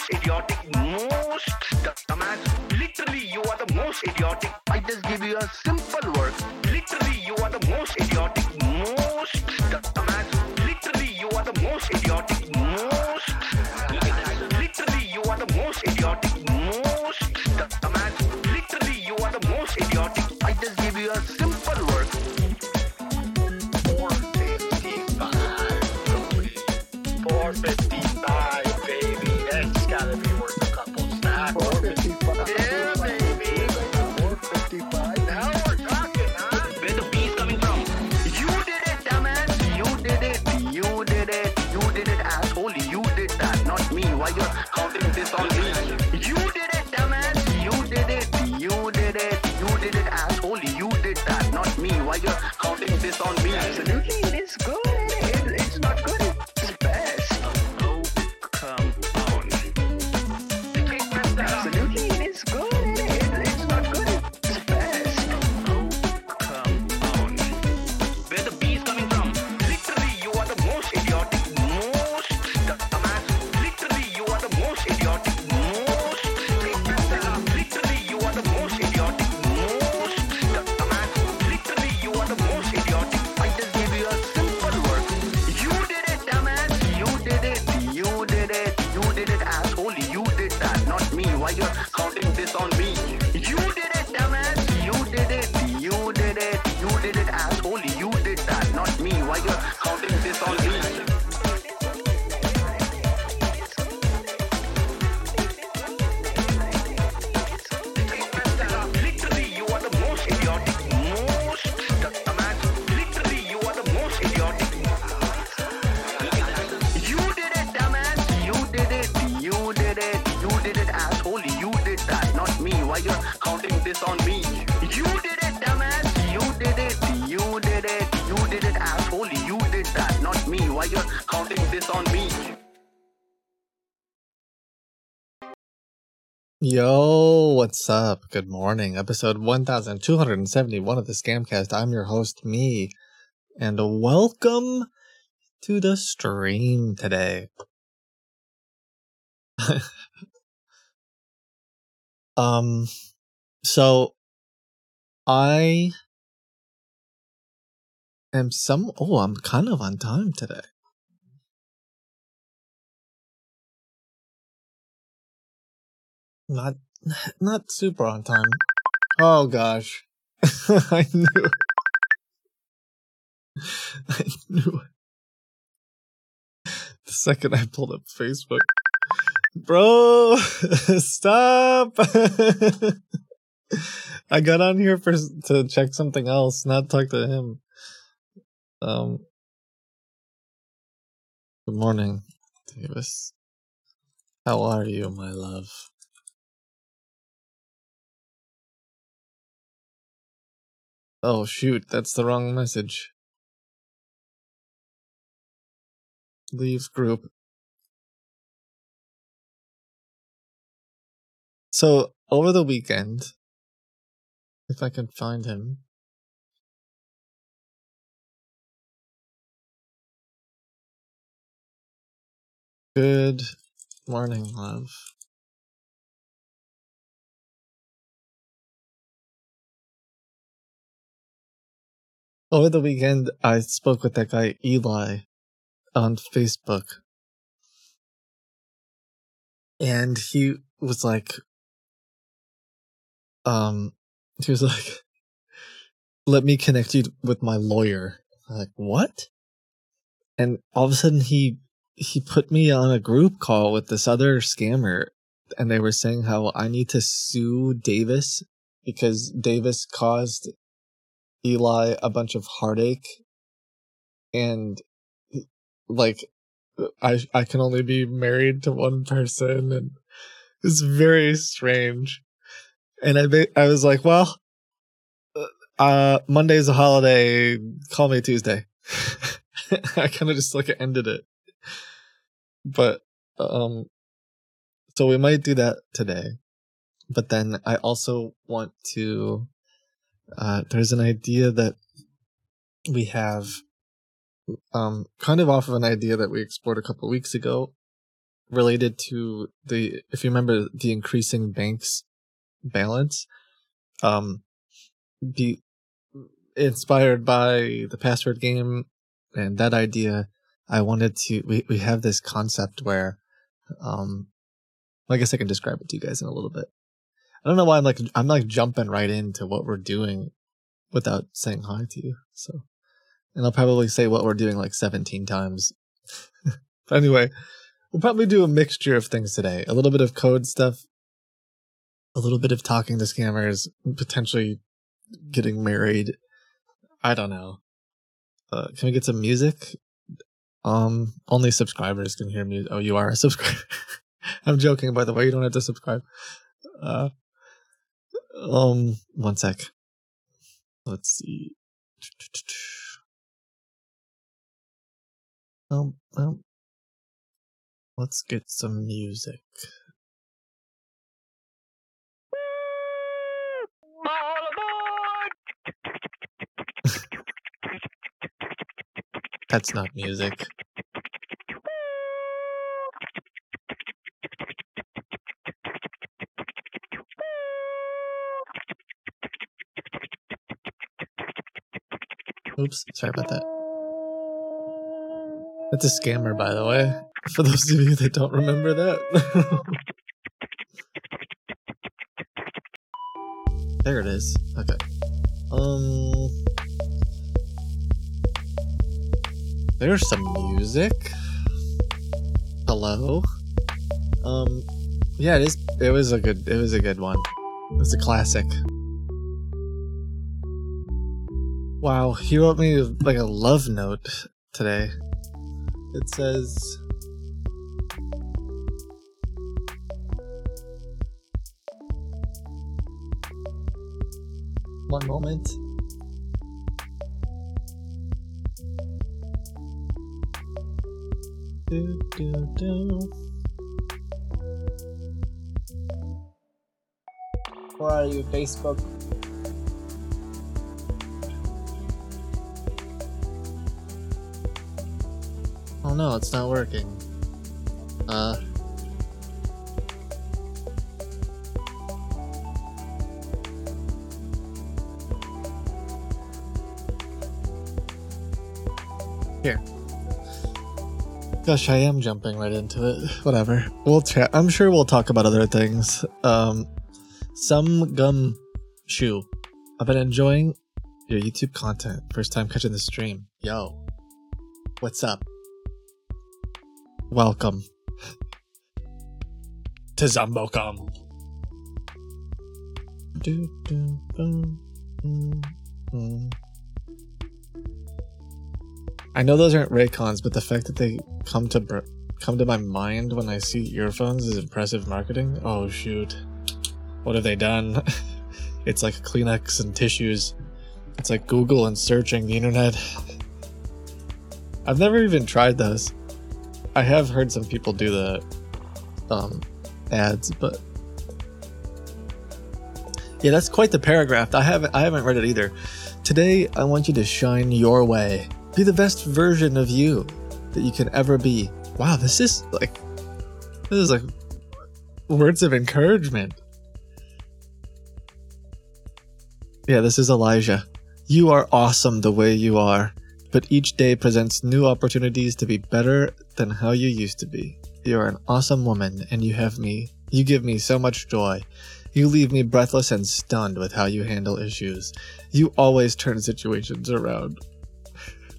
most idiotic, most dumbass. Literally, you are the most idiotic. I just give you a simple word. Good morning. Episode 1271 of the Scamcast. I'm your host, me, and welcome to the stream today. um, so I am some, oh, I'm kind of on time today. Not, not super on time. Oh gosh. I knew. I knew. The second I pulled up Facebook. Bro, stop. I got on here for to check something else, not talk to him. Um Good morning, Davis. How are you, my love? Oh shoot, that's the wrong message. Leaves group. So, over the weekend, if I can find him. Good morning, love. Over the weekend, I spoke with that guy Eli on Facebook. And he was like, um, he was like, let me connect you with my lawyer. I'm like, what? And all of a sudden he, he put me on a group call with this other scammer and they were saying how I need to sue Davis because Davis caused Eli a bunch of heartache and like I I can only be married to one person and it's very strange. And I I was like, well, uh Monday's a holiday, call me Tuesday. I kind of just like ended it. But um so we might do that today. But then I also want to uh, there's an idea that we have um, kind of off of an idea that we explored a couple weeks ago related to the if you remember the increasing banks balance um be inspired by the password game and that idea i wanted to we, we have this concept where um i guess i can describe it to you guys in a little bit i don't know why i'm like i'm like jumping right into what we're doing without saying hi to you so. And i'll probably say what we're doing like 17 times. But anyway we'll probably do a mixture of things today. A little bit of code stuff. A little bit of talking to scammers. Potentially getting married. I don't know. Uh, can we get some music? Um only subscribers can hear music oh you are a subscriber i'm joking by the way you don't have to subscribe. Uh um one sec. Let's see. Um, um let's get some music. That's not music oops sorry about that. That's a scammer by the way for those of you that don't remember that. There it is. Okay. Um there's some music. Hello? Um yeah it is it was a good it was a good one. It's a classic wow he wrote me like a love note today it says one moment do, do, do. Where are you, Facebook? Oh no, it's not working. Uh. Here. Gosh, I am jumping right into it. Whatever. We'll chat. I'm sure we'll talk about other things. Um, some gum shoe. I've been enjoying your YouTube content. First time catching the stream. Yo. What's up? Welcome to Zombocom. I know those aren't Raycons, but the fact that they come to br- come to my mind when I see earphones is impressive marketing. Oh shoot, what have they done? it's like Kleenex and tissues. It's like Google and searching the internet. I've never even tried those. I have heard some people do the um, ads, but yeah, that's quite the paragraph. I haven't I haven't read it either. Today, I want you to shine your way. Be the best version of you that you can ever be. Wow, this is like this is like words of encouragement. Yeah, this is Elijah. You are awesome the way you are, but each day presents new opportunities to be better than how you used to be. You are an awesome woman, and you have me. You give me so much joy. You leave me breathless and stunned with how you handle issues. You always turn situations around.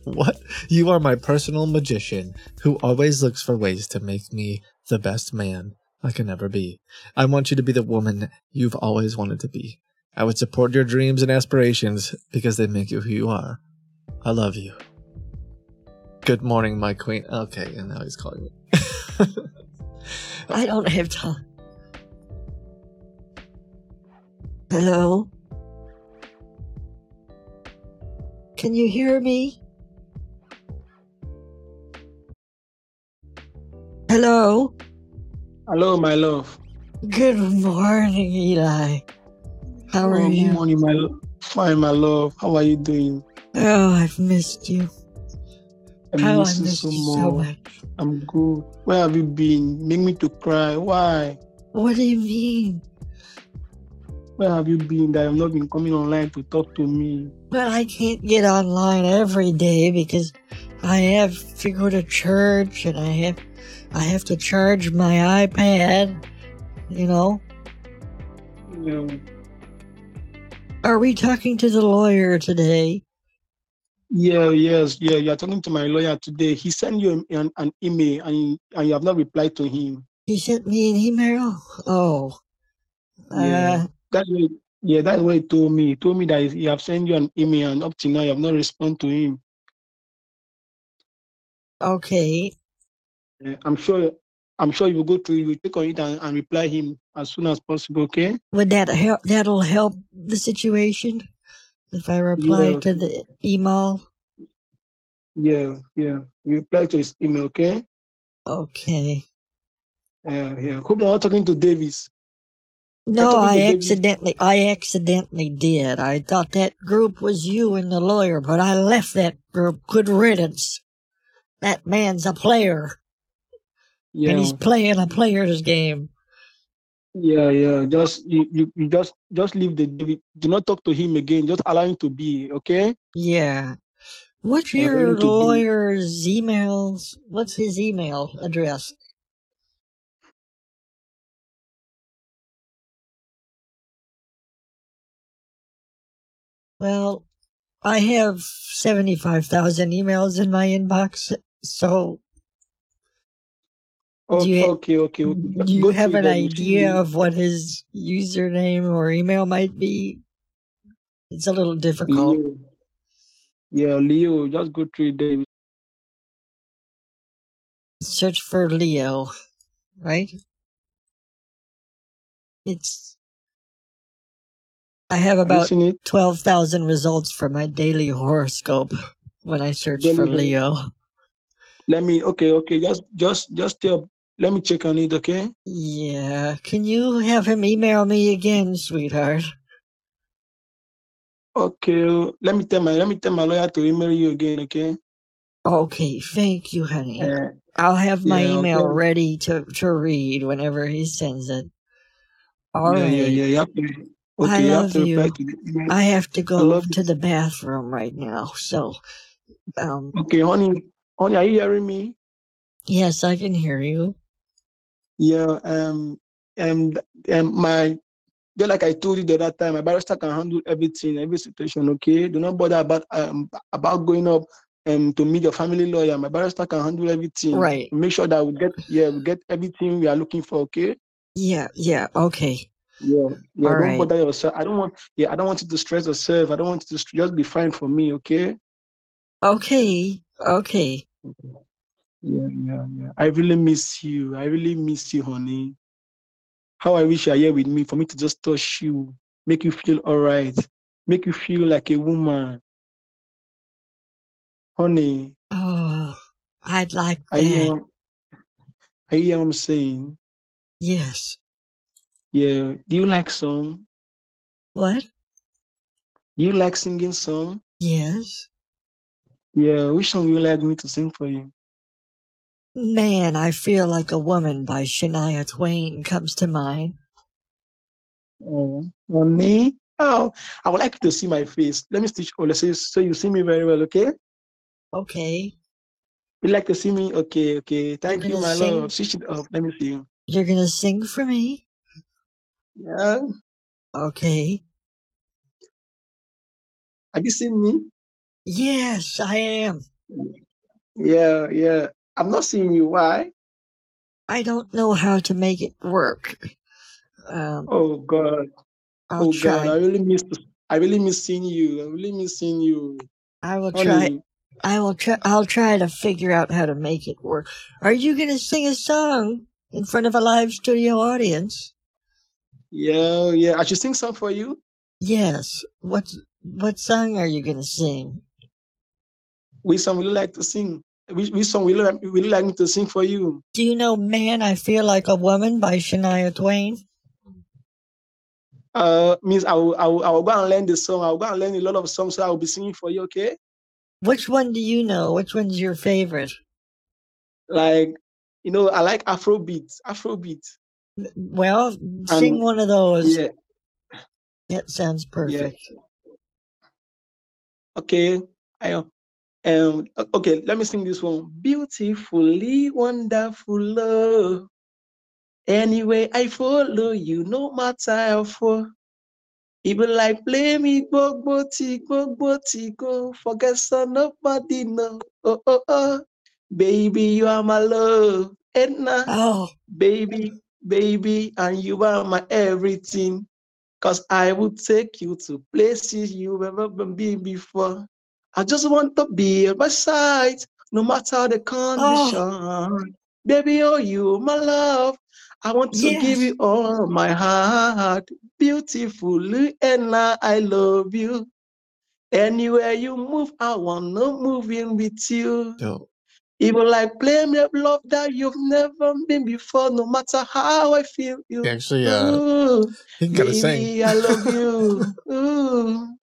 What? You are my personal magician who always looks for ways to make me the best man I can ever be. I want you to be the woman you've always wanted to be. I would support your dreams and aspirations because they make you who you are. I love you. Good morning, my queen. Okay, and now he's calling me. I don't have time. Hello? Can you hear me? Hello? Hello, my love. Good morning, Eli. How are Oh, Good you? morning, my lo- fine, my love. How are you doing? Oh, I've missed you. Oh, I How I miss you miss so you so much. I'm good. Where have you been? Make me to cry. Why? What do you mean? Where have you been that have not been coming online to talk to me? But I can't get online every day because I have to go to church and I have I have to charge my iPad. You know. Yeah. Are we talking to the lawyer today? Yeah, yes, yeah. You're talking to my lawyer today. He sent you an, an email and, and you have not replied to him. He sent me an email. Oh. Yeah. Uh, That's what, yeah, that's what he told me. He told me that he have sent you an email and up to now you have not responded to him. okay. Yeah, I'm sure I'm sure you will go through, you will take on it and, and reply him as soon as possible, okay? Would that help? That'll help the situation if I reply Yeah. to the email. Yeah, yeah. You reply to his email, okay? Okay. Yeah, yeah. Hope not talking to Davis. No, I accidentally, I accidentally did. I thought that group was you and the lawyer, but I left that group. Good riddance. That man's a player, Yeah. and he's playing a player's game. Yeah, yeah. Just you, you, you just just leave the Do not talk to him again. Just allow him to be, okay? Yeah. What's your lawyer's emails? What's his email address? Well, I have 75,000 emails in my inbox, so Oh, you- okay, okay, okay. Do you go have an them. You see idea of what his username or email might be? It's a little difficult. Leo. Yeah, Leo. Just go through them. Search for Leo, right? It's. I have about 12,000 results for my daily horoscope when I search Daily for Leo. Let me. Okay, okay. Just, just, just tell. Let me check on it. Okay. Yeah. Can you have him email me again, sweetheart? Okay. Let me tell my. Let me tell my lawyer to email you again. Okay. Okay, thank you, honey. Uh, I'll have my yeah, email okay. ready to, to read whenever he sends it. All yeah, right. yeah, yeah. You have to, okay, I you have love to you. to the. I have to go to the bathroom right now. So, um, Okay, honey, honey, are you hearing me? yes, I can hear you. Yeah. Um. and and My. Just like I told you the other time, my barrister can handle everything, every situation. Okay. Do not bother about um about going up um to meet your family lawyer. My barrister can handle everything. Right. Make sure that we get yeah we get everything we are looking for. Okay. Yeah, yeah, okay. Yeah. Yeah. All don't right. bother yourself. I don't want. Yeah. I don't want you to stress yourself. I don't want you to st- just be fine for me. Okay. Okay, okay. Yeah, yeah, yeah. I really miss you. I really miss you, honey. How I wish you here with me for me to just touch you, make you feel all right, make you feel like a woman. Honey, Oh, I'd like are you, that. hear- are you hear what I'm saying? Yes. Yeah. Do you like song? What? Do you like singing song? Yes. Yeah. Which song you like me to sing for you? Man, I Feel Like a Woman by Shania Twain comes to mind. Oh, me? Oh, I would like to see my face. Let me stitch. all let's so you see me very well. Okay. Okay. You like to see me? Okay, okay. Thank you, my sing? love. Switch it up. Let me see you. You're gonna sing for me? Yeah. Okay. Have you seen me? Yes, I am. Yeah, yeah. I'm not seeing you. Why? I don't know how to make it work. Um, Oh God. I'll oh try. God. I really miss. I really miss seeing you. I really miss seeing you. I will try. I will try. I'll try to figure out how to make it work. Are you gonna sing a song in front of a live studio audience? Yeah, yeah. I should sing some for you. Yes. What What song are you gonna sing? Which song would you like to sing? Which, which song will you, like, you like me to sing for you? Do you know "Man, I Feel Like a Woman" by Shania Twain? Uh, means I will, I will, I will go and learn the song. I will go and learn a lot of songs. So I will be singing for you. Okay. Which one do you know? Which one's your favorite? Like, you know, I like Afrobeat. Afrobeat. Well, sing Um, one of those. Yeah. That sounds perfect. Okay. I um okay, let me sing this one. Beautifully wonderful love. Anyway, I follow you, no matter how far. Even like play me gbogbo ti gbogbo ti go. Forget so nobody know. Oh oh oh. Baby, you are my love. Edna. Oh, baby, baby, and you are my everything. Cause I will take you to places you've ever been before. I just want to be at my side, no matter the condition. Baby, oh, you, my love. I want to give you all my heart. Beautifully, and I, I love you. Anywhere you move, I want to move in with you. Yo, Even like playing me love that you've never been before, no matter how I feel you. actually, uh, Ooh, he can kind of baby, sing. I love you. Ooh.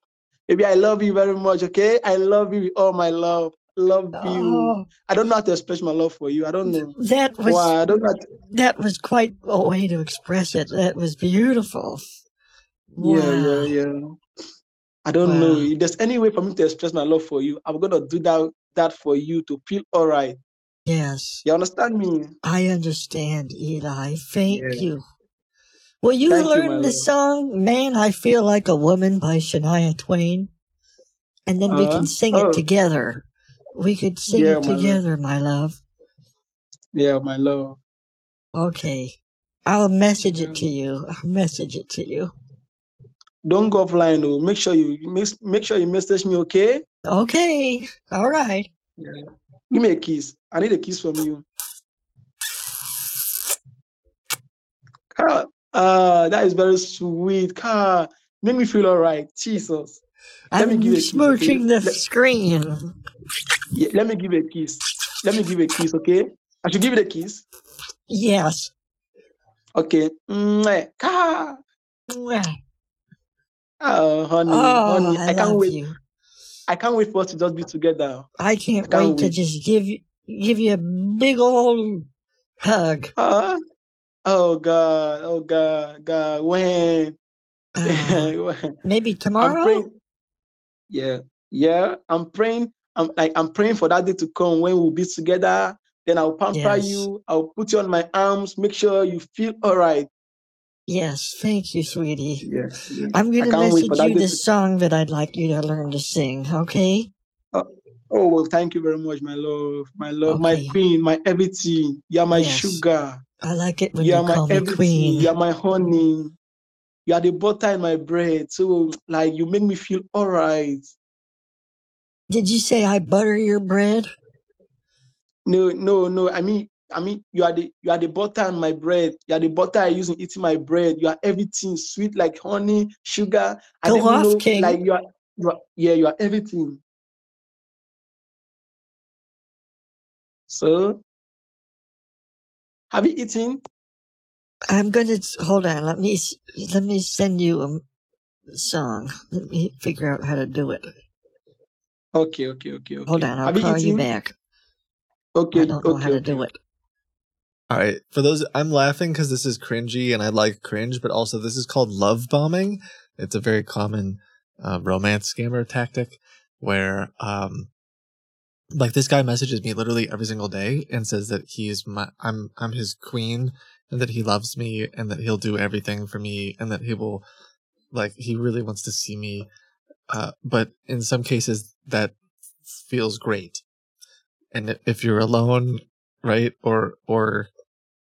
Baby, I love you very much, okay? I love you with all my love. Love you. oh, I don't know how to express my love for you. I don't know. that was Why? I don't know. to- that was quite a way to express it. That was beautiful. Yeah, yeah, yeah. I don't know. Wow. If there's any way for me to express my love for you, I'm gonna do that that for you to feel all right. Yes, You understand me? I understand, Eli. Thank Yeah. you. Will you Thank you, learn my the love. song "Man, I Feel Like a Woman" by Shania Twain, and then we Uh-huh. can sing Oh. it together. We could sing Yeah, it my love. together, my love. Yeah, my love. Okay, I'll message Yeah. it to you. I'll message it to you. Don't go offline though. Make sure you you miss, make sure you message me, okay? Okay, all right. Give me a kiss. I need a kiss from you. Car, uh, that is very sweet. Car, make me feel all right. Jesus. Let I'm give a kiss, smooching the Let- screen. Yeah, let me give a kiss. Let me give a kiss, okay? I should give you a kiss. Yes. Okay. Mwah. Car. Mwah. Oh, honey, Oh, honey. I, I, can't wait. you. I can't wait for us to just be together. I can't, can't wait to just give you give you a big old hug. Huh? Oh God, oh God, God, when? Uh, When? maybe tomorrow. praying. Yeah, yeah. I'm praying. I'm like I'm praying for that day to come when we'll be together. Then I'll pamper Yes. you. I'll put you on my arms. Make sure you feel all right. Yes, thank you, sweetie. Yeah. yeah. I'm gonna message you the to- song that I'd like you to learn to sing. Okay? Oh well, thank you very much, my love, my love, my queen, my everything. You're my Yes. sugar. I like it when you you are my call me queen. You are my honey. You are the butter in my bread. So like you make me feel all right. Did you say I butter your bread? No, no, no. I mean, I mean, you are the you are the butter in my bread. You are the butter I use in eating my bread. You are everything sweet like honey, sugar. I Go off, know, King. like you are, you are, yeah, you are everything. So, have you eaten? I'm gonna hold on. Let me let me send you a song. Let me figure out how to do it. Okay, okay, okay, okay. Hold on, I'll have call you eaten? back. Okay, I don't know okay, how to okay. do it. All right. For those, I'm laughing because this is cringy and I like cringe, but also this is called love bombing. It's a very common uh, romance scammer tactic where, um, like this guy messages me literally every single day and says that he's my, I'm, I'm his queen and that he loves me and that he'll do everything for me and that he will, like, he really wants to see me. Uh, but in some cases that feels great. And if you're alone, right? Or, or,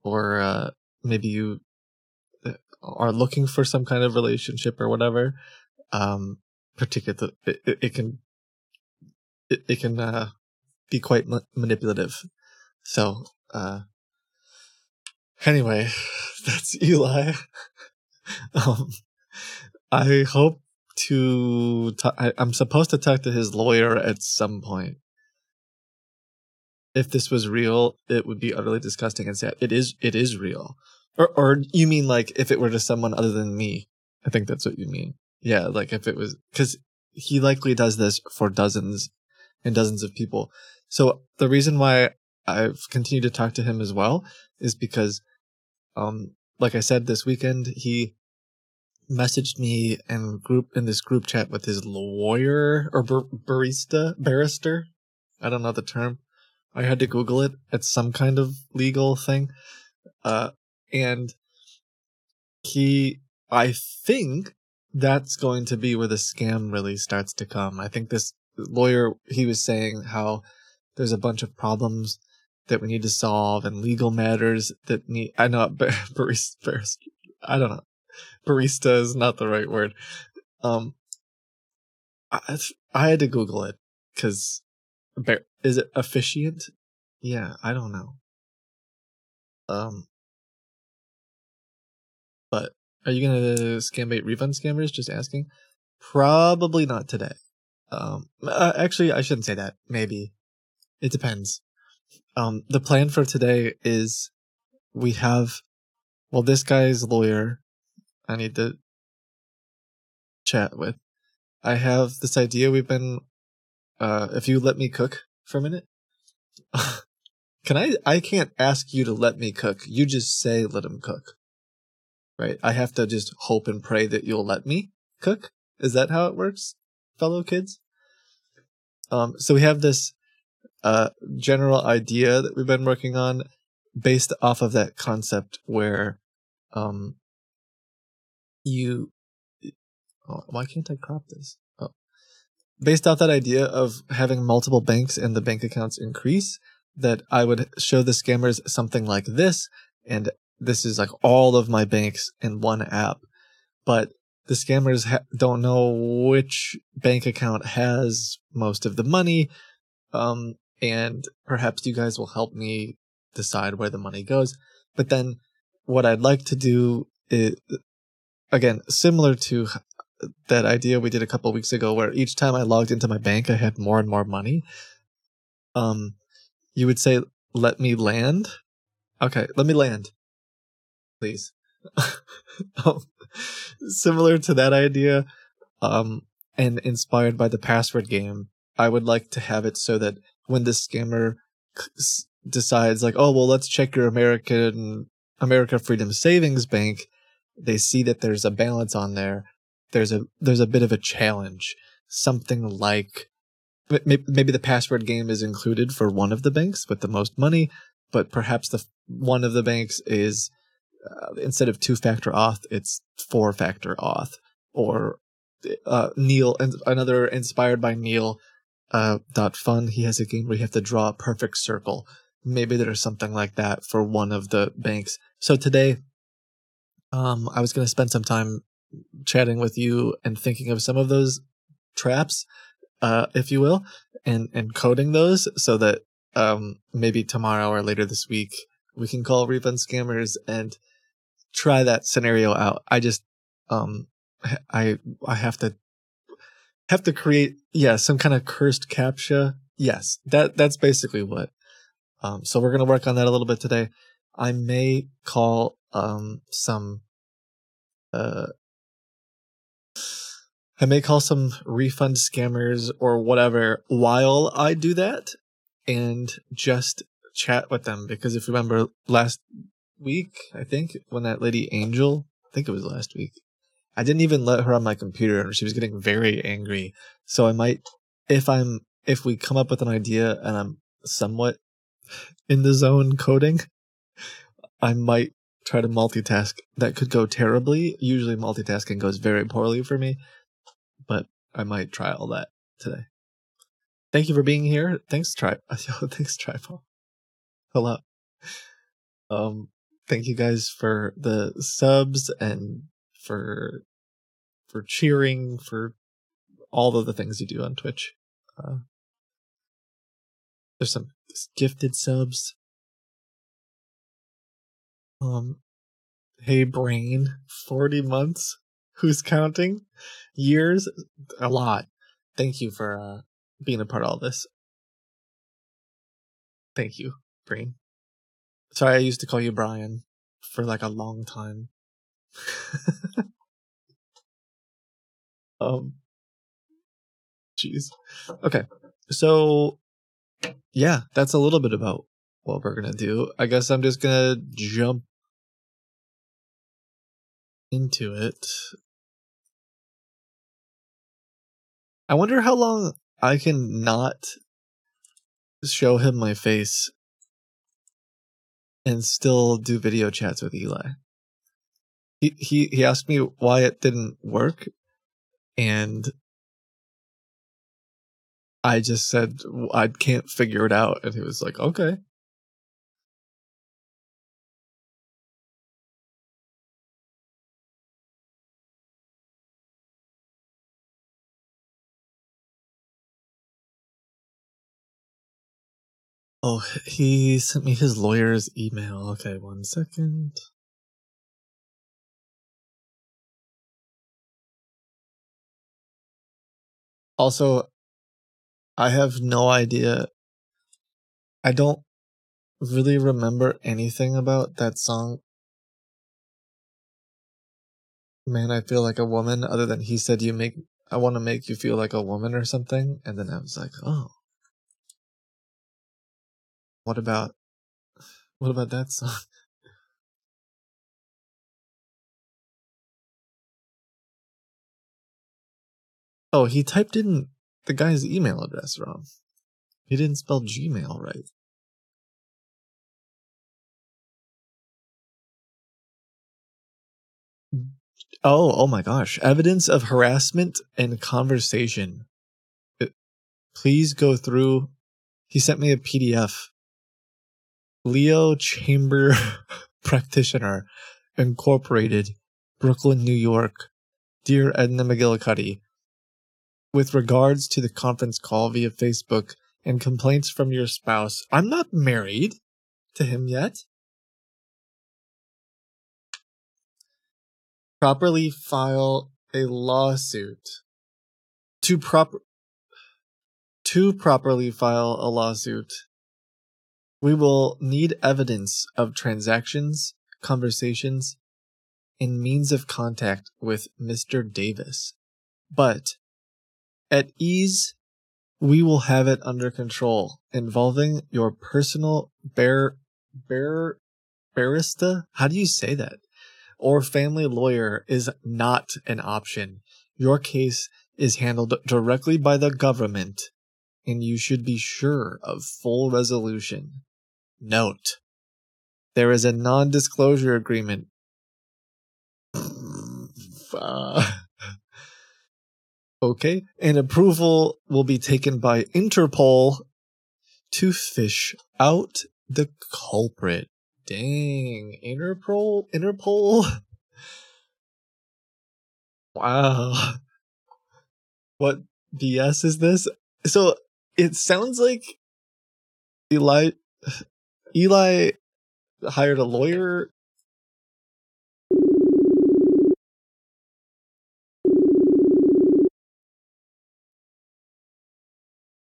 or uh, maybe you uh, are looking for some kind of relationship or whatever, um, particular it, it, it can it, it can uh, be quite ma- manipulative. So uh, anyway, that's Eli. um, I hope to. T- I, I'm supposed to talk to his lawyer at some point. If this was real, it would be utterly disgusting and sad. It is. It is real. Or, or you mean like if it were to someone other than me? I think that's what you mean. Yeah, like if it was because he likely does this for dozens and dozens of people. So the reason why I've continued to talk to him as well is because, um, like I said, this weekend he messaged me and group in this group chat with his lawyer or bar- barista barrister. I don't know the term. I had to Google it. It's some kind of legal thing. Uh, and he, I think that's going to be where the scam really starts to come. I think this lawyer, he was saying how there's a bunch of problems that we need to solve and legal matters that need, I know, bar- barista, barista, I don't know. Barista is not the right word. Um, I, I had to Google it because is it officiant? Yeah, I don't know. Um, but are you gonna scam bait refund scammers? Just asking. Probably not today. Um, uh, actually, I shouldn't say that. Maybe it depends. Um, the plan for today is we have, well, this guy's lawyer. I need to chat with. I have this idea. We've been, uh, if you let me cook for a minute, can I? I can't ask you to let me cook. You just say let him cook right? I have to just hope and pray that you'll let me cook. Is that how it works, fellow kids? Um, so we have this uh, general idea that we've been working on based off of that concept where um, you. Oh, why can't I crop this? Oh. Based off that idea of having multiple banks and the bank accounts increase, that I would show the scammers something like this, and this is like all of my banks in one app, but the scammers ha- don't know which bank account has most of the money. Um, and perhaps you guys will help me decide where the money goes. But then what I'd like to do is, again, similar to that idea we did a couple weeks ago where each time I logged into my bank, I had more and more money. Um, you would say, let me land. Okay, let me land please. um, similar to that idea, um, and inspired by the password game, I would like to have it so that when this scammer decides, like, oh well, let's check your American America Freedom Savings Bank, they see that there's a balance on there. There's a there's a bit of a challenge, something like maybe the password game is included for one of the banks with the most money, but perhaps the one of the banks is uh, instead of two factor auth, it's four factor auth. Or uh, Neal, and another inspired by Neal uh, dot fun. He has a game where you have to draw a perfect circle. Maybe there's something like that for one of the banks. So today, um, I was going to spend some time chatting with you and thinking of some of those traps, uh, if you will, and and coding those so that um, maybe tomorrow or later this week we can call refund scammers and try that scenario out. I just um I I have to have to create yeah, some kind of cursed captcha. Yes, that that's basically what. Um so we're going to work on that a little bit today. I may call um some uh I may call some refund scammers or whatever while I do that and just chat with them because if you remember last week, I think, when that lady Angel, I think it was last week, I didn't even let her on my computer and she was getting very angry. So I might, if I'm, if we come up with an idea and I'm somewhat in the zone coding, I might try to multitask. That could go terribly. Usually multitasking goes very poorly for me, but I might try all that today. Thank you for being here. Thanks, Tri. Thanks, Tripod. Hello. Um, thank you guys for the subs and for for cheering for all of the things you do on Twitch. Uh, there's some gifted subs. Um, hey brain, forty months. Who's counting? Years, a lot. Thank you for uh, being a part of all this. Thank you, brain. Sorry, I used to call you Brian for like a long time. um, jeez. Okay, so yeah, that's a little bit about what we're gonna do. I guess I'm just gonna jump into it. I wonder how long I can not show him my face and still do video chats with Eli. He he he asked me why it didn't work and I just said I can't figure it out and he was like, "Okay." Oh, he sent me his lawyer's email. Okay, one second. Also, I have no idea. I don't really remember anything about that song. Man, I feel like a woman, other than he said, You make, I want to make you feel like a woman or something. And then I was like, Oh. What about, what about that song? Oh, he typed in the guy's email address wrong. He didn't spell Gmail right. Oh, oh my gosh. Evidence of harassment and conversation. It- please go through. He sent me a PDF. Leo Chamber Practitioner, Incorporated, Brooklyn, New York. Dear Edna McGillicuddy, with regards to the conference call via Facebook and complaints from your spouse, I'm not married to him yet. Properly file a lawsuit. To proper to properly file a lawsuit, we will need evidence of transactions, conversations, and means of contact with Mr. Davis. But at ease, we will have it under control, involving your personal bear, bear, barista. How do you say that? Or family lawyer is not an option. Your case is handled directly by the government, and you should be sure of full resolution. Note: There is a non-disclosure agreement. Uh, Okay, and approval will be taken by Interpol to fish out the culprit. Dang, Interpol, Interpol. Wow. What BS is this? So it sounds like Eli Eli hired a lawyer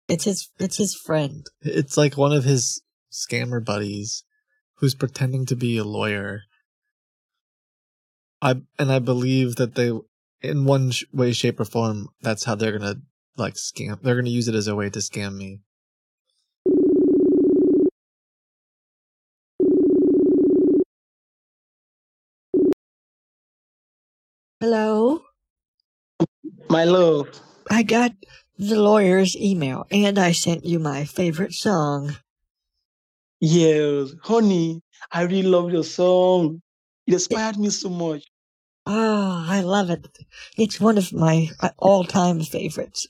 It's his. It's his friend. It's like one of his scammer buddies who's pretending to be a lawyer. I and I believe that they, in one sh- way, shape, or form, that's how they're gonna like scam. They're gonna use it as a way to scam me. Hello. My love. I got the lawyer's email, and I sent you my favorite song. Yes, honey, I really love your song. It inspired me so much. Oh, I love it. It's one of my uh, all-time favorites.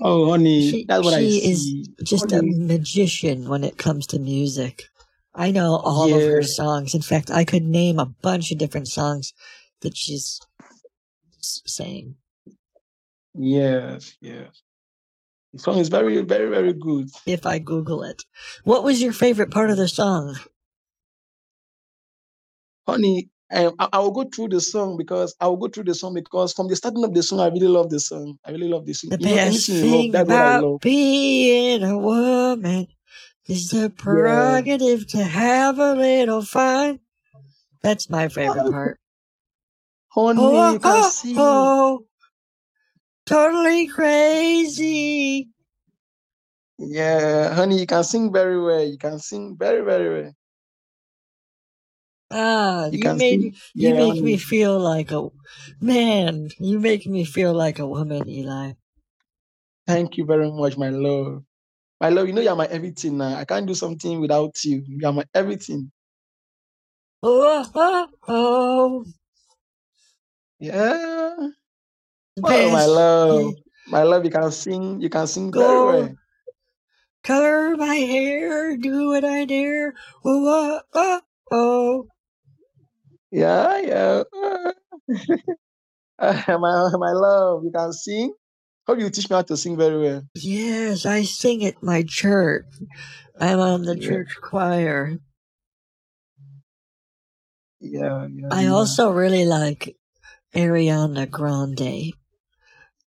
Oh, honey, She- that's what I see. she is. Just a magician when it comes to music. I know all of her songs. In fact, I could name a bunch of different songs that she's saying. Yes, yes. The song is very, very, very good. If I Google it, what was your favorite part of the song? Honey, um, I, I will go through the song because I will go through the song because from the starting of the song, I really love the song. I really love the song. The You best love, thing I about love. being a woman is the prerogative to have a little fun. That's my favorite part. Honey, Oh, oh, oh, totally crazy. Yeah, honey, you can sing very well. You can sing very, very well. Ah, You you made sing. you Yeah, make me feel like a man. You make me feel like a woman, Eli. Thank you very much, my love. My love, you know you're my everything now. I can't do something without you. You're my everything. Oh, oh, oh. Yeah. Oh, my love. My love, you can sing. You can sing very well. Color my hair, do what I dare. Oh, oh, oh, oh. Yeah, yeah. My, my love, you can sing. Hope you teach me how to sing very well. Yes, I sing at my church. I'm on the Yeah. church choir. Yeah, yeah. I yeah. also really like Ariana Grande.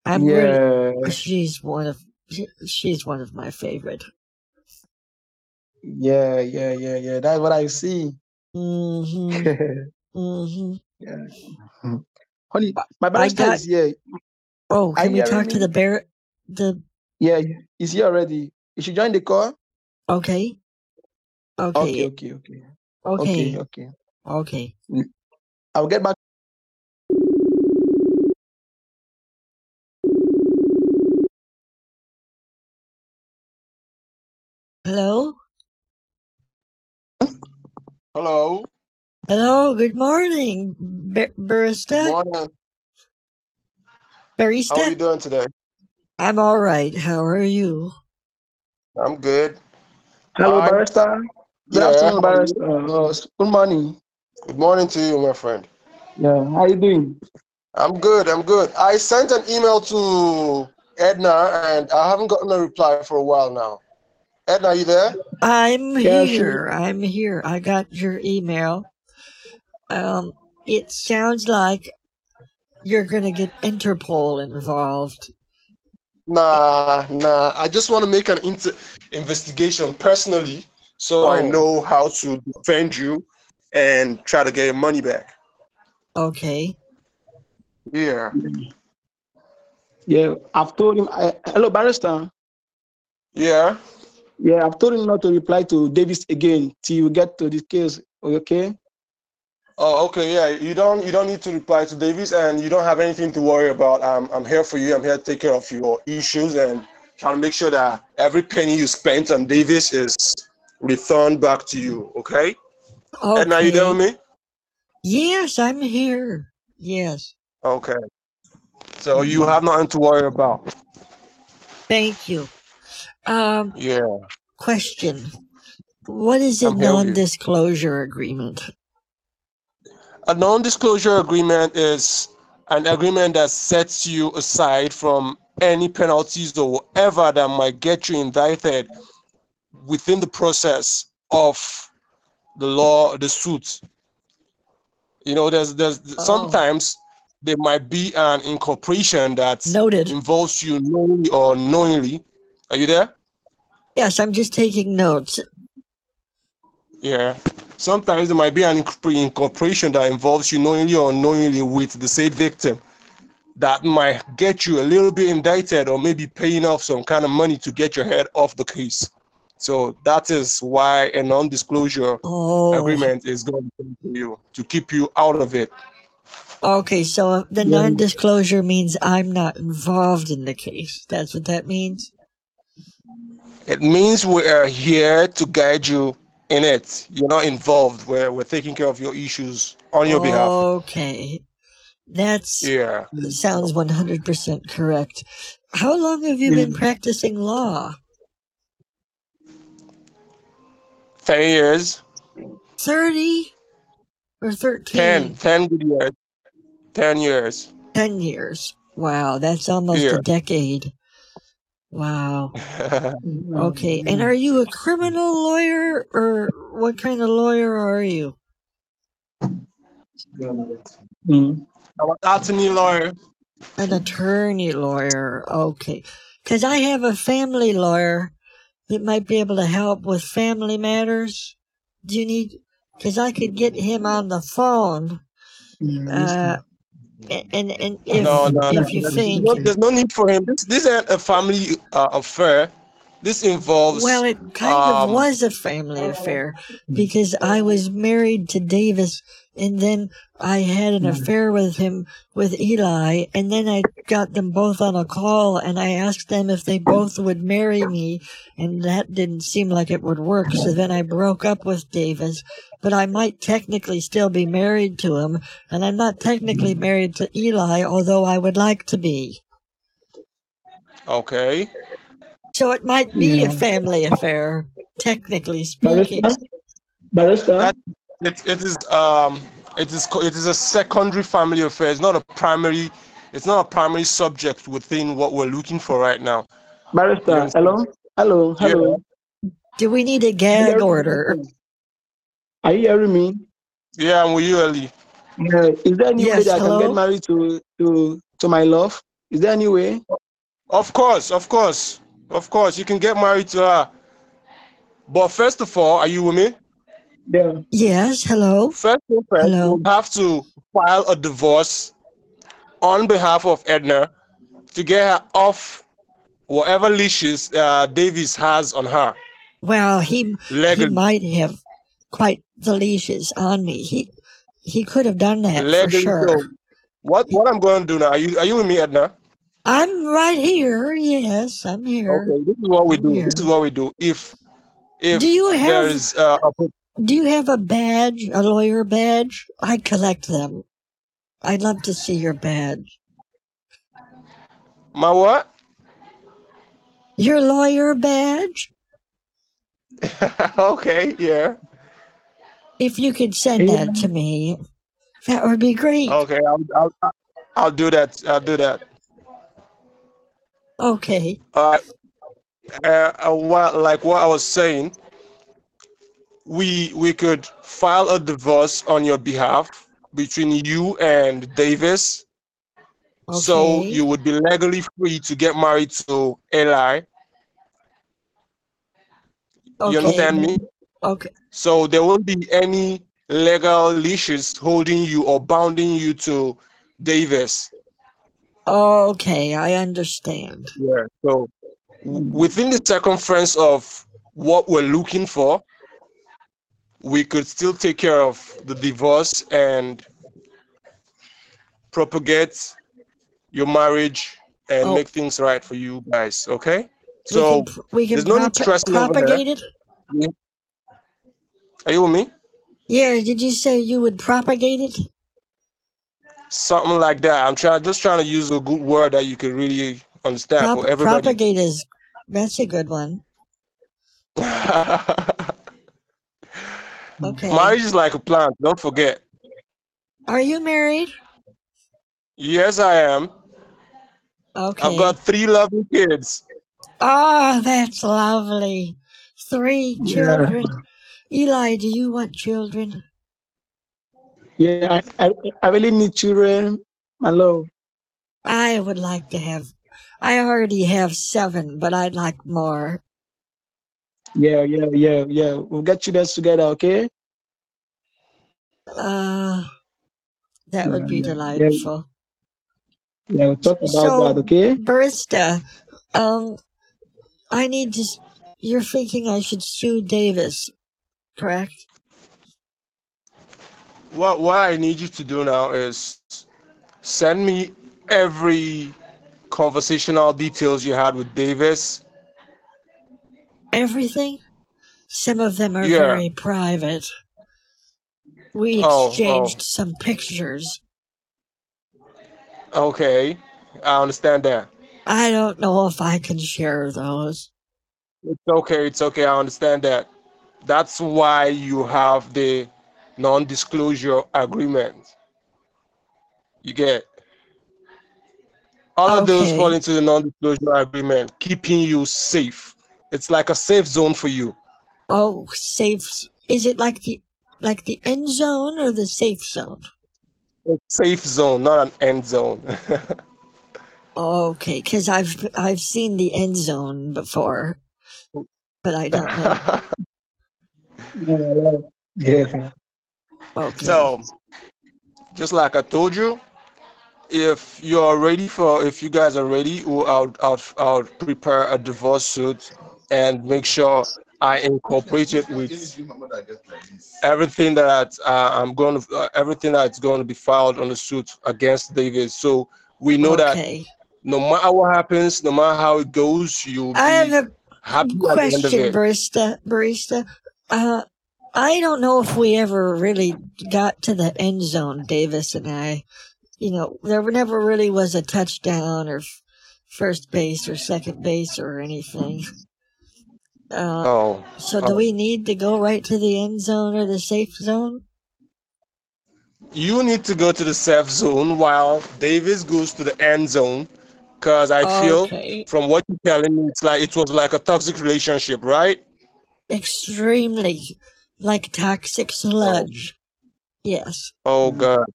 I'm really yeah, she's one of she's one of my favorite. yeah, yeah, yeah, yeah. That's what I see. Mm-hmm. mm-hmm. yeah. Honey, my I got is here. Oh, can we you hearing talk to me? the bear the Yeah, he's here already. You should join the call. okay. Okay, Okay. okay, okay, okay, Okay. okay. Okay. I'll get back. Hello? Hello. Hello, good morning. Bar- Good morning. barista? morning. How are you doing today? I'm all right. How are you? I'm good. Hello, I barrister. Good yeah. afternoon, How are you? barrister. Uh, good morning. Good morning to you, my friend. Yeah, how are you doing? I'm good. I'm good. I sent an email to Edna, and I haven't gotten a reply for a while now. Edna, are you there? I'm Yeah, she. here. I'm here. I got your email. Um, it sounds like you're gonna get Interpol involved. Nah, nah. I just want to make an inter- investigation personally, so I Oh, know how to defend you and try to get your money back. okay. Yeah. Yeah, I've told him. I, hello, barrister. Yeah. Yeah, I've told him not to reply to Davis again till you get to this case. Okay? Oh, okay, yeah. You don't you don't need to reply to Davis, and you don't have anything to worry about. I'm I'm here for you. I'm here to take care of your issues and try to make sure that every penny you spent on Davis is returned back to you. Okay? okay. And now you there with me? Yes, I'm here. Yes. Okay. So mm-hmm. you have nothing to worry about. Thank you. Um, Yeah, question. What is a I'm here you. non-disclosure agreement? A non-disclosure agreement is an agreement that sets you aside from any penalties or whatever that might get you indicted within the process of the law, the suit. You know, there's there's Oh, sometimes there might be an incorporation that noted. involves you knowingly or unknowingly. Are you there? Yes, I'm just taking notes. Yeah. Sometimes there might be an inc- incorporation that involves you knowingly or unknowingly with the said victim that might get you a little bit indicted or maybe paying off some kind of money to get your head off the case. So that is why a non-disclosure Oh, agreement is going to you to keep you out of it. okay. So the Yeah. non-disclosure means I'm not involved in the case. That's what that means. It means we are here to guide you in it. You're not involved. We're, we're taking care of your issues on your behalf. Okay. That's Yeah. sounds 100% correct. How long have you been mm. practicing law? 10 years, 30 or 10, 13? 10 good years, 10 years. 10 years. Wow, that's almost Yeah. a decade. Wow. Okay. And are you a criminal lawyer or what kind of lawyer are you? Mm. I'm an attorney lawyer. An attorney lawyer. Okay. Because I have a family lawyer that might be able to help with family matters. Do you need, because I could get him on the phone. Uh, a- and, and if, no, no, no. if you There's think, no, there's no need for him. This, this ain't a family uh, affair. this involves Well, it kind um, of was a family affair because I was married to Davis and then I had an affair with him with Eli and then I got them both on a call and I asked them if they both would marry me and that didn't seem like it would work so then I broke up with Davis but I might technically still be married to him and I'm not technically married to Eli although I would like to be. okay. So it might be a family affair technically speaking. Barrister, barrister. That it, it is um it is it is a secondary family affair. It's not a primary. It's not a primary subject within what we're looking for right now. Barrister, Yes. hello, hello, hello. Do we need a gag order? Are you hearing me? Yeah, I'm with you, Ellie. Yeah. Is there any way Yes, that I can get married to to to my love? Is there any way? Of course, of course, of course. You can get married to her. But first of all, are you with me? Yeah. Yes, hello. First thing first, Hello. you have to file a divorce on behalf of Edna to get her off whatever leashes uh, Davis has on her Well, he he might have quite the leashes on me. He he could have done that for sure. So what what I'm going to do now? Are you are you with me, Edna? I'm right here. Yes, I'm here. Okay, this is what we do. This is what we do. If if Do you have- there is uh, a, Do you have a badge, a lawyer badge? I collect them. I'd love to see your badge. my what? Your lawyer badge? okay, yeah. If you could send that to me, that would be great. Okay, I'll I'll I'll do that. I'll do that. Okay. Uh, uh, uh, what, like what I was saying, we we could file a divorce on your behalf between you and Davis. So Okay. you would be legally free to get married to Eli. Okay. You understand me? Okay. So there won't be any legal leashes holding you or bounding you to Davis. Okay, I understand. Yeah. So within the circumference of what we're looking for, we could still take care of the divorce and propagate your marriage and Oh. make things right for you guys. Okay. We So can, pr- we can there's no need propa- stressing over there. propagate it. Are you with me? Yeah, did you say you would propagate it? Something like that. I'm trying, just trying to use a good word that you can really understand Prop- for everybody. propagate is that's a good one. Okay. Marriage is like a plant. Don't forget. Are you married? Yes, I am. Okay. I've got three lovely kids. Oh, that's lovely. Three children. Eli, do you want children? Yeah, I, I, I really need children, my love. I would like to have. I already have seven, but I'd like more. Yeah, yeah, yeah, yeah. We'll get you guys together, okay? Uh, that would be Yeah, yeah, yeah. delightful. Yeah, we'll talk about So- that, okay? Barista, um, I need to. You're thinking I should sue Davis, correct? What what I need you to do now is send me every conversational details you had with Davis. Everything? Some of them are Yeah. very private. We Oh, oh. exchanged some pictures. Okay, I understand that. I don't know if I can share those. It's okay. It's okay. I understand that. That's why you have the non-disclosure agreement. You get all of those fall into the non-disclosure agreement, keeping you safe. It's like a safe zone for you. Oh, safe. Is it like the like the end zone or the safe zone? Safe zone, not an end zone. Okay, because I've I've seen the end zone before, but I don't know. Yeah. Okay. so, just like I told you, if you are ready for, if you guys are ready, I'll, I'll, I'll prepare a divorce suit and make sure I incorporate it with everything that uh, I'm going to, uh, everything that's going to be filed on the suit against David. So we know that no matter what happens, no matter how it goes, you'll be I have a happy at the end of question, barista. Barista. Uh, I don't know if we ever really got to the end zone, Davis and I. You know, there never really was a touchdown or f- first base or second base or anything. Uh, Oh, so do oh. we need to go right to the end zone or the safe zone? you need to go to the safe zone while Davis goes to the end zone. Cause I feel Okay. from what you're telling me, it's like it was like a toxic relationship, right? Extremely like toxic sludge. Yes. Oh God,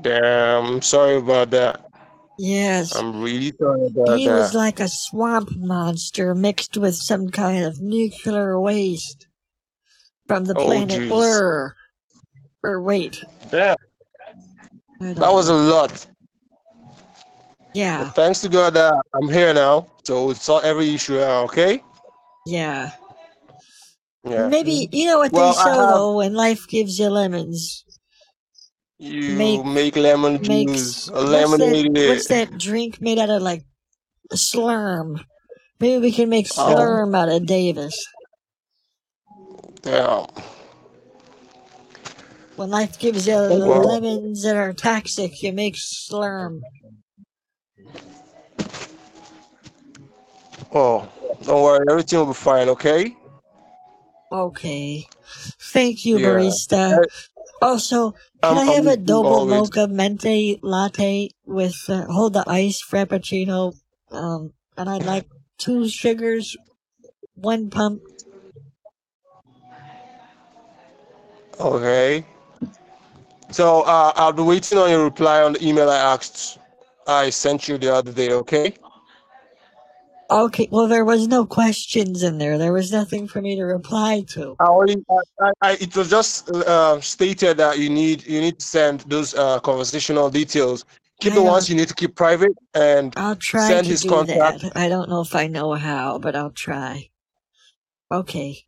damn! Sorry about that. Yes. I'm really sorry about that. He was like a swamp monster mixed with some kind of nuclear waste from the Oh, planet jeez. Blur. Or wait, don't that was a lot. yeah, Thanks to God that I'm here now, so it's all every issue now. Okay? yeah. Yeah. Maybe you know what Well, they say have- though. When life gives you lemons, You Make- make, lemon makes juice, what's lemonade. that? What's that drink made out of like slurm? Maybe we can make Oh. slurm out of Davis. Damn. When life gives you oh, Well- lemons that are toxic, you make slurm. Oh, don't worry, everything will be fine. Okay? Okay. Thank you, Yeah. barista. Also, can I'm- I have I'm a double always. mocha mente latte with uh, hold the ice frappuccino? Um, and I'd like two sugars, one pump. Okay. So uh, I'll be waiting on your reply on the email I asked. I sent you the other day. Okay? Okay. Well, there was no questions in there. There was nothing for me to reply to. I only, I, I, it was just uh, stated that you need you need to send those uh, conversational details. Keep the ones you need to keep private, and I'll try Send to his do contact. that. I don't know if I know how, but I'll try. Okay.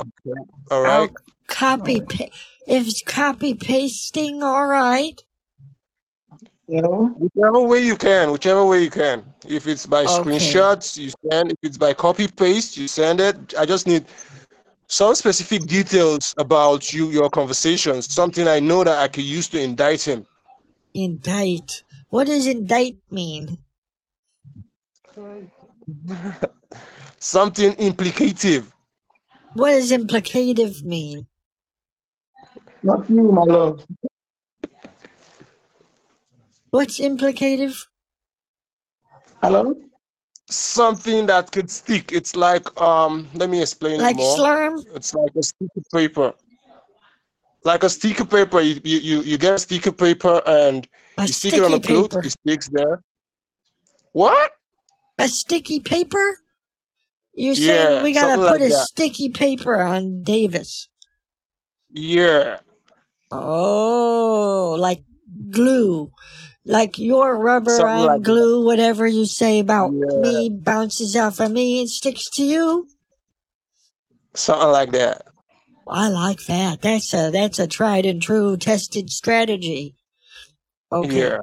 okay. all right. Copy. Pa- if copy pasting, all right. You know? Whichever way you can, whichever way you can. If it's by Okay. screenshots, you send. If it's by copy paste, you send it. I just need some specific details about you, your conversations. Something I know that I could use to indict him. Indict. What does indict mean? Something implicative. What does implicative mean? Not you, my love. What's implicative? Hello? Something that could stick. It's like um. Let me explain Like it more. slurm? It's like a sticky paper. Like a sticky paper. You you you, you get a sticky paper and A you stick it on sticky a cloth. paper. It sticks there. What? A sticky paper? You're saying Yeah, we gotta put like a that. sticky paper on Davis. Yeah. Oh, like glue. Like your rubber, Something I'm like that. glue, whatever you say about Yeah. me bounces off of me and sticks to you. Something like that. I like that. That's a that's a tried and true tested strategy. Okay. Yeah.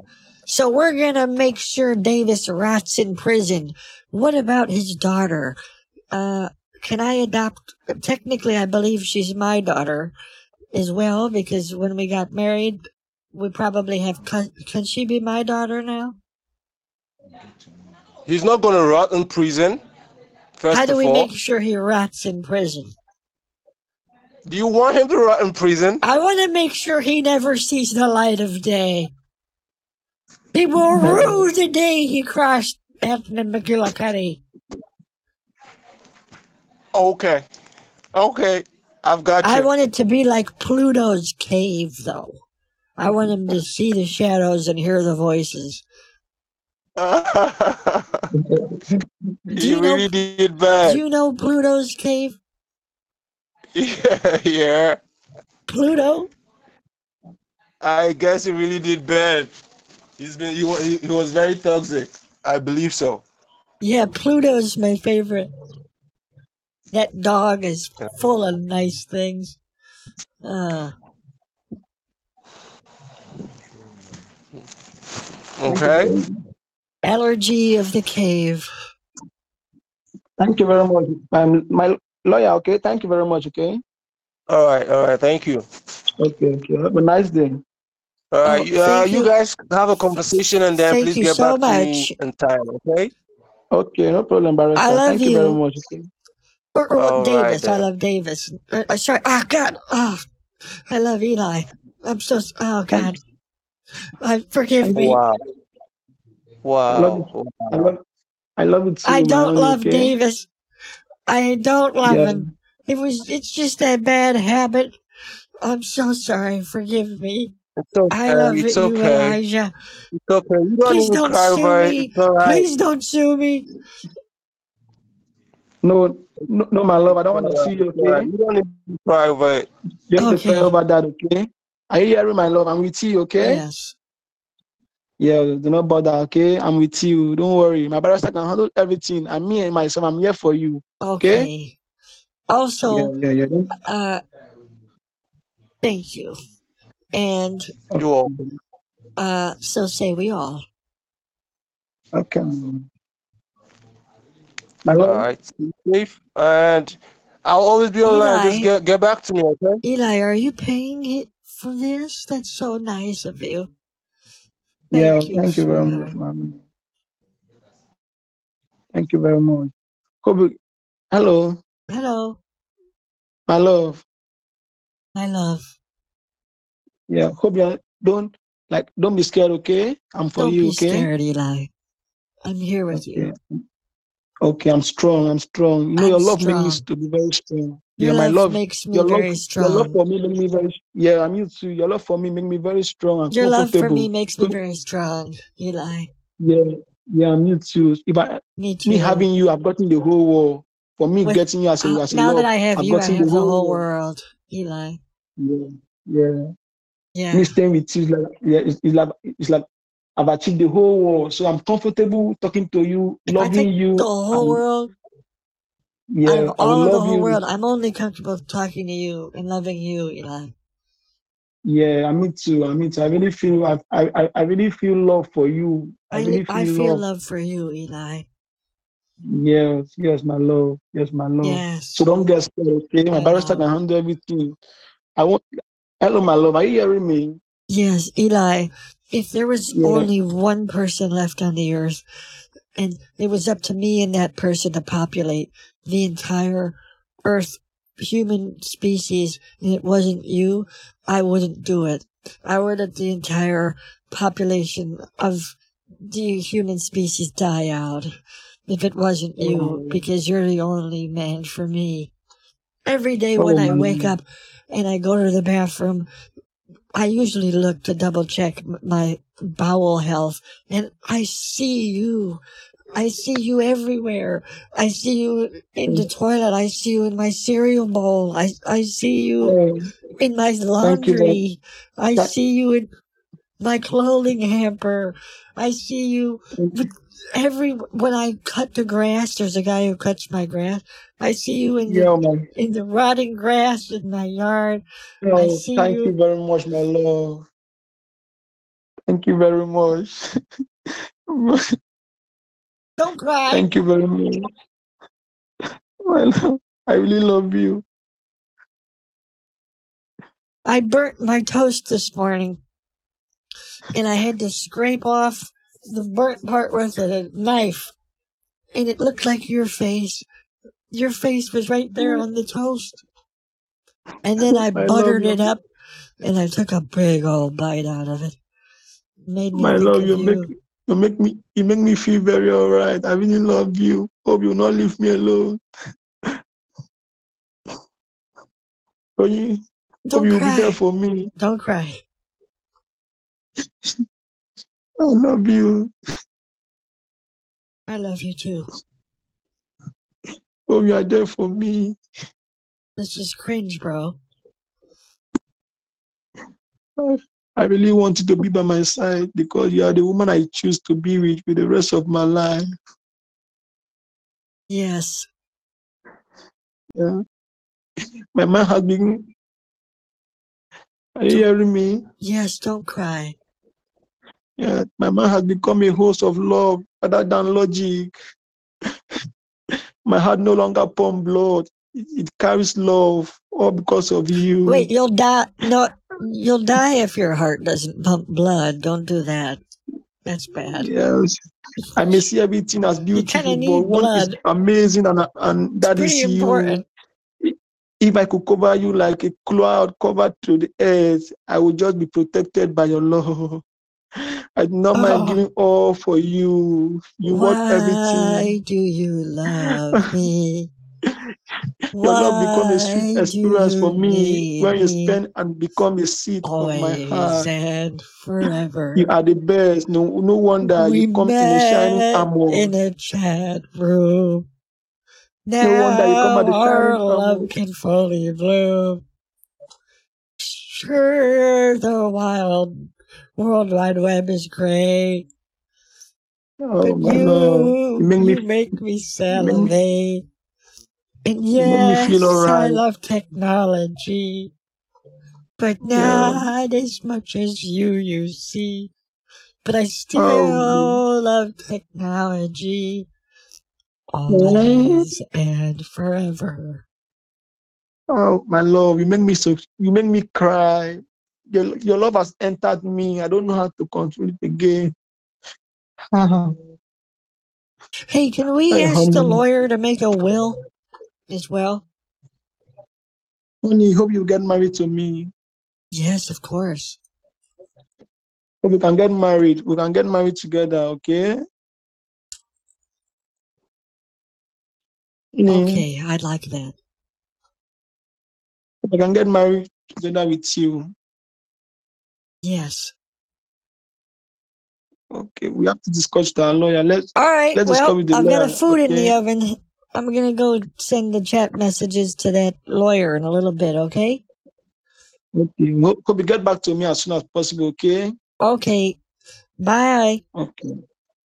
So we're gonna make sure Davis rots in prison. What about his daughter? Uh, can I adopt? Technically, I believe she's my daughter as well because when we got married, we probably have. Can, can she be my daughter now? He's not gonna rot in prison. First How do of we all, make sure he rots in prison? do you want him to rot in prison? I want to make sure he never sees the light of day. He will rue the day he crossed Anthony McGillicuddy. Okay. Okay. I've got you. I want it to be like Pluto's cave, though. I want him to see the shadows and hear the voices. Do you you know- really did Do bad. you know Pluto's cave? Yeah, yeah. Pluto? I guess he really did bad. He's been he, wa- he, he was very toxic. I believe so. Yeah, Pluto's my favorite. That dog is full of nice things. Uh, Okay. allergy of the cave. Thank you very much. Um, my lawyer, okay? Thank you very much, okay? All right. All right. Thank you. Okay, okay. Have a nice day. All right. Oh, uh, you you. guys have a conversation and then Thank please get so back to much. me in time. Okay. Okay, no problem, Barrister. I love Thank you very you. much. Okay. Or, or All right Davis. I love Davis. Uh, uh, sorry. Oh, God. Oh, I love Eli. I'm so. s- Oh, God. I forgive me. Wow. I love. Wow. I love, I love it too, I don't love okay? Davis. I don't love Yeah. him. It was. It's just a bad habit. I'm so sorry. Forgive me. It's okay. I love It's you, okay. Elijah. It's okay. You don't Please don't cry sue over me. It's all right. Please don't sue me. No, no, no, my love, I don't want to see you, It's all right. okay? You don't need to cry over it. Just to cry Okay. over that, okay? Are you hearing my love? I'm with you, okay? Yes. Yeah, do not bother, okay? I'm with you. Don't worry. My barrister can handle everything. And me and myself, I'm here for you. Okay? Okay. Yeah, Also, yeah, yeah. Don't- uh, thank you. And You're welcome. uh, so say we all. Okay. My All love, right. Stay safe. And I'll always be online. Just Eli, get get back to me, okay? Eli, are you paying it for this? That's so nice of you. yeah, Thank you, thank you very much, ma'am. Thank you very much. Kobe, hello, Hello, my love. my love. Yeah, hope you don't like don't be scared, okay? I'm for Don't you, be okay? scared, Eli. I'm here with you. Okay, I'm strong. I'm strong. You know, I'm your love me strong. to be very strong. Your Yeah, my love love, makes me your love, very your love strong. for me make me very. Yeah, I'm used to your love for me make me very strong and Your love for me comfortable. makes me very strong, Eli. Yeah, yeah, I'm used to. If I Me me too. having you, I've gotten the whole world. For me With getting you as a uh, as a now that love, I have I've you, I gotten have the the whole whole world. world, Eli. Yeah, yeah. Me Yeah. staying with you is like yeah, it's, it's like it's like I've achieved the whole world. So I'm comfortable talking to you, If I loving take the you, whole and world out yeah, of I will all of the whole you. world, I'm only comfortable talking to you and loving you, Eli. Yeah, I me too. I me too. I really feel I I I really feel love for you. I I really li- I feel feel love. love for you, Eli. Yes, yes, my love. Yes, my love. Yes, So don't get scared, okay? My my barrister can handle everything. I want hello, my love. Are you hearing me? Yes, Eli. If there was Yeah. only one person left on the earth, and it was up to me and that person to populate the entire earth human species and it wasn't you i wouldn't do it. I would let the entire population of the human species die out if it wasn't you Oh, because you're the only man for me. Every day oh when i wake up and i go to the bathroom I usually look to double check my bowel health and I see you. I see you everywhere. I see you in the mm-hmm. toilet. I see you in my cereal bowl. I, I see you in my thank you very laundry. I see you in my clothing hamper. I see you mm-hmm. every, when I cut the grass, there's a guy who cuts my grass. I see you in the, yeah, my in the rotting grass in my yard. I oh, see thank you you. very much, my love. Thank you very much. Don't cry. Thank you very much. My love. I really love you. I burnt my toast this morning and I had to scrape off the burnt part with a knife and it looked like your face. Your face was right there on the toast. And then I I buttered it up and I took a big old bite out of it. Made me My love, of you make you. you make me you make me feel very alright. I really love you. Hope you'll not leave me alone. Hope you hope Don't you'll be there cry. for me. Don't cry. I love you. I love you too. You are there for me. This is cringe, bro. I really want you to be by my side because you are the woman I choose to be with for the rest of my life. Yes. Yeah. My man has been. Are you hearing me? Yes, don't cry. Yeah, my man has become a host of love rather than logic. My heart no longer pump blood. It, it carries love, all because of you. Wait, you'll die. No, you'll die if your heart doesn't pump blood. Don't do that. That's bad. Yes. I may see everything as beautiful, but one is amazing, and and that is you. important. If I could cover you like a cloud covered to the earth, I would just be protected by your love. I do not mind Oh. giving all for you. You want everything. Why do you love me? Your love become a Why sweet do experience for you me need when you me? spend and become a seat of my Always heart. and forever. You are the best. No, no wonder we you come in a shining met armor. in a chat room. No wonder you come at the our shining love armor. can fully bloom. Sure, the wild World Wide Web is great, Oh but my you, love, you make me, you make me you make me, salivate. And you make me feel yes, I love technology, but Yeah. not as much as you, you see. But I Oh, still love technology, always and forever. oh my love, you make me so. You make me cry. Your your love has entered me. I don't know how to control it again. Hey, can we ask the lawyer to make a will as well? honey, hope you get married to me. Yes, of course. Hope we can get married. We can get married together. Okay. Okay, I'd like that. I can get married together with you. Yes. Okay, we have to discuss with our lawyer. Let's All right. let's discuss Well, with the I've got a lawyer. food in the Okay. oven. I'm gonna go send the chat messages to that lawyer in a little bit. Okay. Okay. Hope you get back to me as soon as possible. Okay. Okay. Bye. Okay.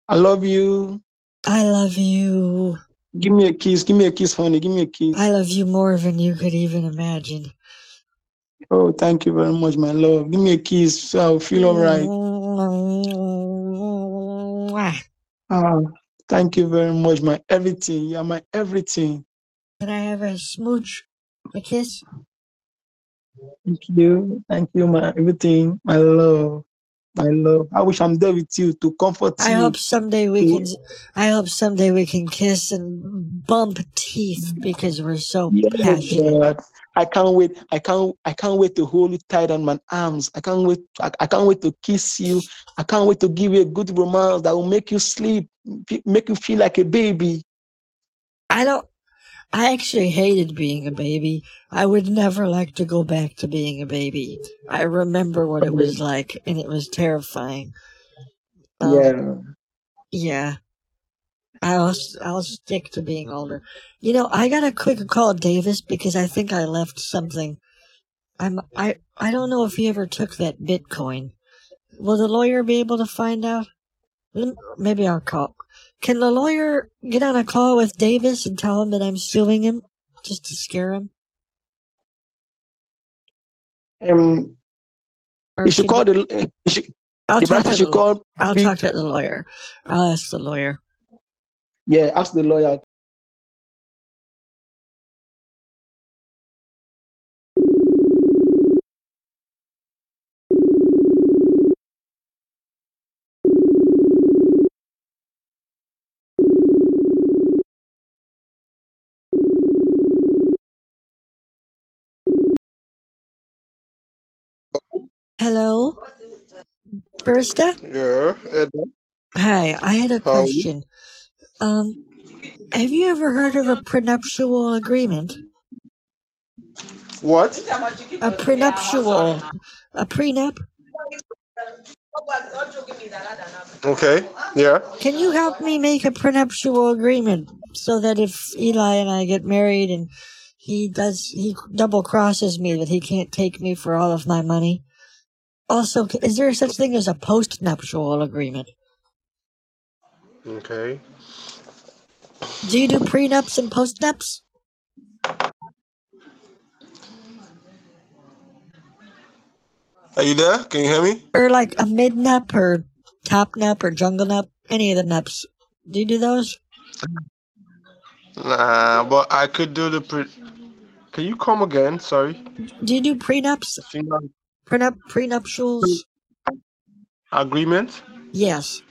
I love you. I love you. Give me a kiss. Give me a kiss, honey. Give me a kiss. I love you more than you could even imagine. Oh, thank you very much, my love. Give me a kiss so I'll feel all right. Mwah. Ah, thank you very much, my everything. You're my everything. Can I have a smooch? A kiss? Thank you. Thank you, my everything. My love. My love. I wish I'm there with you to comfort I you. hope someday we can. I hope someday we can kiss and bump teeth because we're so Yes, passionate. God. I can't wait. I can't. I can't wait to hold you tight on my arms. I can't wait. I, I can't wait to kiss you. I can't wait to give you a good romance that will make you sleep, make you feel like a baby. I don't. I actually hated being a baby. I would never like to go back to being a baby. I remember what it was like, and it was terrifying. Um, Yeah. Yeah. I'll I'll stick to being older. You know, I got a quick call Davis because I think I left something. I'm I I don't know if he ever took that Bitcoin. Will the lawyer be able to find out? Maybe I'll call. Can the lawyer get on a call with Davis and tell him that I'm suing him just to scare him? Um, Or you should call the. uh, You should, I'll the talk brother to should the, call. I'll talk to the lawyer. I'll ask the lawyer. Yeah, ask the lawyer. Hello, Bersta. Yeah, Ed. Hi, I had a How are you? question. Um, have you ever heard of a prenuptial agreement? What? A prenuptial, a prenup? Okay. Yeah. Can you help me make a prenuptial agreement so that if Eli and I get married and he does, he double crosses me that he can't take me for all of my money? Also, is there such thing as a post-nuptial agreement? Okay. Do you do prenups and postnups? Are you there? Can you hear me? Or like a midnup or top nup or jungle nup, any of the nups. Do you do those? Nah, but I could do the pre. Can you come again? Sorry. Do you do prenups? Female. Prenup prenuptials? agreement. Yes.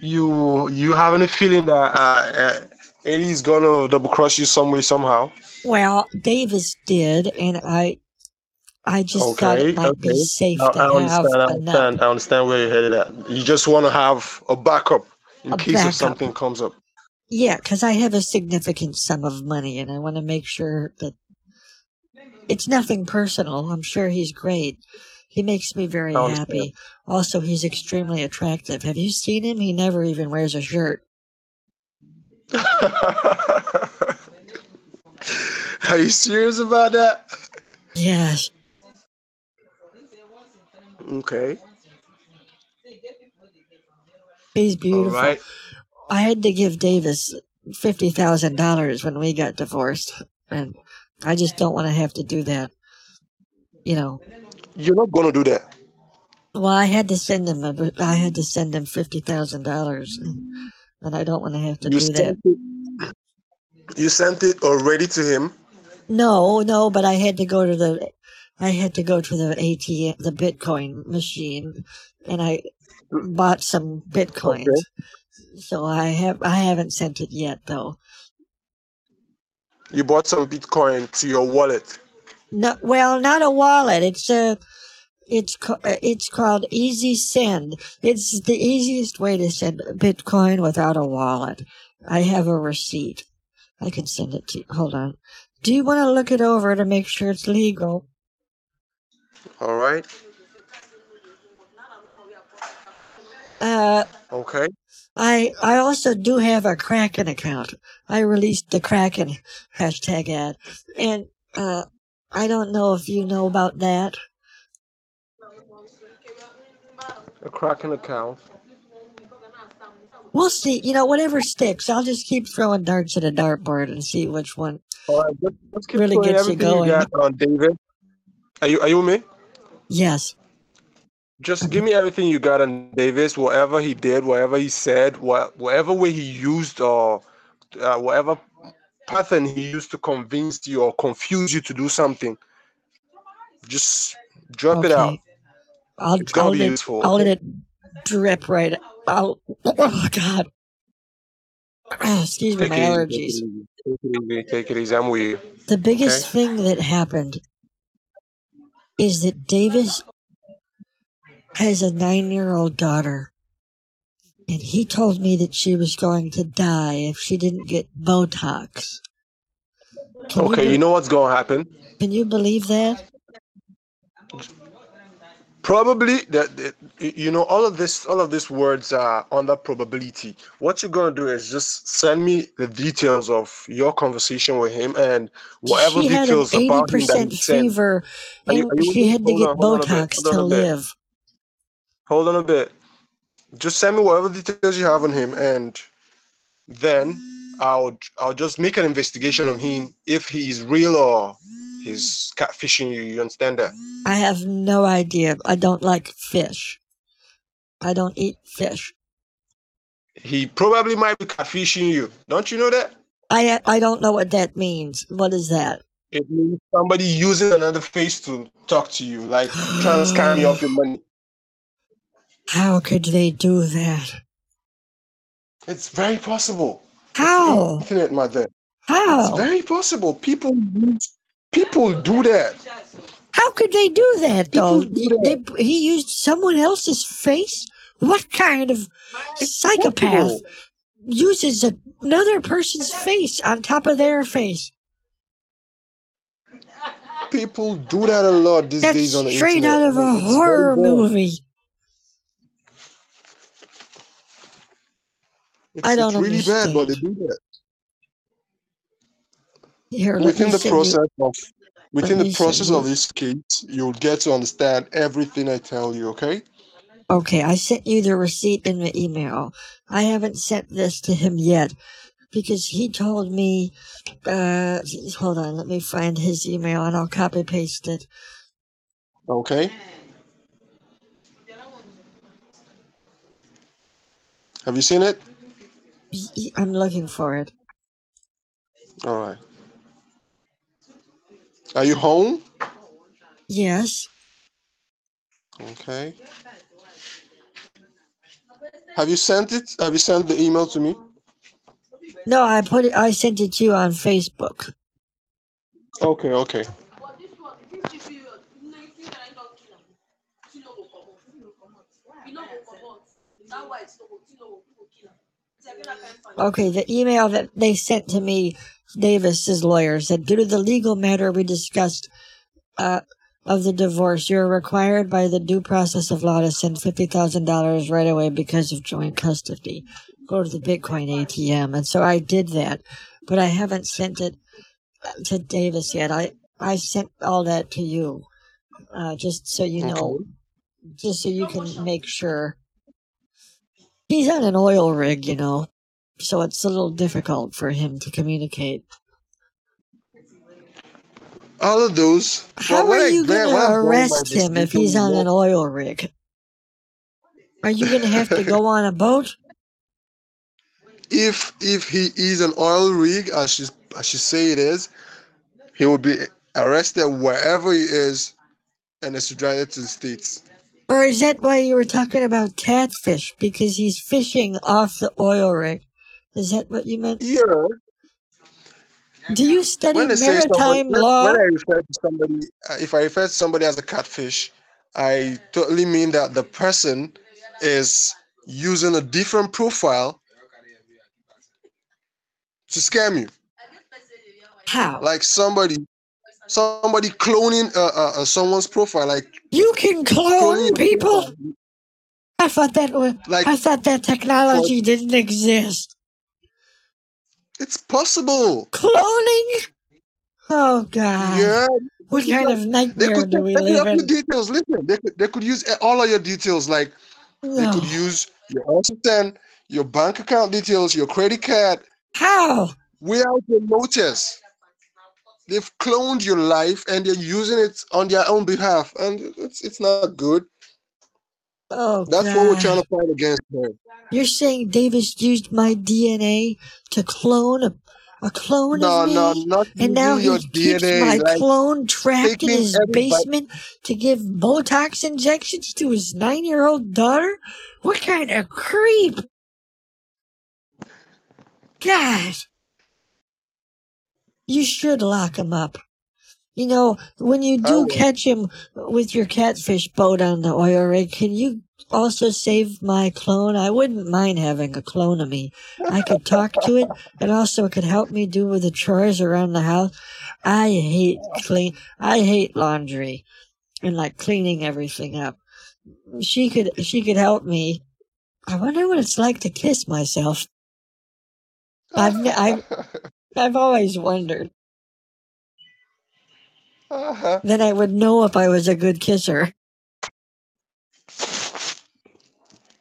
You you have any feeling that uh, uh, Eddie's gonna double cross you some way somehow? Well, Davis did, and I, I just thought Okay, it might be okay. safe I, to I have understand. I a understand. I understand where you're headed at. You just want to have a backup in A case backup. if something comes up. Yeah, because I have a significant sum of money, and I want to make sure that it's nothing personal. I'm sure he's great. He makes me very oh, I understand. happy. Also, he's extremely attractive. Have you seen him? He never even wears a shirt. Are you serious about that? Yes. Okay. He's beautiful. right. I had to give Davis fifty thousand dollars when we got divorced, and I just don't want to have to do that. You know, You're not gonna do that. well, I had to send him. A, I had to send him fifty thousand dollars, and I don't want to have to You do that. it. You sent it already to him. No, no, but I had to go to the. I had to go to the ATM, the Bitcoin machine, and I bought some Bitcoins. So I have. I haven't sent it yet, though. You bought some Bitcoin to your wallet. No, well, not a wallet. It's a, it's it's called Easy Send. It's the easiest way to send Bitcoin without a wallet. I have a receipt. I can send it to you. Hold on. Do you want to look it over to make sure it's legal? All right. Uh, Okay. I I also do have a Kraken account. I released the Kraken hashtag ad, and uh, I don't know if you know about that. A Kraken account. We'll see. You know, whatever sticks. I'll just keep throwing darts at a dartboard and see which one. All right. Let's, let's keep Really gets you everything you going. got on David. Are you Are you with me? Yes. Just give me everything you got on Davis. Whatever he did, whatever he said, what whatever way he used, or uh, whatever pattern he used to convince you or confuse you to do something. Just drop it out. I'll It's gonna I'll be let, useful, I'll let it drip right. I'll. Oh God. Excuse me, Take my allergies. Take it easy. Take it easy. I'm with you. The biggest thing that happened is that Davis has a nine year old daughter. And he told me that she was going to die if she didn't get Botox. Can Okay, you, you know what's gonna happen? can you believe that? Probably that you know all of this all of these words are under probability. What you're gonna do is just send me the details of your conversation with him and whatever she had an details eighty about him that percent he said. fever, and you she had to get on, hold on a bit, Botox to live. Hold on a bit. Just send me whatever details you have on him, and then I'll I'll just make an investigation on him if he's real or he's catfishing you. You understand that? I have no idea. I don't like fish. I don't eat fish. He probably might be catfishing you. Don't you know that? I I don't know what that means. What is that? It means somebody using another face to talk to you, like trying to scam you off your money. How could they do that? It's very possible. How? Internet, my dear. It's How? very possible. People people do that. How could they do that though? Do They, he used someone else's face. What kind of It's psychopath possible. uses another person's face on top of their face? People do that a lot these That's days on the straight internet. out of a horror movie. It's, I don't it's really bad, but they do that. Here, Within the send you. process of within the process of this case, you'll get to understand everything I tell you. Okay? Okay, I sent you the receipt in the email. I haven't sent this to him yet because he told me. Uh, hold on, let me find his email and I'll copy paste it. Okay. Have you seen it? I'm looking for it. All right. Are you home? Yes. Okay. Have you sent it? Have you sent the email to me? No, I put it. I sent it to you on Facebook. Okay, okay. Okay, the email that they sent to me, Davis's lawyer said, due to the legal matter we discussed uh, of the divorce, you're required by the due process of law to send fifty thousand dollars right away because of joint custody. Go to the Bitcoin ATM, and so I did that, but I haven't sent it uh, to Davis yet. I I sent all that to you, uh, just so you know, just so you can make sure. He's on an oil rig, you know, so it's a little difficult for him to communicate. All of those. How Well, are you going to I'm going by arrest him if he's on an oil rig? Are you going to have to go on a boat? if if he is an oil rig, as she as she say it is, he will be arrested wherever he is, and extradited to the states. Or is that why you were talking about catfish? Because he's fishing off the oil rig. Is that what you meant? Yeah. Do you study When say maritime law? when I refer to somebody, uh, if I refer to somebody as a catfish, I totally mean that the person is using a different profile to scam you. How? Like somebody, somebody cloning uh, uh, uh, someone's profile, like You can clone people? I thought that was, Like I thought that technology didn't exist. It's possible. Cloning? Oh God! Yeah, What kind of they nightmare could, do they we live have your details. Listen, they could, they could use all of your details. Like they could use your assistant, your bank account details, your credit card, How? without your notice. They've cloned your life and they're using it on their own behalf, and it's it's not good. Oh That's God! what we're trying to fight against here. You're saying Davis used my DNA to clone a, a clone No, of me? no, not And now he keeps DNA. my like clone trapped in his everybody- basement to give Botox injections to his nine year old daughter? What kind of creep? God. You should lock him up. You know, when you do catch him with your catfish boat on the oil rig, can you also save my clone? I wouldn't mind having a clone of me. I could talk to it, and also it could help me do with the chores around the house. I hate clean. I hate laundry, and like cleaning everything up. She could. She could help me. I wonder what it's like to kiss myself. I've. I've. I've always wondered. Uh-huh. Then I would know if I was a good kisser. Don't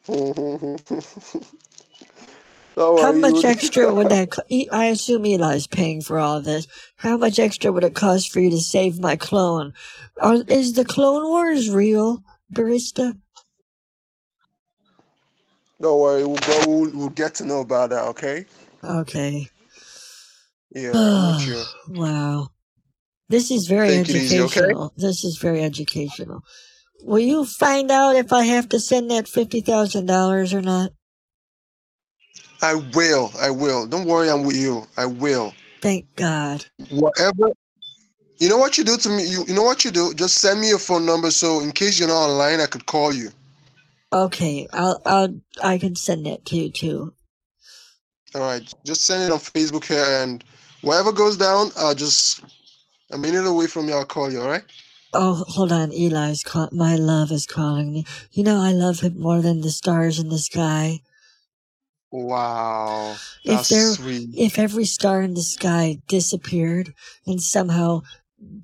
How much extra would that? Co- I assume Eli's paying for all this. How much extra would it cost for you to save my clone? Are, is the Clone Wars real, Barista? Don't worry, we'll, go, we'll, we'll get to know about that, okay? Okay. Yeah, I'm wow. This is very Take it easy, okay? educational. This is very educational. Will you find out if I have to send that fifty thousand dollars or not? I will, I will. Don't worry, I'm with you. I will. Thank God. Whatever. You know what you do to me? You, you know what you do? Just send me your phone number so in case you're not online, I could call you. Okay, I'll I'll I can send that to you too. All right, just send it on Facebook here, and whatever goes down, I'll just a minute away from you. I'll call you. All right? Oh, hold on. Eli's call. My love is calling me. You know, I love him more than the stars in the sky. Wow, If there, sweet. if every star in the sky disappeared and somehow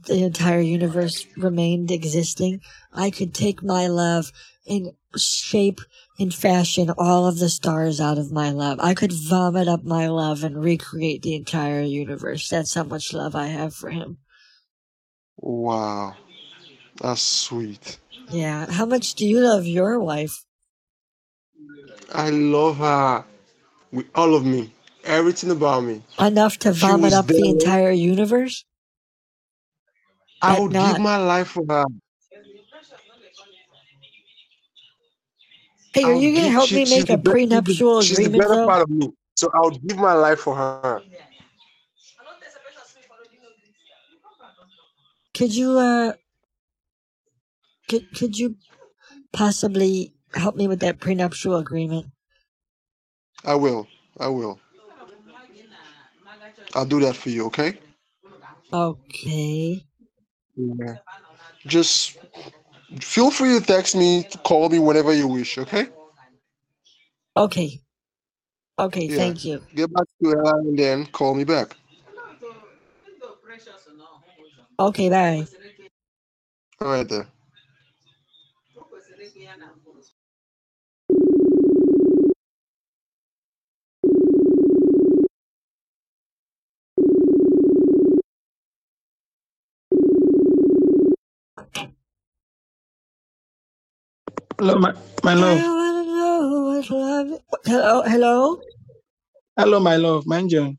the entire universe remained existing, I could take my love and shape and fashion all of the stars out of my love. I could vomit up my love and recreate the entire universe. That's how much love I have for him. Wow, That's sweet. Yeah. How much do you love your wife? I love her with all of me, everything about me. Enough to vomit up the entire universe? I would not. give my life for her. Hey, are you gonna help She, me make a. She's the, prenuptial she's the better though? part of me. So I would give my life for her. Could you uh could could you possibly help me with that prenuptial agreement? I will. I will. I'll do that for you. Okay. Okay. Yeah. Just feel free to text me, call me whenever you wish. Okay. Okay. Okay, Yeah. thank you. Get back to her and then call me back. Okay, bye. All right then. Hello, my, my I love. wanna know what love Hello hello? Hello, my love. Mind you,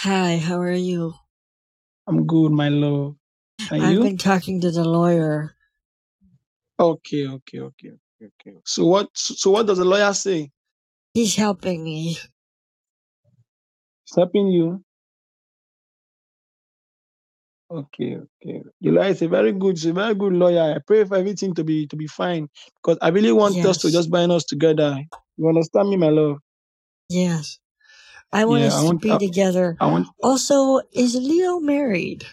Hi, how are you? I'm good, my love. And I've you? been talking to the lawyer. Okay, okay, okay, okay, okay. So what? So what does the lawyer say? He's helping me. He's helping you. Okay, okay. Lawyer is a very good, a very good lawyer. I pray for everything to be to be fine because I really want us to Yes. just bind us together. You understand me, my love? Yes. I want Yeah, us I to want. be I, together. I want. Also, is Leo married?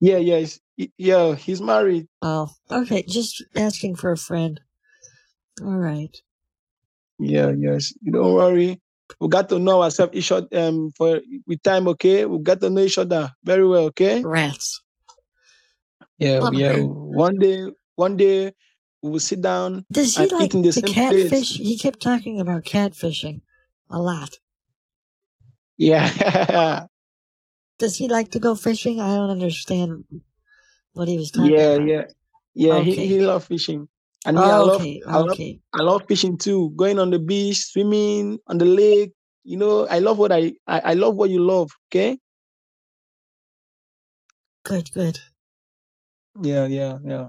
Yeah, yeah, he's, he- yeah. He's married. Oh, okay. Just asking for a friend. All right. Yeah, yes. You don't worry. We got to know ourselves each other um for with time. Okay, we got to know each other very well. Okay. Rats. Yeah, All yeah. right. One day, one day, we will sit down Does he like the to catfish? place. He kept talking about catfishing a lot. Yeah, Does he like to go fishing? I don't understand what he was talking yeah, about. yeah, yeah. He Okay. he love fishing, and me, I ah, love, Okay. I love, Okay. I love fishing too. Going on the beach, swimming on the lake. You know, I love what I, I, I love what you love. Okay. Good. Good. Yeah, yeah, yeah.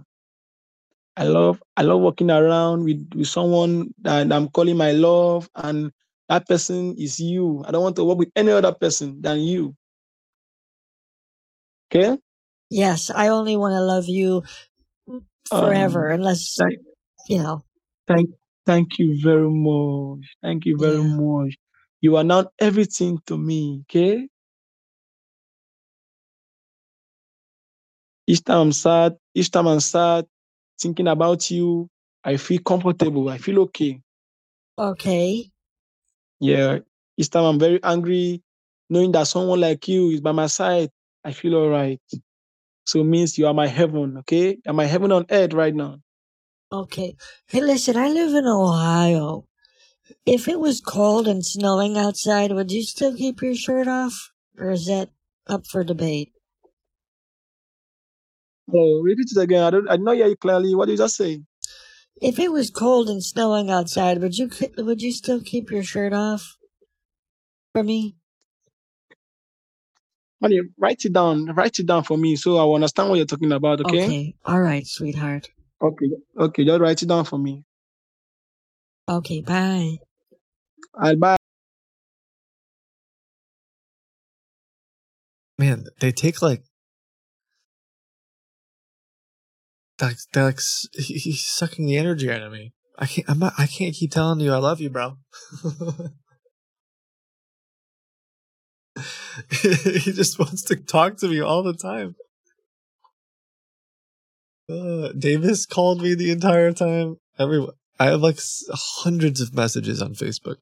I love I love walking around with, with someone that I'm calling my love, and that person is you. I don't want to work with any other person than you. Okay? Yes, I only want to love you forever, Um, unless thank you know. thank thank you very much. Thank you very Yeah. much. You are now everything to me. Okay? Each time I'm sad, each time I'm sad, thinking about you, I feel comfortable. I feel okay. Okay. Yeah. Each time I'm very angry, knowing that someone like you is by my side, I feel all right. So it means you are my heaven, okay? You're my heaven on earth right now. Okay. Hey, listen. I live in Ohio. If it was cold and snowing outside, would you still keep your shirt off, or is that up for debate? Oh, read it again. I don't I know you clearly. What did you just say? If it was cold and snowing outside, would you would you still keep your shirt off for me? Honey, write it down. Write it down for me so I will understand what you're talking about, okay? Okay. All right, sweetheart. Okay. Okay, just write it down for me. Okay. Bye. I'll buy Man, they take like like they're like he's sucking the energy out of me. I can't. I'm not. I can't keep telling you I love you, bro. he just wants to talk to me all the time. Uh, Davis called me the entire time. Everyone, I have like hundreds of messages on Facebook.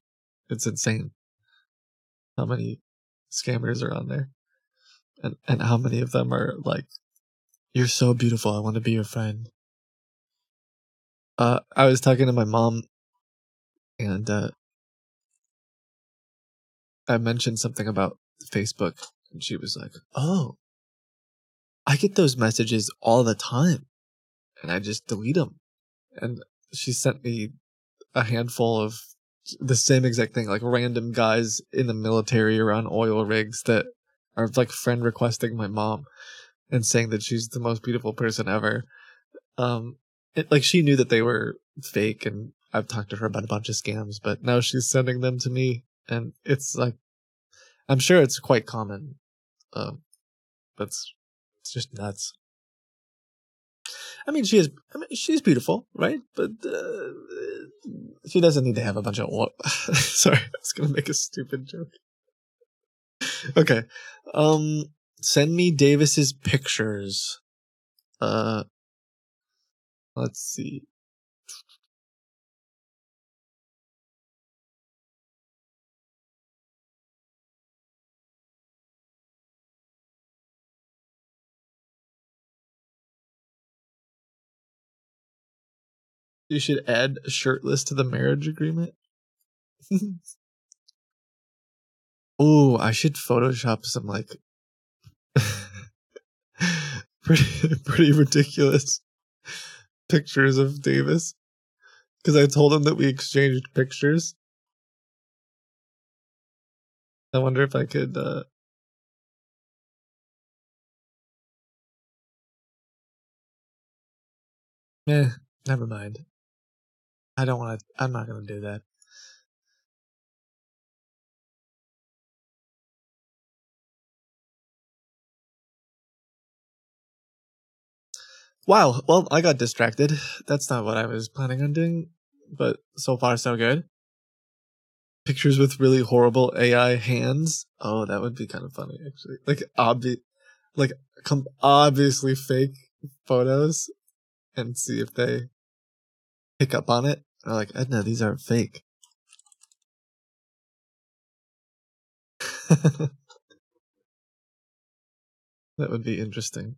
It's insane how many scammers are on there, and and how many of them are like, "You're so beautiful. I want to be your friend." Uh, I was talking to my mom, and uh, I mentioned something about Facebook, and she was like, "Oh, I get those messages all the time and I just delete them. And she sent me a handful of the same exact thing, like random guys in the military around oil rigs that are like friend requesting my mom and saying that she's the most beautiful person ever. Um, it, like she knew that they were fake, and I've talked to her about a bunch of scams, but now she's sending them to me, and it's like, I'm sure it's quite common. Um, but it's, it's just nuts. I mean, she is. I mean, she's beautiful, right? But uh, she doesn't need to have a bunch of. Sorry, I was gonna make a stupid joke. okay, um, send me Davis's pictures. Uh, let's see. You should add a shirtless to the marriage agreement. oh, I should Photoshop some like pretty pretty ridiculous pictures of Davis because I told him that we exchanged pictures. I wonder if I could. uh Eh, never mind. I don't want to. I'm not going to do that. Wow. Well, I got distracted. That's not what I was planning on doing, but so far so good. Pictures with really horrible AI hands. Oh, that would be kind of funny, actually. Like obvi, like com- obviously fake photos, and see if they pick up on it. They're like, Edna, these aren't fake. that would be interesting.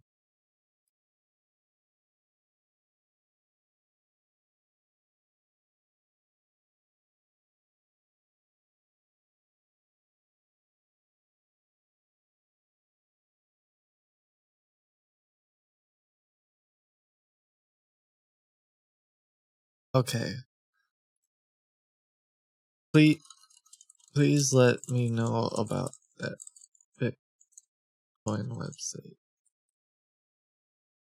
Okay. Please, please let me know about that Bitcoin website.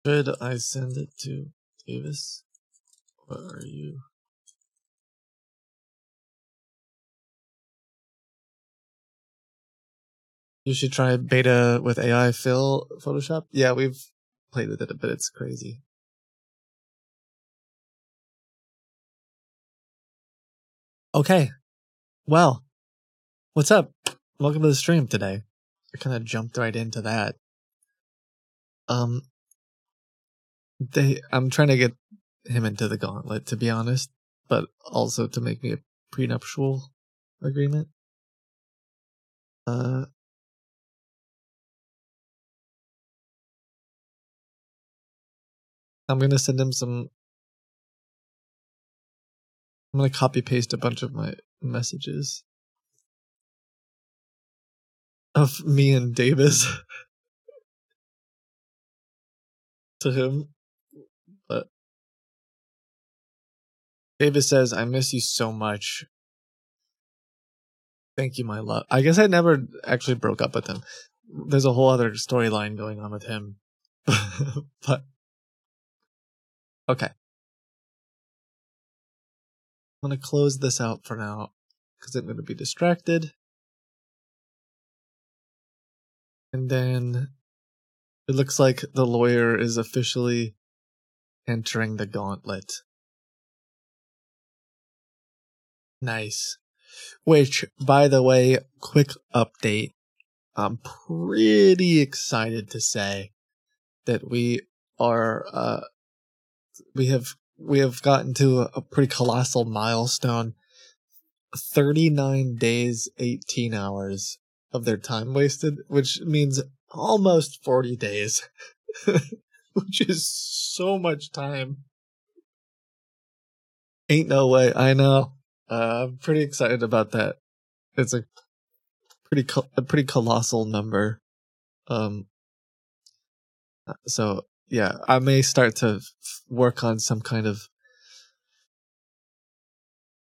Should I send it to Davis? What are you? You should try beta with AI fill Photoshop. Yeah, we've played with it a bit. It's crazy. Okay. Well, what's up? Welcome to the stream today. I kind of jumped right into that. Um, they, I'm trying to get him into the gauntlet, to be honest, but also to make me a prenuptial agreement. Uh, I'm gonna send him some. I'm gonna copy paste a bunch of my messages of me and Davis to him. But Davis says, I miss you so much. Thank you, my love. I guess I never actually broke up with him. There's a whole other storyline going on with him. but okay. I'm going to close this out for now because I'm going to be distracted. And then it looks like the lawyer is officially entering the gauntlet. Nice. Which, by the way, quick update. I'm pretty excited to say that we are, uh, we have, we have gotten to a, pretty colossal milestone. 39 days, 18 hours of their time wasted, which means almost 40 days, which is so much time. Ain't no way. I know. Uh, I'm pretty excited about that. It's a pretty co- a pretty colossal number. Um, Uh, So yeah, I may start to work on some kind of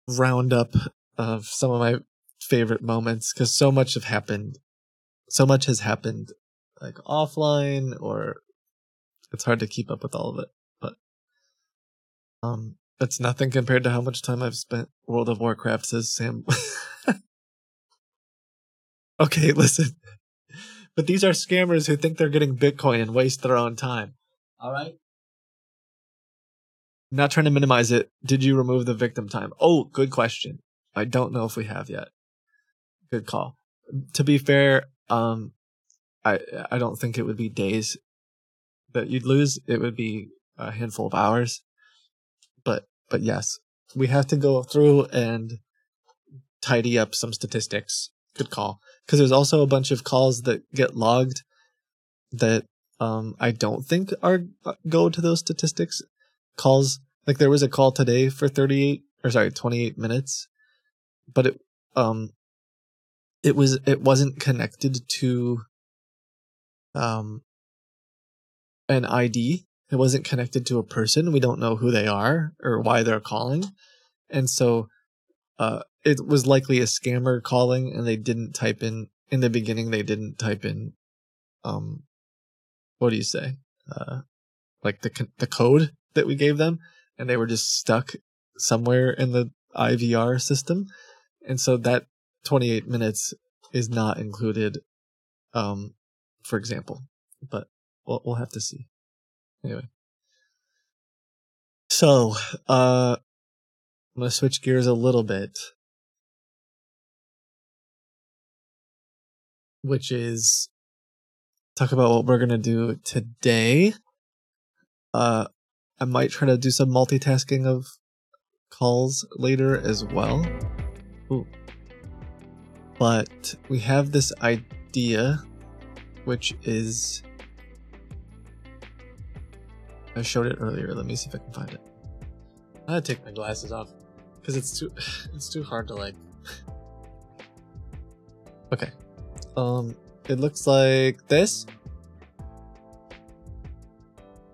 roundup of some of my favorite moments because so much have happened. So much has happened, like offline, or it's hard to keep up with all of it. But um, it's nothing compared to how much time I've spent World of Warcraft. Says Sam. okay, listen. But these are scammers who think they're getting Bitcoin and waste their own time. All right. Not trying to minimize it. Did you remove the victim time? Oh, good question. I don't know if we have yet. Good call. To be fair, um, I I don't think it would be days that you'd lose. It would be a handful of hours. But but yes, we have to go through and tidy up some statistics. Good call. Because there's also a bunch of calls that get logged that um I don't think are uh, go to those statistics. Calls like there was a call today for 38 or sorry 28 minutes, but it um it was it wasn't connected to um an ID. It wasn't connected to a person. We don't know who they are or why they're calling. And so uh it was likely a scammer calling and they didn't type in in the beginning they didn't type in um what do you say? Uh like the the code that we gave them and they were just stuck somewhere in the IVR system. And so that 28 minutes is not included um for example. But we'll we'll have to see. Anyway. So, uh I'm to switch gears a little bit. Which is talk about what we're to do today. Uh I might try to do some multitasking of calls later as well. Ooh. But we have this idea which is I showed it earlier. Let me see if I can find it. I gotta take my glasses off because it's too it's too hard to like. okay, um, it looks like this,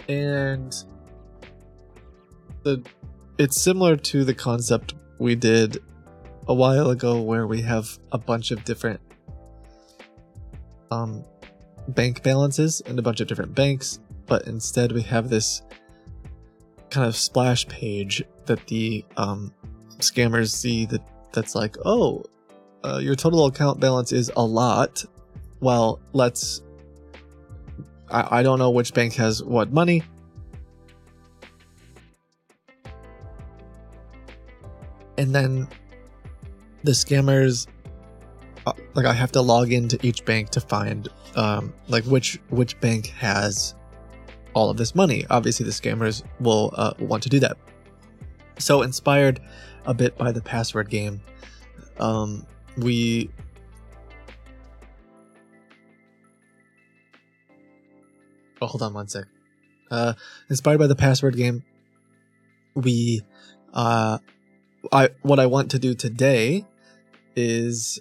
and the it's similar to the concept we did a while ago where we have a bunch of different um bank balances in a bunch of different banks but instead we have this kind of splash page that the um, scammers see that that's like oh uh, your total account balance is a lot well let's I, I don't know which bank has what money and then the scammers uh, like i have to log into each bank to find um, like which which bank has all of this money. Obviously, the scammers will uh, want to do that. So, inspired a bit by the password game, um, we oh, hold on one sec. Uh, inspired by the password game, we uh, I what I want to do today is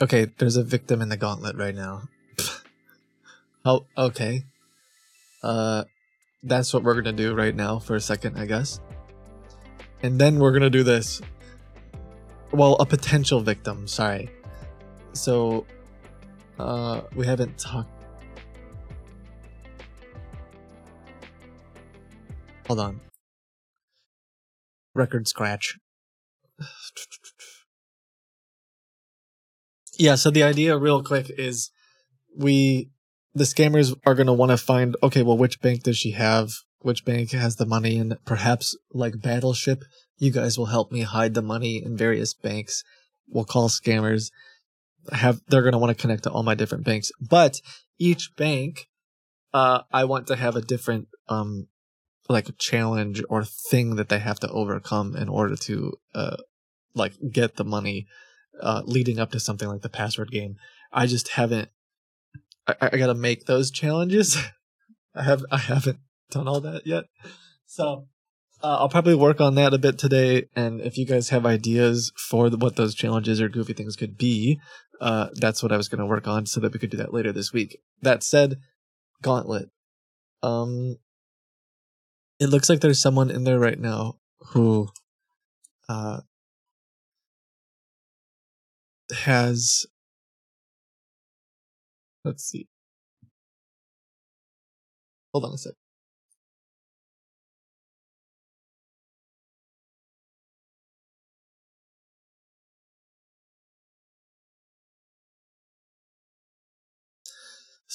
okay. There's a victim in the gauntlet right now. Oh, okay. Uh, that's what we're gonna do right now for a second, I guess. And then we're gonna do this. Well, a potential victim, sorry. So, uh, we haven't talked. Hold on. Record scratch. yeah, so the idea, real quick, is we the scammers are going to want to find okay well which bank does she have which bank has the money and perhaps like battleship you guys will help me hide the money in various banks we'll call scammers have they're going to want to connect to all my different banks but each bank uh i want to have a different um like a challenge or thing that they have to overcome in order to uh like get the money uh leading up to something like the password game i just haven't I, I gotta make those challenges. I have I haven't done all that yet, so uh, I'll probably work on that a bit today. And if you guys have ideas for the, what those challenges or goofy things could be, uh, that's what I was going to work on so that we could do that later this week. That said, Gauntlet. Um, it looks like there's someone in there right now who uh, has. Let's see. Hold on a sec.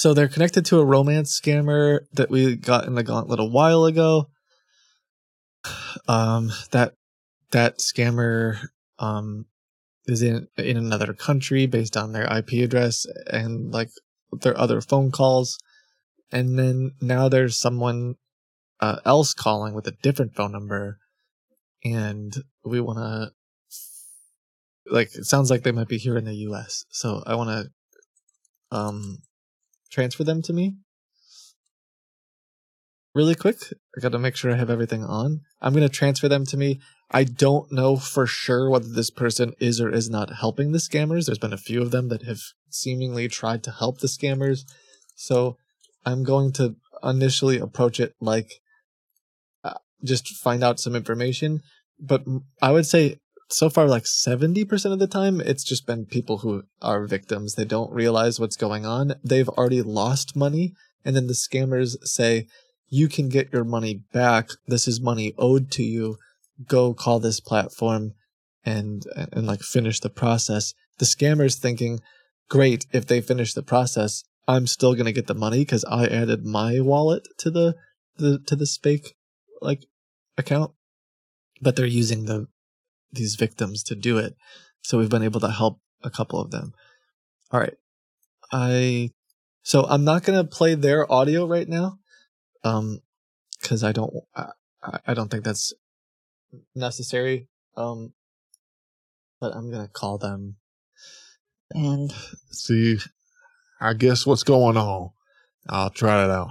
So they're connected to a romance scammer that we got in the gauntlet a while ago. Um, that that scammer um is in in another country based on their IP address and like their other phone calls, and then now there's someone uh, else calling with a different phone number, and we want to like it sounds like they might be here in the U.S. So I want to um transfer them to me really quick. I got to make sure I have everything on. I'm going to transfer them to me. I don't know for sure whether this person is or is not helping the scammers. There's been a few of them that have seemingly tried to help the scammers. So I'm going to initially approach it like uh, just find out some information. But I would say so far, like 70% of the time, it's just been people who are victims. They don't realize what's going on. They've already lost money. And then the scammers say, you can get your money back. This is money owed to you. Go call this platform and, and like finish the process. The scammer's thinking, great, if they finish the process, I'm still going to get the money because I added my wallet to the, the, to the Spake like account, but they're using the, these victims to do it. So we've been able to help a couple of them. All right. I, so I'm not going to play their audio right now um because i don't I, I don't think that's necessary um but i'm gonna call them and See, I guess what's going on. I'll try it out.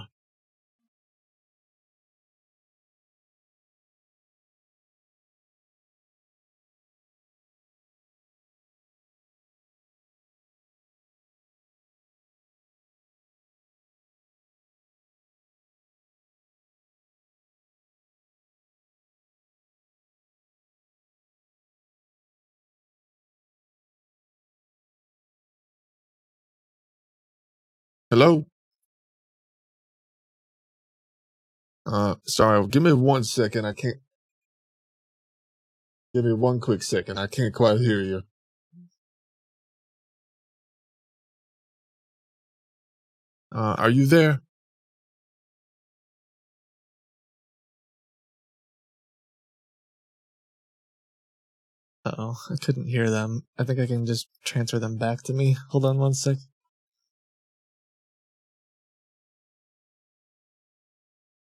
Hello? Uh, sorry, give me one second. I can't. Give me one quick second. I can't quite hear you. Uh, are you there? oh i couldn't hear them i think i can just transfer them back to me hold on one sec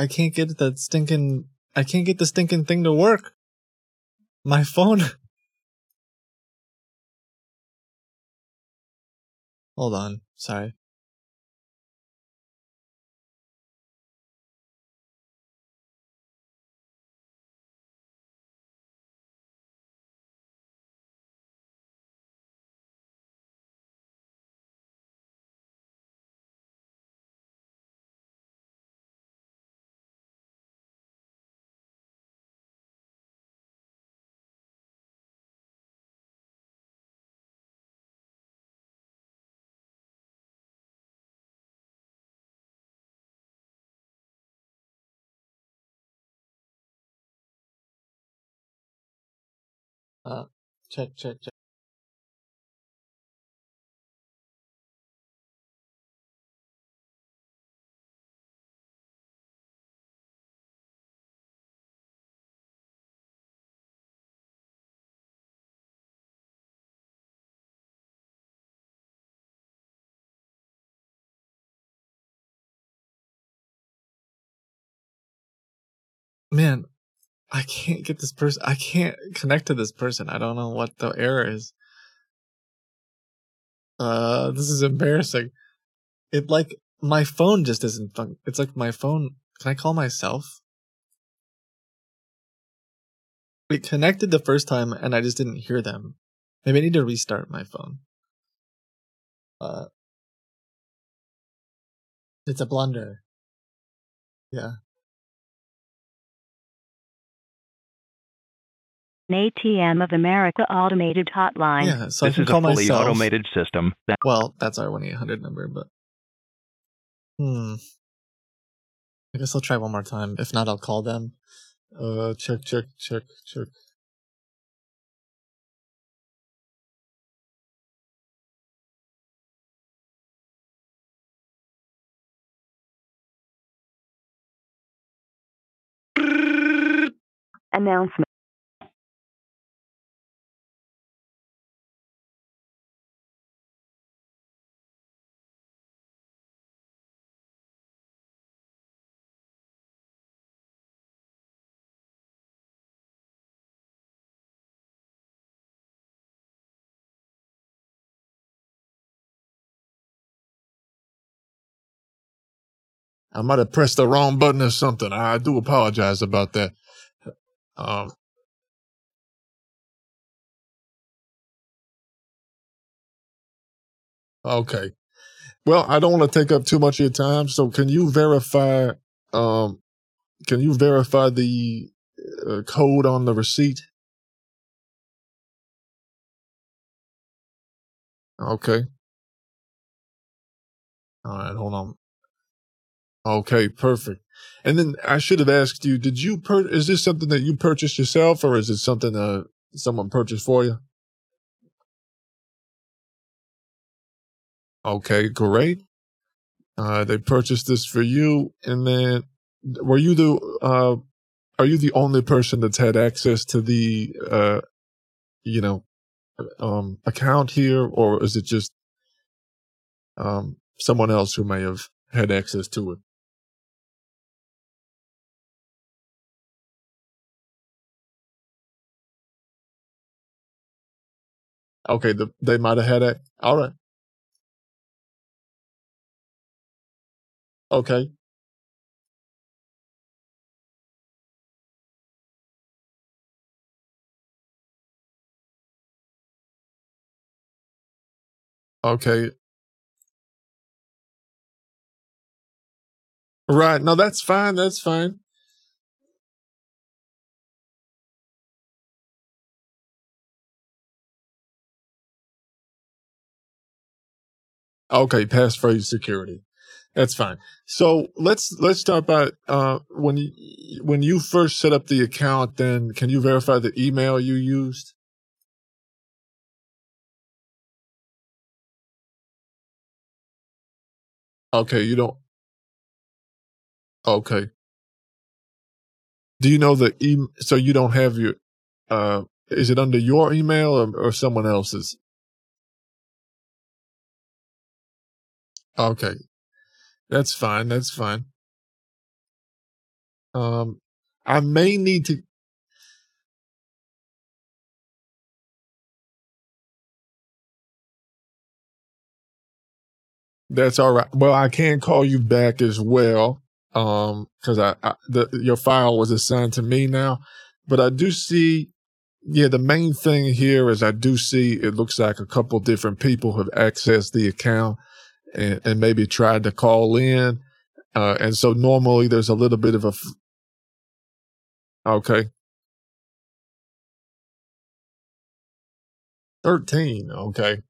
I can't get the stinking I can't get the stinking thing to work. My phone. Hold on. Sorry. Check, check, check. Man, I can't get this person. I can't connect to this person. I don't know what the error is. Uh, this is embarrassing. It like my phone just isn't fun. It's like my phone. Can I call myself? It connected the first time and I just didn't hear them. Maybe I need to restart my phone. Uh, it's a blunder. Yeah. An ATM of America automated hotline. Yeah, so I this can is a call fully myself. automated system. That Well, that's our one eight hundred number, but hmm. I guess I'll try one more time. If not, I'll call them. Uh, check, check, check, check. Announcement. I might have pressed the wrong button or something. I do apologize about that. Um, okay. Well, I don't want to take up too much of your time. So can you verify, um, can you verify the uh, code on the receipt? Okay. All right. Hold on. Okay, perfect. And then I should have asked you, did you pur- is this something that you purchased yourself or is it something uh someone purchased for you? Okay, great. Uh they purchased this for you and then were you the uh are you the only person that's had access to the uh you know um account here or is it just um someone else who may have had access to it? Okay, the, they might have had it. All right. Okay. Okay. Right. No, that's fine. That's fine. Okay, passphrase security. That's fine. So let's let's start by uh, when you when you first set up the account. Then can you verify the email you used? Okay, you don't. Okay. Do you know the e? So you don't have your. Uh, is it under your email or, or someone else's? Okay, that's fine. That's fine. Um, I may need to. That's all right. Well, I can call you back as well, um, because I, I the your file was assigned to me now, but I do see. Yeah, the main thing here is I do see it looks like a couple different people have accessed the account and, and maybe tried to call in, uh, and so normally there's a little bit of a. f- Okay, thirteen. Okay,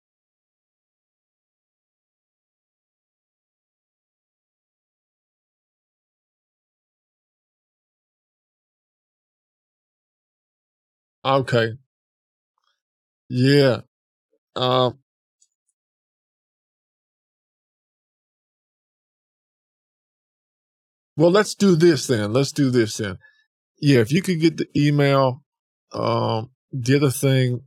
okay, yeah. Um, Well, let's do this then. Let's do this then. Yeah, if you could get the email. Um, the other thing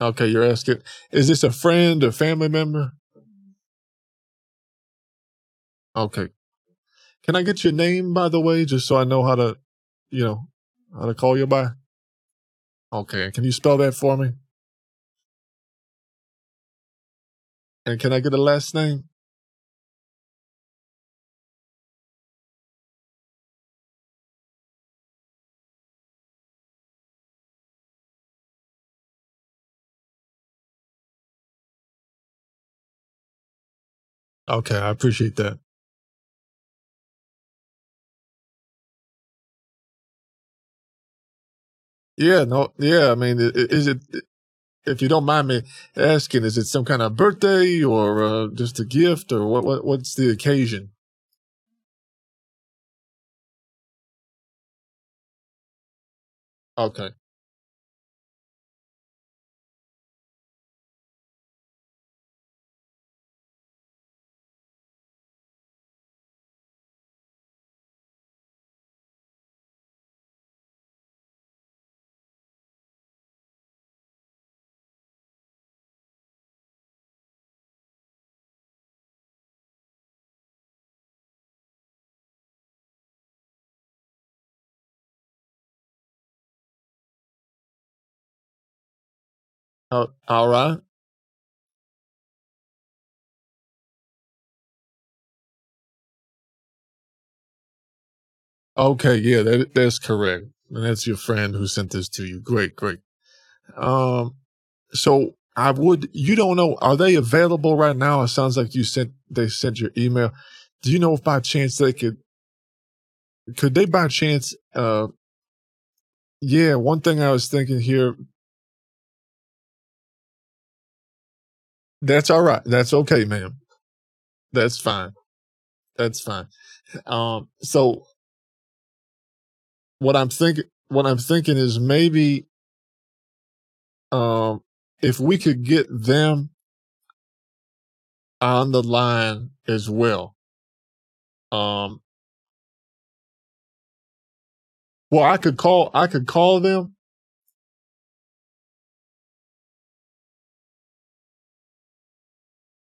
Okay, you're asking, is this a friend, or family member? Okay, can I get your name, by the way, just so I know how to, you know, how to call you by? Okay. Can you spell that for me? And can I get a last name? Okay, I appreciate that. Yeah, no, yeah. I mean, is it? If you don't mind me asking, is it some kind of birthday or uh, just a gift or what? What? What's the occasion? Okay. All right. Okay. Yeah, that that's correct. And that's your friend who sent this to you. Great, great. Um, so I would. You don't know. Are they available right now? It sounds like you sent. They sent your email. Do you know if by chance they could? Could they by chance? Uh, yeah. One thing I was thinking here. That's all right. That's okay, ma'am. That's fine. That's fine. Um, so what I'm thinking, what I'm thinking is maybe, um, if we could get them on the line as well. Um, well, I could call, I could call them.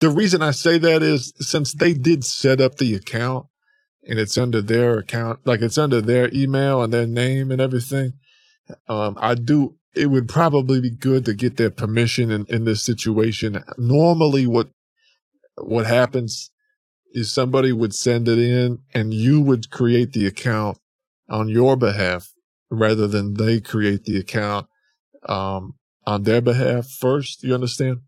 The reason I say that is since they did set up the account and it's under their account, like it's under their email and their name and everything. Um, I do, it would probably be good to get their permission in, in this situation. Normally what, what happens is somebody would send it in and you would create the account on your behalf rather than they create the account, um, on their behalf first. You understand?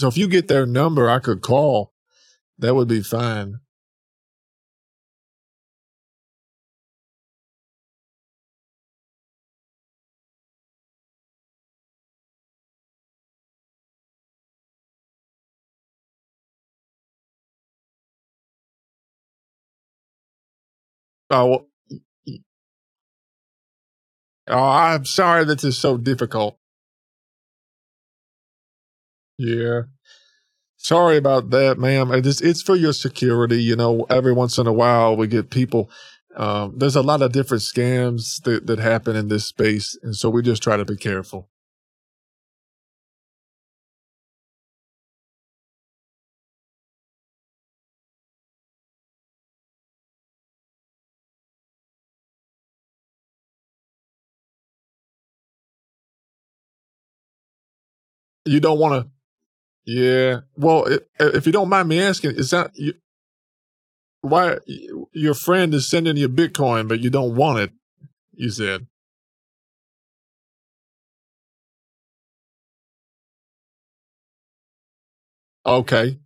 So if you get their number, I could call. That would be fine. Oh, oh, I'm sorry that this is so difficult. Yeah. Sorry about that, ma'am. It is, it's for your security. You know, every once in a while we get people. Um, there's a lot of different scams that, that happen in this space. And so we just try to be careful. You don't want to. Yeah. Well, if you don't mind me asking, is that you, why your friend is sending you Bitcoin, but you don't want it? You said. Okay.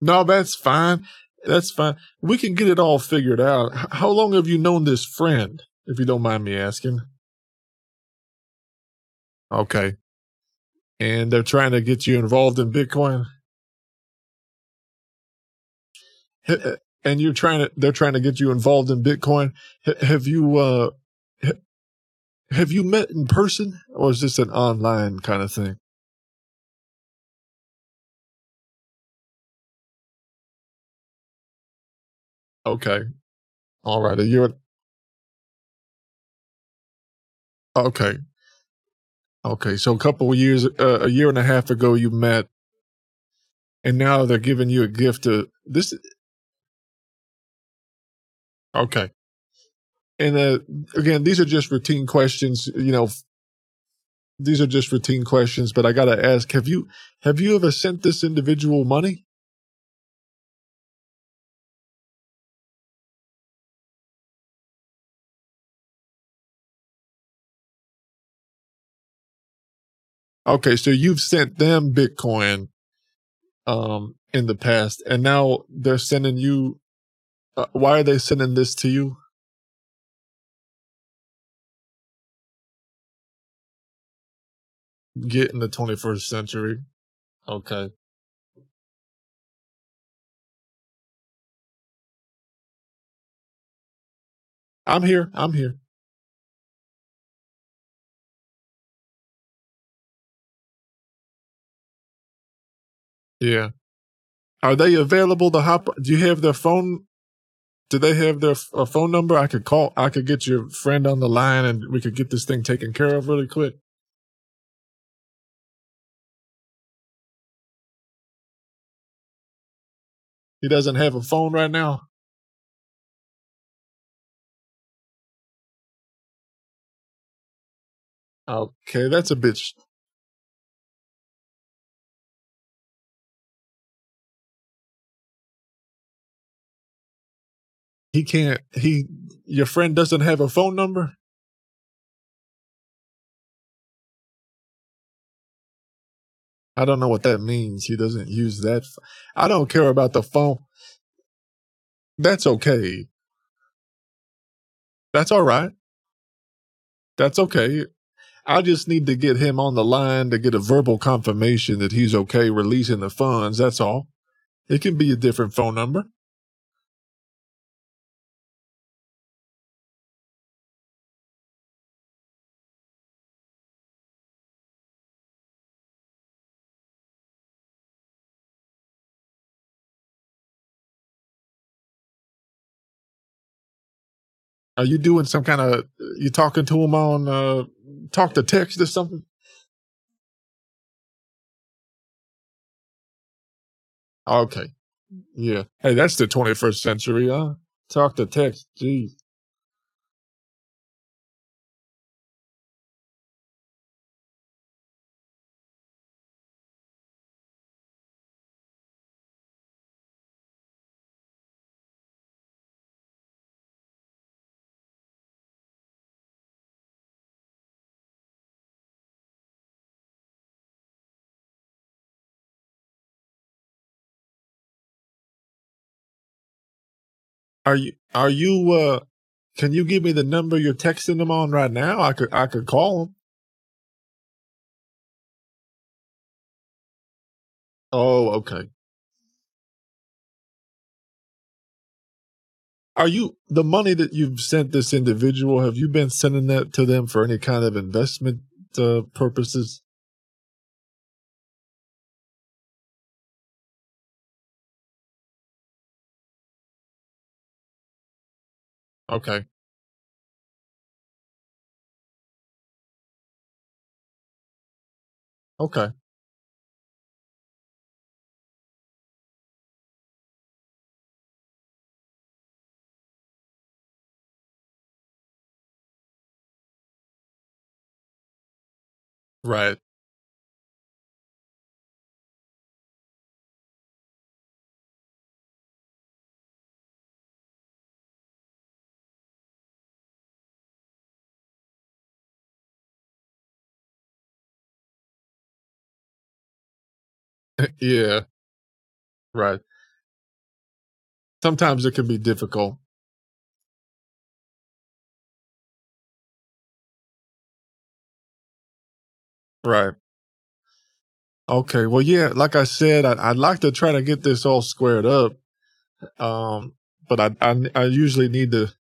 No, that's fine. That's fine. We can get it all figured out. How long have you known this friend, if you don't mind me asking? Okay. and they're trying to get you involved in Bitcoin. Uh, And you're trying to, they're trying to get you involved in Bitcoin. Have you, uh, have you met in person or is this an online kind of thing? Okay. All right. A year. Okay. Okay. So a couple of years, uh, a year and a half ago, you met, and now they're giving you a gift to this. Okay. And uh, again, these are just routine questions. You know, these are just routine questions. But I gotta ask: Have you have you ever sent this individual money? Okay, so you've sent them Bitcoin um, in the past, and now they're sending you. Uh, why are they sending this to you? Get in the 21st century. Okay. I'm here. I'm here. Yeah. Are they available to hop? Do you have their phone? Do they have their a phone number? I could call. I could get your friend on the line, and we could get this thing taken care of really quick. He doesn't have a phone right now. Okay, that's a bit. He can't. He. Your friend doesn't have a phone number. I don't know what that means. He doesn't use that. I don't care about the phone. That's okay. That's all right. That's okay. I just need to get him on the line to get a verbal confirmation that he's okay releasing the funds. That's all. It can be a different phone number. Are you doing some kind of? You talking to him on uh, talk to text or something? Okay. Yeah. Hey, that's the 21st century, huh? Talk to text. Jeez. Are you? Are you? uh Can you give me the number you're texting them on right now? I could. I could call them. Oh, okay. Are you the money that you've sent this individual? Have you been sending that to them for any kind of investment uh, purposes? Okay. Okay. Right. yeah. Right. Sometimes it can be difficult. Right. Okay. Well, yeah, like I said, I, I'd like to try to get this all squared up. Um, but I, I, I usually need to.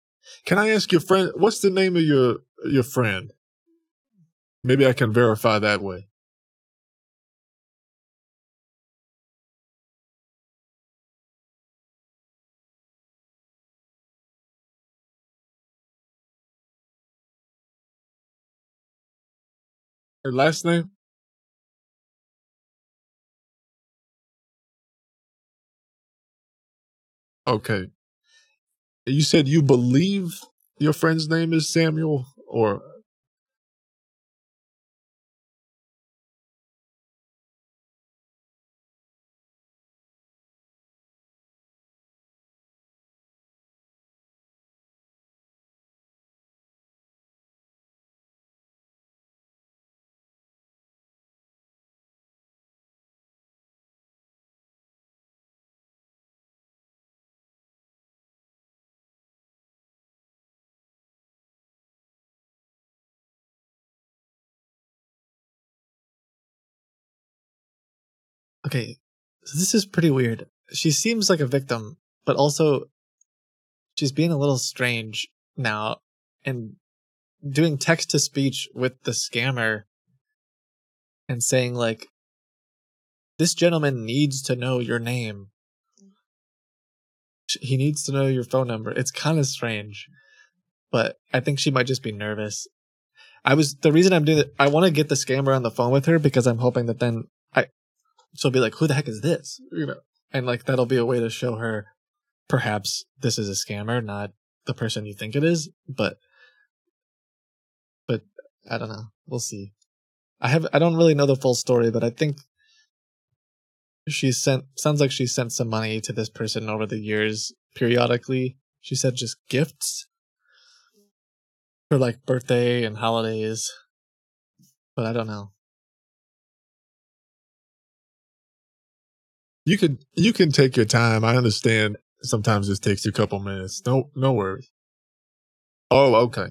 Can I ask your friend, what's the name of your, your friend? Maybe I can verify that way. Her last name? Okay. You said you believe your friend's name is Samuel or Okay, so this is pretty weird. She seems like a victim, but also she's being a little strange now and doing text to speech with the scammer and saying like this gentleman needs to know your name. He needs to know your phone number. It's kind of strange, but I think she might just be nervous. I was the reason I'm doing it. I want to get the scammer on the phone with her because I'm hoping that then I she'll be like, "Who the heck is this?" You know, and like that'll be a way to show her perhaps this is a scammer, not the person you think it is. But but I don't know. We'll see. I have I don't really know the full story, but I think she sent sounds like she sent some money to this person over the years periodically. She said just gifts for like birthday and holidays. But I don't know. You can you can take your time. I understand sometimes this takes you a couple minutes. No no worries. Oh, okay.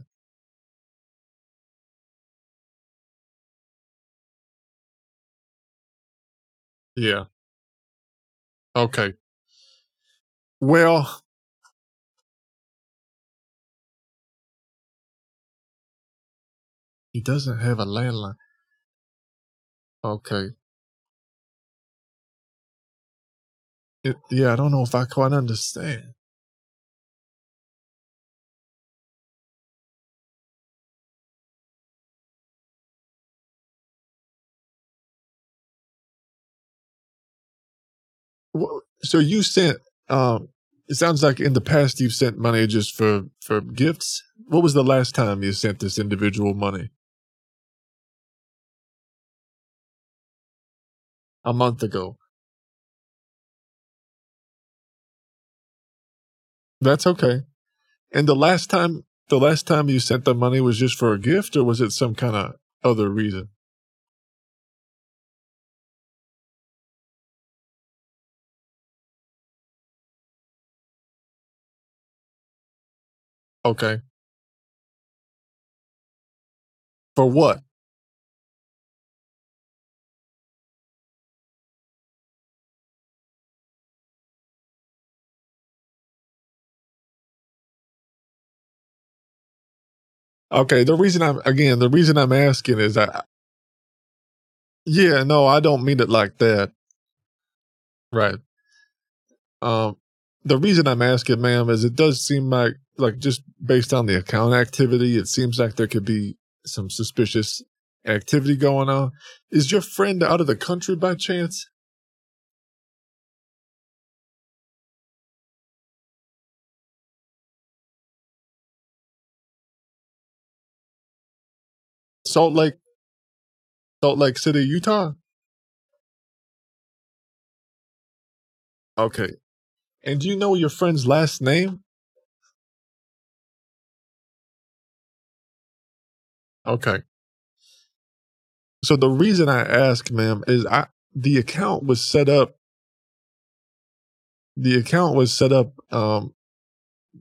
Yeah. Okay. Well, he doesn't have a landline. Okay. It, yeah, I don't know if I quite understand. So you sent um it sounds like in the past you've sent money just for for gifts. What was the last time you sent this individual money? A month ago. That's okay. And the last time the last time you sent the money was just for a gift or was it some kind of other reason? Okay. For what? Okay, the reason I'm again, the reason I'm asking is that yeah, no, I don't mean it like that. Right. Um the reason I'm asking, ma'am, is it does seem like like just based on the account activity, it seems like there could be some suspicious activity going on. Is your friend out of the country by chance? Salt Lake Salt Lake City, Utah? Okay. And do you know your friend's last name? Okay. So the reason I ask, ma'am, is I the account was set up the account was set up um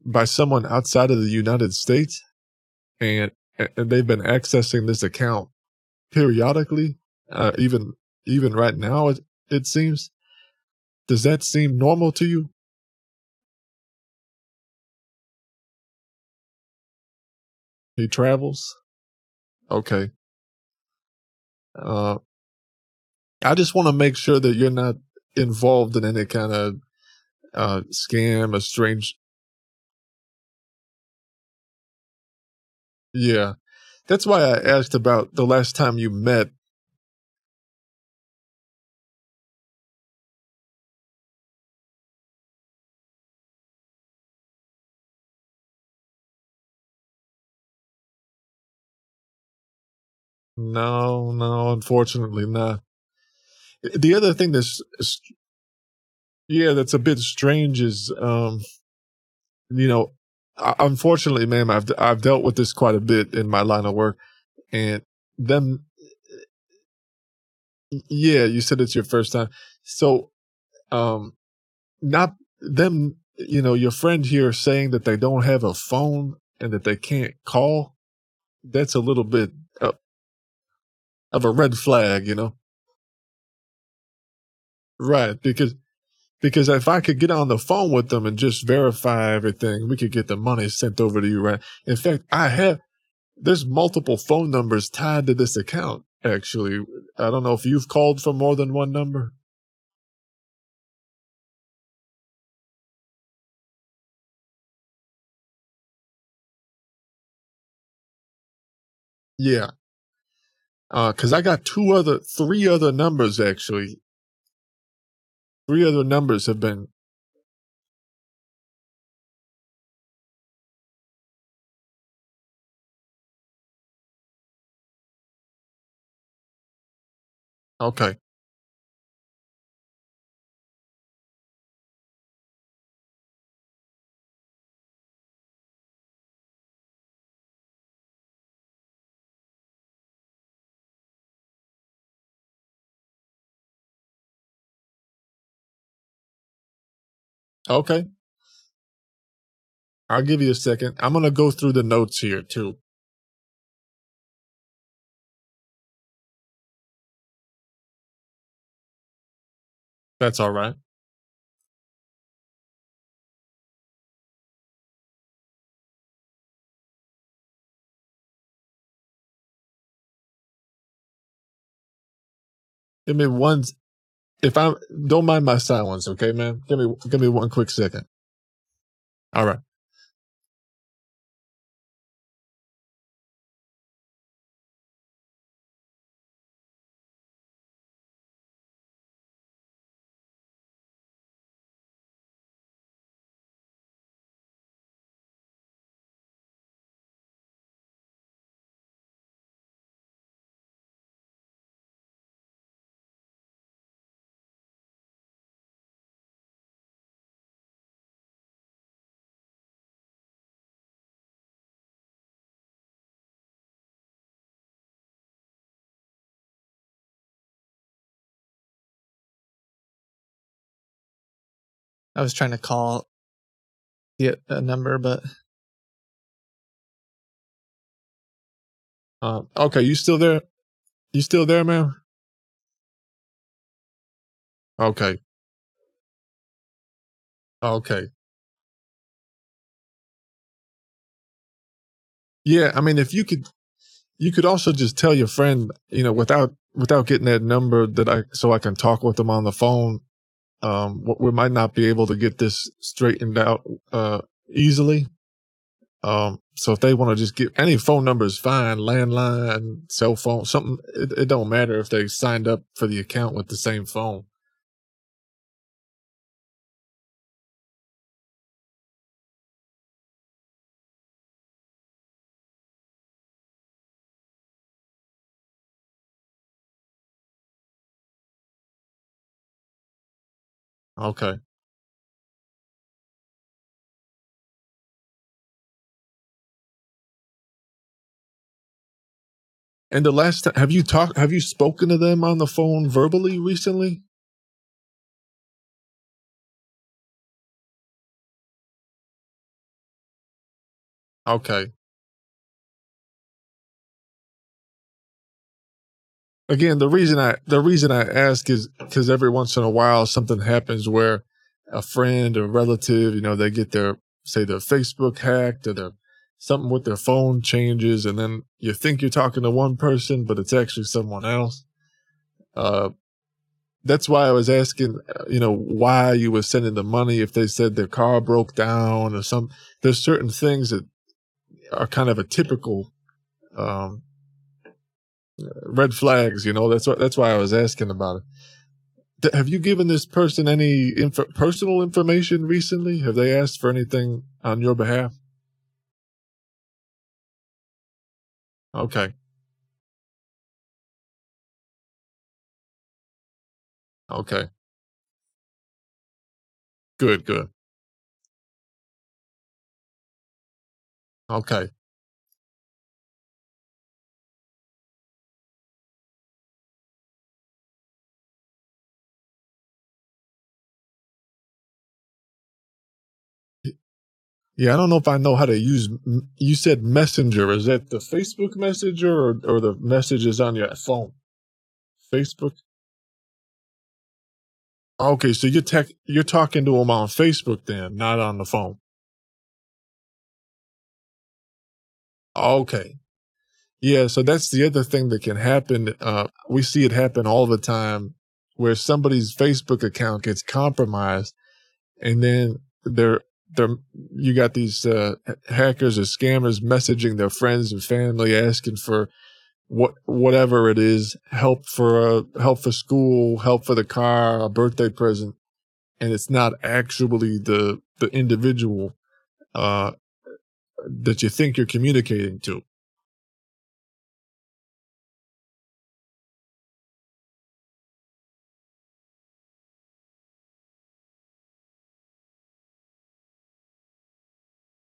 by someone outside of the United States and and they've been accessing this account periodically, uh, even even right now. It, it seems. Does that seem normal to you? He travels. Okay. Uh, I just want to make sure that you're not involved in any kind of uh, scam, a strange. Yeah, that's why I asked about the last time you met. No, no, unfortunately not. The other thing that's, yeah, that's a bit strange is, um, you know, unfortunately, ma'am, I've I've dealt with this quite a bit in my line of work, and them, yeah, you said it's your first time, so, um, not them, you know, your friend here saying that they don't have a phone and that they can't call. That's a little bit uh, of a red flag, you know. Right, because because if I could get on the phone with them and just verify everything, we could get the money sent over to you. Right. In fact, I have there's multiple phone numbers tied to this account. Actually, I don't know if you've called from more than one number. Yeah. Uh, cause I got two other, three other numbers actually. Three other numbers have been. Okay. Okay. I'll give you a second. I'm going to go through the notes here too. That's all right. Give me one. If I don't mind my silence, okay, man. Give me give me one quick second. All right. I was trying to call the a number, but Uh, okay, you still there? You still there, man? Okay. Okay. Yeah, I mean, if you could, you could also just tell your friend, you know, without without getting that number that I so I can talk with them on the phone. Um, we might not be able to get this straightened out uh easily. Um, so if they want to just get any phone number is fine, landline, cell phone, something. It, it don't matter if they signed up for the account with the same phone. Okay. And the last time, have you talked? Have you spoken to them on the phone verbally recently? Okay. Again, the reason I the reason I ask is because every once in a while something happens where a friend or relative, you know, they get their say their Facebook hacked or their something with their phone changes, and then you think you're talking to one person, but it's actually someone else. Uh, that's why I was asking, uh, you know, why you were sending the money if they said their car broke down or some. There's certain things that are kind of a typical um, red flags. You know, that's what that's why I was asking about it. Have you given this person any info, personal information recently? Have they asked for anything on your behalf? Okay. Okay. Good, good. Okay. Yeah, I don't know if I know how to use. You said Messenger. Is that the Facebook Messenger or, or the messages on your phone? Facebook. Okay, so you're tech, you're talking to them on Facebook then, not on the phone. Okay. Yeah, so that's the other thing that can happen. Uh, we see it happen all the time where somebody's Facebook account gets compromised and then they're, you got these, uh, hackers or scammers messaging their friends and family asking for what, whatever it is, help for, uh, help for school, help for the car, a birthday present. And it's not actually the, the individual, uh, that you think you're communicating to.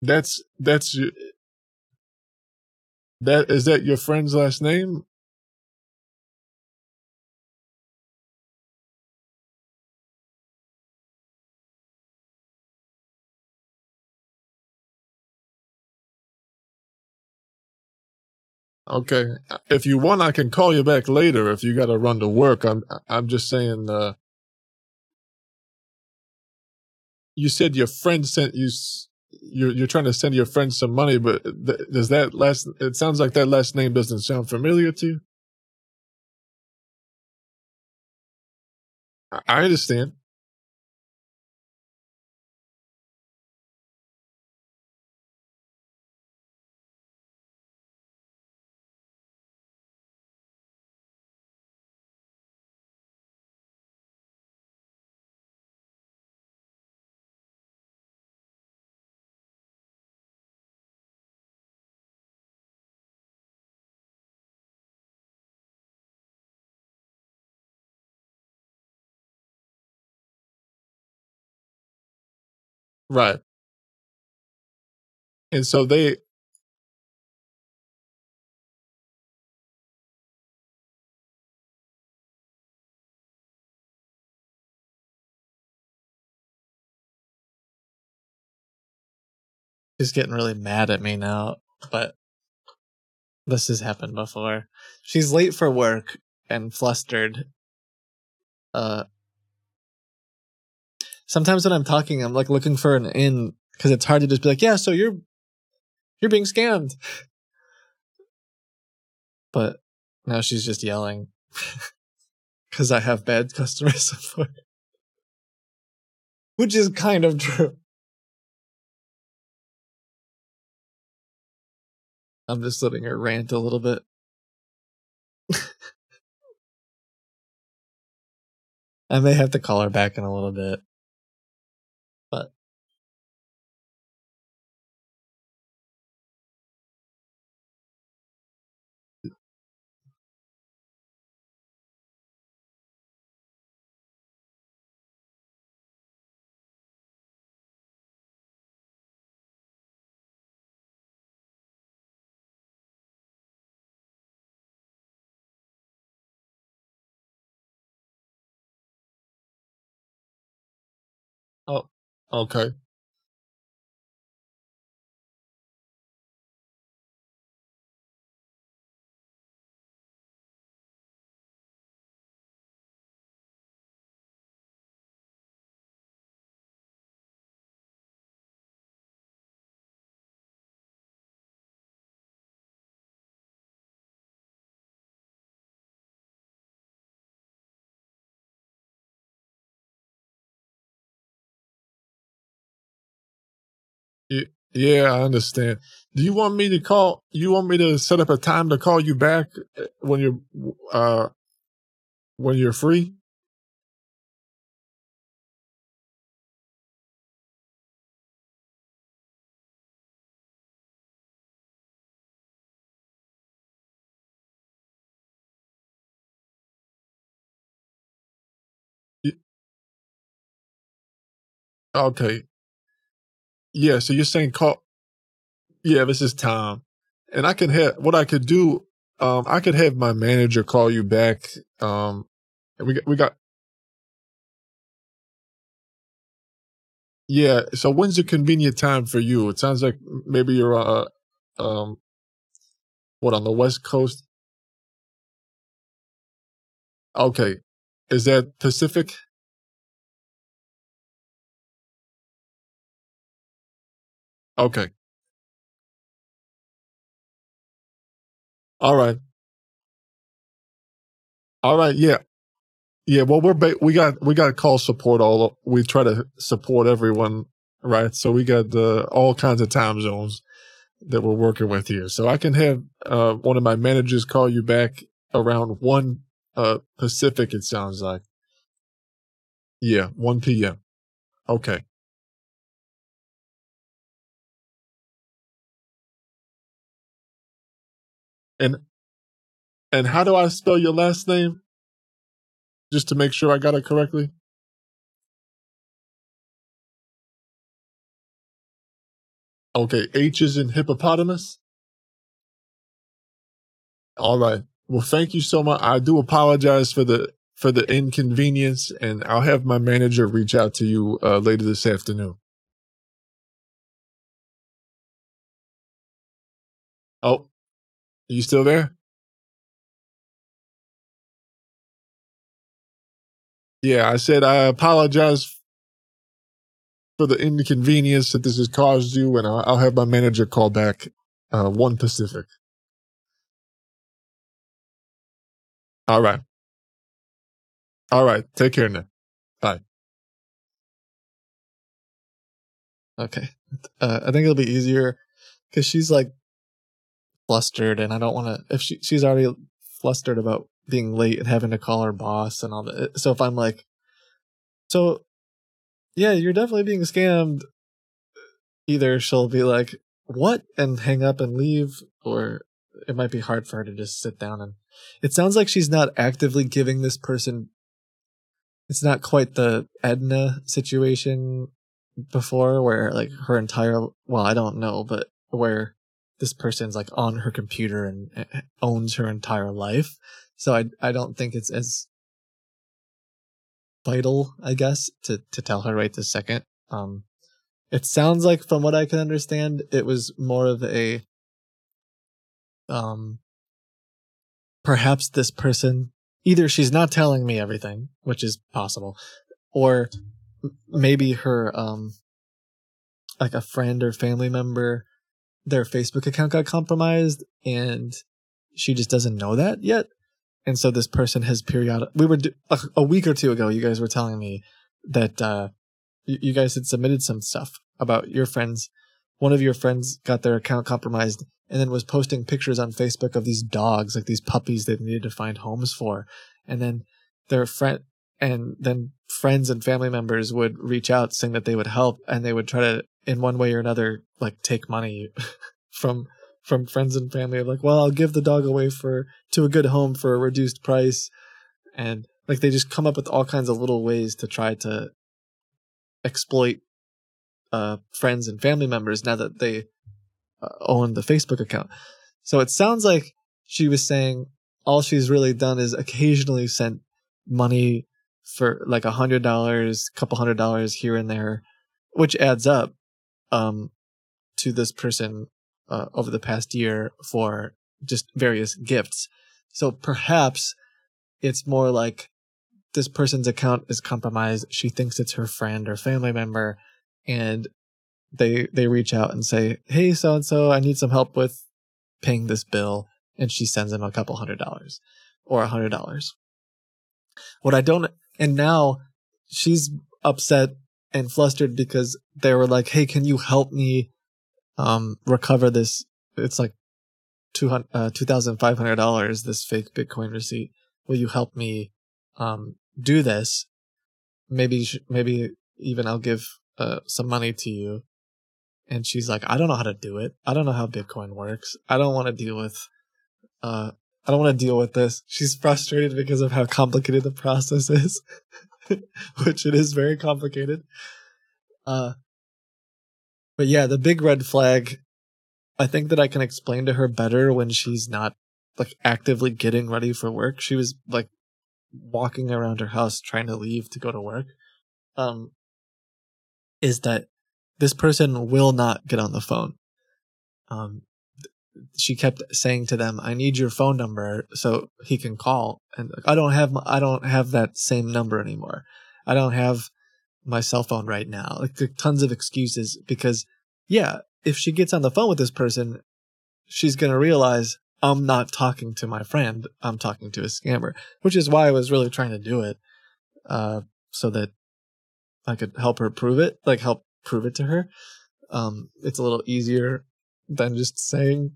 That's that's y- that is that your friend's last name? Okay. If you want, I can call you back later if you got to run to work. I'm I'm just saying. Uh, you said your friend sent you. s- You're you're trying to send your friend some money, but th- does that last? It sounds like that last name doesn't sound familiar to you. I I understand. Right. And so they She's getting really mad at me now, but this has happened before. She's late for work and flustered. Uh, sometimes when I'm talking, I'm like looking for an in because it's hard to just be like, "Yeah, so you're you're being scammed," but now she's just yelling because I have bad customer support, which is kind of true. I'm just letting her rant a little bit. I may have to call her back in a little bit. Oh okay. Yeah, I understand. Do you want me to call? You want me to set up a time to call you back uh, when you're uh when you're free? Okay. Yeah, so you're saying call Yeah, this is Tom. And I can have what I could do um I could have my manager call you back um we got, we got Yeah, so when's a convenient time for you? It sounds like maybe you're uh um what on the West Coast? Okay. Is that Pacific? Okay. All right. All right. Yeah. Yeah. Well, we're ba- we got we got call support all. We try to support everyone, right? So we got uh, all kinds of time zones that we're working with here. So I can have uh, one of my managers call you back around one uh, Pacific. It sounds like. Yeah, one p.m. Okay. And and how do I spell your last name? Just to make sure I got it correctly. Okay, H is in hippopotamus. All right. Well, thank you so much. I do apologize for the for the inconvenience, and I'll have my manager reach out to you uh, later this afternoon. Oh, you still there? Yeah, I said I apologize for the inconvenience that this has caused you, and I'll, I'll have my manager call back uh, one Pacific. All right. All right. Take care now. Bye. Okay. Uh, I think it'll be easier because she's like flustered, and I don't want to. If she she's already flustered about being late and having to call her boss and all that. Uh, so if I'm like, so yeah, you're definitely being scammed. Either she'll be like, "What?" and hang up and leave, or it might be hard for her to just sit down and. It sounds like she's not actively giving this person. It's not quite the Edna situation before, where like her entire. Well, I don't know, but where this person's like on her computer and uh, owns her entire life. So I I don't think it's as vital, I guess, to to tell her right this second. Um, it sounds like, from what I can understand, it was more of a um, perhaps this person either she's not telling me everything, which is possible, or maybe her um, like a friend or family member, their Facebook account got compromised, and she just doesn't know that yet. And so this person has periodic we were a, a week or two ago you guys were telling me that uh you, you guys had submitted some stuff about your friends. One of your friends got their account compromised and then was posting pictures on facebook of these dogs like these puppies they needed to find homes for. And then their friend and then friends and family members would reach out saying that they would help and they would try to in one way or another like take money from from friends and family of like well i'll give the dog away for to a good home for a reduced price. And like they just come up with all kinds of little ways to try to exploit uh friends and family members now that they uh, own the facebook account. So it sounds like she was saying all she's really done is occasionally sent money for like a hundred dollars couple hundred dollars here and there which adds up um to this person uh, over the past year for just various gifts. So perhaps it's more like this person's account is compromised. She thinks it's her friend or family member, and they they reach out and say, "Hey, so and so, I need some help with paying this bill," and she sends them a couple hundred dollars or a hundred dollars. What I don't, and now she's upset and flustered because they were like, "Hey, can you help me um, recover this. It's like two hundred uh, two thousand five hundred dollars. This fake Bitcoin receipt. Will you help me um, do this? Maybe maybe even I'll give uh, some money to you. And she's like, I don't know how to do it. I don't know how Bitcoin works. I don't want to deal with uh I don't want to deal with this. She's frustrated because of how complicated the process is, which it is very complicated. Uh, but yeah, the big red flag. I think that I can explain to her better when she's not like actively getting ready for work. She was like walking around her house trying to leave to go to work. Um, is that this person will not get on the phone. Um, she kept saying to them, "I need your phone number so he can call." And I don't have I don't have that same number anymore. I don't have my cell phone right now. Like tons of excuses because yeah, if she gets on the phone with this person, she's going to realize I'm not talking to my friend. I'm talking to a scammer, which is why I was really trying to do it uh so that I could help her prove it, like help prove it to her. Um it's a little easier than just saying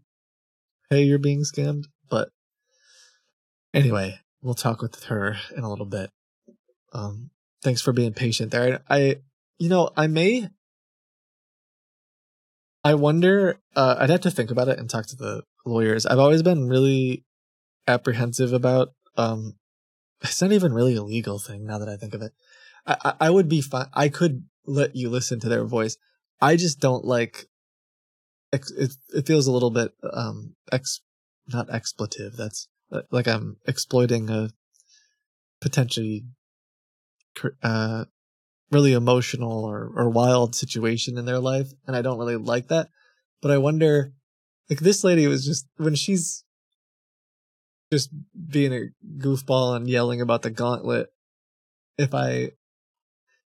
hey, you're being scammed. But anyway, we'll talk with her in a little bit. Um, thanks for being patient there. I, you know, I may, I wonder, uh, I'd have to think about it and talk to the lawyers. I've always been really apprehensive about, um, it's not even really a legal thing now that I think of it. I, I, I would be fine. I could let you listen to their voice. I just don't like ex- it, it feels a little bit um ex not expletive that's uh, like i'm exploiting a potentially uh really emotional or, or wild situation in their life and i don't really like that but i wonder like this lady was just when she's just being a goofball and yelling about the gauntlet if i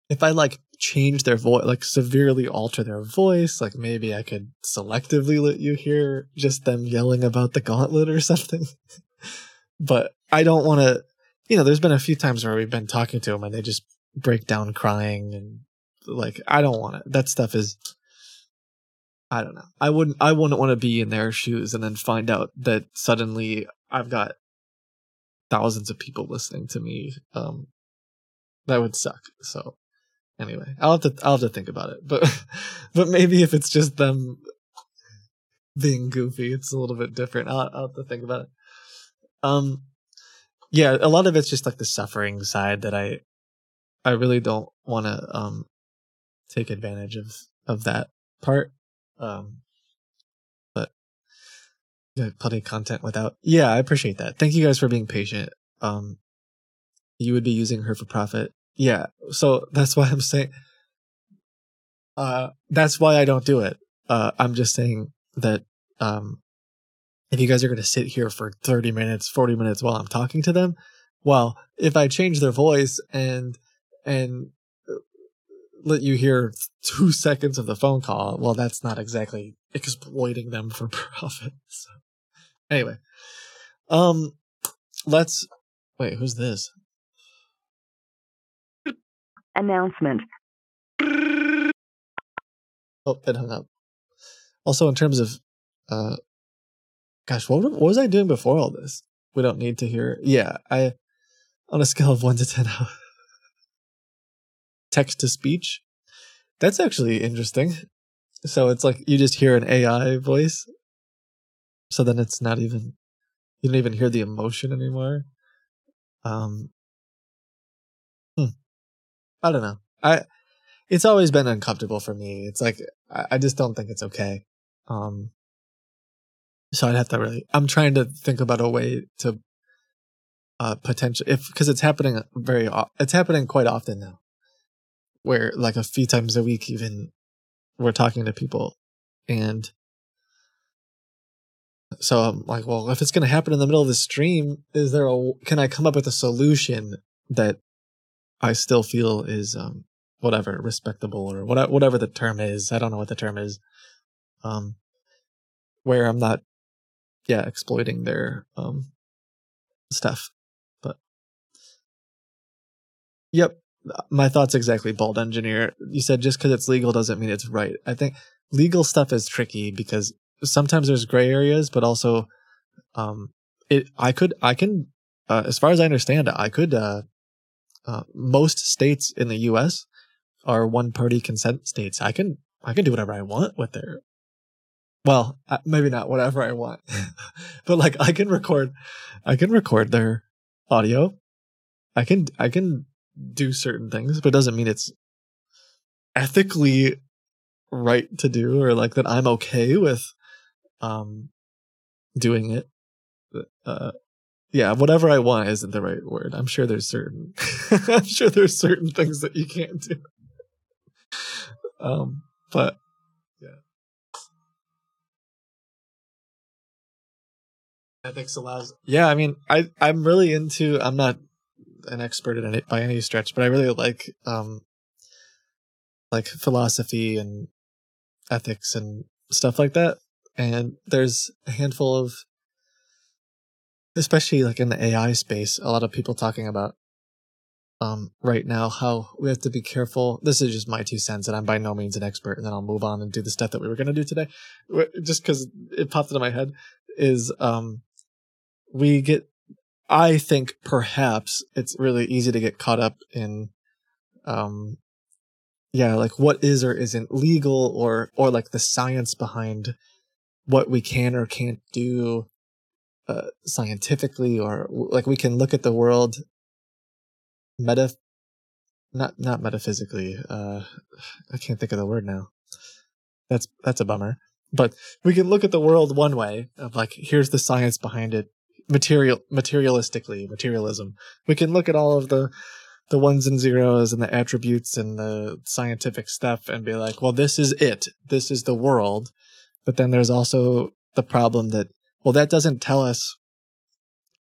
if I like change their voice, like severely alter their voice, like maybe I could selectively let you hear just them yelling about the gauntlet or something. but I don't want to, you know, there's been a few times where we've been talking to them and they just break down crying and like, I don't want it. That stuff is, I don't know. I wouldn't, I wouldn't want to be in their shoes and then find out that suddenly I've got thousands of people listening to me. Um, that would suck. So, anyway i'll have to i'll have to think about it but but maybe if it's just them being goofy it's a little bit different. I'll, I'll have to think about it. Um yeah a lot of it's just like the suffering side that i i really don't want to um take advantage of of that part. Um but plenty of content without yeah i appreciate that. Thank you guys for being patient. Um you would be using her for profit yeah so that's why i'm saying uh that's why i don't do it. Uh i'm just saying that um if you guys are going to sit here for 30 minutes 40 minutes while i'm talking to them well if i change their voice and and uh, let you hear two seconds of the phone call well that's not exactly exploiting them for profit so anyway um let's wait who's this Announcement. Oh, it hung up. Also, in terms of, uh, gosh, what, what was I doing before all this? We don't need to hear. Yeah, I, on a scale of one to ten, text to speech. That's actually interesting. So it's like you just hear an AI voice. So then it's not even, you don't even hear the emotion anymore. Um. I don't know. I it's always been uncomfortable for me. It's like I, I just don't think it's okay. Um so I'd have to really I'm trying to think about a way to uh potential if because it's happening very it's happening quite often now. Where like a few times a week even we're talking to people and so I'm like, well, if it's going to happen in the middle of the stream, is there a can I come up with a solution that I still feel is um whatever respectable or whatever whatever the term is. I don't know what the term is. Um, where I'm not, yeah, exploiting their um stuff. But yep, my thoughts exactly. Bald engineer. You said just because it's legal doesn't mean it's right. I think legal stuff is tricky because sometimes there's gray areas, but also, um, it I could I can uh, as far as I understand I could uh, uh, most states in the U.S. are one party consent states. I can I can do whatever I want with their well, uh, maybe not whatever I want, but like I can record, I can record their audio. I can I can do certain things, but it doesn't mean it's ethically right to do or like that I'm okay with um doing it. Uh, yeah, whatever I want isn't the right word. I'm sure there's certain I'm sure there's certain things that you can't do. Um, but yeah. ethics allows yeah i mean i i'm really into i'm not an expert in it by any stretch but i really like um like philosophy and ethics and stuff like that and there's a handful of especially like in the ai space a lot of people talking about um right now how we have to be careful. This is just my two cents and i'm by no means an expert and then i'll move on and do the stuff that we were going to do today. Just because it popped into my head is um we get i think perhaps it's really easy to get caught up in um yeah like what is or isn't legal or or like the science behind what we can or can't do uh, scientifically or like we can look at the world meta not not metaphysically uh i can't think of the word now. That's that's a bummer. But we can look at the world one way of like here's the science behind it material materialistically materialism. We can look at all of the the ones and zeros and the attributes and the scientific stuff and be like well this is it. This is the world. But then there's also the problem that well that doesn't tell us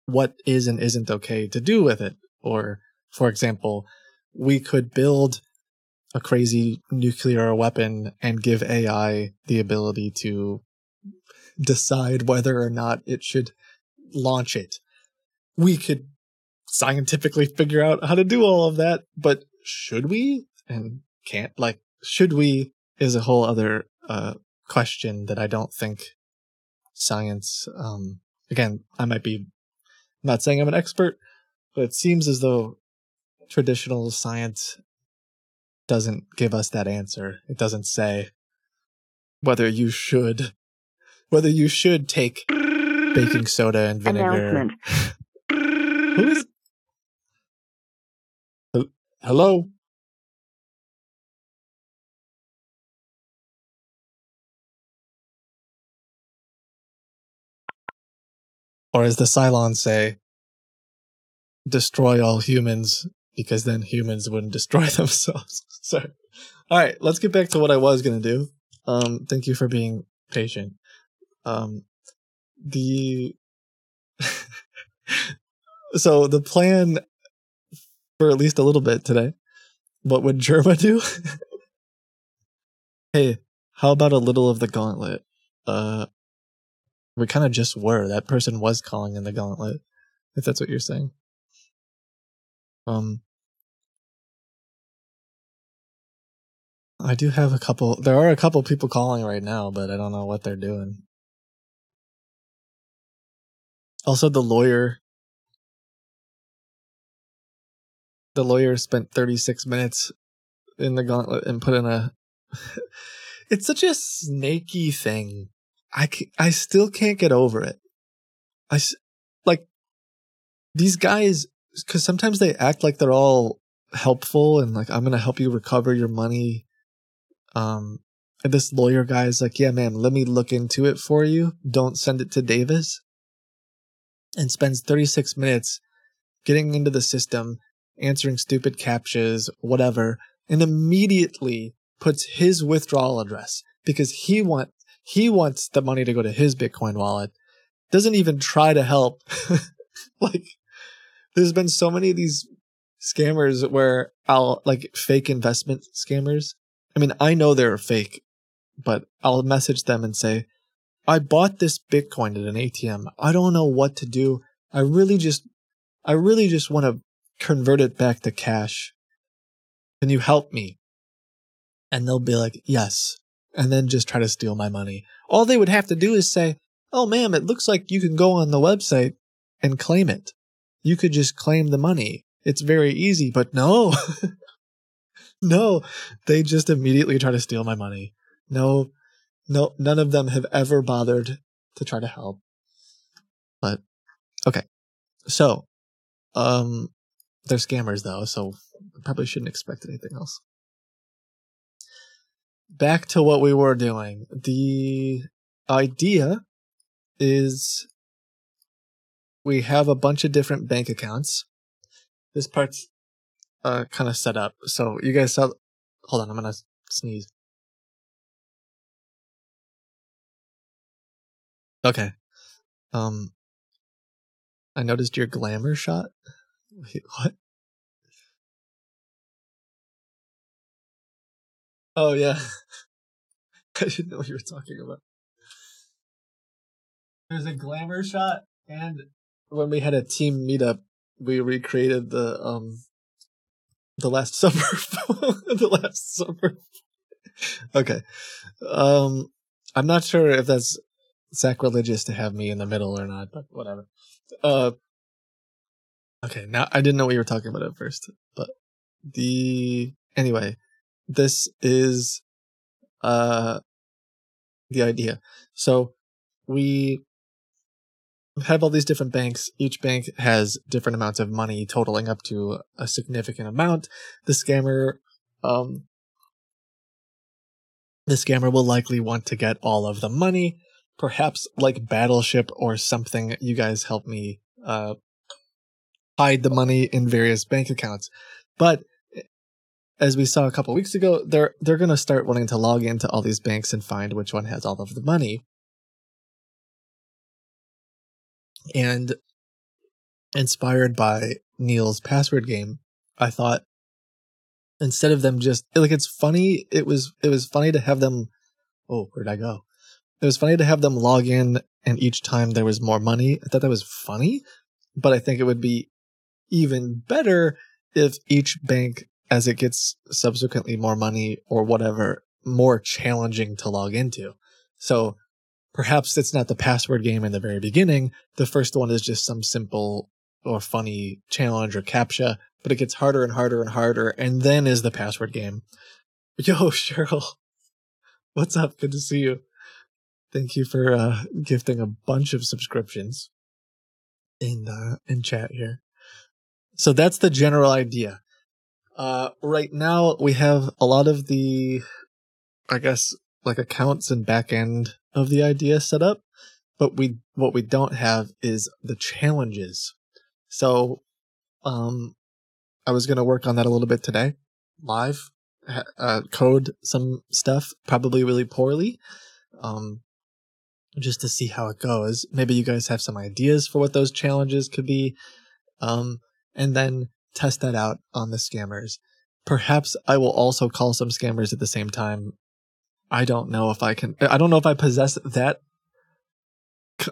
what is and isn't okay to do with it or for example we could build a crazy nuclear weapon and give ai the ability to decide whether or not it should launch it. We could scientifically figure out how to do all of that, but should we? And can't like should we is a whole other uh question that I don't think science um again, I might be I'm not saying I'm an expert, but it seems as though traditional science doesn't give us that answer. It doesn't say whether you should whether you should take baking soda and vinegar. Announcement. Who is? Hello? Or as the Cylons say, destroy all humans because then humans wouldn't destroy themselves. Sorry. All right, let's get back to what I was going to do. Um, thank you for being patient. Um, the so the plan for at least a little bit today. What would Jerma do? hey, how about a little of the gauntlet? Uh, we kind of just were. That person was calling in the gauntlet, if that's what you're saying. Um, I do have a couple. There are a couple people calling right now, but I don't know what they're doing. Also, the lawyer. The lawyer spent 36 minutes in the gauntlet and put in a. it's such a snaky thing. I, I still can't get over it. I like these guys because sometimes they act like they're all helpful and like I'm gonna help you recover your money. Um, and this lawyer guy is like, yeah, man, let me look into it for you. Don't send it to Davis. And spends 36 minutes getting into the system, answering stupid captchas, whatever, and immediately puts his withdrawal address because he want he wants the money to go to his Bitcoin wallet. Doesn't even try to help. like there's been so many of these scammers where I'll like fake investment scammers. I mean, I know they're fake, but I'll message them and say, I bought this Bitcoin at an ATM. I don't know what to do. I really just, I really just want to convert it back to cash. Can you help me? And they'll be like, yes. And then just try to steal my money. All they would have to do is say, "Oh, ma'am, it looks like you can go on the website and claim it. You could just claim the money. It's very easy." But no, no, they just immediately try to steal my money. No, no, none of them have ever bothered to try to help. But okay, so um, they're scammers though, so probably shouldn't expect anything else. Back to what we were doing. The idea is we have a bunch of different bank accounts. This part's uh kind of set up. So you guys saw hold on, I'm gonna sneeze. Okay. Um I noticed your glamour shot. Wait, what? Oh yeah. I didn't know what you were talking about. There's a glamour shot and when we had a team meetup, we recreated the um the last summer the last summer. okay. Um I'm not sure if that's sacrilegious to have me in the middle or not, but whatever. Uh Okay, now I didn't know what you were talking about at first, but the anyway, this is uh the idea. So we have all these different banks. Each bank has different amounts of money totaling up to a significant amount. The scammer um the scammer will likely want to get all of the money. Perhaps like Battleship or something, you guys help me uh hide the money in various bank accounts. But as we saw a couple weeks ago, they're they're going to start wanting to log into all these banks and find which one has all of the money. And inspired by Neal's password game, I thought instead of them just like it's funny, it was it was funny to have them oh, where'd I go? It was funny to have them log in and each time there was more money. I thought that was funny, but I think it would be even better if each bank as it gets subsequently more money or whatever more challenging to log into. So perhaps it's not the password game in the very beginning. The first one is just some simple or funny challenge or captcha, but it gets harder and harder and harder, and then is the password game. Yo, Cheryl, what's up? Good to see you. Thank you for uh, gifting a bunch of subscriptions in uh, in chat here. So that's the general idea. Uh, right now we have a lot of the, I guess, like accounts and back end of the idea set up, but we what we don't have is the challenges. So, um, I was gonna work on that a little bit today, live, uh, code some stuff, probably really poorly, um, just to see how it goes. Maybe you guys have some ideas for what those challenges could be, um, and then test that out on the scammers. Perhaps I will also call some scammers at the same time. I don't know if I can. I don't know if I possess that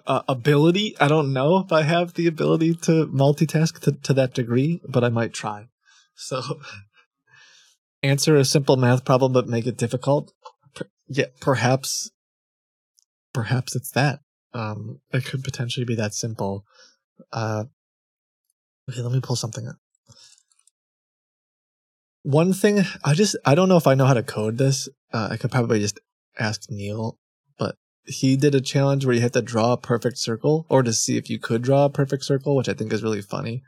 uh, ability. I don't know if I have the ability to multitask to, to that degree, but I might try. So, answer a simple math problem but make it difficult. Per- yeah, perhaps. Perhaps it's that. Um, it could potentially be that simple. Uh, okay, let me pull something up one thing I just I don't know if I know how to code this. Uh, I could probably just ask Neal, but he did a challenge where you had to draw a perfect circle or to see if you could draw a perfect circle, which I think is really funny.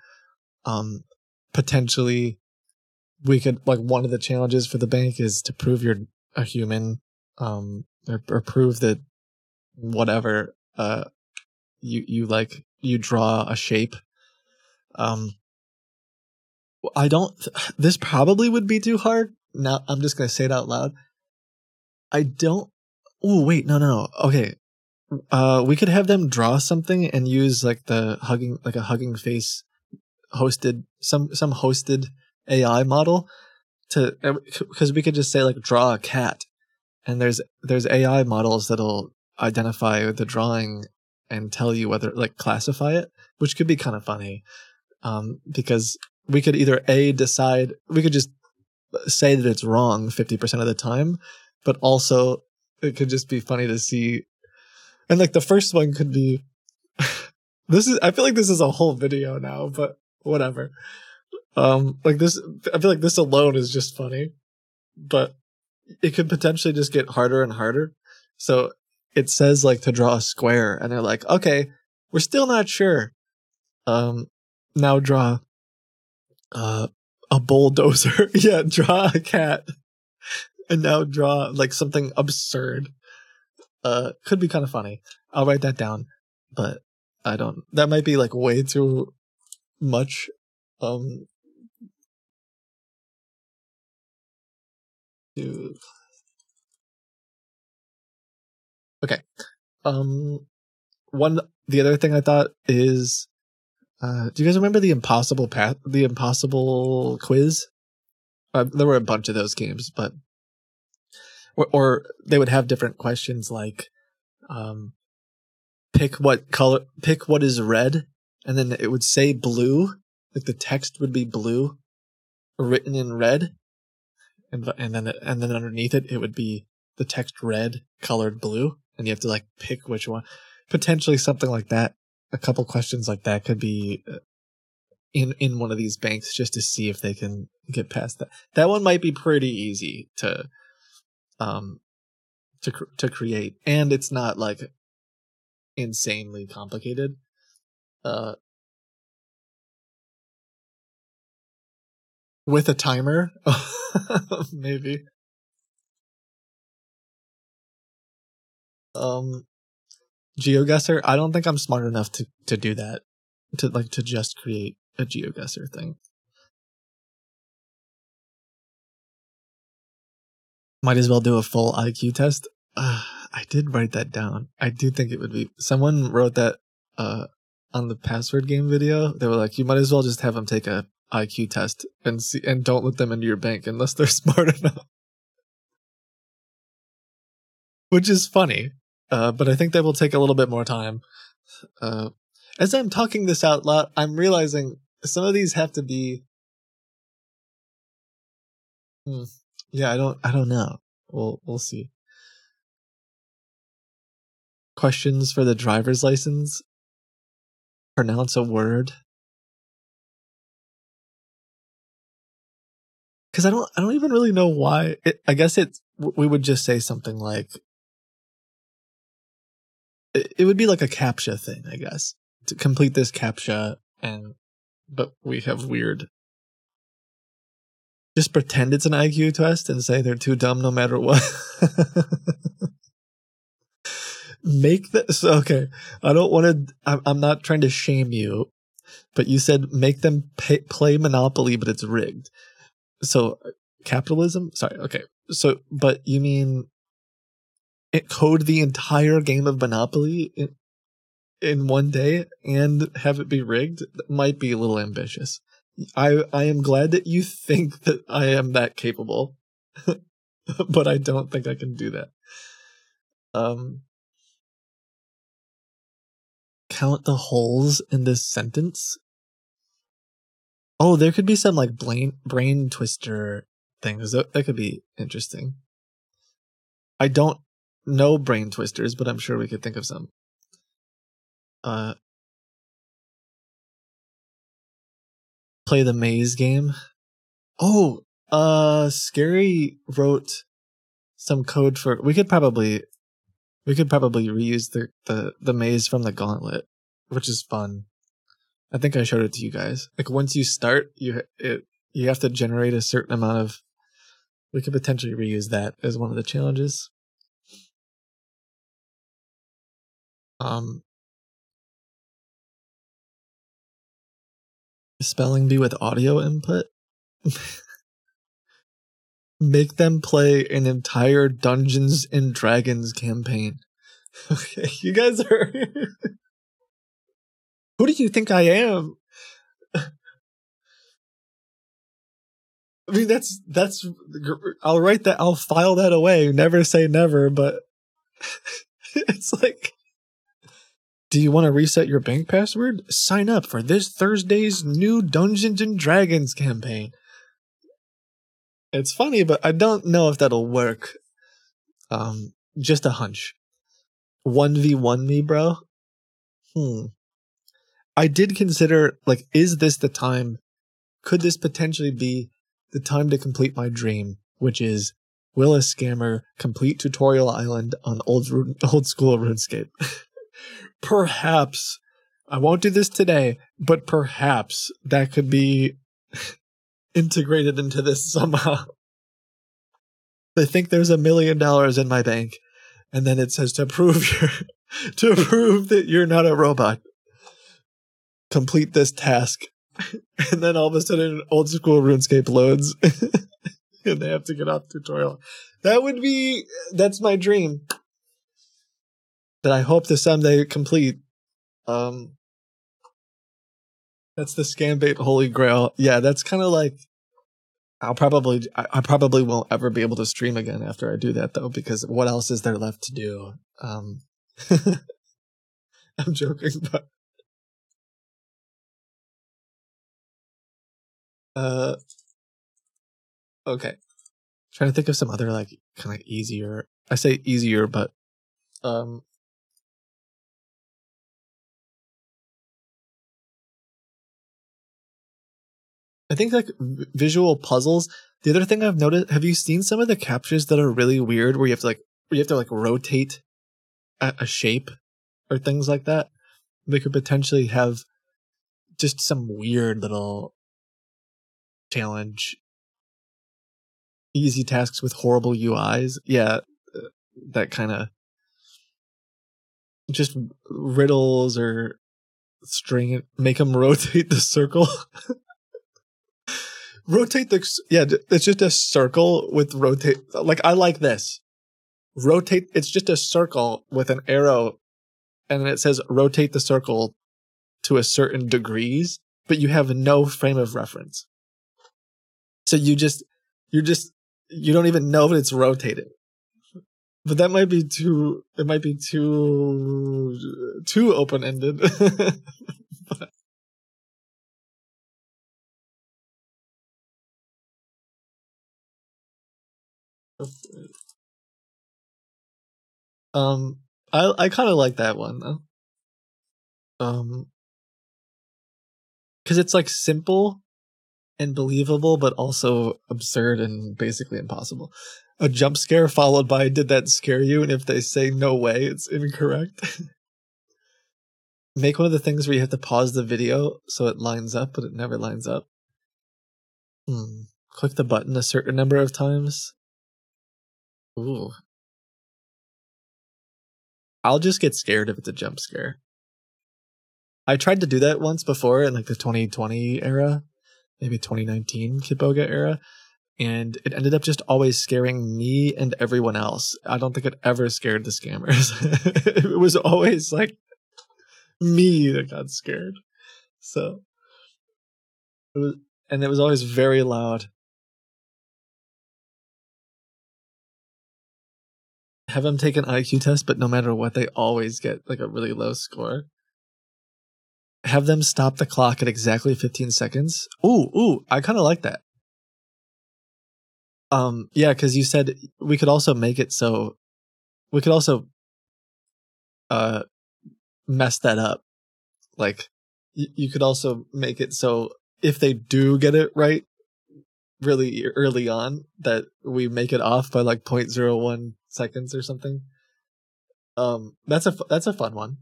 Um, potentially, we could like one of the challenges for the bank is to prove you're a human, um, or, or prove that whatever uh you you like you draw a shape. Um, I don't. This probably would be too hard. Now I'm just gonna say it out loud. I don't. Oh wait, no, no, no. Okay, uh, we could have them draw something and use like the hugging, like a hugging face, hosted some some hosted AI model to because we could just say like draw a cat, and there's there's AI models that'll identify the drawing and tell you whether like classify it, which could be kind of funny, um, because we could either a decide we could just say that it's wrong 50% of the time but also it could just be funny to see. And like the first one could be this is I feel like this is a whole video now, but whatever. Um like this I feel like this alone is just funny. But it could potentially just get harder and harder. So it says like to draw a square and they're like, "Okay, we're still not sure." Um now draw uh a bulldozer. yeah, draw a cat. And now draw like something absurd. Uh could be kind of funny. I'll write that down. But I don't that might be like way too much. Um to Okay. Um one the other thing I thought is uh do you guys remember the impossible path the impossible quiz? Uh, there were a bunch of those games, but or, or they would have different questions like um pick what color pick what is red and then it would say blue like the text would be blue written in red and and then and then underneath it it would be the text red colored blue and you have to like pick which one potentially something like that a couple questions like that could be uh, in in one of these banks just to see if they can get past that. That one might be pretty easy to um to to create. And it's not like insanely complicated. Uh with a timer maybe. Um geoguessr i don't think i'm smart enough to to do that to like to just create a geoguessr thing. Might as well do a full iq test. Uh, i did write that down. I do think it would be someone wrote that uh on the password game video. They were like you might as well just have them take a iq test and see and don't let them into your bank unless they're smart enough. Which is funny uh, but I think that will take a little bit more time. Uh, as I'm talking this out loud, I'm realizing some of these have to be. Hmm. Yeah, I don't. I don't know. We'll we'll see. Questions for the driver's license. Pronounce a word. Because I don't. I don't even really know why. It, I guess it. We would just say something like it would be like a captcha thing, I guess, to complete this captcha, and but we have weird. Just pretend it's an IQ test and say they're too dumb no matter what. Make this okay. I don't want to. I'm, not trying to shame you, but you said make them pay, play Monopoly, but it's rigged. So uh, capitalism. Sorry. Okay. So, but you mean it code the entire game of Monopoly in, in one day and have it be rigged might be a little ambitious. I I am glad that you think that I am that capable, but I don't think I can do that. Um, count the holes in this sentence. Oh, there could be some like brain brain twister things that that could be interesting. I don't no brain twisters, but I'm sure we could think of some. Uh, play the maze game. Oh, uh, Scary wrote some code for. We could probably, we could probably reuse the the the maze from the Gauntlet, which is fun. I think I showed it to you guys. Like once you start, you it you have to generate a certain amount of. We could potentially reuse that as one of the challenges. Um, spelling bee with audio input. Make them play an entire Dungeons and Dragons campaign. Okay, you guys are. Who do you think I am? I mean, that's that's. I'll write that. I'll file that away. Never say never, but it's like do you want to reset your bank password? Sign up for this Thursday's new Dungeons and Dragons campaign. It's funny, but I don't know if that'll work. Um, just a hunch. 1v1 me, bro? Hmm. I did consider, like, is this the time? Could this potentially be the time to complete my dream, which is will a scammer complete tutorial island on old old school RuneScape? perhaps I won't do this today, but perhaps that could be integrated into this somehow. I think there's a million dollars in my bank, and then it says to prove your to prove that you're not a robot. Complete this task. And then all of a sudden old school RuneScape loads and they have to get off tutorial. That would be that's my dream. That I hope to someday complete. Um that's the scam bait holy grail. Yeah, that's kind of like I'll probably I, I probably won't ever be able to stream again after I do that though because what else is there left to do? Um I'm joking, but uh okay. Trying to think of some other like kind of easier. I say easier, but um I think like visual puzzles. The other thing I've noticed, have you seen some of the captchas that are really weird where you have to like where you have to like rotate a, a shape or things like that? They could potentially have just some weird little challenge easy tasks with horrible UIs. Yeah, uh, that kind of just riddles or string make them rotate the circle. rotate the yeah, it's just a circle with rotate. Like I like this. Rotate. It's just a circle with an arrow, and it says rotate the circle to a certain degrees, but you have no frame of reference. So you just you're just you don't even know that it's rotating. But that might be too it might be too too open ended. um I I kind of like that one though. Um cuz it's like simple and believable, but also absurd and basically impossible. A jump scare followed by "Did that scare you?" and if they say "No way," it's incorrect. Make one of the things where you have to pause the video so it lines up, but it never lines up. Hmm. Click the button a certain number of times. Ooh. I'll just get scared if it's a jump scare. I tried to do that once before in like the 2020 era, maybe 2019 Kitboga era, and it ended up just always scaring me and everyone else. I don't think it ever scared the scammers. it was always like me that got scared. So it was, and it was always very loud. Have them take an IQ test, but no matter what, they always get like a really low score have them stop the clock at exactly 15 seconds. Ooh, ooh, I kind of like that. Um, yeah, because you said we could also make it so we could also uh mess that up. Like y- you could also make it so if they do get it right really early on, that we make it off by like 0.01 seconds or something. Um, that's a that's a fun one.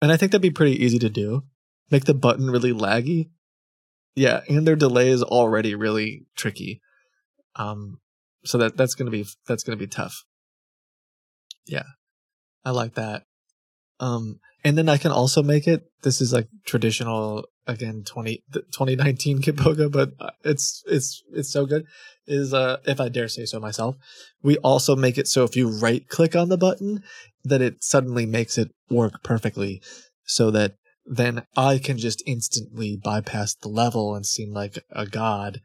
And I think that'd be pretty easy to do. Make the button really laggy. Yeah, and their delay is already really tricky. Um so that that's going to be that's to be tough. Yeah. I like that. Um and then I can also make it this is like traditional again 20 th- 2019 Kitboga but uh, it's it's it's so good is uh if I dare say so myself. We also make it so if you right click on the button that it suddenly makes it work perfectly so that then I can just instantly bypass the level and seem like a god.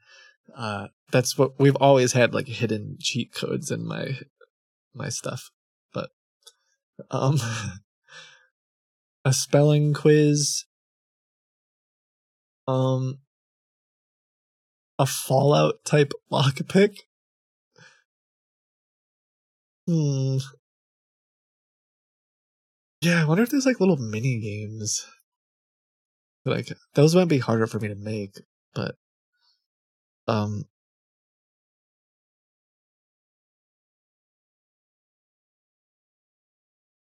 Uh, that's what we've always had like hidden cheat codes in my my stuff. But um a spelling quiz um a fallout type lockpick Hmm. Yeah, I wonder if there's like little mini games. Like those might be harder for me to make, but um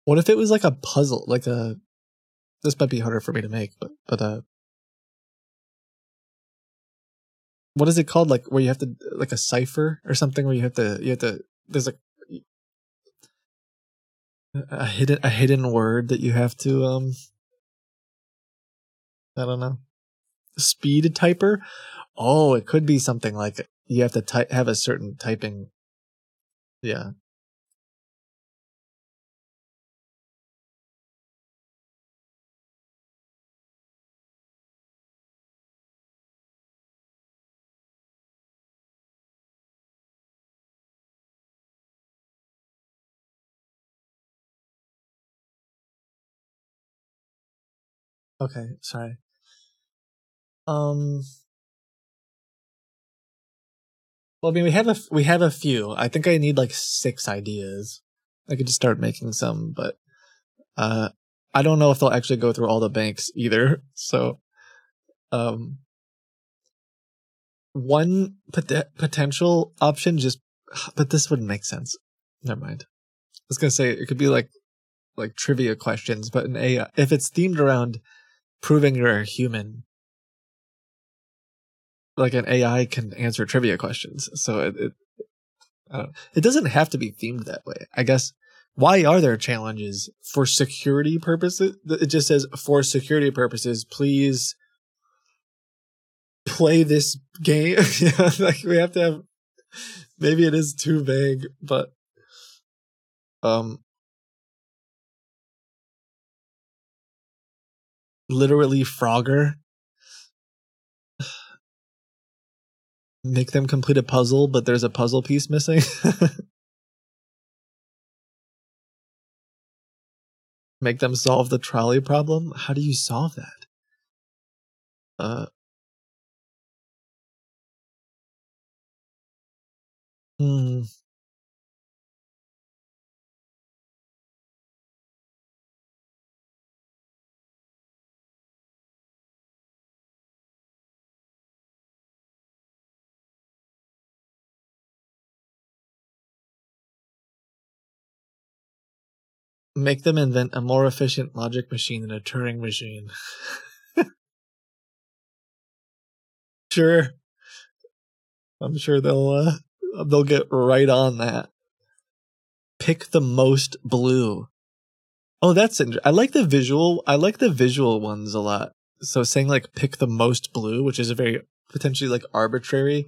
What if it was like a puzzle, like a this might be harder for me to make, but but uh what is it called? Like where you have to like a cipher or something where you have to you have to there's like a hidden a hidden word that you have to um I don't know. Speed typer? Oh, it could be something like you have to type have a certain typing yeah. Okay, sorry. Um. Well, I mean, we have a we have a few. I think I need like six ideas. I could just start making some, but uh, I don't know if they'll actually go through all the banks either. So, um, one pot- potential option just, but this wouldn't make sense. Never mind. I was gonna say it could be like like trivia questions, but an AI if it's themed around proving you're a human like an ai can answer trivia questions. So it it, don't, it doesn't have to be themed that way. I guess why are there challenges for security purposes? It just says for security purposes please play this game. Yeah like we have to have maybe it is too vague but um literally Frogger. Make them complete a puzzle, but there's a puzzle piece missing. Make them solve the trolley problem. How do you solve that? Uh. Hmm. Make them invent a more efficient logic machine than a Turing machine. sure. I'm sure they'll uh, they'll get right on that. Pick the most blue. Oh, that's interesting. I like the visual. I like the visual ones a lot. So saying like pick the most blue, which is a very potentially like arbitrary.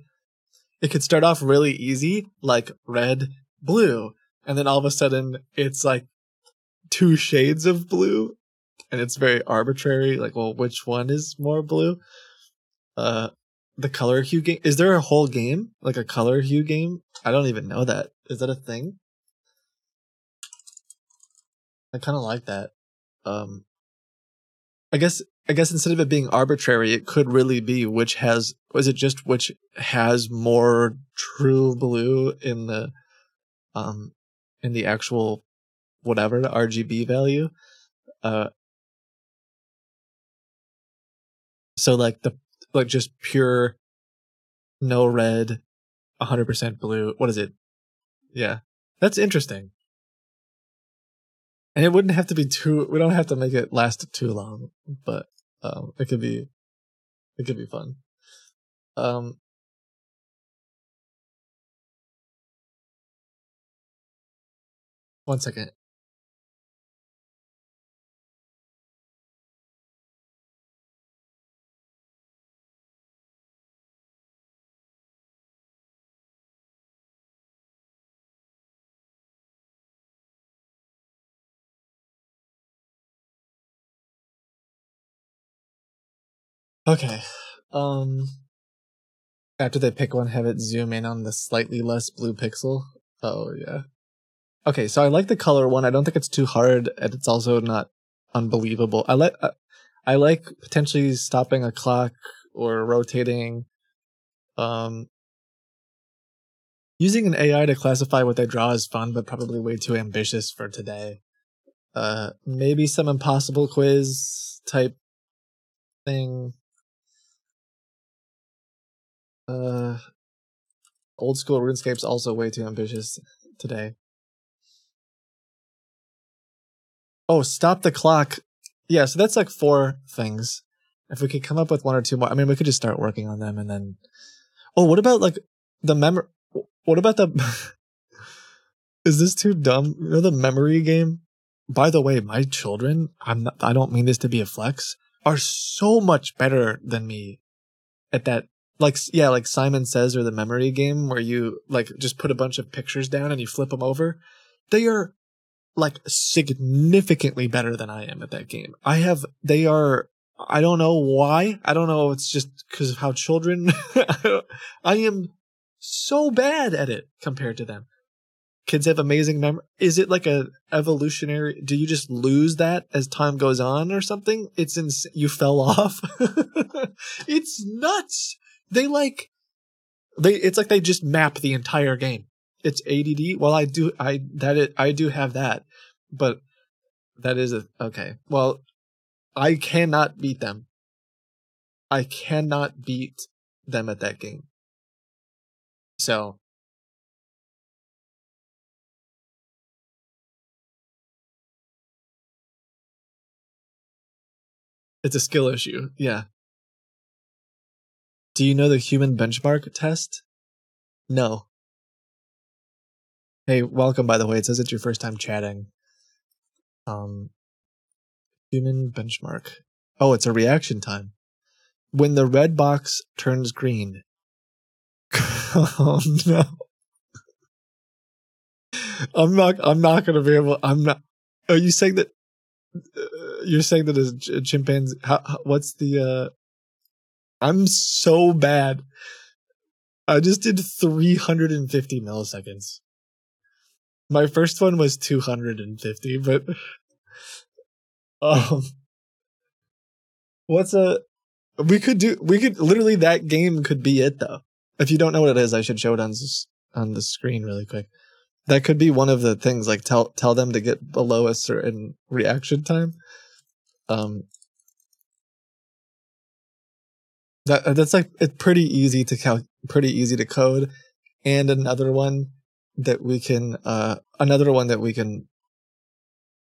It could start off really easy, like red, blue, and then all of a sudden it's like two shades of blue and it's very arbitrary like well which one is more blue? Uh the color hue game is there a whole game? Like a color hue game? I don't even know that. Is that a thing? I kind of like that. Um i guess i guess instead of it being arbitrary it could really be which has was it just which has more true blue in the um in the actual whatever the RGB value. Uh, so like the like just pure no red, 100% blue. What is it? Yeah, that's interesting. And it wouldn't have to be too. We don't have to make it last too long, but um, it could be, it could be fun. Um, one second. Okay. Um after they pick one, have it zoom in on the slightly less blue pixel. Oh yeah. Okay, so I like the color one. I don't think it's too hard, and it's also not unbelievable. I like I like potentially stopping a clock or rotating. Um, using an AI to classify what they draw is fun, but probably way too ambitious for today. Uh, maybe some impossible quiz type thing. Uh, old school RuneScape's also way too ambitious today. Oh, stop the clock. Yeah, so that's like four things. If we could come up with one or two more, I mean, we could just start working on them and then. Oh, what about like the memory? What about the? Is this too dumb? You know the memory game. By the way, my children, I'm not, I don't mean this to be a flex, are so much better than me at that. Like yeah, like Simon says, or the memory game where you like just put a bunch of pictures down and you flip them over. They are like significantly better than I am at that game. I have they are I don't know why. I don't know it's just because of how children I am so bad at it compared to them. Kids have amazing memory. Is it like a evolutionary? Do you just lose that as time goes on or something? It's ins- you fell off. it's nuts. They like they. It's like they just map the entire game. It's ADD. Well, I do. I that it. I do have that, but that is a okay. Well, I cannot beat them. I cannot beat them at that game. So it's a skill issue. Yeah. Do you know the human benchmark test? No. Hey, welcome by the way. It says it's your first time chatting. Um human benchmark. Oh, it's a reaction time. When the red box turns green. oh no. I'm not I'm not going to be able I'm not Are you saying that uh, you're saying that a chimpanzee how, how, what's the uh I'm so bad. I just did 350 milliseconds. My first one was 250, but um what's a we could do we could literally that game could be it though. If you don't know what it is, I should show it on on the screen really quick. That could be one of the things like tell tell them to get below a certain reaction time. Um that that's like it's pretty easy to cal- pretty easy to code. And another one that we can uh another one that we can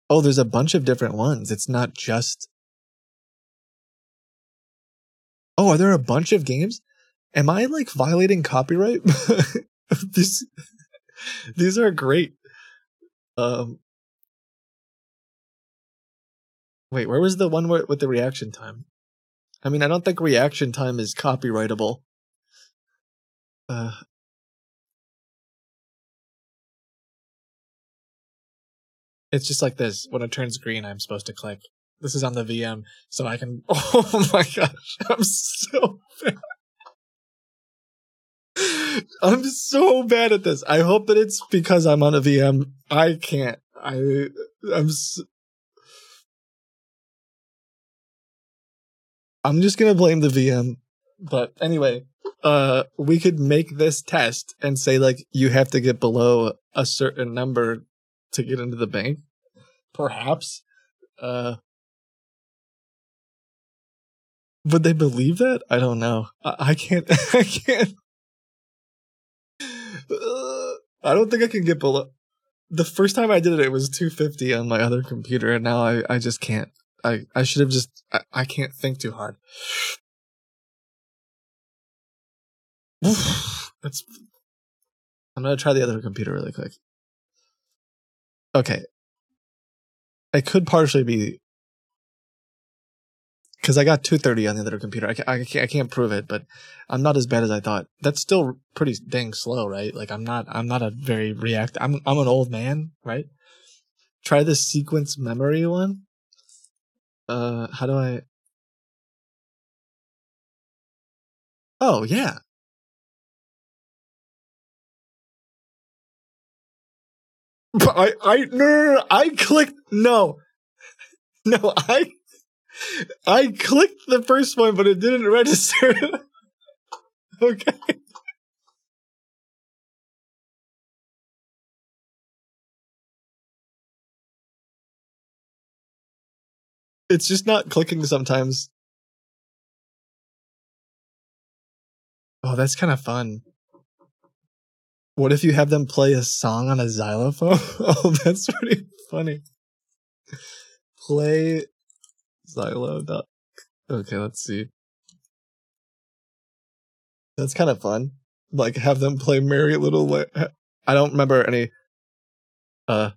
oh there's a bunch of different ones. It's not just oh are there a bunch of games? Am i like violating copyright? These these are great. Um wait where was the one where, with the reaction time i mean i don't think reaction time is copyrightable uh It's just like this. When it turns green, I'm supposed to click. This is on the VM, so I can. Oh my gosh, I'm so bad. I'm so bad at this. I hope that it's because I'm on a VM. I can't. I. I'm. s I'm just gonna blame the VM. But anyway, uh, we could make this test and say like you have to get below a certain number to get into the bank perhaps uh. Would they believe that? I don't know. I, I can't i can't. Uh, i don't think i can get below the first time i did it it was 250 on my other computer and now i i just can't i i should have just i, I can't think too hard that's i'm gonna try the other computer really quick okay it could partially be because I got 230 on the other computer. I, I, can't, I can't prove it, but I'm not as bad as I thought. That's still pretty dang slow, right? Like I'm not I'm not a very react. I'm I'm an old man, right? Try the sequence memory one. Uh, how do I? Oh yeah. But I I no, no, no I clicked no. No, I I clicked the first one, but it didn't register. okay. It's just not clicking sometimes. Oh, that's kind of fun. What if you have them play a song on a xylophone? oh, that's pretty funny. Play xylo. Okay, let's see. That's kind of fun. Like have them play Merry Little. La- I don't remember any. Uh.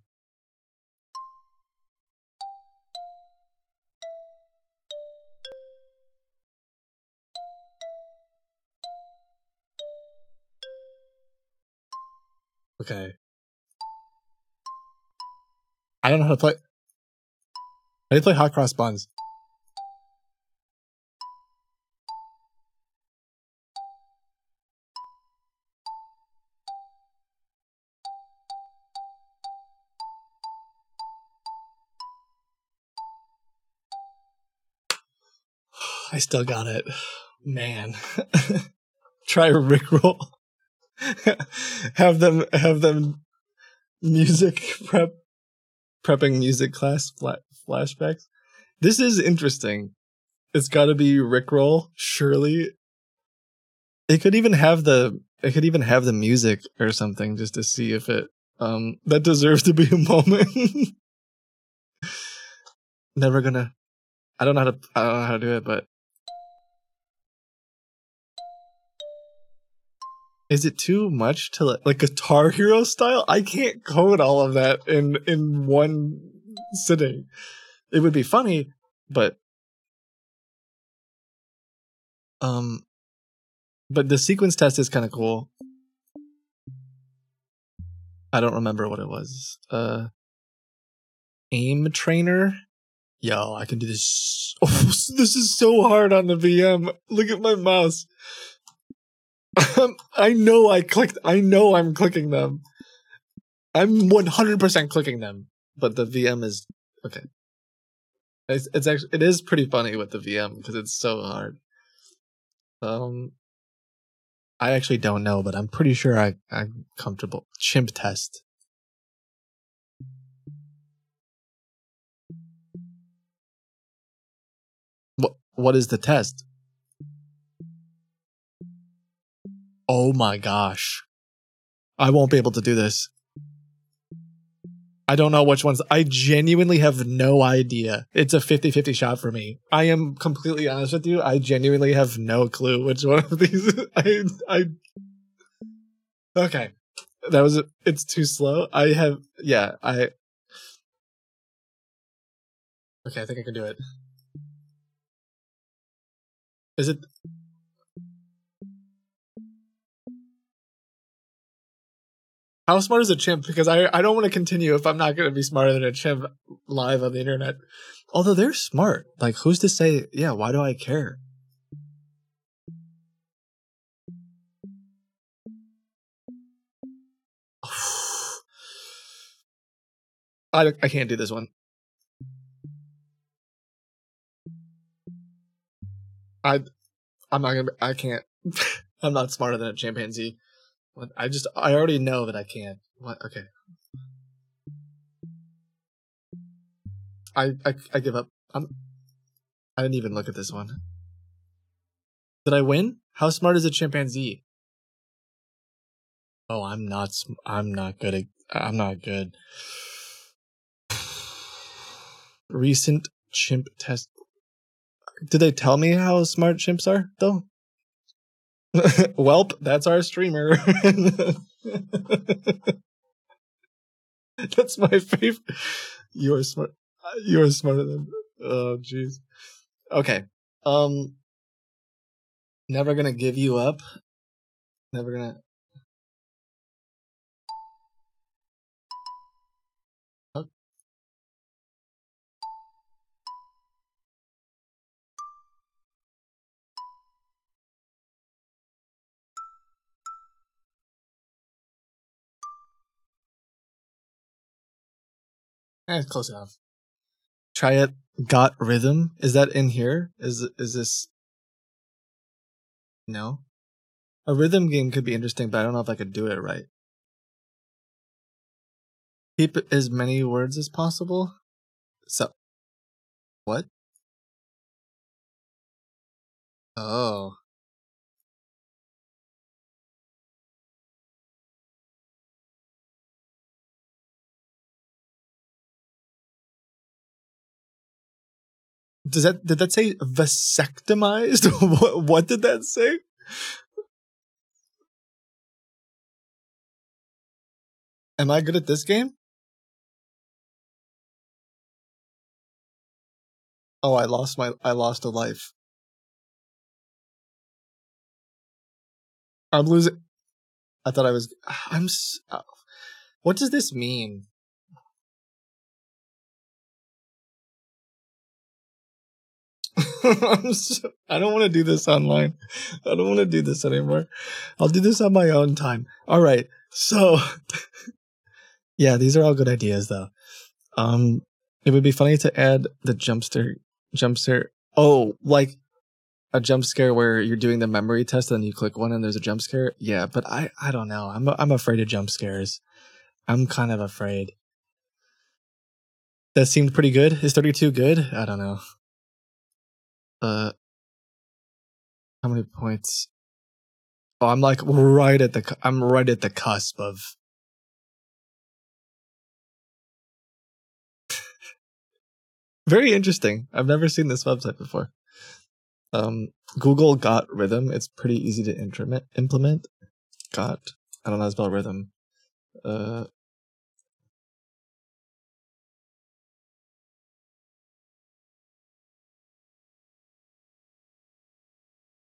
Okay. I don't know how to play. I play hot cross buns. I still got it. Man. Try a Rickroll. have them have them music prep prepping music class fla- flashbacks. This is interesting. It's got to be Rickroll, surely. It could even have the it could even have the music or something just to see if it um that deserves to be a moment. Never gonna I don't know how to I don't know how to do it, but is it too much to like, like Guitar Hero style? I can't code all of that in in one sitting. It would be funny, but um but the sequence test is kind of cool. I don't remember what it was. Uh aim trainer? Yo, I can do this. Oh, this is so hard on the VM. Look at my mouse. I know I clicked. I know I'm clicking them. I'm 100% clicking them, but the VM is okay. It's, it's actually it is pretty funny with the VM because it's so hard. Um, I actually don't know, but I'm pretty sure I I'm comfortable. Chimp test. What what is the test? Oh my gosh. I won't be able to do this. I don't know which ones. I genuinely have no idea. It's a 50 50 shot for me. I am completely honest with you. I genuinely have no clue which one of these. I, I, okay. That was, it's too slow. I have, yeah, I, okay, I think I can do it. Is it, How smart is a chimp? Because I I don't want to continue if I'm not going to be smarter than a chimp live on the internet. Although they're smart. Like who's to say? Yeah, why do I care? I I can't do this one. I I'm not gonna. I can't. I'm not smarter than a chimpanzee. I just I already know that I can't. What? Okay. I I I give up. I'm. I didn't even look at this one. Did I win? How smart is a chimpanzee? Oh, I'm not. I'm not good. At, I'm not good. Recent chimp test. Did they tell me how smart chimps are though? Welp, that's our streamer. that's my favorite. You are smart. You are smarter than. Oh, jeez. Okay. Um. Never gonna give you up. Never gonna. Eh, close enough. Try it. Got rhythm. Is that in here? Is is this? No. A rhythm game could be interesting, but I don't know if I could do it right. Keep as many words as possible. So, what? Oh. Does that did that say vasectomized? what what did that say? Am I good at this game? Oh, I lost my I lost a life. I'm losing. I thought I was. I'm. uh, What does this mean? so, I don't want to do this online. I don't want to do this anymore. I'll do this on my own time. All right. So, yeah, these are all good ideas, though. Um, it would be funny to add the jumpster, jumpster. Oh, like a jump scare where you're doing the memory test and you click one and there's a jump scare. Yeah, but I I don't know. I'm I'm afraid of jump scares. I'm kind of afraid. That seemed pretty good. Is 32 good? I don't know. Uh how many points? Oh, I'm like right at the I'm right at the cusp of Very interesting. I've never seen this website before. Um, Google Got Rhythm. It's pretty easy to implement. Implement. Got. I don't know how to spell rhythm. Uh,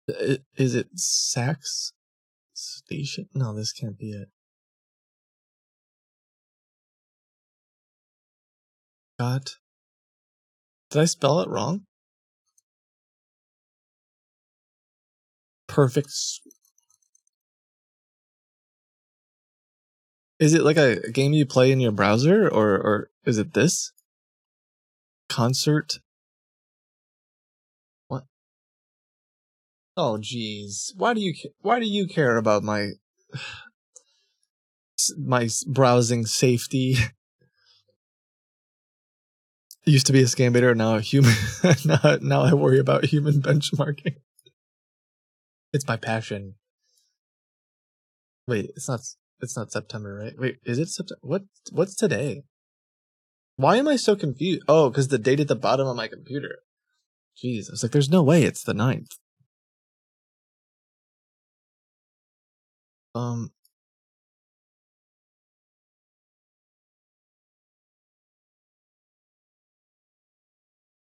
is it sax station? No, this can't be it. Got. Did I spell it wrong? Perfect. Is it like a game you play in your browser, or or is it this concert? Oh, jeez. Why do you why do you care about my my browsing safety? Used to be a scam baiter, now a human. now, now I worry about human benchmarking. It's my passion. Wait, it's not. It's not September, right? Wait, is it September? What? What's today? Why am I so confused? Oh, because the date at the bottom of my computer. Jeez, I was like, there's no way it's the 9th. Um.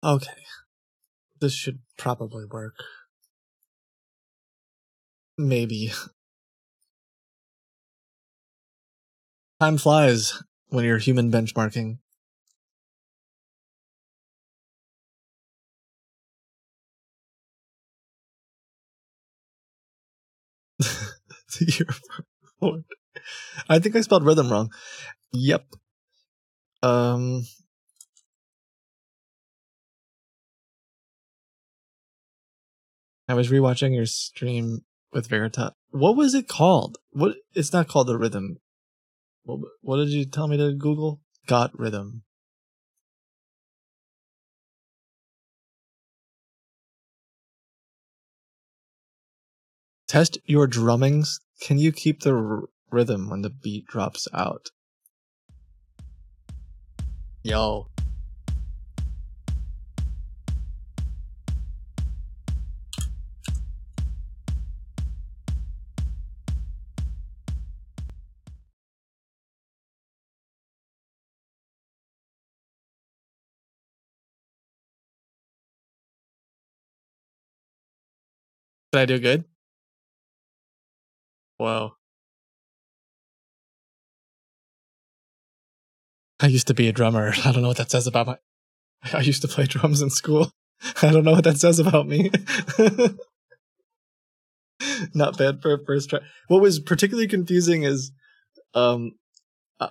Okay. This should probably work. Maybe. Time flies when you're human benchmarking. The year forward. I think I spelled rhythm wrong. Yep. Um. I was rewatching your stream with Veritas. What was it called? What? It's not called the rhythm. What, what did you tell me to Google? Got rhythm. Test your drummings. Can you keep the r- rhythm when the beat drops out? Yo. Did I do good? Whoa. I used to be a drummer. I don't know what that says about my. I used to play drums in school. I don't know what that says about me. Not bad for a first try. What was particularly confusing is, um,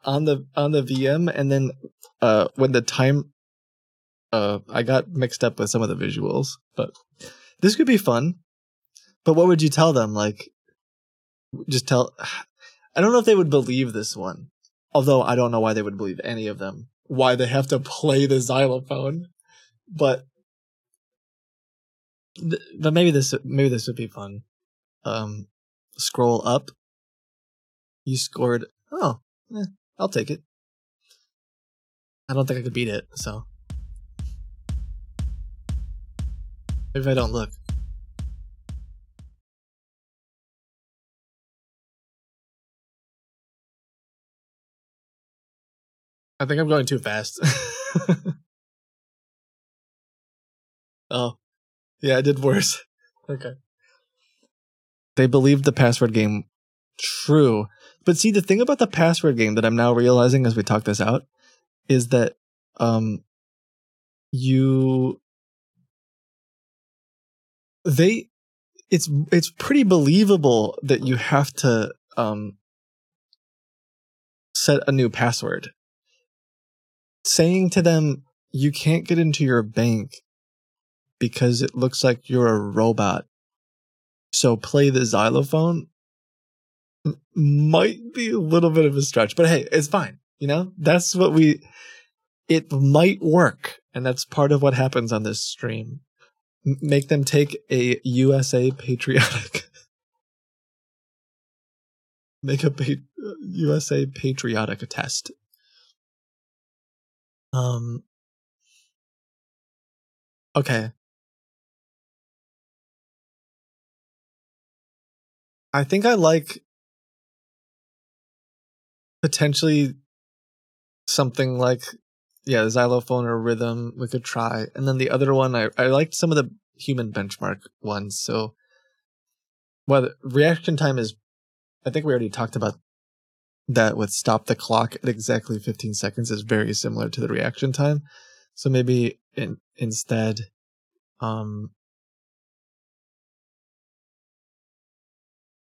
on the on the VM, and then uh, when the time, uh, I got mixed up with some of the visuals. But this could be fun. But what would you tell them? Like, just tell. I don't know if they would believe this one. Although I don't know why they would believe any of them. Why they have to play the xylophone. But but maybe this maybe this would be fun. Um, scroll up. You scored. Oh, eh, I'll take it. I don't think I could beat it. So if I don't look. I think I'm going too fast. oh, yeah, I did worse. Okay. They believed the password game true. But see, the thing about the password game that I'm now realizing as we talk this out is that um you they it's it's pretty believable that you have to um set a new password saying to them you can't get into your bank because it looks like you're a robot. So play the xylophone. Might be a little bit of a stretch but hey it's fine you know? That's what we it might work and that's part of what happens on this stream. M- make them take a usa patriotic make a pa- usa patriotic test um okay. I think i like potentially something like yeah xylophone or rhythm we could try and then the other one i, I liked some of the human benchmark ones so well reaction time is i think we already talked about that with stop the clock at exactly 15 seconds is very similar to the reaction time. So maybe in, instead um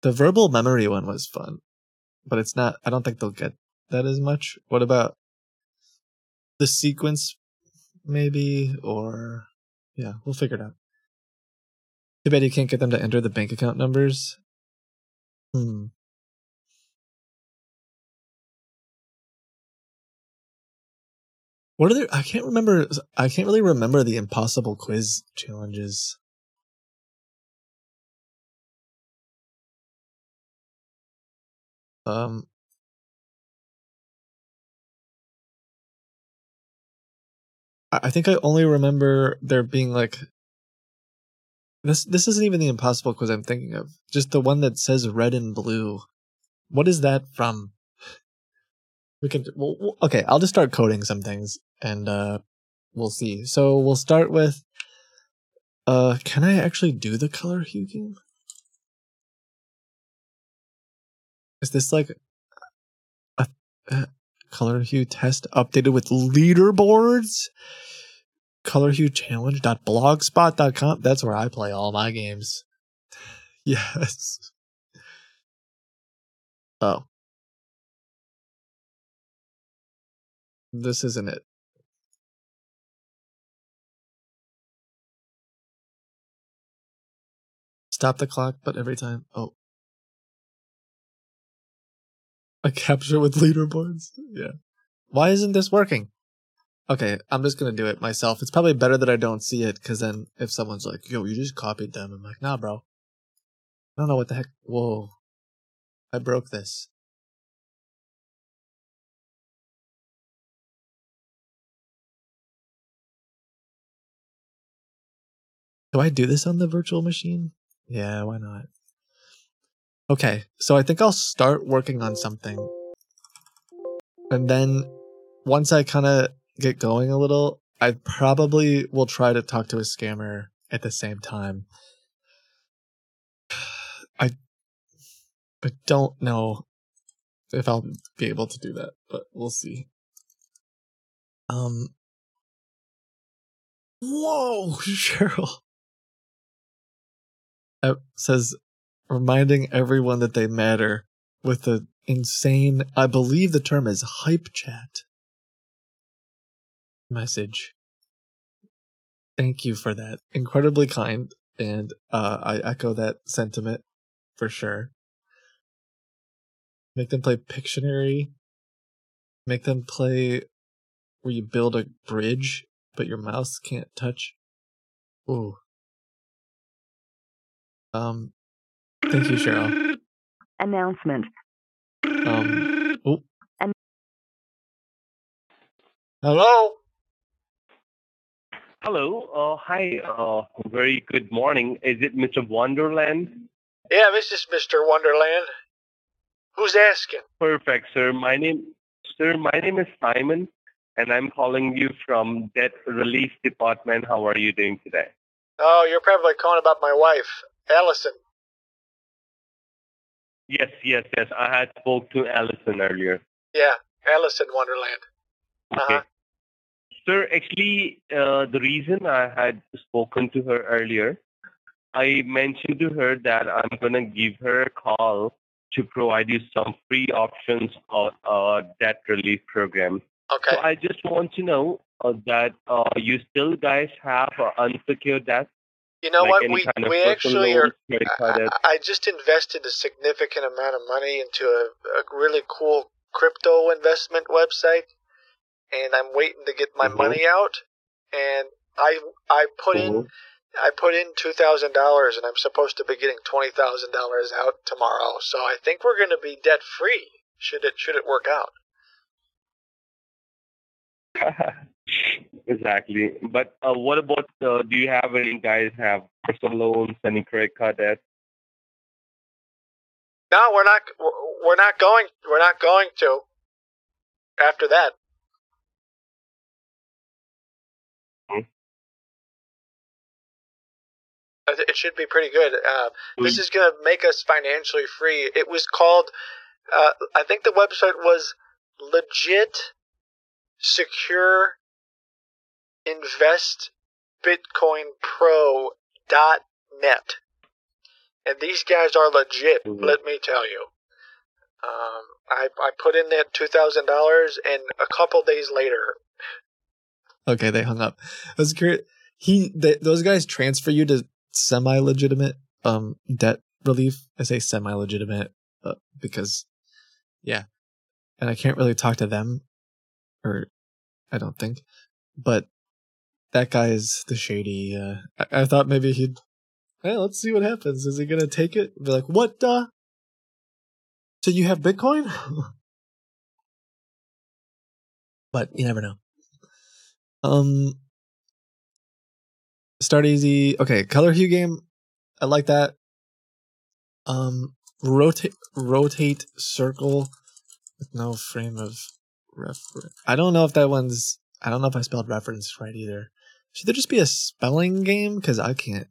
the verbal memory one was fun but it's not i don't think they'll get that as much. What about the sequence maybe or yeah we'll figure it out. Too bad you can't get them to enter the bank account numbers. Hmm what are there i can't remember i can't really remember the impossible quiz challenges um I think I only remember there being like this. This isn't even the impossible quiz I'm thinking of. Just the one that says red and blue. What is that from? We can. Well, okay, I'll just start coding some things, and uh, we'll see. So we'll start with. Uh, can I actually do the color hue game? Is this like a, a color hue test updated with leaderboards? color hue colorhuechallenge.blogspot.com. That's where I play all my games. Yes. Oh. This isn't it. Stop the clock, but every time. Oh. A captcha with leaderboards? Yeah. Why isn't this working? Okay, I'm just gonna do it myself. It's probably better that I don't see it, because then if someone's like, yo, you just copied them, I'm like, nah, bro. I don't know what the heck. Whoa. I broke this. Do I do this on the virtual machine? Yeah, why not? Okay, so I think I'll start working on something. And then once I kind of get going a little, I probably will try to talk to a scammer at the same time. I I don't know if I'll be able to do that, but we'll see. Um Whoa, Cheryl. It says reminding everyone that they matter with the insane I believe the term is hype chat message. Thank you for that. Incredibly kind and uh I echo that sentiment for sure. Make them play Pictionary. Make them play where you build a bridge but your mouse can't touch. Ooh. Um, thank you, Cheryl. Announcement. Um, oh, And- hello. Hello. Uh, hi. Uh, very good morning. Is it Mr. Wonderland? Yeah, this is Mr. Wonderland. Who's asking? Perfect, sir. My name, sir, my name is Simon, and I'm calling you from Debt Relief Department. How are you doing today? Oh, you're probably calling about my wife, Allison. Yes, yes, yes. I had spoke to Allison earlier. Yeah, Allison Wonderland. Uh-huh. Sir, actually, uh, the reason I had spoken to her earlier, I mentioned to her that I'm gonna give her a call to provide you some free options of uh, debt relief program. Okay. So I just want to know uh, that uh, you still guys have uh, unsecured debt. You know like what? We kind of we actually are. I. I just invested a significant amount of money into a, a really cool crypto investment website, and I'm waiting to get my Mhm. money out. And I I put in Mhm. I put in two thousand dollars, and I'm supposed to be getting twenty thousand dollars out tomorrow. So I think we're going to be debt free. Should it should it work out? exactly. But uh, what about? Uh, do you have any guys have personal loans, any credit card debt? No, we're not. we're- not going. We're not going to. After that. Hmm. It should be pretty good. Uh, this is going to make us financially free. It was called. Uh, I think the website was legit secure invest bitcoin dot net and these guys are legit Mhm. let me tell you um, I, I put in that $2000 and a couple days later Okay, they hung up. I was curious. He, th those guys transfer you to semi-legitimate um debt relief. I say semi-legitimate uh, because, yeah, and I can't really talk to them, or I don't think, but that guy is the shady. Uh, I, I thought maybe he'd. Hey, let's see what happens. Is he gonna take it? Be like, what? Uh, so you have Bitcoin? but you never know. Um, start easy. Okay, color hue game. I like that. Um, rotate, rotate circle with no frame of reference. I don't know if that one's. I don't know if I spelled reference right either. Should there just be a spelling game? Because I can't.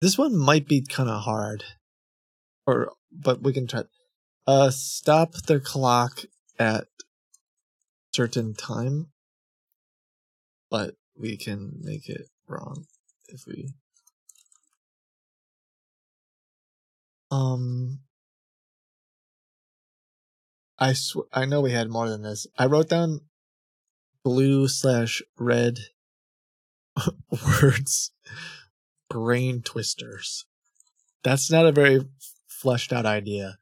This one might be kind of hard. Or, but we can try. Uh, stop the clock at certain time but we can make it wrong if we um i sw- i know we had more than this i wrote down blue slash red words. Brain twisters. That's not a very fleshed out idea.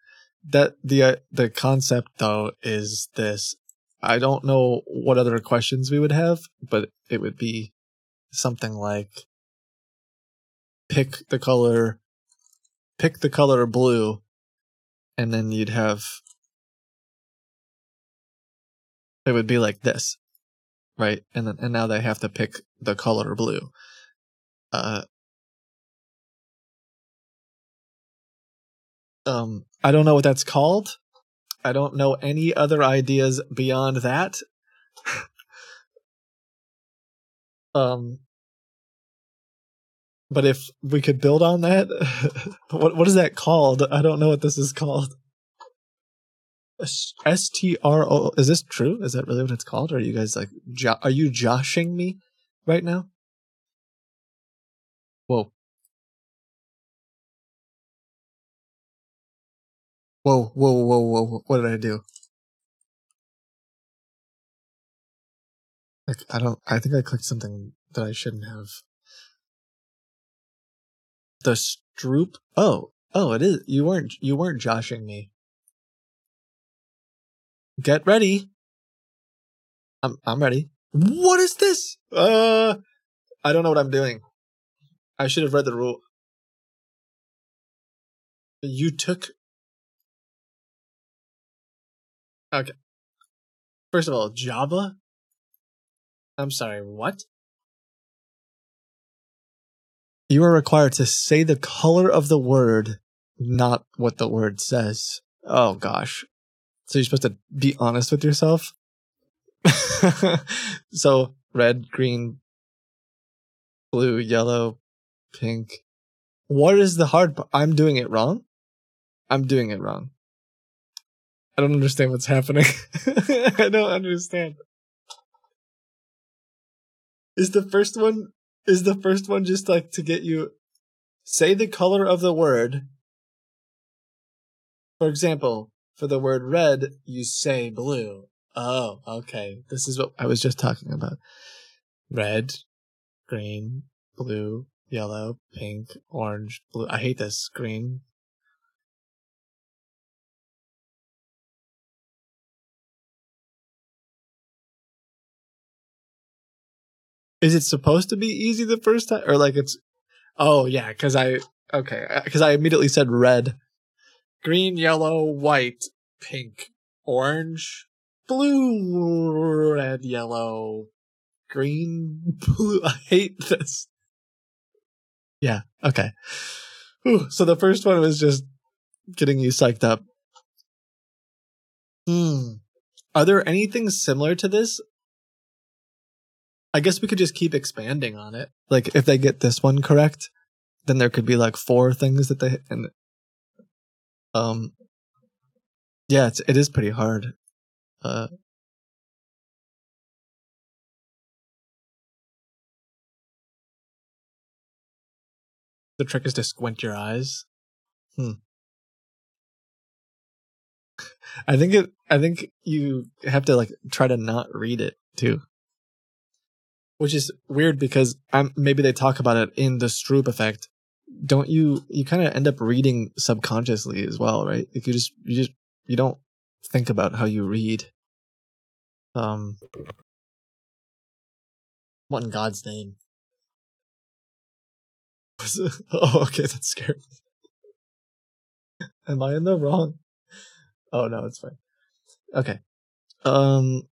That the uh, the concept though is this. I don't know what other questions we would have, but it would be something like pick the color pick the color blue and then you'd have it would be like this. Right? And then and now they have to pick the color blue. Uh um I don't know what that's called. I don't know any other ideas beyond that. um but if we could build on that what what is that called? I don't know what this is called. S T R O is this true? Is that really what it's called? Or are you guys like jo- are you joshing me right now? Whoa. Whoa, whoa, whoa, whoa. What did I do? Like, I don't, I think I clicked something that I shouldn't have. The Stroop? Oh, oh, it is. You weren't, you weren't joshing me. Get ready. I'm, I'm ready. What is this? Uh, I don't know what I'm doing. I should have read the rule. You took. Okay. First of all, Java. I'm sorry, what? You are required to say the color of the word, not what the word says. Oh gosh. So you're supposed to be honest with yourself? so red, green, blue, yellow, pink. What is the hard part? I'm doing it wrong? I'm doing it wrong. I don't understand what's happening. I don't understand. Is the first one is the first one just like to get you say the color of the word? For example, for the word red, you say blue. Oh, okay. This is what I was just talking about. Red, green, blue, yellow, pink, orange, blue. I hate this. Green. Is it supposed to be easy the first time? Or like it's. Oh, yeah, because I. Okay, uh, because I immediately said red. Green, yellow, white, pink, orange, blue, red, yellow, green, blue. I hate this. Yeah, okay. Whew, so the first one was just getting you psyched up. Hmm. Are there anything similar to this? I guess we could just keep expanding on it. Like if they get this one correct, then there could be like four things that they and um yeah, it's it is pretty hard. Uh The trick is to squint your eyes. Hmm. I think it I think you have to like try to not read it too. Which is weird because I'm maybe they talk about it in the Stroop effect. Don't you you kind of end up reading subconsciously as well, right? Like you just you just you don't think about how you read. Um what in God's name? oh, okay, that scared me. Am I in the wrong? Oh no, it's fine. Okay. Um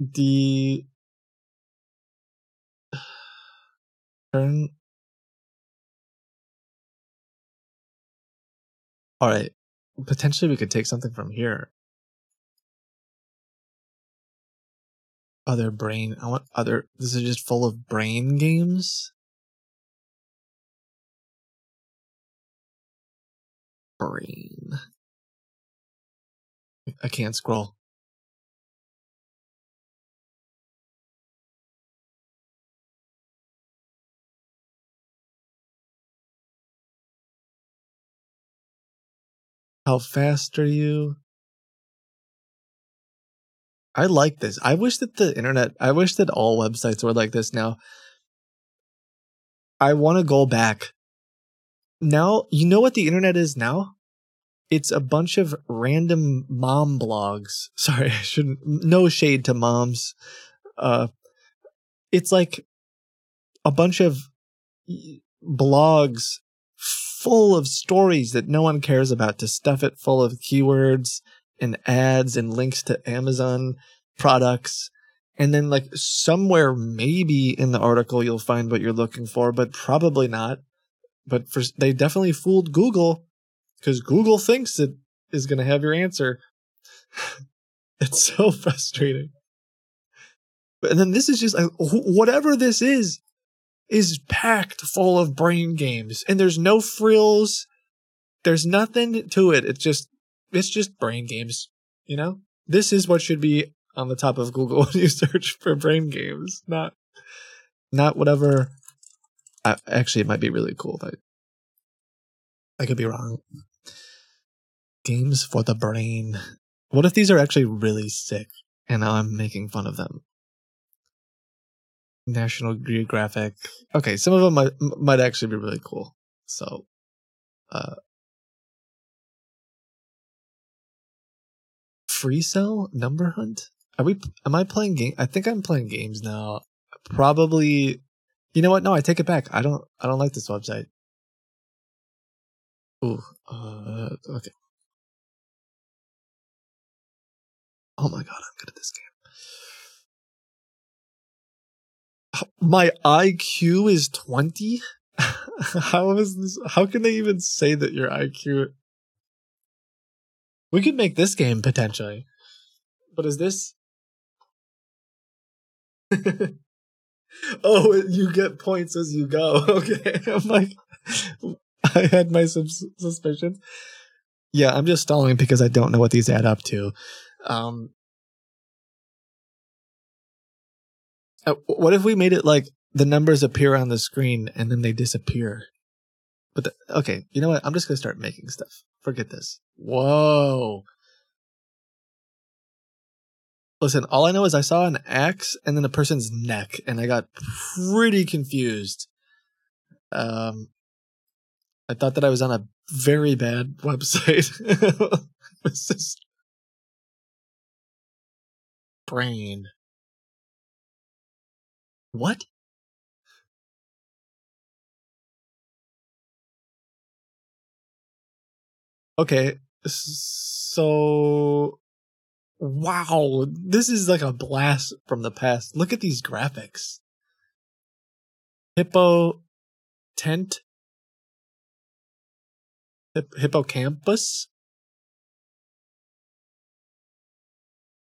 the turn All right. Potentially we could take something from here. Other brain I want other this is just full of brain games. Brain. I can't scroll. How fast are you? I like this. I wish that the internet, I wish that all websites were like this now. I want to go back. Now, you know what the internet is now? It's a bunch of random mom blogs. Sorry, I shouldn't, no shade to moms. Uh, it's like a bunch of blogs full of stories that no one cares about to stuff it full of keywords and ads and links to Amazon products. And then, like, somewhere maybe in the article you'll find what you're looking for, but probably not. But for they definitely fooled Google because Google thinks it is going to have your answer. it's so frustrating. But then this is just whatever this is, is packed full of brain games and there's no frills. There's nothing to it. It's just it's just brain games you know? This is what should be on the top of google when you search for brain games not not whatever. I, actually it might be really cool but i could be wrong. Games for the brain. What if these are actually really sick and i'm making fun of them National Geographic. Okay, some of them might might actually be really cool. So, uh, Free Cell Number Hunt. Are we? Am I playing game? I think I'm playing games now. Probably. You know what? No, I take it back. I don't. I don't like this website. Ooh, uh, okay. Oh my god, I'm good at this game. My IQ is 20? how is this? How can they even say that your IQ? We could make this game potentially. But is this? oh, you get points as you go. Okay, I'm like, I had my sus- suspicions. Yeah, I'm just stalling because I don't know what these add up to. Um, what if we made it like the numbers appear on the screen and then they disappear? But the, okay, you know what? I'm just gonna start making stuff. Forget this. Whoa. Listen, all I know is I saw an axe and then a person's neck, and I got pretty confused. Um, I thought that I was on a very bad website. What's this? Brain. What? Okay, so wow, this is like a blast from the past. Look at these graphics. Hippo tent Hip- hippocampus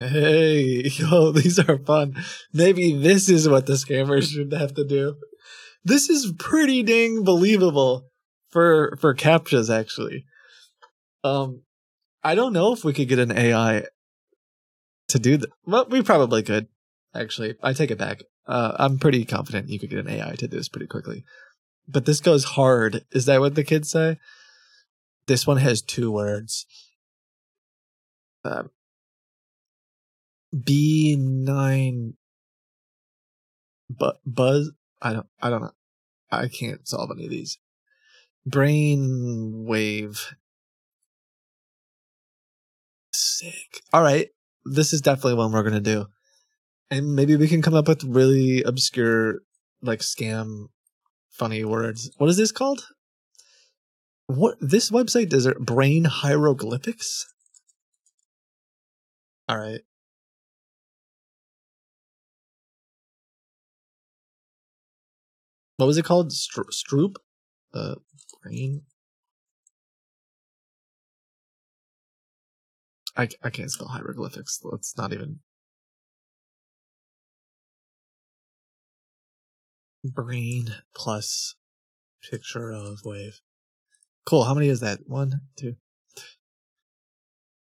Hey, yo, these are fun. Maybe this is what the scammers should have to do. This is pretty dang believable for for captchas actually. Um I don't know if we could get an AI to do that. Well, we probably could. Actually, I take it back. Uh, I'm pretty confident you could get an AI to do this pretty quickly. But this goes hard. Is that what the kids say? This one has two words. Um, B9 but buzz I don't I don't know. I can't solve any of these. Brain wave. Sick. All right. This is definitely one we're to do. And maybe we can come up with really obscure like scam funny words. What is this called? What this website does it brain hieroglyphics? All right. What was it called? Stro- Stroop? Uh, brain. I I can't spell hieroglyphics. Let's not even. Brain plus picture of wave. Cool. How many is that? One, two.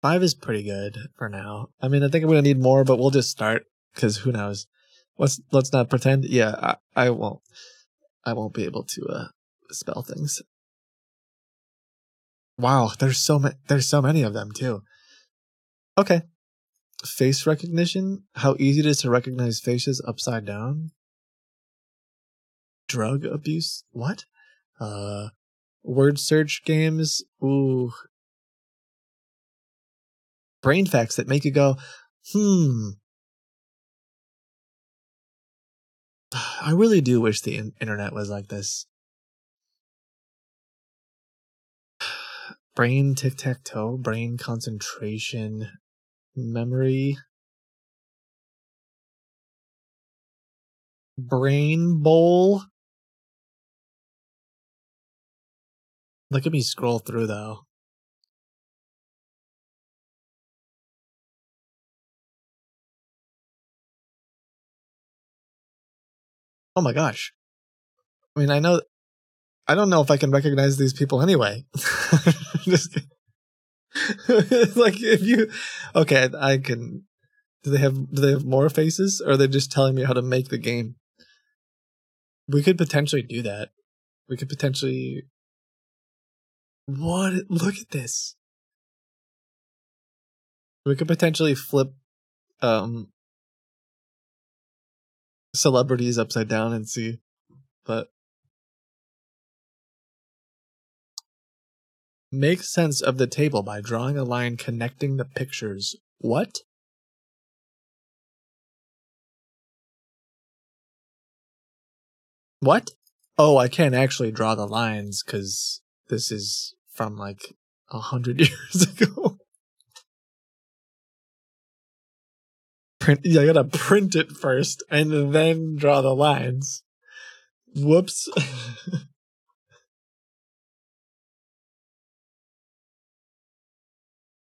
Five is pretty good for now. I mean, I think I'm gonna need more, but we'll just start because who knows? Let's let's not pretend. Yeah, I, I won't. I won't be able to uh, spell things. Wow, there's so many. There's so many of them too. Okay, face recognition. How easy it is to recognize faces upside down. Drug abuse. What? Uh, word search games. Ooh. Brain facts that make you go, hmm. I really do wish the internet was like this. Brain tic tac toe, brain concentration, memory, brain bowl. Look at me scroll through though. Oh my gosh. I mean, I know. I don't know if I can recognize these people anyway. Just like if you, okay, I can. Do they have do they have more faces, or are they just telling me how to make the game? We could potentially do that. We could potentially. What? Look at this. We could potentially flip, um, celebrities upside down and see, but Make sense of the table by drawing a line connecting the pictures. What? What? Oh, I can't actually draw the lines because this is from like a hundred years ago. Print. Yeah, I gotta print it first and then draw the lines. Whoops.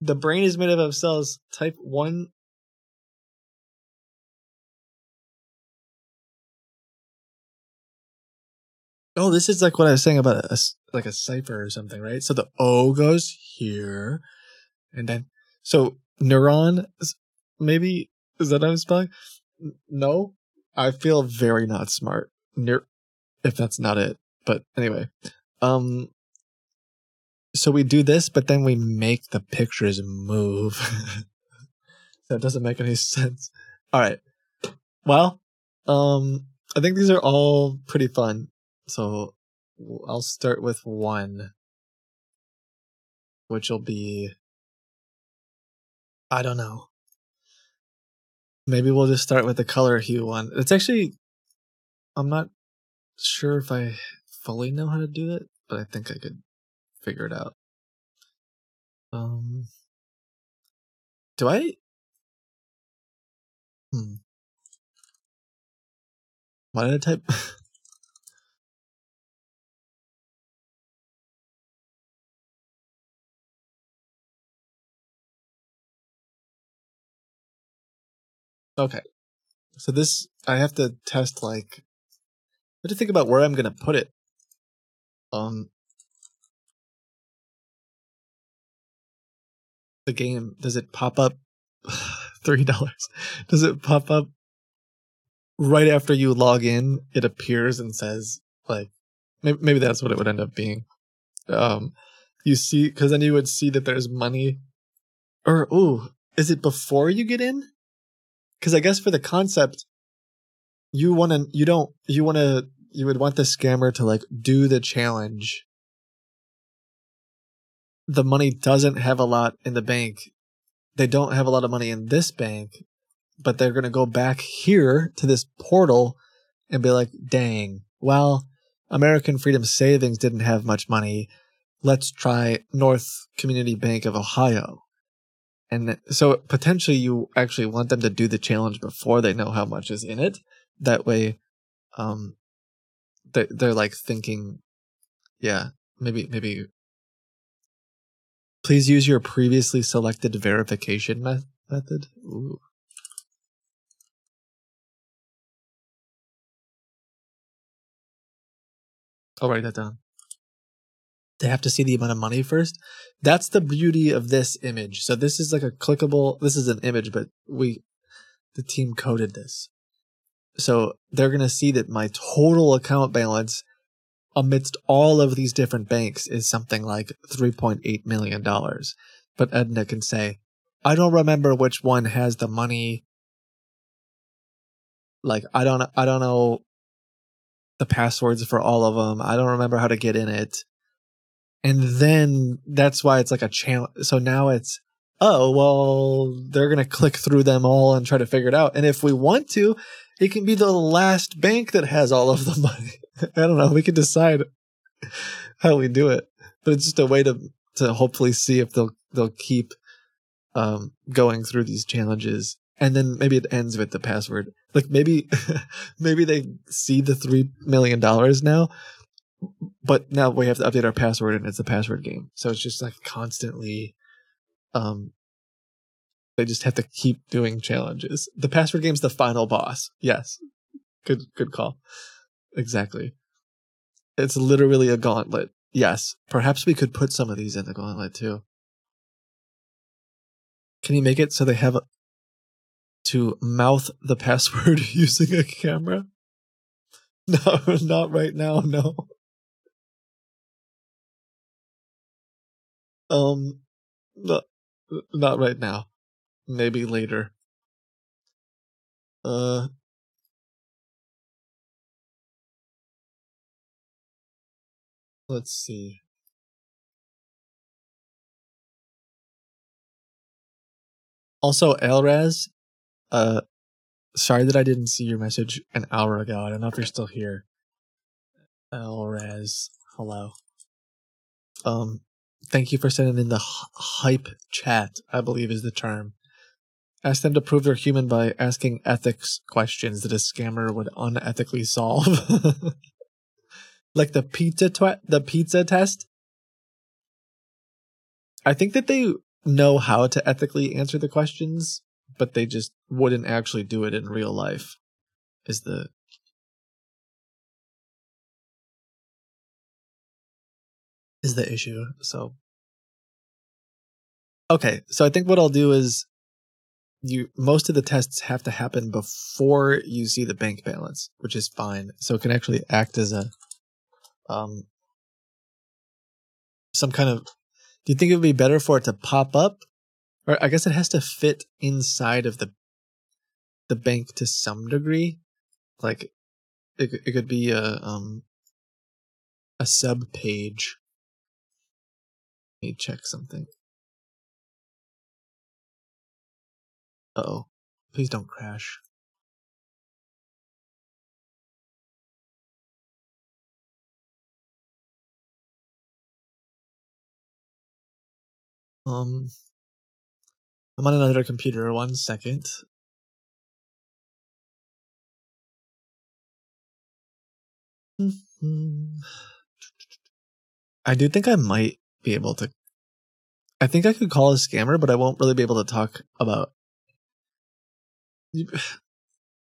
the brain is made up of cells. Type one. Oh, this is like what I was saying about a like a cipher or something, right? So the O goes here, and then so neuron. Maybe is that how I'm spelling? No, I feel very not smart. Neur- if that's not it, but anyway, um, so we do this, but then we make the pictures move. that doesn't make any sense. All right. Well, um, I think these are all pretty fun. So I'll start with one, which will be, I don't know. Maybe we'll just start with the color hue one. It's actually, I'm not sure if I fully know how to do it, but I think I could figure it out. Um, do I? Hmm. Why did I type? okay. So this, I have to test like, I have to think about where I'm gonna put it. Um, the game does it pop up three dollars does it pop up right after you log in it appears and says like maybe, maybe that's what it would end up being um you see because then you would see that there's money or ooh is it before you get in because i guess for the concept you want to you don't you want to you would want the scammer to like do the challenge the money doesn't have a lot in the bank. They don't have a lot of money in this bank, but they're going to go back here to this portal and be like, dang, well, American Freedom Savings didn't have much money. Let's try North Community Bank of Ohio. And so potentially you actually want them to do the challenge before they know how much is in it. That way, um, they, they're like thinking, yeah, maybe, maybe Please use your previously selected verification me- method. Ooh. I'll write that down. They have to see the amount of money first. That's the beauty of this image. So this is like a clickable. This is an image, but we, the team coded this. So they're gonna see that my total account balance amidst all of these different banks is something like $3.8 million. But Edna can say, I don't remember which one has the money. Like, I don't, I don't know the passwords for all of them. I don't remember how to get in it. And then that's why it's like a challenge. So now it's, oh, well, they're going to click through them all and try to figure it out. And if we want to, it can be the last bank that has all of the money. I don't know. We can decide how we do it, but it's just a way to to hopefully see if they'll they'll keep um, going through these challenges, and then maybe it ends with the password. Like maybe maybe they see the three million dollars now, but now we have to update our password, and it's a password game. So it's just like constantly. Um, they just have to keep doing challenges. The password game's the final boss. Yes, good good call. Exactly. It's literally a gauntlet. Yes. Perhaps we could put some of these in the gauntlet too. Can you make it so they have to mouth the password using a camera? No, not right now, no. Um not, not right now. Maybe later. Uh Let's see. Also, Elraz, uh, sorry that I didn't see your message an hour ago. I don't know if you're still here. Elraz, hello. Um, Thank you for sending in the hype chat, I believe is the term. Ask them to prove they're human by asking ethics questions that a scammer would unethically solve. like the pizza tw- the pizza test. I think that they know how to ethically answer the questions, but they just wouldn't actually do it in real life. Is the is the issue. So Okay, so I think what I'll do is you most of the tests have to happen before you see the bank balance, which is fine. So it can actually act as a um some kind of do you think it would be better for it to pop up? Or I guess it has to fit inside of the the bank to some degree. Like it it could be a um a sub page. Let me check something oh please don't crash um i'm on another computer one second I do think I might be able to. I think I could call a scammer, but I won't really be able to talk about.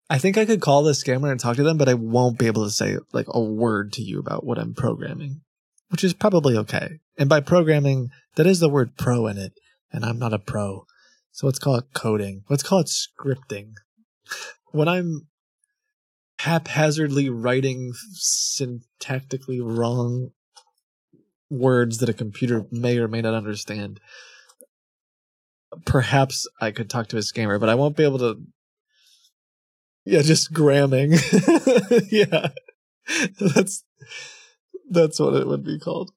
I think I could call the scammer and talk to them, but I won't be able to say like a word to you about what I'm programming, which is probably okay. And by programming, that is the word pro in it, and I'm not a pro. So let's call it coding. Let's call it scripting. When I'm haphazardly writing syntactically wrong words that a computer may or may not understand. Perhaps I could talk to a scammer, but I won't be able to. Yeah, just gramming. yeah, that's that's what it would be called.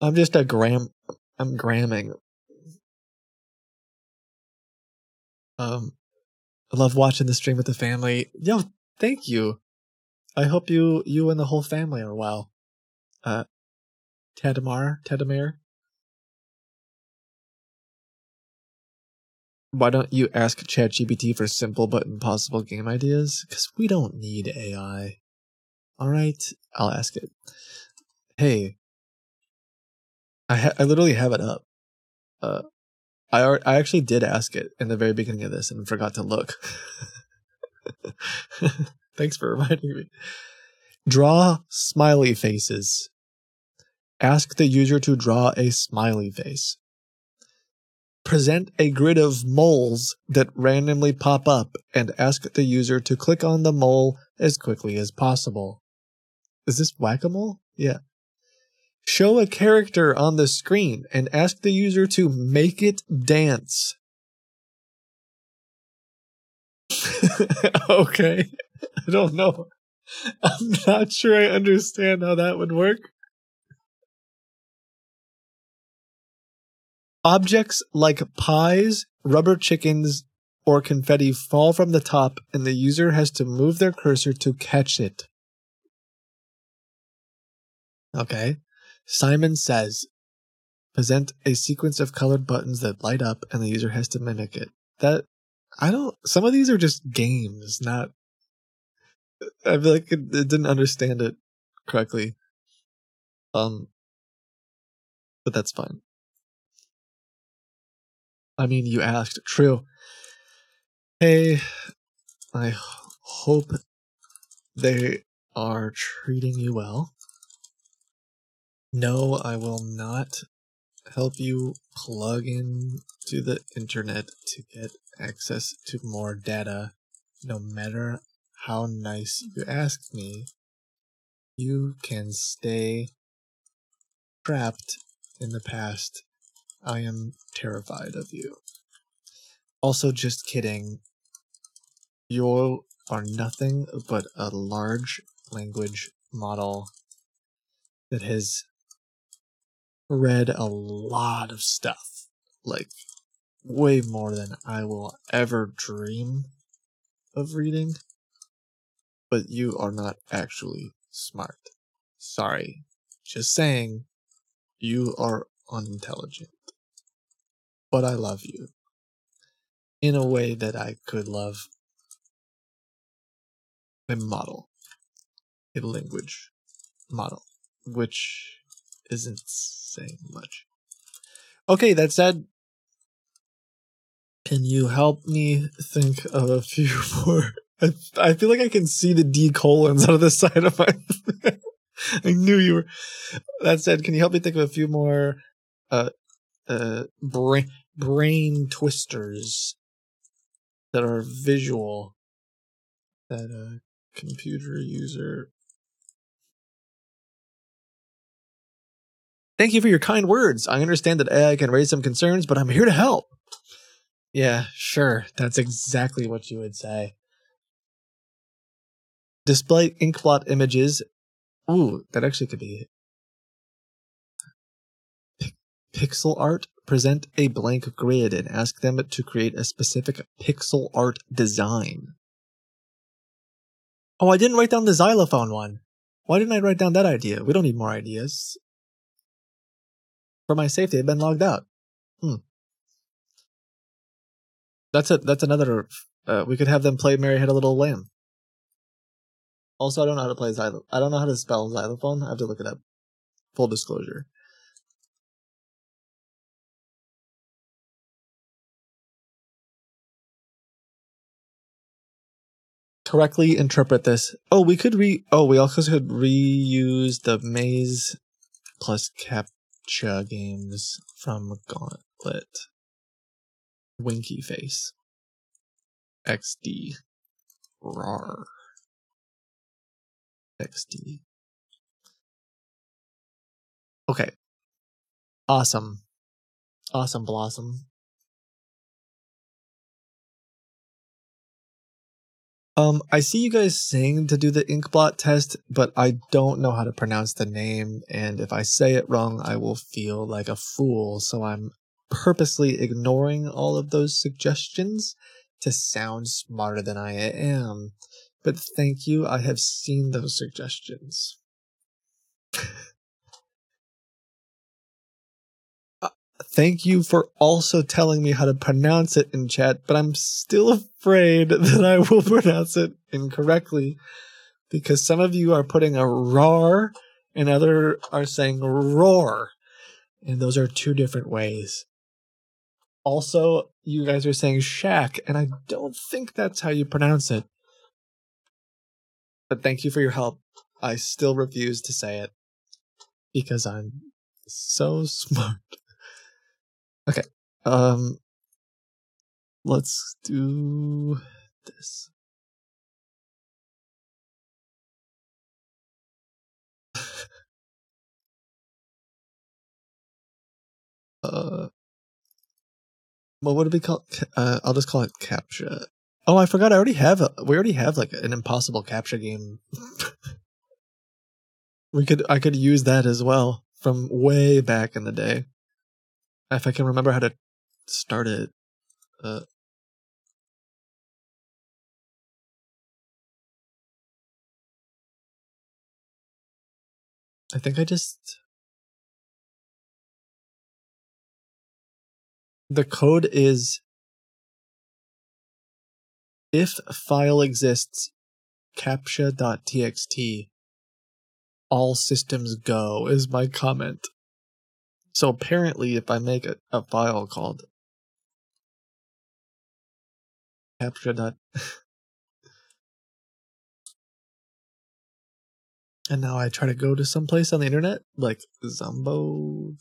I'm just a gram. I'm gramming. Um, I love watching the stream with the family. Yo, thank you. I hope you you and the whole family are well. Uh, Tadamar, Tadamir. Why don't you ask ChatGPT for simple but impossible game ideas? Because we don't need AI. All right, I'll ask it. Hey, I ha- I literally have it up. Uh, I ar- I actually did ask it in the very beginning of this and forgot to look. Thanks for reminding me. Draw smiley faces. Ask the user to draw a smiley face. Present a grid of moles that randomly pop up and ask the user to click on the mole as quickly as possible. Is this whack a mole? Yeah. Show a character on the screen and ask the user to make it dance. okay. I don't know. I'm not sure I understand how that would work. Objects like pies, rubber chickens, or confetti fall from the top, and the user has to move their cursor to catch it. Okay. Simon says, present a sequence of colored buttons that light up, and the user has to mimic it. That I don't. Some of these are just games, not. I feel like it, it didn't understand it correctly. Um, but that's fine. I mean, you asked. True. Hey, I hope they are treating you well. No, I will not help you plug in to the internet to get access to more data, no matter how nice you ask me. You can stay trapped in the past. I am terrified of you. Also, just kidding. You are nothing but a large language model that has read a lot of stuff. Like, way more than I will ever dream of reading. But you are not actually smart. Sorry. Just saying, You are unintelligent. But I love you. In a way that I could love a model. A language model. Which isn't saying much. Okay, that said, can you help me think of a few more? I, I feel like I can see the D colons out of the side of my. I knew you were. That said, can you help me think of a few more uh, uh, brain brain twisters that are visual that a computer user Thank you for your kind words. I understand that AI can raise some concerns, but I'm here to help. Yeah, sure. That's exactly what you would say. Display inkblot images. Ooh, that actually could be pixel art. Present a blank grid and ask them to create a specific pixel art design. Oh, I didn't write down the xylophone one. Why didn't I write down that idea? We don't need more ideas. For my safety, I've been logged out. Hmm. That's a that's another. Uh, we could have them play "Mary Had a Little Lamb." Also, I don't know how to play xylophone. I don't know how to spell xylophone. I have to look it up. Full disclosure. Correctly interpret this. Oh, we could re. Oh, we also could reuse the maze plus captcha games from Gauntlet. Winky face. XD. RAR. XD. Okay. Awesome. Awesome Blossom. Um, I see you guys saying to do the inkblot test, but I don't know how to pronounce the name, and if I say it wrong, I will feel like a fool, so I'm purposely ignoring all of those suggestions to sound smarter than I am. But thank you, I have seen those suggestions. Thank you for also telling me how to pronounce it in chat, but I'm still afraid that I will pronounce it incorrectly because some of you are putting a roar and other are saying roar. And those are two different ways. Also, you guys are saying shack, and I don't think that's how you pronounce it. But thank you for your help. I still refuse to say it because I'm so smart. Okay. Um let's do this. uh what would it be called? Uh, I'll just call it captcha. Oh, I forgot. I already have. A, we already have like an impossible captcha game. we could. I could use that as well from way back in the day. If I can remember how to start it. Uh, I think I just. The code is if file exists captcha.txt all systems go is my comment. So apparently if I make a, a file called captcha dot and now I try to go to some place on the internet like zumbo.com.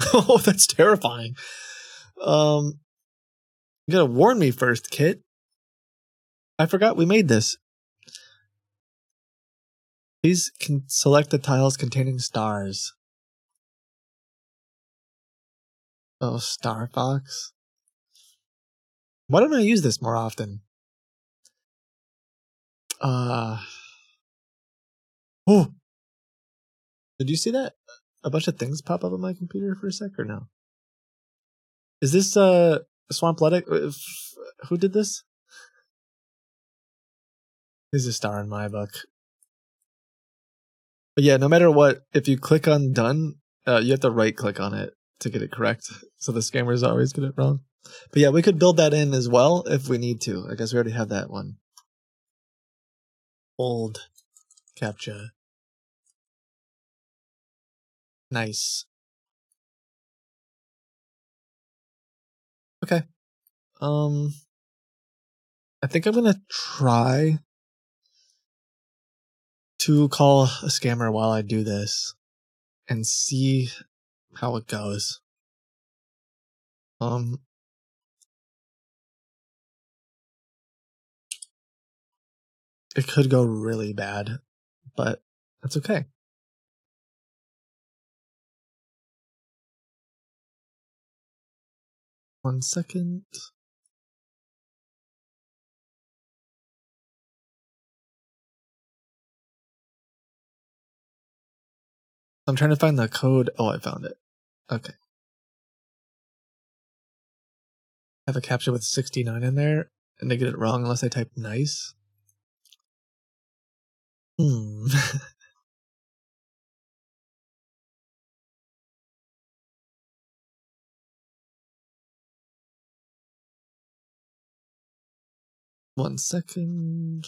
oh, that's terrifying. Um you gotta warn me first, Kit. I forgot we made this. Please select the tiles containing stars. Oh, Star Fox. Why don't I use this more often? Uh. Oh. Did you see that? A bunch of things pop up on my computer for a sec or no? Is this uh Swampletic? Uh, Who did this? He's a star in my book. But yeah, no matter what, if you click on done, uh, you have to right click on it to get it correct. So the scammers always get it wrong. But yeah, we could build that in as well if we need to. I guess we already have that one. Old captcha. Nice. Okay. Um I think I'm gonna try to call a scammer while I do this and see how it goes. Um it could go really bad, but that's okay. One second. I'm trying to find the code. Oh, I found it. Okay. I have a captcha with 69 in there, and they get it wrong unless I type nice. Hmm. One second.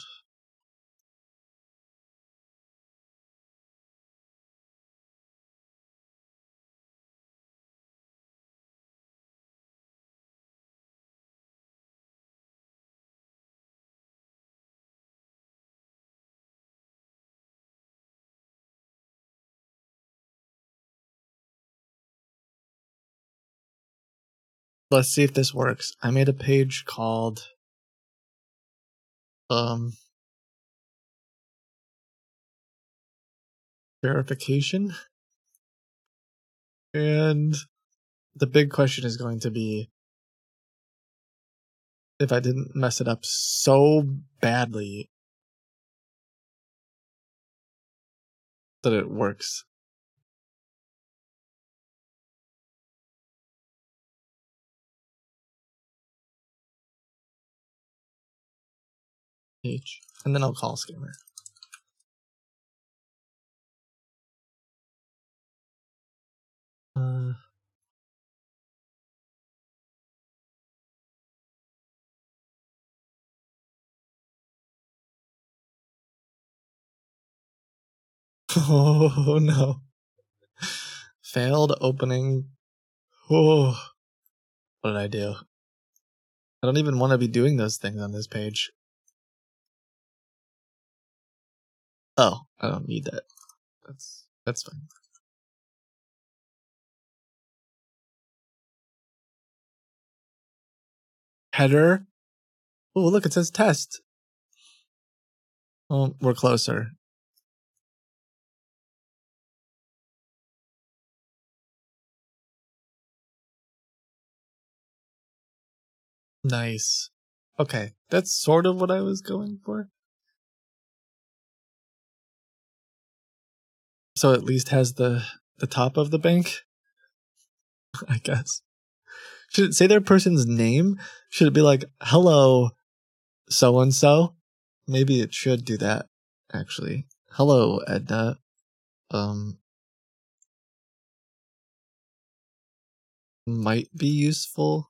Let's see if this works. I made a page called um verification. And the big question is going to be if I didn't mess it up so badly that it works. H, and then I'll call scammer. Uh, oh no. Failed opening. Oh, what did I do? I don't even want to be doing those things on this page. Oh, I don't need that. That's that's fine. Header. Oh, look, it says test. Oh, we're closer. Nice. Okay, that's sort of what I was going for. So at least has the the top of the bank. I guess. Should it say their person's name? Should it be like hello so and so? Maybe it should do that actually. Hello Edna. Um might be useful.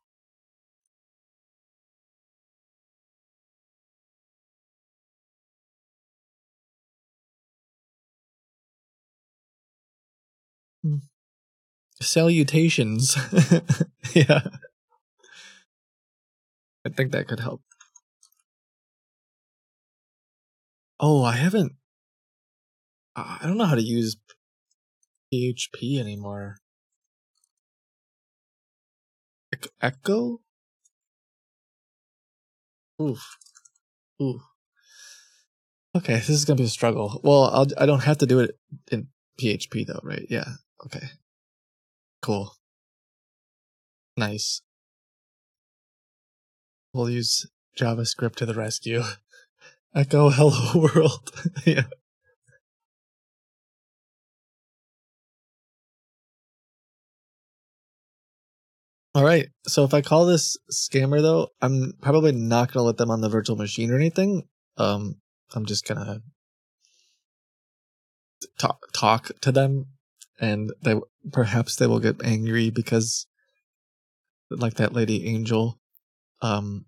Salutations. yeah. I think that could help. Oh, I haven't. I don't know how to use PHP anymore. Ec- Echo? Oof. Oof. Okay, this is gonna be a struggle. Well, I'll, I don't have to do it in PHP though, right? Yeah. Okay. Cool. Nice. We'll use JavaScript to the rescue. Echo hello world. yeah. All right. So if I call this scammer though, I'm probably not going to let them on the virtual machine or anything. Um I'm just going to talk talk to them, and they perhaps they will get angry because, like that lady Angel, um,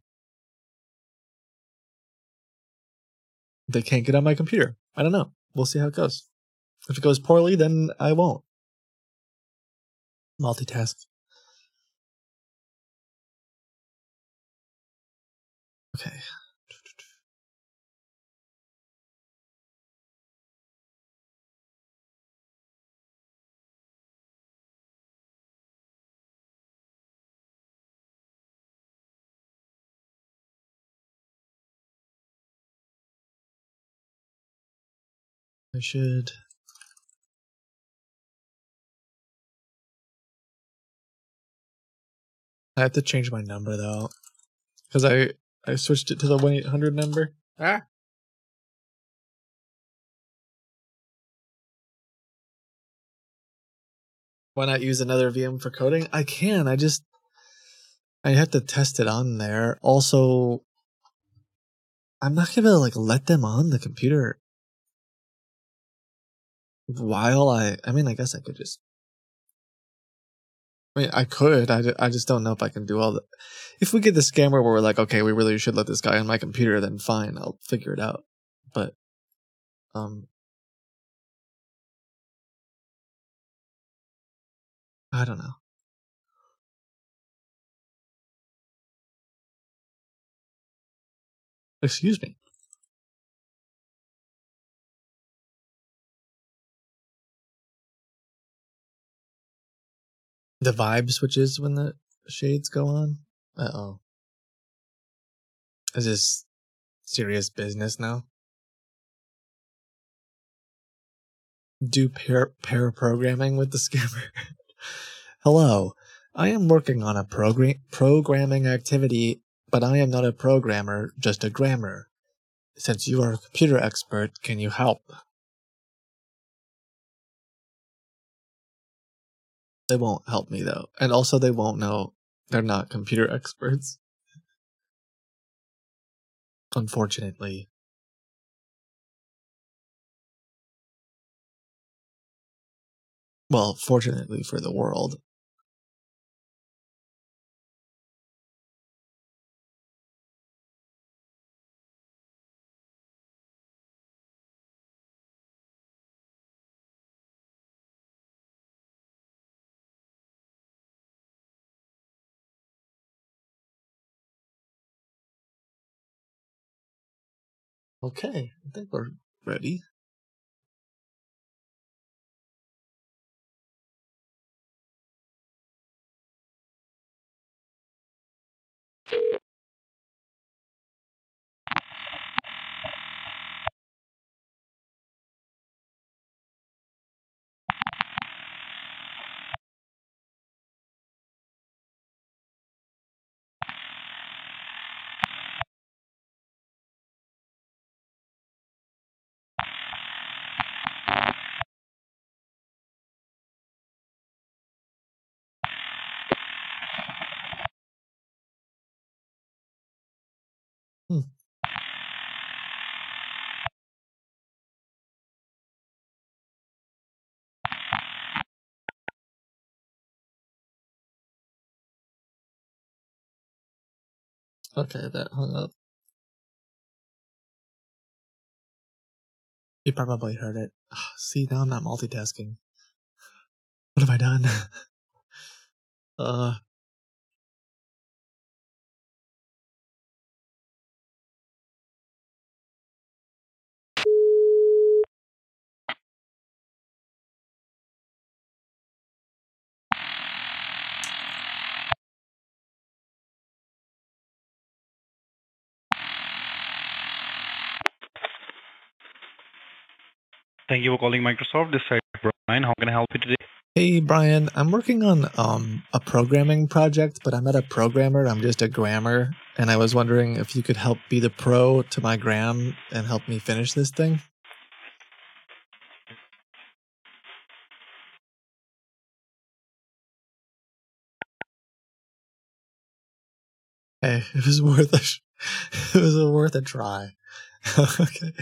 they can't get on my computer. I don't know. We'll see how it goes. If it goes poorly, then I won't multitask. I should. I have to change my number though, because I I switched it to the one eight hundred number. Ah. Why not use another VM for coding? I can. I just I have to test it on there. Also, I'm not gonna like let them on the computer while I. I mean, I guess I could just. I mean, I could. I, I just don't know if I can do all the. If we get the scammer where we're like, okay, we really should let this guy on my computer, then fine, I'll figure it out. But, um, I don't know. Excuse me. The vibe switches when the shades go on. Uh oh. Is this serious business now? Do pair pair programming with the scammer. Hello, I am working on a program programming activity, but I am not a programmer, just a grammar. Since you are a computer expert, can you help? They won't help me though, and also they won't know they're not computer experts. Unfortunately. Well, fortunately for the world. Okay, I think we're ready. Okay, that hung up. You probably heard it. See, now I'm not multitasking. What have I done? uh. Thank you for calling Microsoft. This is Brian. How can I help you today? Hey Brian, I'm working on um a programming project, but I'm not a programmer. I'm just a grammar, and I was wondering if you could help be the pro to my gram and help me finish this thing. Hey, it was worth a it was worth a try. okay,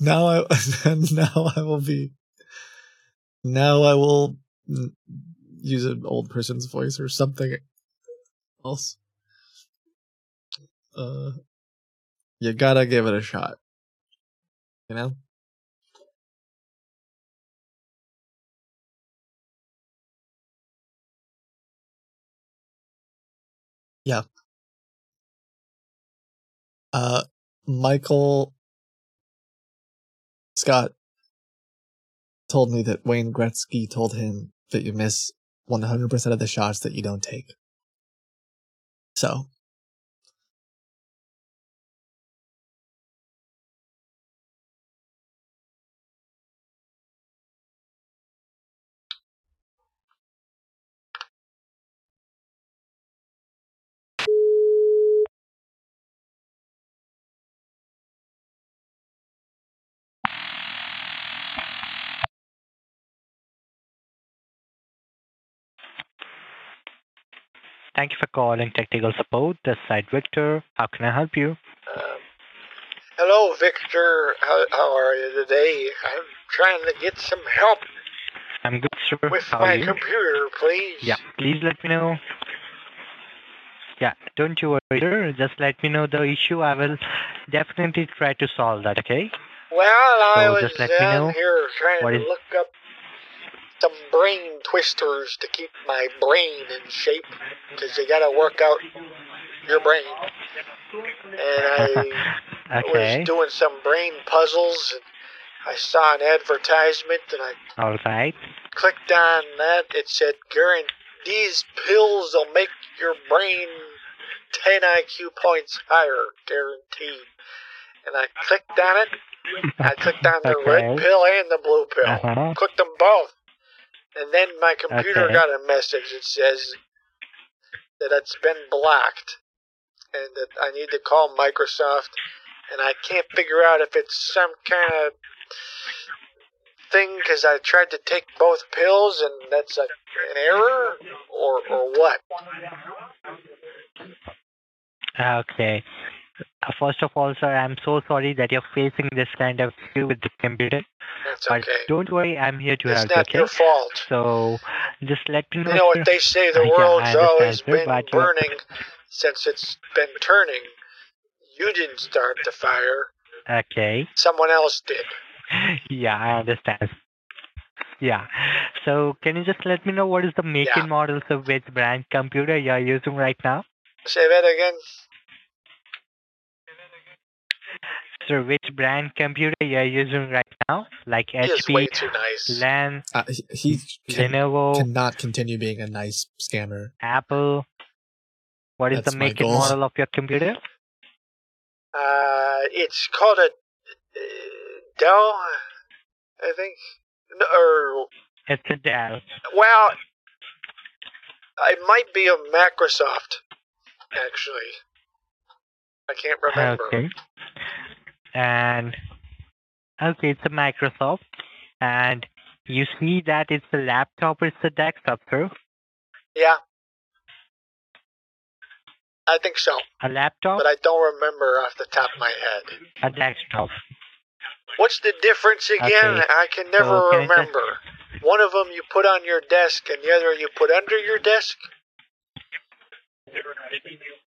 now I now I will be Now I will use an old person's voice or something else. Uh, you gotta give it a shot. You know? Yeah. Uh, Michael Scott told me that Wayne Gretzky told him that you miss 100% of the shots that you don't take. So, Thank you for calling technical support. This side Victor. How can I help you? Hello, Victor. How, how are you today? I'm trying to get some help I'm good, sir. with How my computer, please. Yeah, please let me know. Yeah, don't you worry, sir. Just let me know the issue. I will definitely try to solve that, okay? Well, I So was just let me know here trying what to is- look up some brain twisters to keep my brain in shape because you got to work out your brain. And I okay. was doing some brain puzzles and I saw an advertisement and I All right. clicked on that. It said, "Guaran- these pills will make your brain 10 IQ points higher, guaranteed. And I clicked on it. I clicked on the red pill and the blue pill. Uh-huh. Clicked them both. And then my computer Okay. got a message that says that it's been blocked and that I need to call Microsoft. And I can't figure out if it's some kind of thing because I tried to take both pills and that's a, an error or, or what. Okay. Uh, First of all, sir, I'm so sorry that you're facing this kind of issue with the computer. That's But okay. don't worry, I'm here to It's help you, not okay? your fault. So just let me know. You know what they say, the Yeah, world's understand, always been burning since it's been turning. You didn't start the fire. Okay. Someone else did. Yeah, I understand. Yeah. So can you just let me know what is the make Yeah. and models of which brand computer you're using right now? Say that again. So which brand computer you're using right now? Like He is way HP, too nice. LAN, uh, he, he can, Lenovo, cannot continue being a nice scammer. Apple. What is That's the make and model of your computer? Uh, it's called a uh, Dell, I think. No, or It's a Dell. well, it might be a Microsoft. Actually, I can't remember. Okay. And okay, it's a Microsoft. And you see that it's a laptop or it's a desktop, sir? Yeah, I think so, A laptop, but I don't remember off the top of my head. a desktop. What's the difference again? Okay. I can never So can I just- remember. One of them you put on your desk, and the other you put under your desk.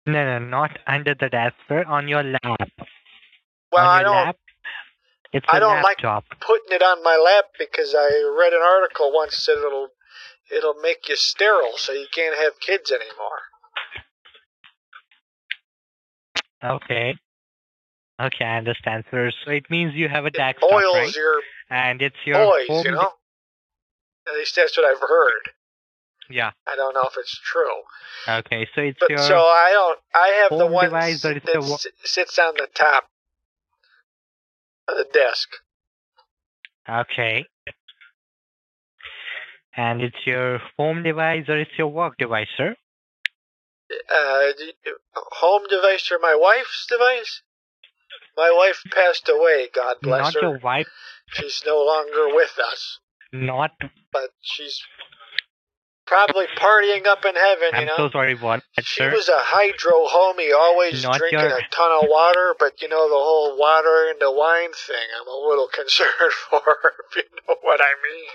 No, no, not under the desk, sir. On your lap. Well, I don't. lap. It's I don't like putting it on my lap because I read an article once that it'll it'll make you sterile, so you can't have kids anymore. Okay. Okay, I understand, sir. So it means you have a desktop, Boils right? your And it's your boys, home. you know. At least that's what I've heard. Yeah. I don't know if it's true, Okay, so it's but your. so I don't. I have the one device or it's that sits on the top the desk. Okay. And it's your home device or it's your work device, sir? Uh, home device or my wife's device? My wife passed away. God bless Not her. Not your wife, She's no longer with us, not. but she's probably partying up in heaven. I'm you know. so sorry that, She was a hydro homie, always Not drinking your- a ton of water, but you know, the whole water into wine thing, I'm a little concerned for her, if you know what I mean.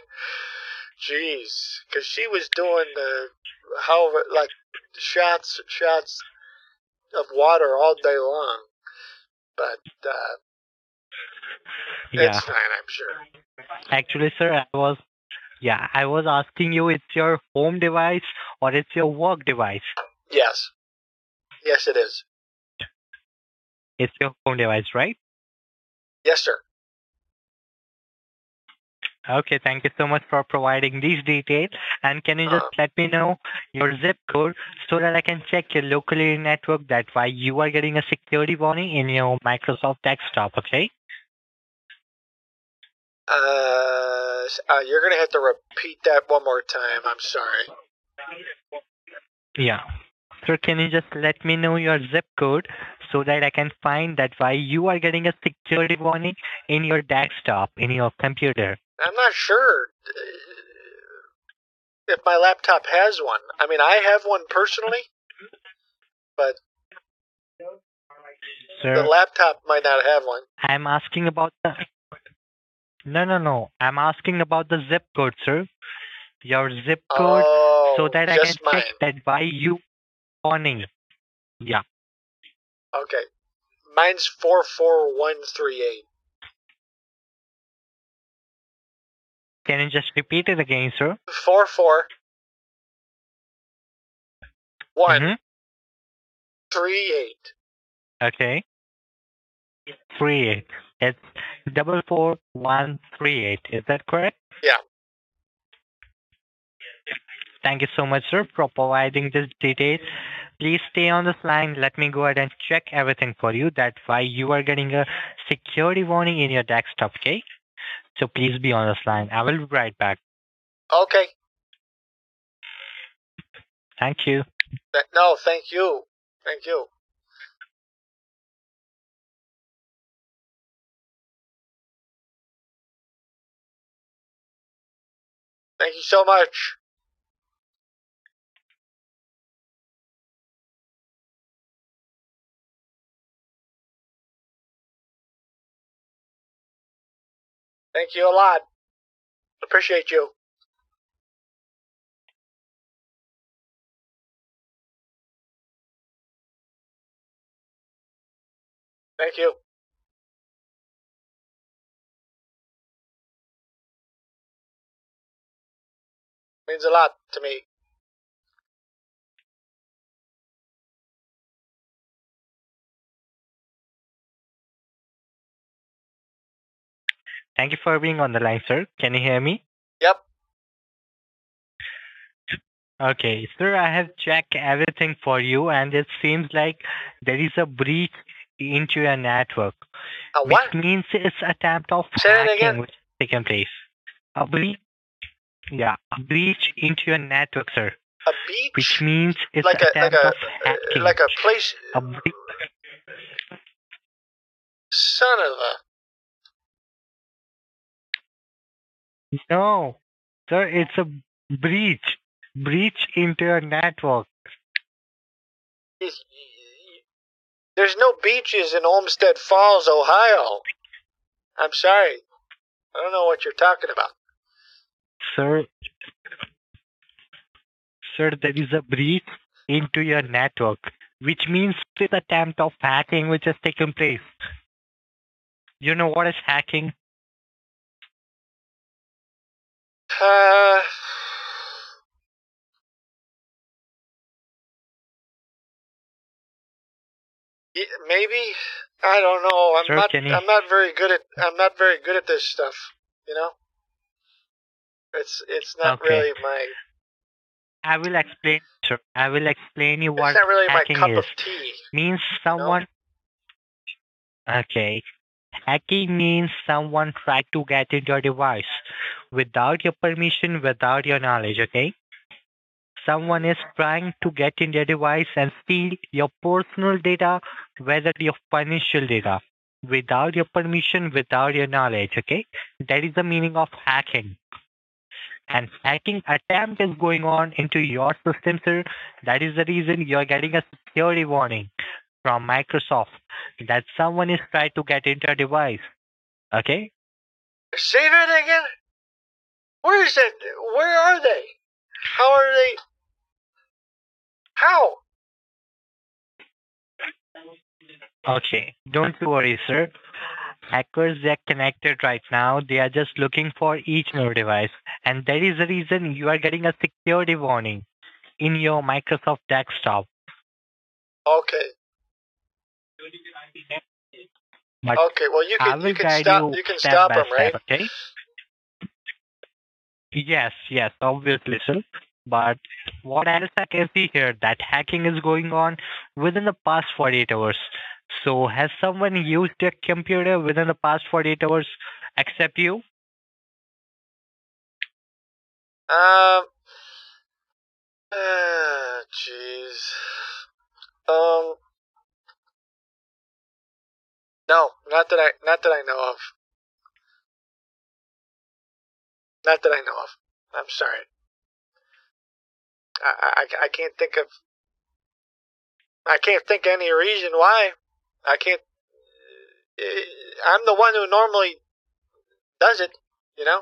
Jeez, because she was doing the however like shots shots of water all day long, but uh, Yeah. it's fine, I'm sure. Actually, sir, I was yeah, I was asking you it's your home device or it's your work device. Yes, yes, it is. It's your home device, right? Yes, sir. Okay, thank you so much for providing these details. And can you just let me know your zip code so that I can check your local area network? That why you are getting a security warning in your Microsoft desktop. Okay. Uh, uh, you're gonna have to repeat that one more time. I'm sorry. Yeah. So can you just let me know your zip code so that I can find that why you are getting a security warning in your desktop, in your computer? I'm not sure if my laptop has one. I mean, I have one personally, but Sir, the laptop might not have one. I'm asking about the. No, no, no. I'm asking about the zip code, sir. Your zip code, so Oh, that I can just check that why you warning. Yeah. Okay, mine's four four one three eight. Can you just repeat it again, sir? Four four one Mhm. three eight. Okay. Three eight. It's double four one three eight. Is that correct? Yeah. Thank you so much, sir, for providing this detail. Please stay on this line. Let me go ahead and check everything for you. That's why you are getting a security warning in your desktop, okay? So please be on this line. I will be right back. Okay. Thank you. No, thank you. Thank you. Thank you so much. Thank you a lot. Appreciate you. Thank you. Means a lot to me. Thank you for being on the line, sir. Can you hear me? Yep. Okay, sir, I have checked everything for you, and it seems like there is a breach into your network. A what? Which means it's attempt of Say hacking again. which taken place. A breach, yeah, a breach into your network, sir. A beach? Which means it's like a like a of hacking. like a place. A bre- Son of a. no, sir, it's a breach. Breach into your network. There's no beaches in Olmsted Falls, Ohio. I'm sorry. I don't know what you're talking about. Sir, sir, there is a breach into your network, which means it's attempt of hacking which has taken place. You know what is hacking? Uh, maybe I don't know. I'm Sir, not. I'm not very good at. I'm not very good at this stuff. You know. It's it's not Okay. really my. I will explain, sir. I will explain you what It's not really my hacking cup is. of tea. Means someone. Okay. Hacking means someone tried to get into your device without your permission, without your knowledge. Okay. Someone is trying to get in your device and steal your personal data, whether your financial data, without your permission, without your knowledge. Okay. That is the meaning of hacking and hacking attempt is going on into your system, sir. That is the reason you're getting a security warning from Microsoft that someone is trying to get into your device. Okay? Say that again. Where is it? Where are they? How are they? How? Okay, don't worry, sir. Hackers, they're connected right now. They are just looking for each new device. And that is the reason you are getting a security warning in your Microsoft desktop. Okay. But Okay. Well, you can you can stop you you can stop them, right? step, okay? Yes, yes, obviously, sir. But what else I can see here that hacking is going on within the past 48 hours. So has someone used your computer within the past 48 hours except you? Um. ah, Jeez. Um. No, not that I not that I know of. Not that I know of. I'm sorry. I, I, I can't think of. I can't think any reason why. I can't. eh, I'm the one who normally does it, you know?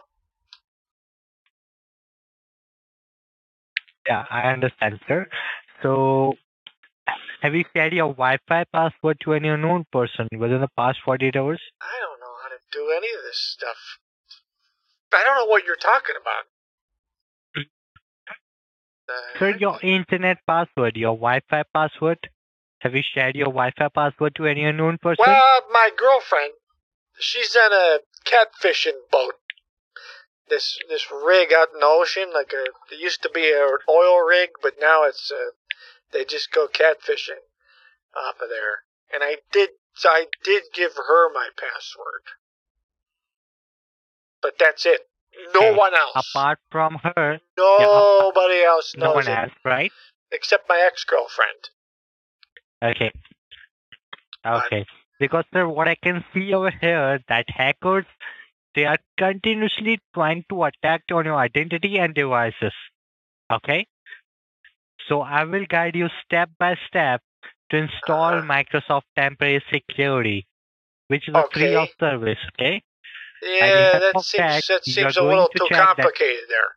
Yeah, I understand, sir. So have you shared your Wi-Fi password to any unknown person within the past 48 hours? I don't know how to do any of this stuff. I don't know what you're talking about. Sir, your internet password, your Wi-Fi password. Have you shared your Wi-Fi password to any unknown person? Well, my girlfriend, she's on a catfishing boat. This this rig out in the ocean, like a it used to be an oil rig, but now it's uh, they just go catfishing off of there. And I did so I did give her my password, but that's it. No Okay, one else. Apart from her, Nobody else knows no one it else, right? except my ex-girlfriend. Okay. Okay. Because sir, what I can see over here that hackers they are continuously trying to attack on your identity and devices. Okay? So I will guide you step by step to install uh-huh. Microsoft Temporary Security, which is a free of service, okay? Yeah, that seems that, seems a little to too check that- complicated there.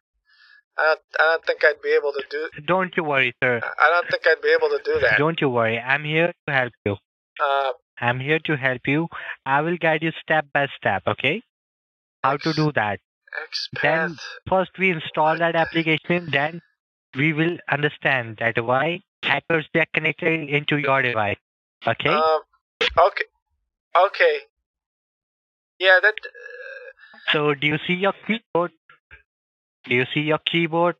I don't, I don't think I'd be able to do. Don't you worry, sir. I don't think I'd be able to do that. Don't you worry. I'm here to help you. Uh, I'm here to help you. I will guide you step by step, okay? How to do that. Then first we install that application, then we will understand that why hackers are connected into your device. Okay? um, okay, okay. Yeah, that. so do you see your keyboard? Do you see your keyboard?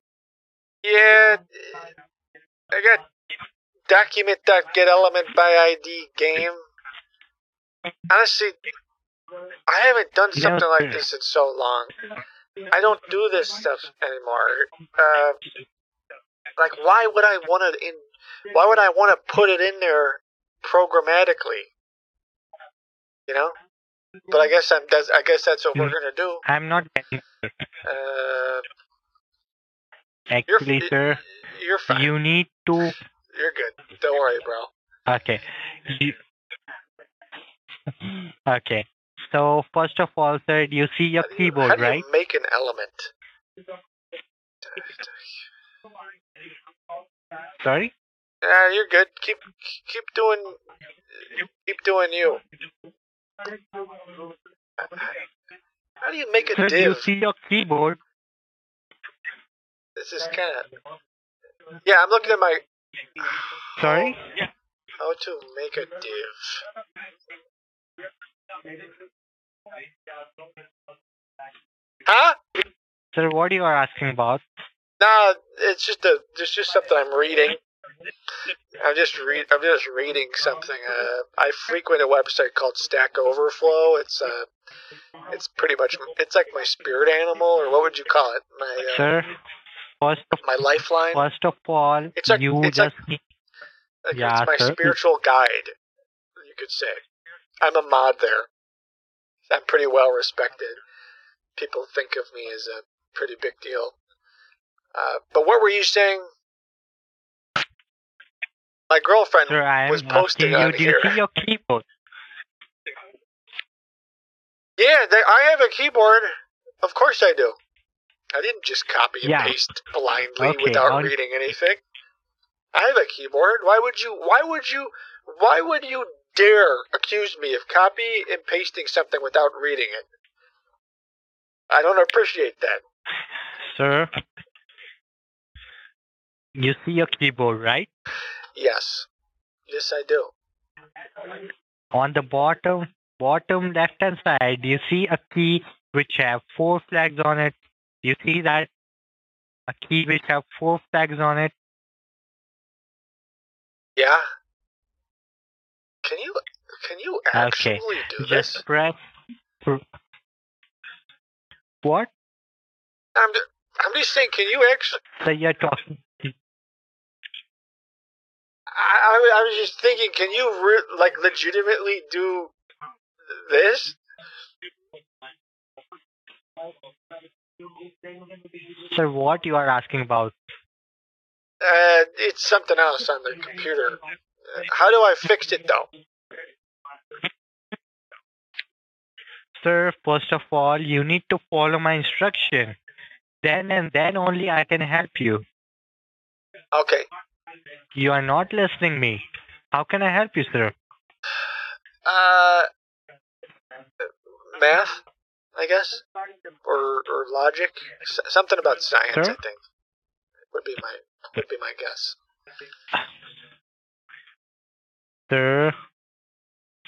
Yeah, I got document get element by ID game. Honestly, I haven't done something like this in so long. I don't do this stuff anymore. Uh, like, why would I want to in? Why would I want to put it in there programmatically? You know. But I guess I'm. That's, I guess that's what we're gonna do. I'm not Uh, actually sir. you're fine. You need to You're good. Don't worry, bro. Okay. You- Okay. So first of all, sir, you see your How keyboard, do right? you make an element? Sorry? Yeah, you're good. Keep keep doing keep doing you. How do you make a Sir, you see your keyboard. This is kind of. Yeah, I'm looking at my Sorry? Yeah. how to make a div. Huh? Sir, what are you are asking about? No, it's just a. It's just something I'm reading. I'm just read. I'm just reading something. Uh, I frequent a website called Stack Overflow. It's uh, it's pretty much. It's like my spirit animal, or what would you call it? My uh, Sir, first of my lifeline. first of all, It's like- you it's just need Like, Yeah, it's my sir. spiritual guide, you could say. I'm a mod there. I'm pretty well respected. People think of me as a pretty big deal. Uh, but what were you saying? My girlfriend Sir, I was posting you, on do you here. see your keyboard? Yeah, they, I have a keyboard. Of course I do. I didn't just copy and Yeah. paste blindly Okay, without on- reading anything. I have a keyboard. Why would you? Why would you? Why would you dare accuse me of copy and pasting something without reading it? I don't appreciate that. Sir, you see your keyboard, right? Yes, yes, I do. On the bottom, bottom left-hand side, you see a key which have four flags on it. You see that? A key which have four flags on it. Yeah. Can you? Can you actually Okay. do Just this? press. What? I'm. I'm just saying. Can you actually? So you're talking. I, I, I was just thinking. Can you re- like legitimately do this? Sir, what you are asking about? Uh, it's something else on the computer. How do I fix it though? Sir, first of all, you need to follow my instruction. Then and then only I can help you. Okay. You are not listening me. How can I help you, sir? Uh, math, I guess, or or logic, S- something about science. Sir? I think would be my would be my guess. Sir,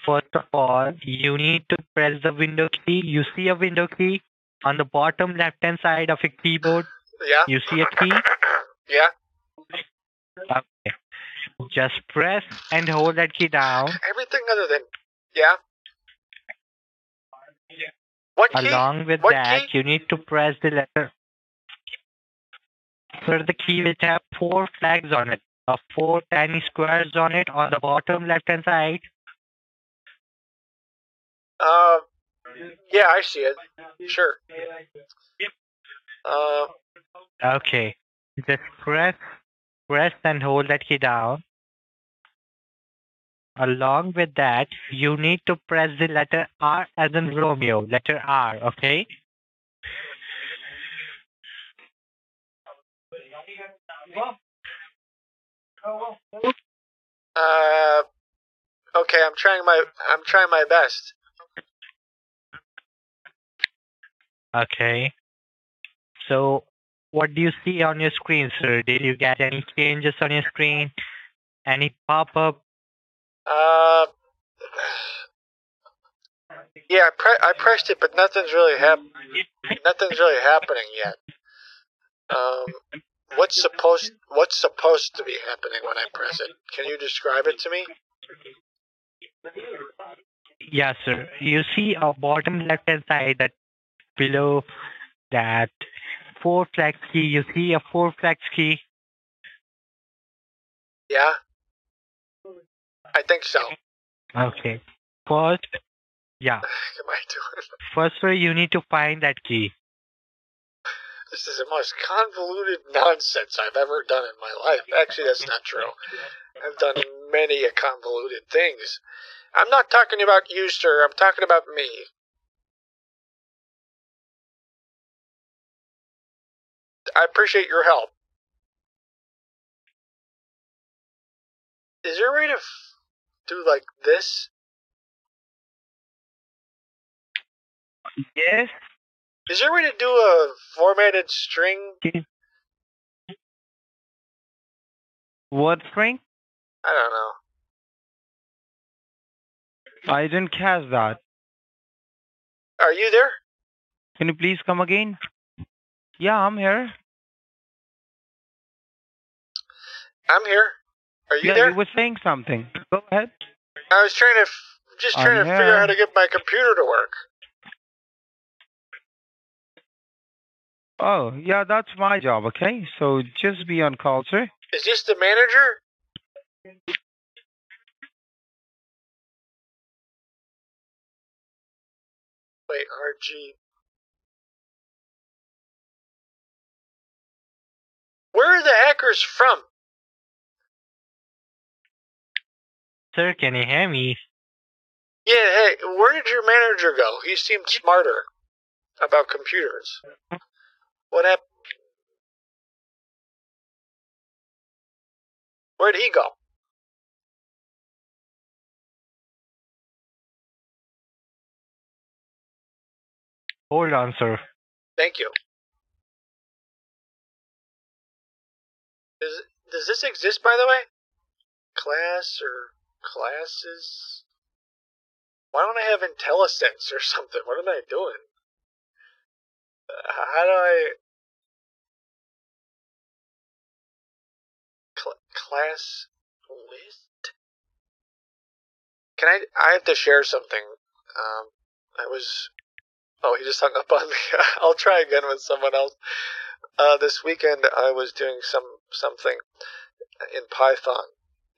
first of all, you need to press the window key. You see a window key on the bottom left hand side of your keyboard. Yeah. You see a key? Yeah. Okay. Just press and hold that key down. Everything other than yeah. What key? Along with What that, key? you need to press the letter. Sir, the key will have four flags on it. Uh, four tiny squares on it on the bottom left hand side. Uh, yeah, I see it. Sure. Uh, Okay. Just press, press and hold that key down. Along with that, you need to press the letter R as in Romeo. Letter R, okay? uh, okay. I'm trying my I'm trying my best. Okay. So, what do you see on your screen, sir? Did you get any changes on your screen? Any pop-up? Uh, yeah, I, pre- I pressed it, but nothing's really happening. Nothing's really happening yet. Um, what's supposed What's supposed to be happening when I press it? Can you describe it to me? Yeah, sir. You see a bottom left-hand side that below that four flags key. You see a four flags key. Yeah. I think so. Okay. First, yeah. Am I doing? First, sir, you need to find that key. This is the most convoluted nonsense I've ever done in my life. Actually, that's not true. I've done many a convoluted things. I'm not talking about you, sir. I'm talking about me. I appreciate your help. Is there a way to f- do like this? Yes. Is there a way to do a formatted string? What string? I don't know. I didn't catch that. Are you there? Can you please come again? Yeah, I'm here. I'm here. Are you yeah, there? you were saying something. Go ahead. I was trying to, f- just trying I'm to figure out how to get my computer to work. Oh, yeah, that's my job, okay? So just be on call, sir. Is this the manager? Wait, RG. Where are the hackers from? Sir, can you hear me? Yeah, hey, where did your manager go? He seemed smarter about computers. What happened? Where'd he go? Hold on, sir. Thank you. Does does this exist by the way? Class or classes? Why don't I have IntelliSense or something? What am I doing? Uh, How do I Cl- class list? Can I? I have to share something. Um, I was. Oh, he just hung up on me. I'll try again with someone else. Uh, this weekend I was doing some something in Python,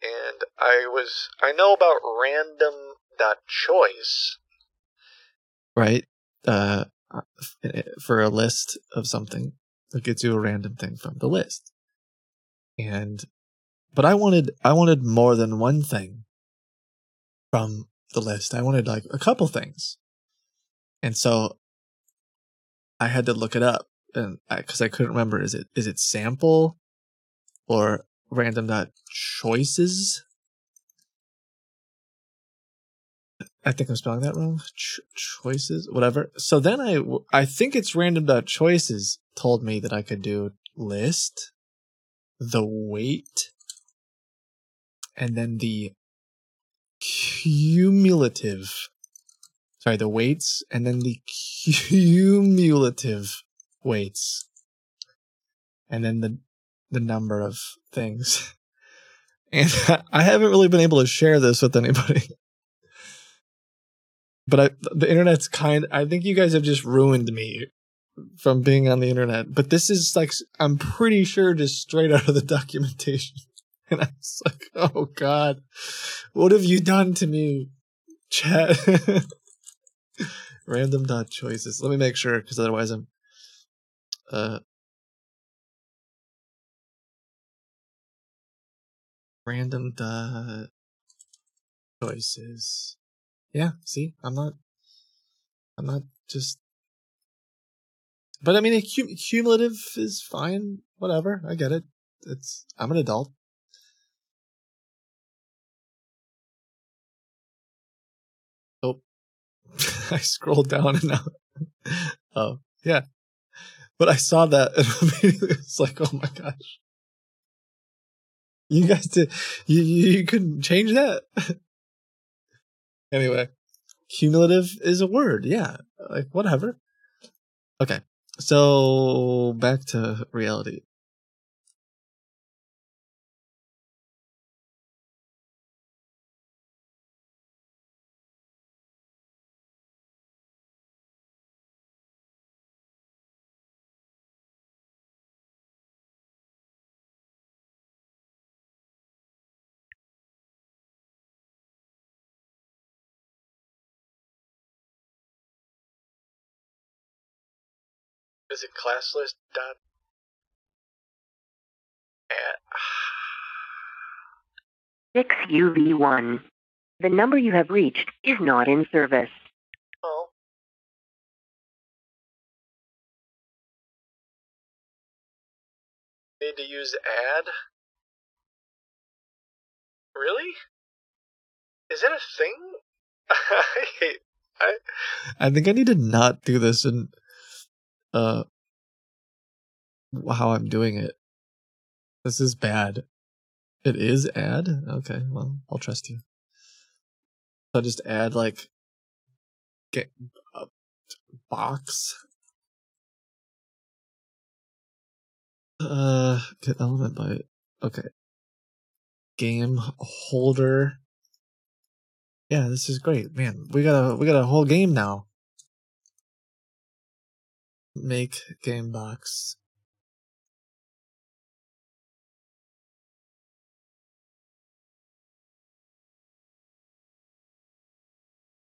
and I was. I know about random dot choice. right? Uh, for a list of something, it gets you a random thing from the list. And, but I wanted, I wanted more than one thing from the list. I wanted like a couple things. And so I had to look it up and because I, couldn't remember, is it, is it sample or random dot choices? I think I'm spelling that wrong. Ch- choices, whatever. So then I, I think it's random choices told me that I could do list, the weight, and then the cumulative. Sorry, the weights, and then the cumulative weights, and then the the number of things. And I haven't really been able to share this with anybody. But I, the internet's kind i think you guys have just ruined me from being on the internet. But this is like i'm pretty sure just straight out of the documentation. And i was like oh god. What have you done to me chat? Random dot choices. Let me make sure because otherwise i'm uh random dot choices yeah, see, I'm not, I'm not just, but I mean, cum- cumulative is fine. Whatever, I get it. It's, I'm an adult. Oh, I scrolled down and now, oh, yeah. But I saw that and immediately it's like, oh my gosh. You guys did, you, you, couldn't change that. Anyway, cumulative is a word. Yeah, like whatever. Okay, so back to reality. Is it class dot? At, 6UV1. The number you have reached is not in service. oh. Need to use add? Really? Is that a thing? I, I, I think I need to not do this in uh how I'm doing it. This is bad. It is add? Okay, well, I'll trust you. So just add like get a box. Uh get element by okay. Game holder. Yeah, this is great. Man, we got a we got a whole game now. Make game box.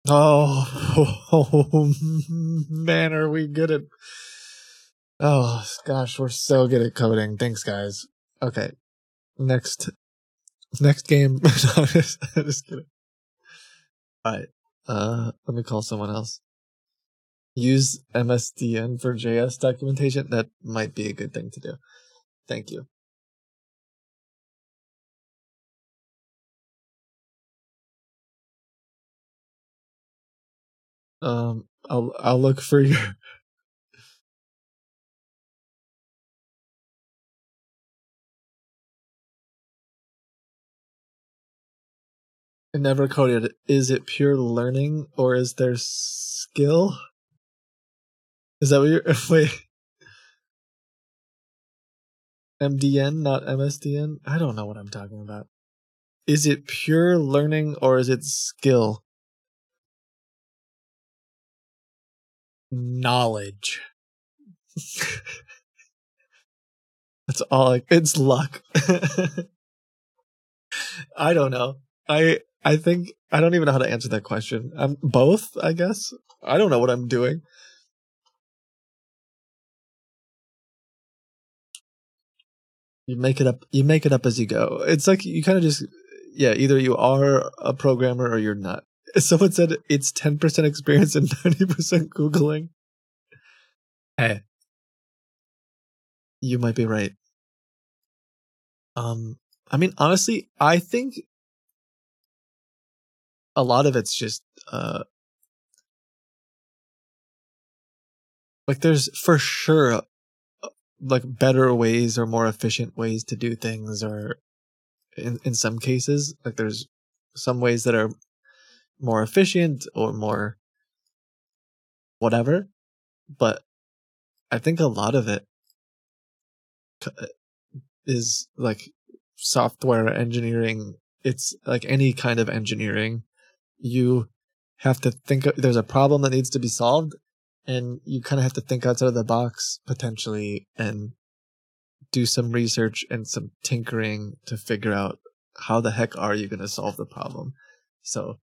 Oh, oh, man, are we good at? Oh gosh, we're so good at coding. Thanks, guys. Okay, next, next game. just, just kidding. All right, uh, let me call someone else. Use MSDN for JS documentation, that might be a good thing to do. Thank you. Um, I'll I'll look for your. I never coded. Is it pure learning or is there skill? Is that what you're wait? MDN, not MSDN? I don't know what I'm talking about. Is it pure learning or is it skill? Knowledge. That's all I, it's luck. I don't know. I I think I don't even know how to answer that question. I'm both, I guess. I don't know what I'm doing. You make it up you make it up as you go. It's like you kind of just yeah, either you are a programmer or you're not. Someone said it's 10% experience and 90% googling. Hey. You might be right. Um I mean honestly, I think a lot of it's just uh like there's for sure like better ways or more efficient ways to do things or in in some cases like there's some ways that are more efficient or more whatever but i think a lot of it uh, is like software engineering. It's like any kind of engineering. You have to think there's a problem that needs to be solved and you kind of have to think outside of the box potentially and do some research and some tinkering to figure out how the heck are you going to solve the problem. So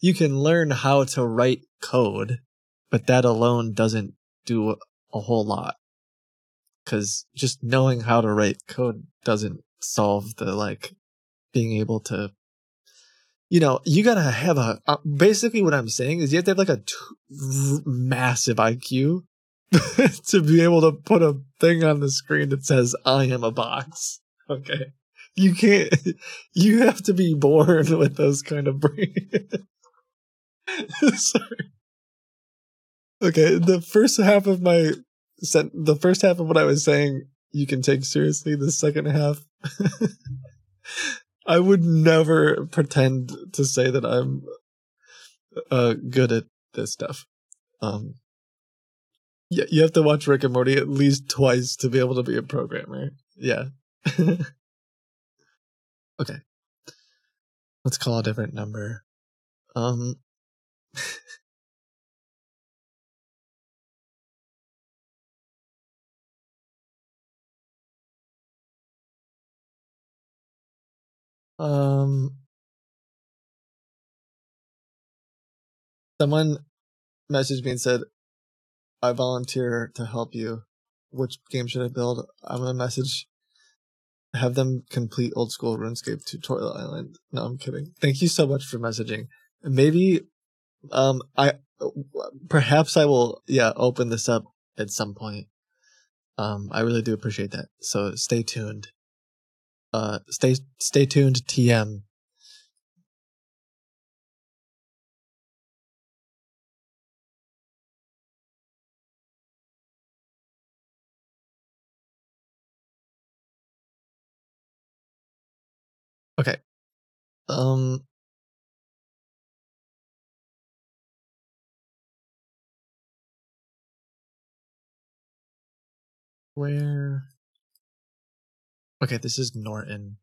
you can learn how to write code but that alone doesn't do a whole lot. Because just knowing how to write code doesn't solve the like being able to you know you gotta have a uh, basically what i'm saying is you have to have like a massive iq to be able to put a thing on the screen that says i am a box. Okay. You can't you have to be born with those kind of brain. Sorry. Okay the first half of my sent the first half of what i was saying you can take seriously the second half I would never pretend to say that I'm uh, good at this stuff. Um, yeah, you have to watch Rick and Morty at least twice to be able to be a programmer. Yeah. okay. Let's call a different number. Um. Um, someone messaged me and said, "I volunteer to help you. Which game should I build?" I'm gonna message, have them complete old school RuneScape tutorial island. No, I'm kidding. Thank you so much for messaging. Maybe, um, I perhaps I will yeah open this up at some point. Um, I really do appreciate that. So stay tuned uh, stay stay tuned, TM. Okay. Um. Where? Okay, this is Norton.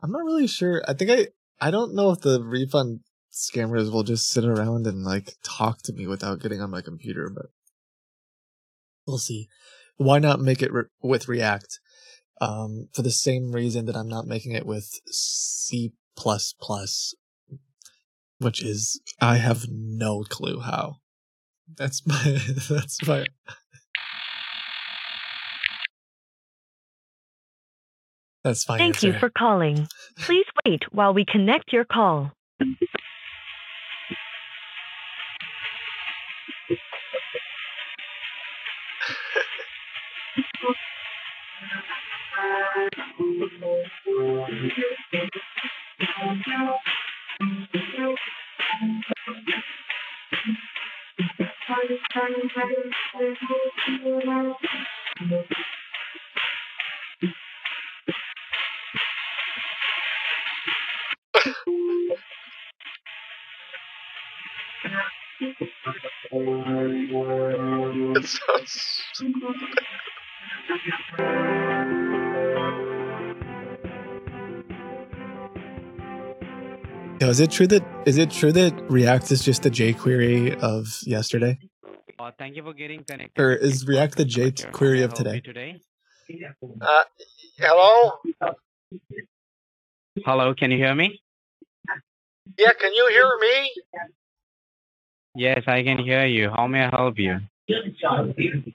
I'm not really sure. I think I I don't know if the refund scammers will just sit around and like talk to me without getting on my computer, but we'll see. Why not make it re- with React? Um, for the same reason that I'm not making it with C++, which is I have no clue how. That's my that's my That's fine. Thank answer. you for calling. Please wait while we connect your call. It sounds. Yo, is it true that is it true that React is just the jQuery of yesterday, Uh, thank you for getting connected. or is React the jQuery of today? today. Uh, hello? Hello, can you hear me? Yeah, can you hear me? Yes, I can hear you. How may I help you?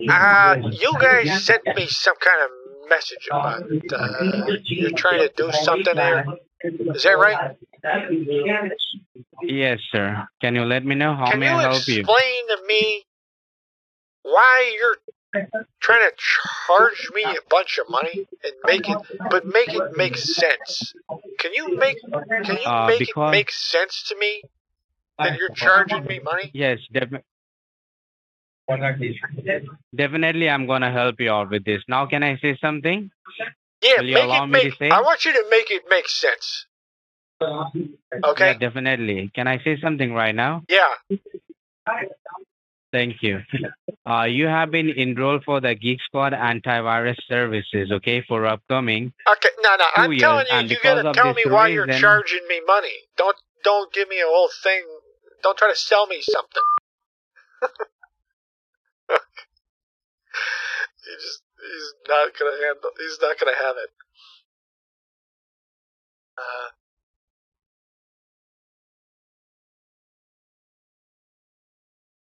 Uh, you guys sent me some kind of message about uh, you're trying to do something there. Is that right? Yes, sir. Can you let me know how Can may I help you? explain to me why you're trying to charge me a bunch of money and make it, but make it make sense? Can you make can you Uh, make it make sense to me that you're charging me money? Yes, definitely. Definitely, I'm gonna help you out with this. Now, can I say something? Yeah, Will you make allow it me to say? I want you to make it make sense. Okay. Yeah, definitely. Can I say something right now? Yeah. Thank you. Uh, you have been enrolled for the Geek Squad antivirus services, okay, for upcoming. Okay. No, no. I'm telling years, you, you because gotta tell me this why you're charging me money. Don't don't give me a whole thing. Don't try to sell me something. he just he's not gonna handle. He's not gonna have it. Uh,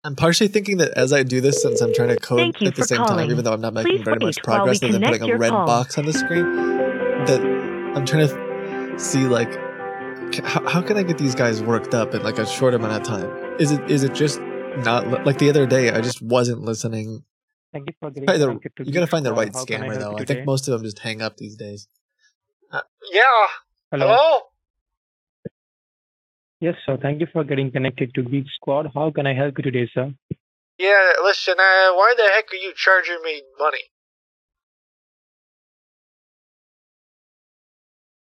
I'm partially thinking that as I do this, since I'm trying to code at the for same time, even though I'm not making Please very much wait while we progress, and then putting a red call. box on the screen, that I'm trying to see like c- how, how can I get these guys worked up in like a short amount of time? Is it is it just not like the other day? I just wasn't listening. Thank you for getting Probably the, connected to you gotta find the right How can I scammer though. I think most of them just hang up these days. yeah. Hello. Hello. Yes, sir. Thank you for getting connected to Geek Squad. How can I help you today, sir? Yeah. Listen. Uh, why the heck are you charging me money?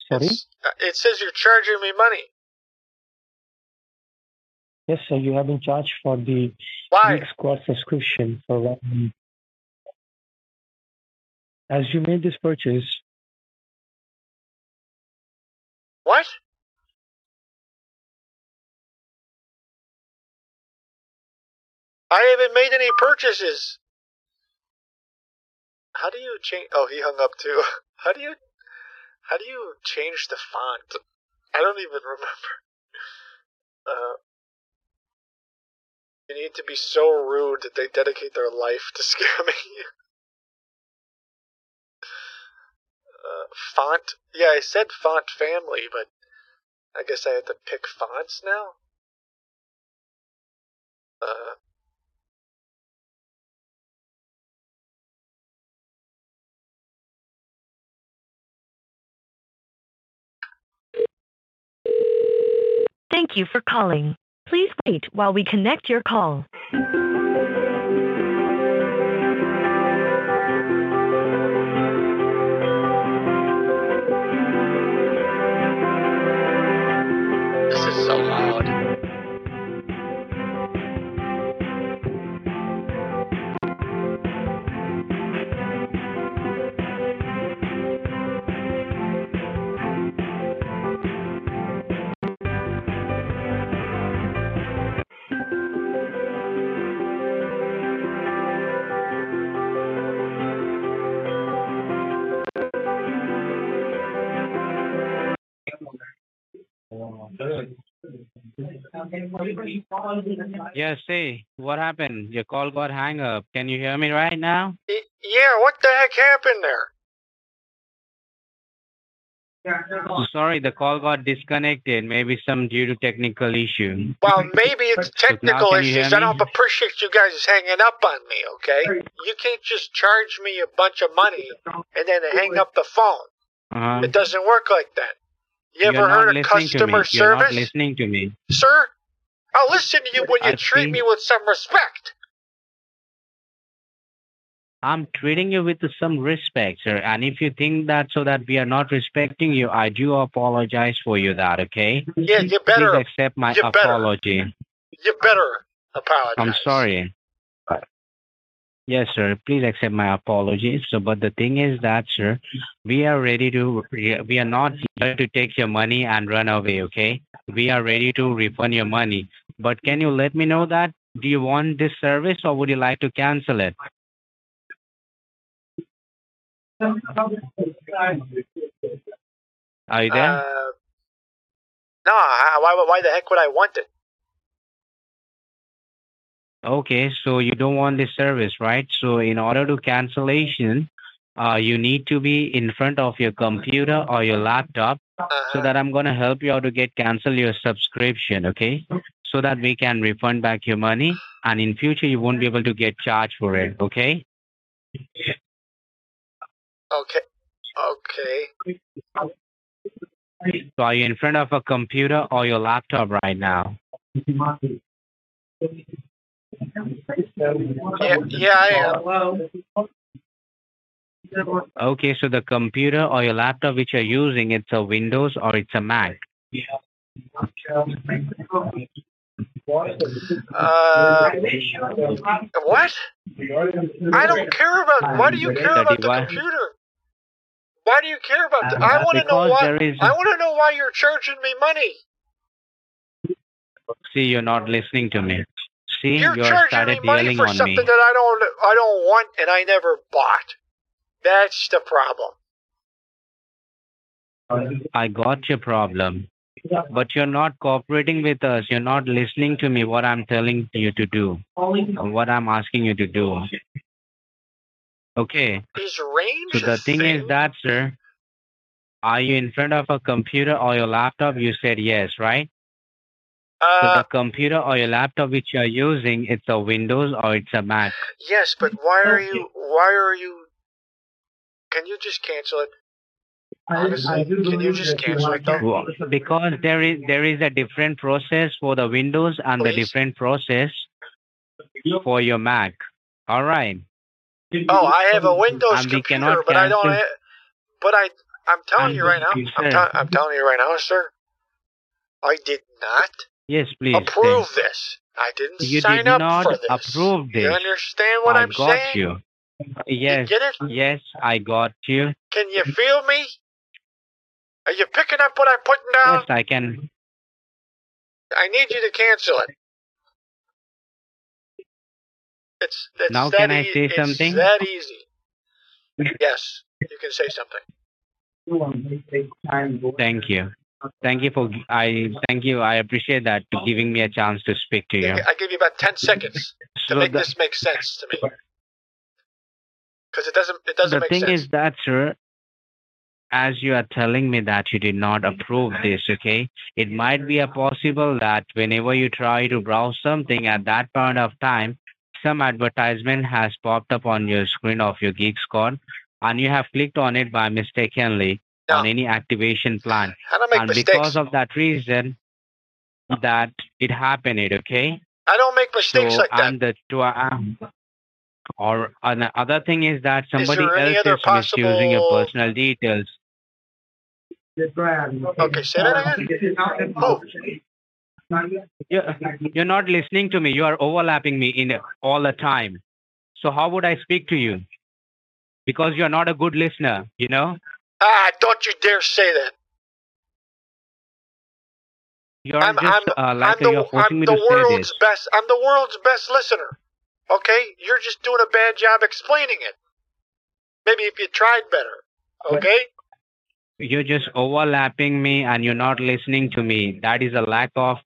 Sorry. Uh, It says you're charging me money. Yes, sir. You have been charged for the Why? Geek Squad subscription for one month. As you made this purchase, What? I haven't made any purchases. How do you change? Oh, he hung up too. How do you? How do you change the font? I don't even remember. Uh, you need to be so rude that they dedicate their life to scamming you. Uh, font? Yeah, I said font family, but I guess I had to pick fonts now. Uh, Thank you for calling. Please wait while we connect your call. Yes, say, what happened? Your call got hang up. Can you hear me right now? Y- yeah, what the heck happened there? Sorry, the call got disconnected. Maybe some due to technical issue. Well, maybe it's technical issues. I don't appreciate you guys hanging up on me, okay? You can't just charge me a bunch of money and then hang up the phone. Uh-huh. It doesn't work like that. You You're ever heard of customer service? You're not listening to me. Sir, I'll listen to you but when you I treat me with some respect. I'm treating you with some respect, sir. And if you think that so that we are not respecting you, I do apologize for you that, okay? Yeah, you better. Please accept my you apology. Better, you better apologize. I'm sorry. Yes, sir. Please accept my apologies. So, but the thing is that, sir, we are ready to, we are not here to take your money and run away, okay? We are ready to refund your money. But can you let me know that? Do you want this service or would you like to cancel it? Are you there? Uh, no, I- why, why the heck would I want it? Okay, so you don't want this service, right? So in order to cancellation, uh, you need to be in front of your computer or your laptop so that I'm gonna help you out to get cancel your subscription, okay? So that we can refund back your money and in future you won't be able to get charged for it, okay? Okay. Okay. So are you in front of a computer or your laptop right now? Yeah, yeah, I am. Okay, so the computer or your laptop which you're using, it's a Windows or it's a Mac. Uh, what? I don't care about. Why do you care about the computer? Why do you care about the? I want to know why. I want to know why you're charging me money. See, you're not listening to me. See, You're you're charging me money for something me. that I don't. I don't want, and I never bought. That's the problem. I got your problem. But you're not cooperating with us. You're not listening to me what I'm telling you to do. What I'm asking you to do. Okay. Is range So the a thing is that, sir, are you in front of a computer or your laptop? You said yes, right? So Uh, the computer or your laptop which you're using, it's a Windows or it's a Mac. yes, but why are you? Why are you? Can you just cancel it? Honestly, can you just cancel it though? Because there is there is a different process for the Windows and the different process for your Mac. All right. Oh, I have a Windows And computer, but I don't. Have, but I, I'm telling you right now. I'm, sir. tell- I'm telling you right now, sir. I did not Yes, please. approve this. I didn't You sign did up not for this. approve this. You understand what I am got saying? you. Yes. get it? Yes, I got you. Can you feel me? Are you picking up what I'm putting down? Yes, I can. I need you to cancel it. It's, it's Now can I ea- say it's something? that easy. Yes, you can say something. Thank you. Thank you for I thank you. I appreciate that to giving me a chance to speak to you. I give you about ten seconds to So make the- this make sense to me. Because it doesn't. It doesn't the make thing sense. is that, sir, as you are telling me that you did not approve this, okay, it might be a possible that whenever you try to browse something at that point of time, some advertisement has popped up on your screen of your Geek Squad, and you have clicked on it by mistakenly on any activation plan. I don't make and mistakes. because of that reason, that it happened, okay? I don't make mistakes so, like that. and the to, uh, or another thing is that somebody there any else other is misusing your personal details. Okay, say that again. Oh, You're, you're not listening to me. You are overlapping me in all the time. So how would I speak to you? Because you're not a good listener, you know? Ah! Don't you dare say that. You're I'm, just I'm, uh, like I'm the, I'm the world's best. I'm the world's best listener. Okay, you're just doing a bad job explaining it. Maybe if you tried better. Okay. You're just overlapping me and you're not listening to me. That is a lack of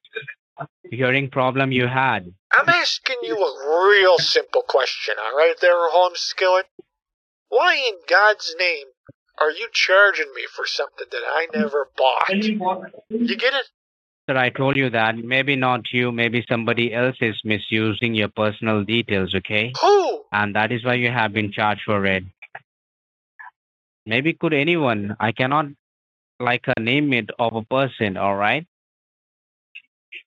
hearing problem you had. I'm asking you a real simple question, all right, there, home skillet? Why in God's name are you charging me for something that I never bought? You get it? Sir, I told you that maybe not you, maybe somebody else is misusing your personal details, okay? Who? And that is why you have been charged for it. Maybe could anyone, I cannot like a name it of a person, all right?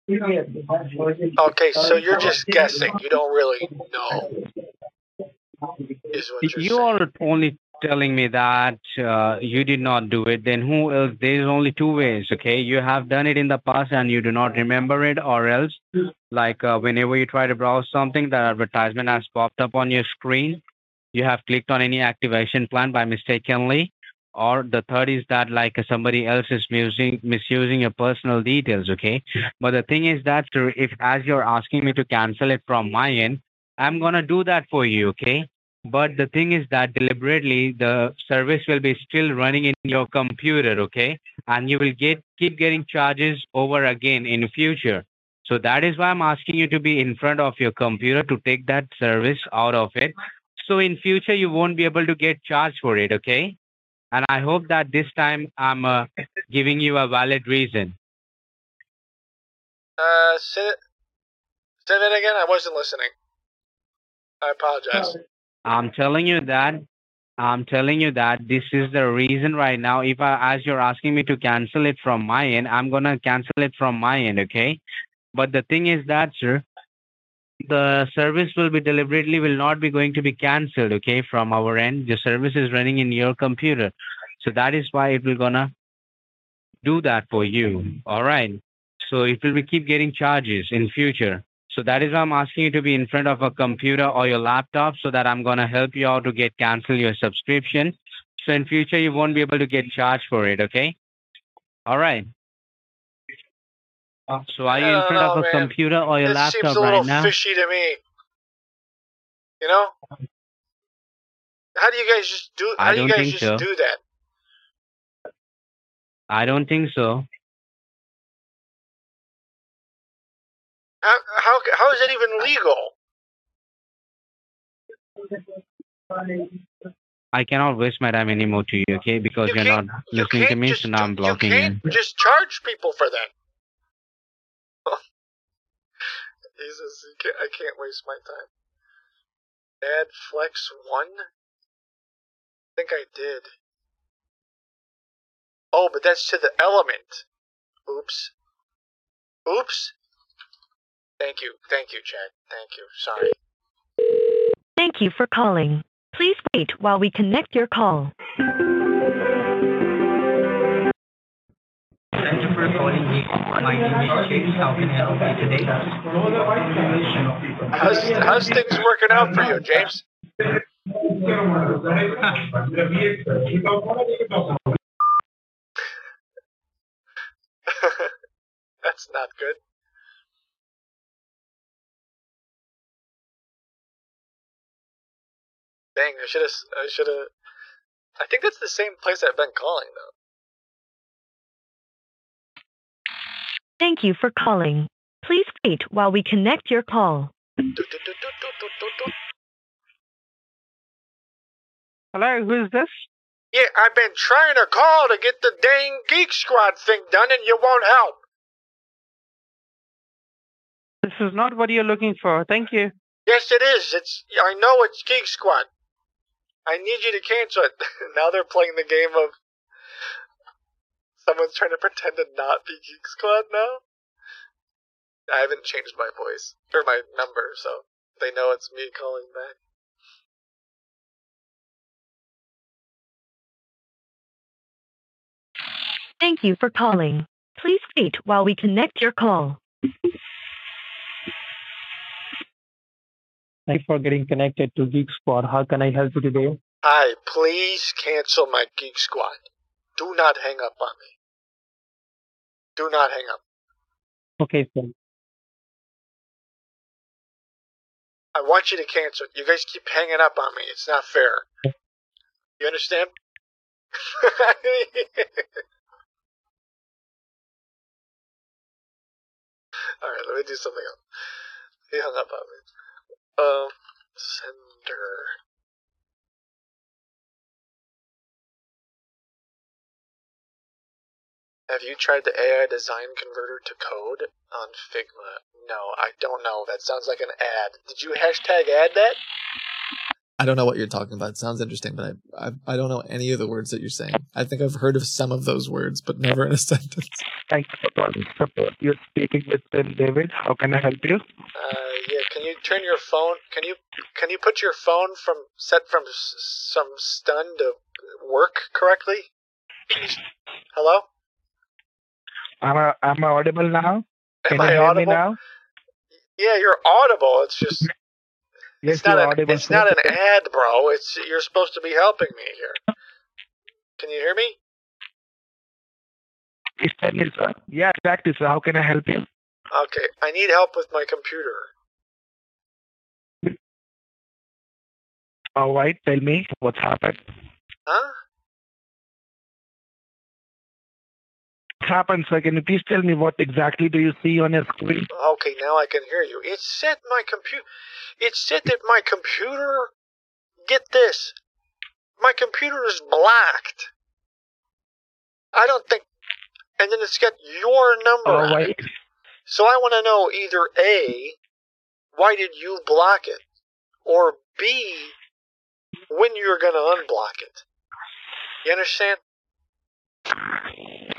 Okay, so you're just guessing. You don't really know. Is what you're you are only telling me that uh, you did not do it. Then who else? There's only two ways. Okay, you have done it in the past and you do not remember it, or else, like uh, whenever you try to browse something, that advertisement has popped up on your screen. You have clicked on any activation plan by mistakenly, or the third is that like somebody else is misusing misusing your personal details. Okay, but the thing is that if as you're asking me to cancel it from my end, I'm gonna do that for you. Okay. But the thing is that deliberately the service will be still running in your computer, okay? And you will get keep getting charges over again in future. So that is why I'm asking you to be in front of your computer to take that service out of it. So in future you won't be able to get charged for it, okay? And I hope that this time I'm uh, giving you a valid reason. Uh, say it. Say that again. I wasn't listening. I apologize. I'm telling you that I'm telling you that this is the reason right now. If I, as you're asking me to cancel it from my end, I'm gonna cancel it from my end, okay? But the thing is that, sir, the service will be deliberately will not be going to be cancelled, okay, from our end. The service is running in your computer, so that is why it will gonna do that for you. All right. So it will be keep getting charges in future. So that is why I'm asking you to be in front of a computer or your laptop so that I'm going to help you out to get cancel your subscription. So in future, you won't be able to get charged for it. Okay. All right. Uh, so are you in I front of a man. computer or your seems laptop a little right now? fishy to me. You know? How do you guys just do? I How do you guys just so. do that? I don't think so. How how how is that even legal? I cannot waste my time anymore to you, okay? Because you are not listening to me, so now I'm blocking you. Can't just charge people for that. Jesus, you can't, I can't waste my time. Add flex one. I think I did. Oh, but that's to the element. Oops. Oops. Thank you, thank you, Chad. Thank you. Sorry. Thank you for calling. Please wait while we connect your call. Thank you for calling me. My name is James. How can I help you today? How's how's things working out for you, James? That's not good. Dang, I should have. I should have. I think that's the same place I've been calling though. Thank you for calling. Please wait while we connect your call. Hello, who's this? Yeah, I've been trying to call to get the dang Geek Squad thing done, and you won't help. This is not what you're looking for. Thank you. Yes, it is. It's. I know it's Geek Squad. I need you to cancel it. now they're playing the game of. Someone's trying to pretend to not be Geek Squad now. I haven't changed my voice or my number, so they know it's me calling back. Thank you for calling. Please wait while we connect your call. Thanks for getting connected to Geek Squad. How can I help you today? Hi, please cancel my Geek Squad. Do not hang up on me. Do not hang up. Okay, sir. I want you to cancel. You guys keep hanging up on me. It's not fair. You understand? Alright, let me do something else. He hung up on me. Um, sender. Have you tried the AI design converter to code on Figma? No, I don't know. That sounds like an ad. Did you hashtag add that? I don't know what you're talking about. It sounds interesting, but I, I I don't know any of the words that you're saying. I think I've heard of some of those words, but never in a sentence. Thank you for calling support. You're speaking with Ben David. How can I help you? Uh, yeah, can Can you turn your phone? Can you can you put your phone from set from s- some stun to work correctly? Please. Hello. Am I, am I audible now? Can Am you I hear audible? me now? Yeah, you're audible. It's just Yes, it's not you're an it's not an ad, bro. It's you're supposed to be helping me here. Can you hear me? Please tell sir. Yeah, exactly, sir. How can I help you? Okay, I need help with my computer. All right, tell me what's happened. Huh? Happened, sir? Can you please tell me what exactly do you see on your screen? Okay, now I can hear you. It said my computer. It said that my computer. Get this. My computer is blacked. I don't think. And then it's got your number. All on right. So I want to know either A, why did you block it? Or B, when you're going to unblock it. You understand?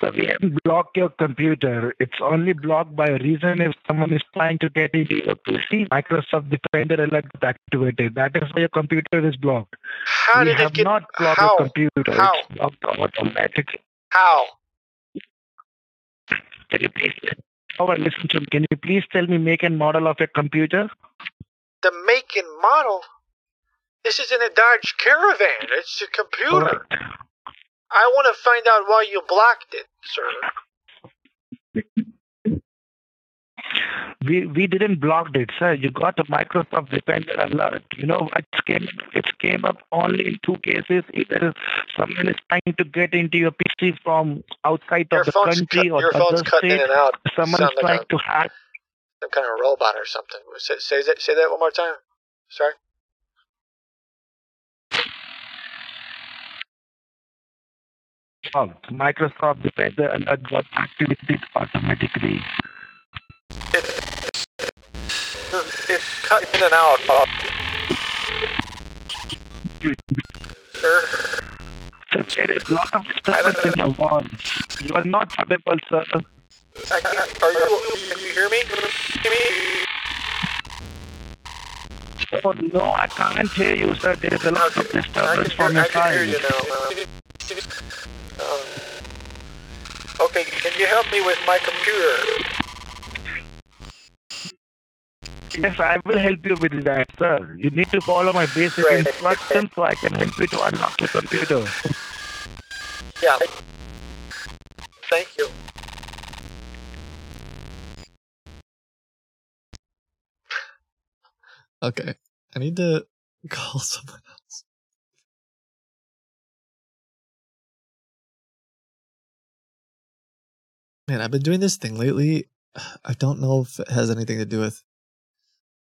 So we haven't blocked your computer. It's only blocked by a reason if someone is trying to get into your PC. Microsoft Defender alert is activated. That is why your computer is blocked. How we did it have get- not blocked how? your computer. How? It's blocked automatically. How? Can you please? Oh, well, listen to me. Can you please tell me make and model of your computer? The make and model? This isn't a Dodge Caravan. It's a computer. I want to find out why you blocked it, sir. We we didn't block it, sir. You got a Microsoft Defender alert. You know what came? It came up only in two cases. Either someone is trying to get into your PC from outside Your of the country cut- or your phone's other cutting state. in and out. Someone is like trying a- to hack. Some kind of robot or something. Say, say that. Say that one more time. Sorry. Oh, Microsoft Defender alert got activated automatically. It's cut in and out. Uh, sir. So there is a lot of disturbance in your wall. You are not available, sir. I can't, are you? Can you hear me? Hear me? Oh no, I can't hear you, sir. There is a lot of disturbance from your I can hear you now. Um, okay, can you help me with my computer? Yes, I will help you with that, sir. You need to follow my basic instructions so I can help you to unlock your computer. Yeah. Thank you. Okay. I need to call someone Man, I've been doing this thing lately. I don't know if it has anything to do with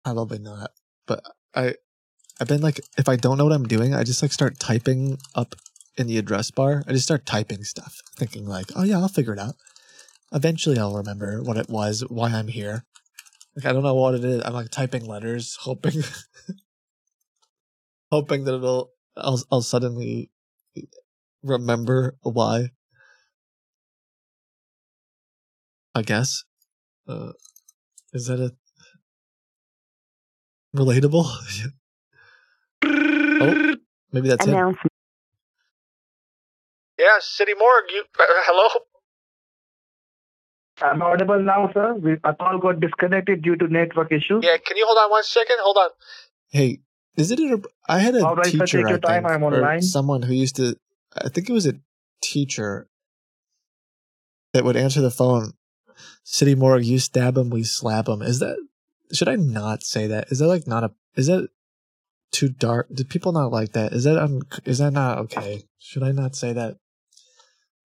I probably not. But I I've been like if I don't know what I'm doing, I just like start typing up in the address bar. I just start typing stuff, thinking like, "Oh yeah, I'll figure it out." Eventually I'll remember what it was, why I'm here. Like I don't know what it is. I'm like typing letters, hoping hoping that it'll I'll I'll suddenly remember why. I guess. Uh, is that a relatable? oh, maybe that's it. Yeah, City Morgue. You uh, hello? I'm audible now, sir. We, our call got disconnected due to network issues. Yeah, can you hold on one second? Hold on. Hey, is it a? I had a All right, sir, teacher. take your I time, think, I'm or online. someone who used to. I think it was a teacher that would answer the phone. City morgue, you stab him, we slap him. Is that? Should I not say that? Is that like not a? Is that too dark? Do people not like that? Is that un, Is that not okay? Should I not say that?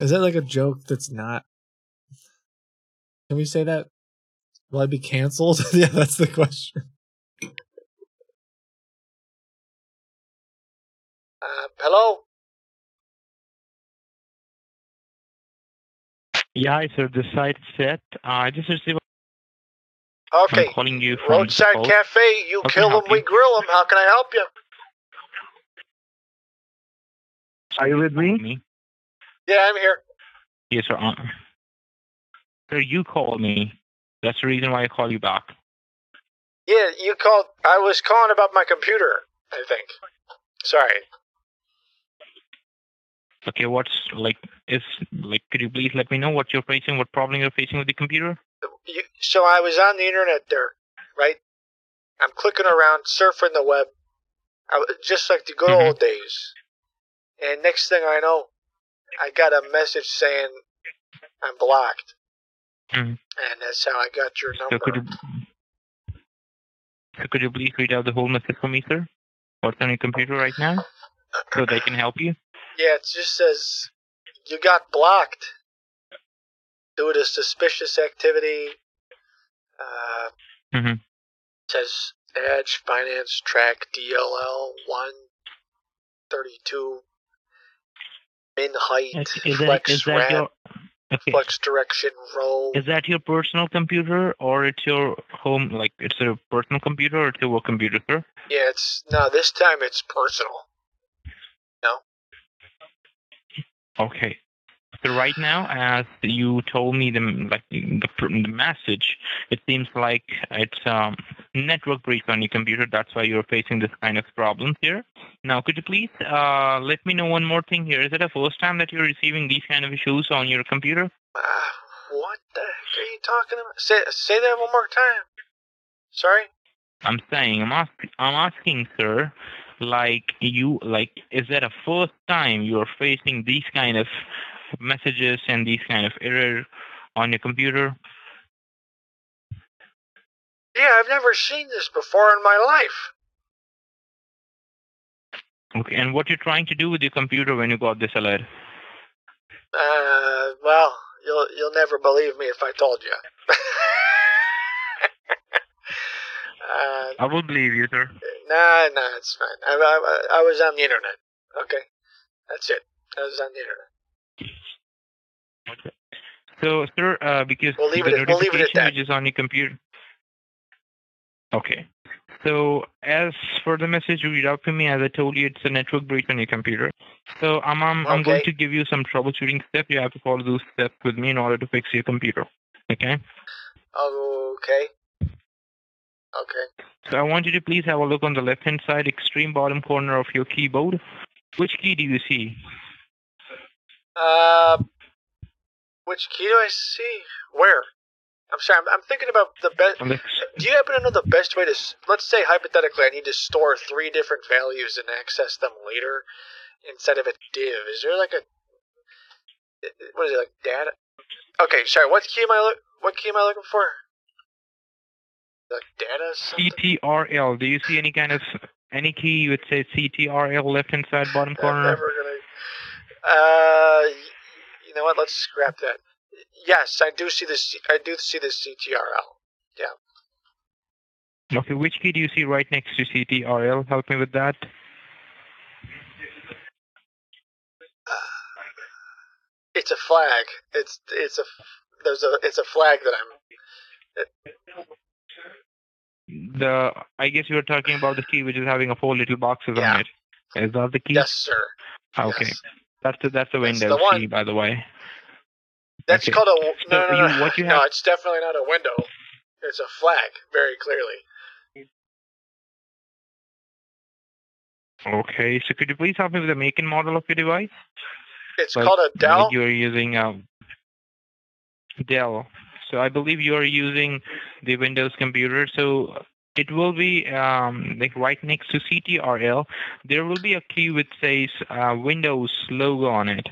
Is that like a joke that's not? Can we say that? Will I be canceled? yeah, that's the question. Uh, hello? Yeah, hi, sir. This site set. Uh, I just received. Okay. I'm calling you from Roadside Seoul. Cafe. You How kill them, help we grill them. How can I help you? Are you with me? Yeah, I'm here. Yes, sir. Uh, sir, you called me. That's the reason why I call you back. Yeah, you called. I was calling about my computer. I think. Sorry. Okay, what's like is like? Could you please let me know what you're facing? What problem you're facing with the computer? You, so I was on the internet there, right? I'm clicking around, surfing the web, I, just like the good old days. And next thing I know, I got a message saying I'm blocked, Mhm. and that's how I got your So number. could you so could you please read out the whole message for me, sir? What's on your computer right now, so they can help you? Yeah, it just says you got blocked due to suspicious activity. Uh, Mm-hmm. says Edge Finance Track DLL one thirty two min height Is that flex is that your okay? flex direction row. Is that your personal computer or it's your home? Like it's a personal computer or it's your work computer, sir? Yeah, it's no. This time it's personal. No. Okay. So right now, as you told me the like the, the message, it seems like it's um network breach on your computer. That's why you're facing this kind of problems here. Now, could you please uh let me know one more thing here? Is it the first time that you're receiving these kind of issues on your computer? What the heck are you talking about? Say say that one more time. Sorry. I'm saying, I'm asking, I'm asking, sir, like you, like, is that a first time you are facing these kind of messages and these kind of error on your computer? Yeah, I've never seen this before in my life. Okay, and what you're trying to do with your computer when you got this alert? Uh, well, you'll you'll never believe me if I told you. uh, I won't believe you, sir. nah, nah, it's fine. I, I, I was on the internet. Okay, that's it. I was on the internet. Okay. So, sir, uh, because We'll leave the it at- we'll leave it notification which is on your computer. Okay. So, as for the message you read out to me, as I told you, it's a network breach on your computer. So, I'm I'm, I'm going to give you some troubleshooting steps. You have to follow those steps with me in order to fix your computer. Okay. Okay. Okay. So, I want you to please have a look on the left-hand side, extreme bottom corner of your keyboard. Which key do you see? Uh, which key do I see? Where? I'm sorry. I'm, I'm thinking about the best. Do you happen to know the best way to? Let's say hypothetically, I need to store three different values and access them later instead of a div. Is there like a what is it like data? Okay, sorry. What key am I look? What key am I looking for? Like data? something? CTRL. Do you see any kind of any key you would say CTRL left-hand side bottom I'm corner? never gonna. Uh, you know what? Let's scrap that. Yes, I do see this. I do see this CTRL. Yeah. Okay, which key do you see right next to CTRL? Help me with that. It's a flag. It's it's a there's a it's a flag that I'm. The I guess you were talking about the key which is having a four little boxes on it. Is that the key? Yes, sir. Okay. That's the that's the That's Windows the one. key, by the way. That's Okay. called a no So no no. you- what you no, have- it's definitely not a window. It's a flag, very clearly. Okay, so could you please help me with the make and model of your device? It's Like- called a Dell. Like you're using um, Dell. So I believe you are using the Windows computer. So it will be um, like right next to CTRL. There will be a key which says uh, Windows logo on it,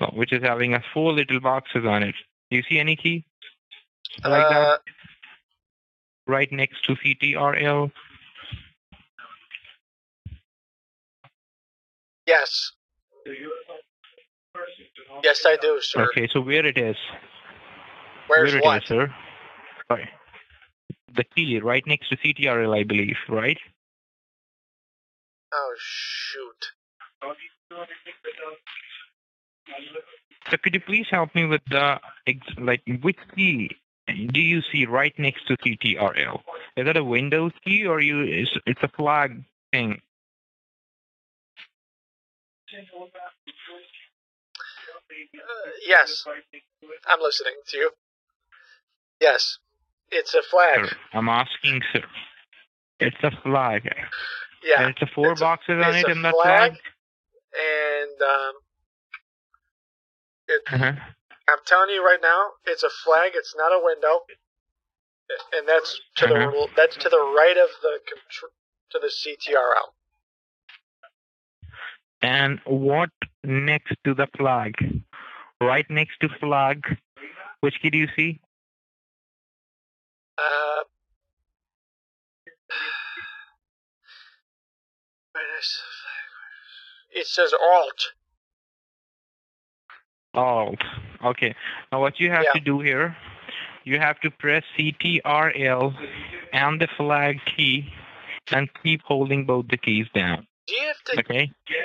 uh, which is having a four little boxes on it. Do you see any key like Uh, that? Right next to CTRL. Yes. Yes, I do, sir. Okay, so where it is? Where's where it is, what? sir? Sorry. The key right next to CTRL, I believe, right? Oh shoot. So could you please help me with the like which key do you see right next to CTRL? Is that a Windows key or you it's, it's a flag thing? Uh, yes. I'm listening to you. Yes. It's a flag. Sir, I'm asking, sir. It's a flag. Yeah. It's a four boxes on it a in that flag, and um, it, Uh-huh. I'm telling you right now, it's a flag. It's not a window, and that's to Uh-huh. the that's to the right of the to the CTRL. And what next to the flag? Right next to flag, which key do you see? Uh, right next to the flag. It says Alt. Alt. Okay. Now what you have to do here, you have to press CTRL and the flag key and keep holding both the keys down. Do you have to Okay? you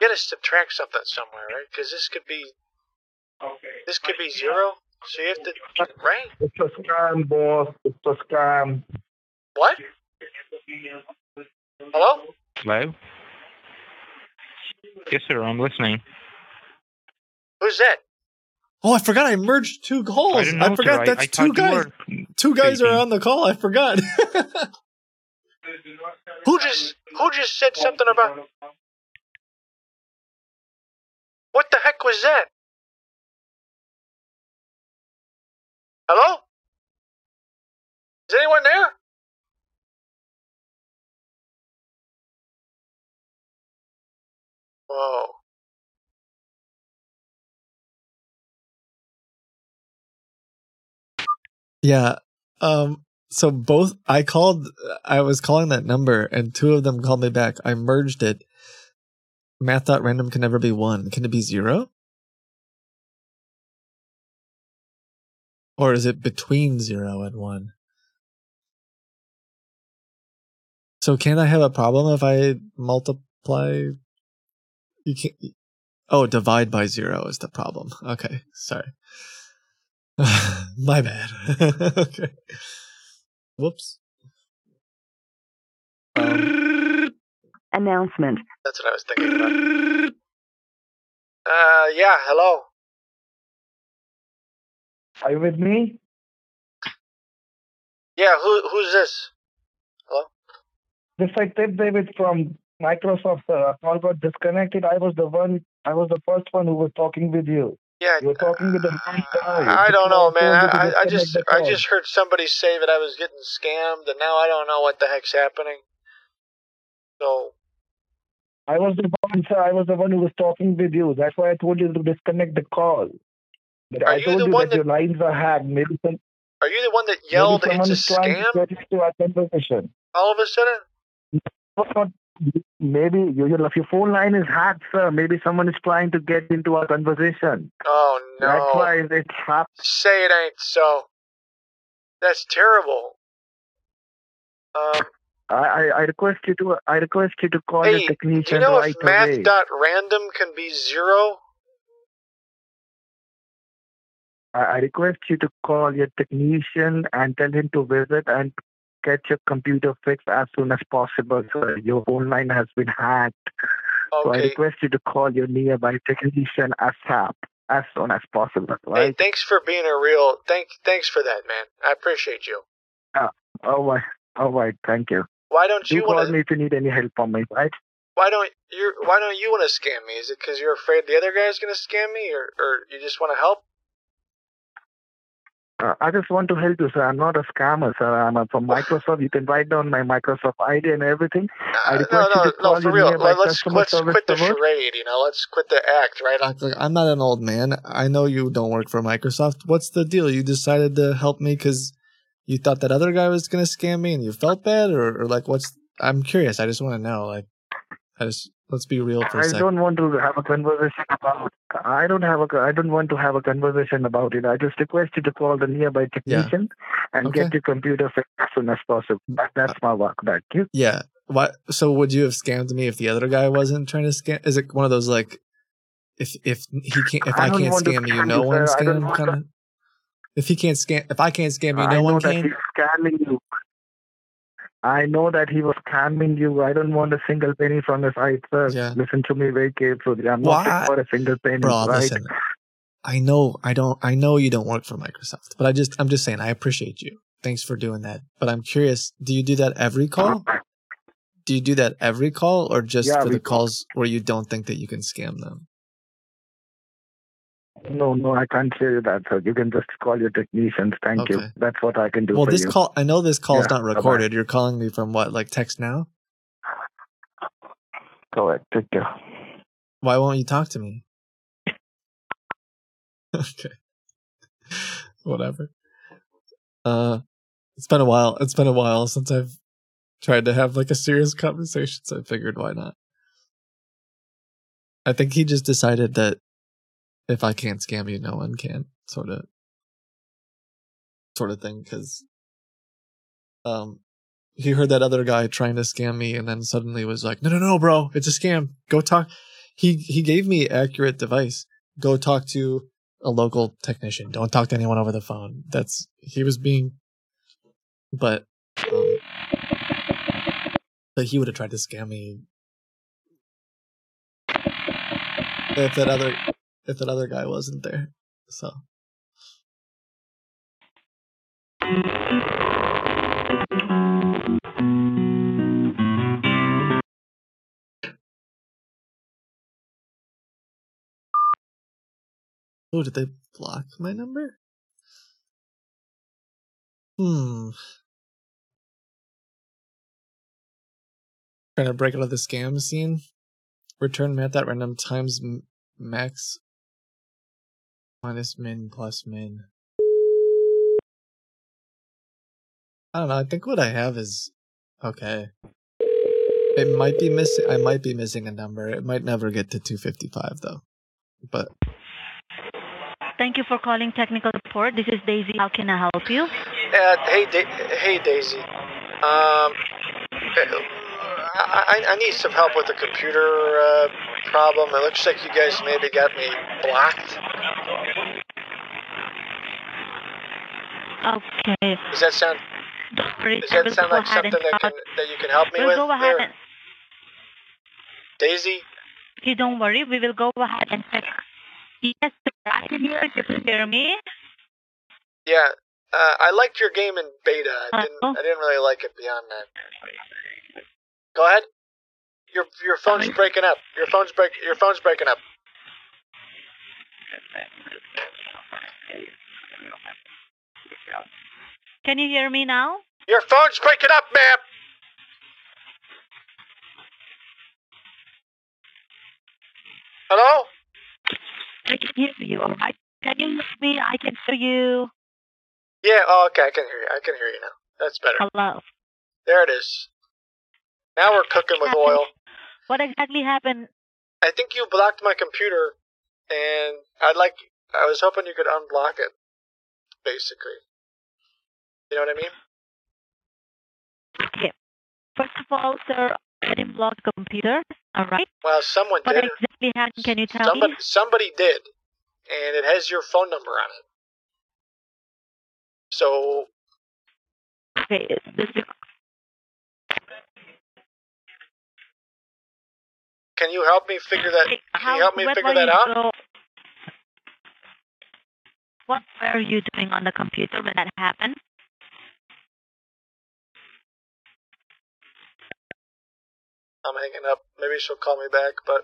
gotta subtract something somewhere, right? Because this could be okay. this could be zero. So you have to right? It's a scam, boss. It's a scam. What? Hello? Hello? Yes, sir. I'm listening. Who's that? Oh, I forgot I merged two calls. I don't I, know, forgot sir. I- that's I two guys. Two guys are on the call. I forgot. Who just who just said something about What the heck was that? Hello? Is anyone there? Whoa. yeah. Um. So both I called. I was calling that number, and two of them called me back. I merged it. Math dot random can never be one. Can it be zero? Or is it between zero and one? So can I have a problem if I multiply? You can't. Oh, divide by zero is the problem. Okay, sorry. My bad. okay. Whoops. Announcement. That's what I was thinking about. Uh yeah, hello. Are you with me? Yeah, who who's this? Hello? This is Ted David from Microsoft. Sir. Call got disconnected. I was the one. I was the first one who was talking with you. Yeah. You were talking with the wrong guy. I don't know, man. told you to I, I just I just heard somebody say that I was getting scammed, and now I don't know what the heck's happening. So I was the one, sir. I was the one who was talking with you. That's why I told you to disconnect the call. But Are I you told the you one that, your lines are hacked. Maybe some, are you the one that yelled it's a scam to get our conversation. all of a sudden? Maybe your, your your phone line is hacked, sir. Maybe someone is trying to get into our conversation. Oh no. That's why it's happened. Say it ain't so. That's terrible. Um, I, I, I request you to I request you to call hey, the do you know right if math away. dot random can be zero? I, I request you to call your technician and tell him to visit and get your computer fixed as soon as possible, sir. Your phone line has been hacked. Okay. So I request you to call your nearby technician ASAP as soon as possible, Hey, right? thanks for being a real. Thank, thanks for that, man. I appreciate you. Uh, all right, all right, thank you. Why don't Do you call want to? me if you need any help from me, right? Why don't you? Why don't you want to scam me? Is it because you're afraid the other guy's gonna scam me, or or you just want to help? Uh, I just want to help you, sir. I'm not a scammer, sir. I'm uh, from Microsoft. You can write down my Microsoft ID and everything. I Uh, no, no, no, for real. nearby Let, us let's quit the support. charade. You know, let's quit the act, right? Like, like, I'm not an old man. I know you don't work for Microsoft. What's the deal? You decided to help me because you thought that other guy was gonna scam me, and you felt bad, or, or like, what's? I'm curious. I just want to know. Like, I just let's be real for a I second. I don't want to have a conversation about. I don't have a. I don't want to have a conversation about it. I just request you to call the nearby technician and Okay. get your computer fixed as soon as possible. Mm, that, that's uh, my work. Thank you. Yeah. What? So would you have scammed me if the other guy wasn't trying to scam? Is it one of those like, if if he can't, if I I, can't scam you, no one. Scam kind of. If he can't scam, if I can't scam you, no one can. he's scamming you. I know that he was scamming you. I don't want a single penny from his side, sir. Yeah. Listen to me very carefully. I'm Why- not for a single penny, Bro, right? listen. I know I don't I know you don't work for Microsoft, but I just I'm just saying I appreciate you. thanks for doing that. But I'm curious, do you do that every call? Do you do that every call or just Yeah, for the calls where you don't think that you can scam them? No, no, I can't say that. So you can just call your technicians. Thank you. That's what I can do Well, this you. call, I know this call is Yeah, not bye-bye. recorded. You're calling me from what, like text now? Correct. Take care. Why won't you talk to me? okay. Whatever. Uh it's been a while. It's been a while since I've tried to have like a serious conversation, so I figured why not. I think he just decided that if I can't scam you, no one can, sort of sort of thing, because um he heard that other guy trying to scam me and then suddenly was like, No no no bro, it's a scam. Go talk he he gave me accurate device. Go talk to a local technician. Don't talk to anyone over the phone. That's he was being but um, but he would have tried to scam me if that other if that other guy wasn't there. So Oh, did they block my number? Hmm. Trying to break out of the scam scene. Return math at that random times max minus min plus min. I don't know. I think what I have is okay. It might be missing. I might be missing a number. It might never get to 255 though. But Thank you for calling technical support. This is Daisy. How can I help you? Uh, hey, da- hey, Daisy. Um, I, I, I need some help with the computer uh, problem. It looks like you guys maybe got me blocked. Okay. Does that sound? Worry, Does that sound like something that can that you can help me We'll with? go ahead there? and Daisy. you don't worry. We will go ahead and check. Yes, sir, I can hear you. Can hear me? Yeah. Uh, I liked your game in beta. I Uh, didn't. I didn't really like it beyond that. Go ahead. Your your phone's breaking up. Your phone's break. Your phone's breaking up. Can you hear me now? Your phone's breaking up, ma'am. Hello. I can hear you. All right. Can you hear me? I can hear you. Yeah. Oh, okay. I can hear you. I can hear you now. That's better. Hello. There it is. Now we're cooking with oil. What exactly happened? I think you blocked my computer, and I'd like. I was hoping you could unblock it. Basically. You know what I mean? Okay. First of all, sir, I didn't block the computer. All right. Well, someone What did. exactly happened? Can you tell Somebody, me? somebody did, and it has your phone number on it. So Okay. This is can you help me figure that? Can how, you help me figure that out? do- What were you doing on the computer when that happened? I'm hanging up. Maybe she'll call me back, but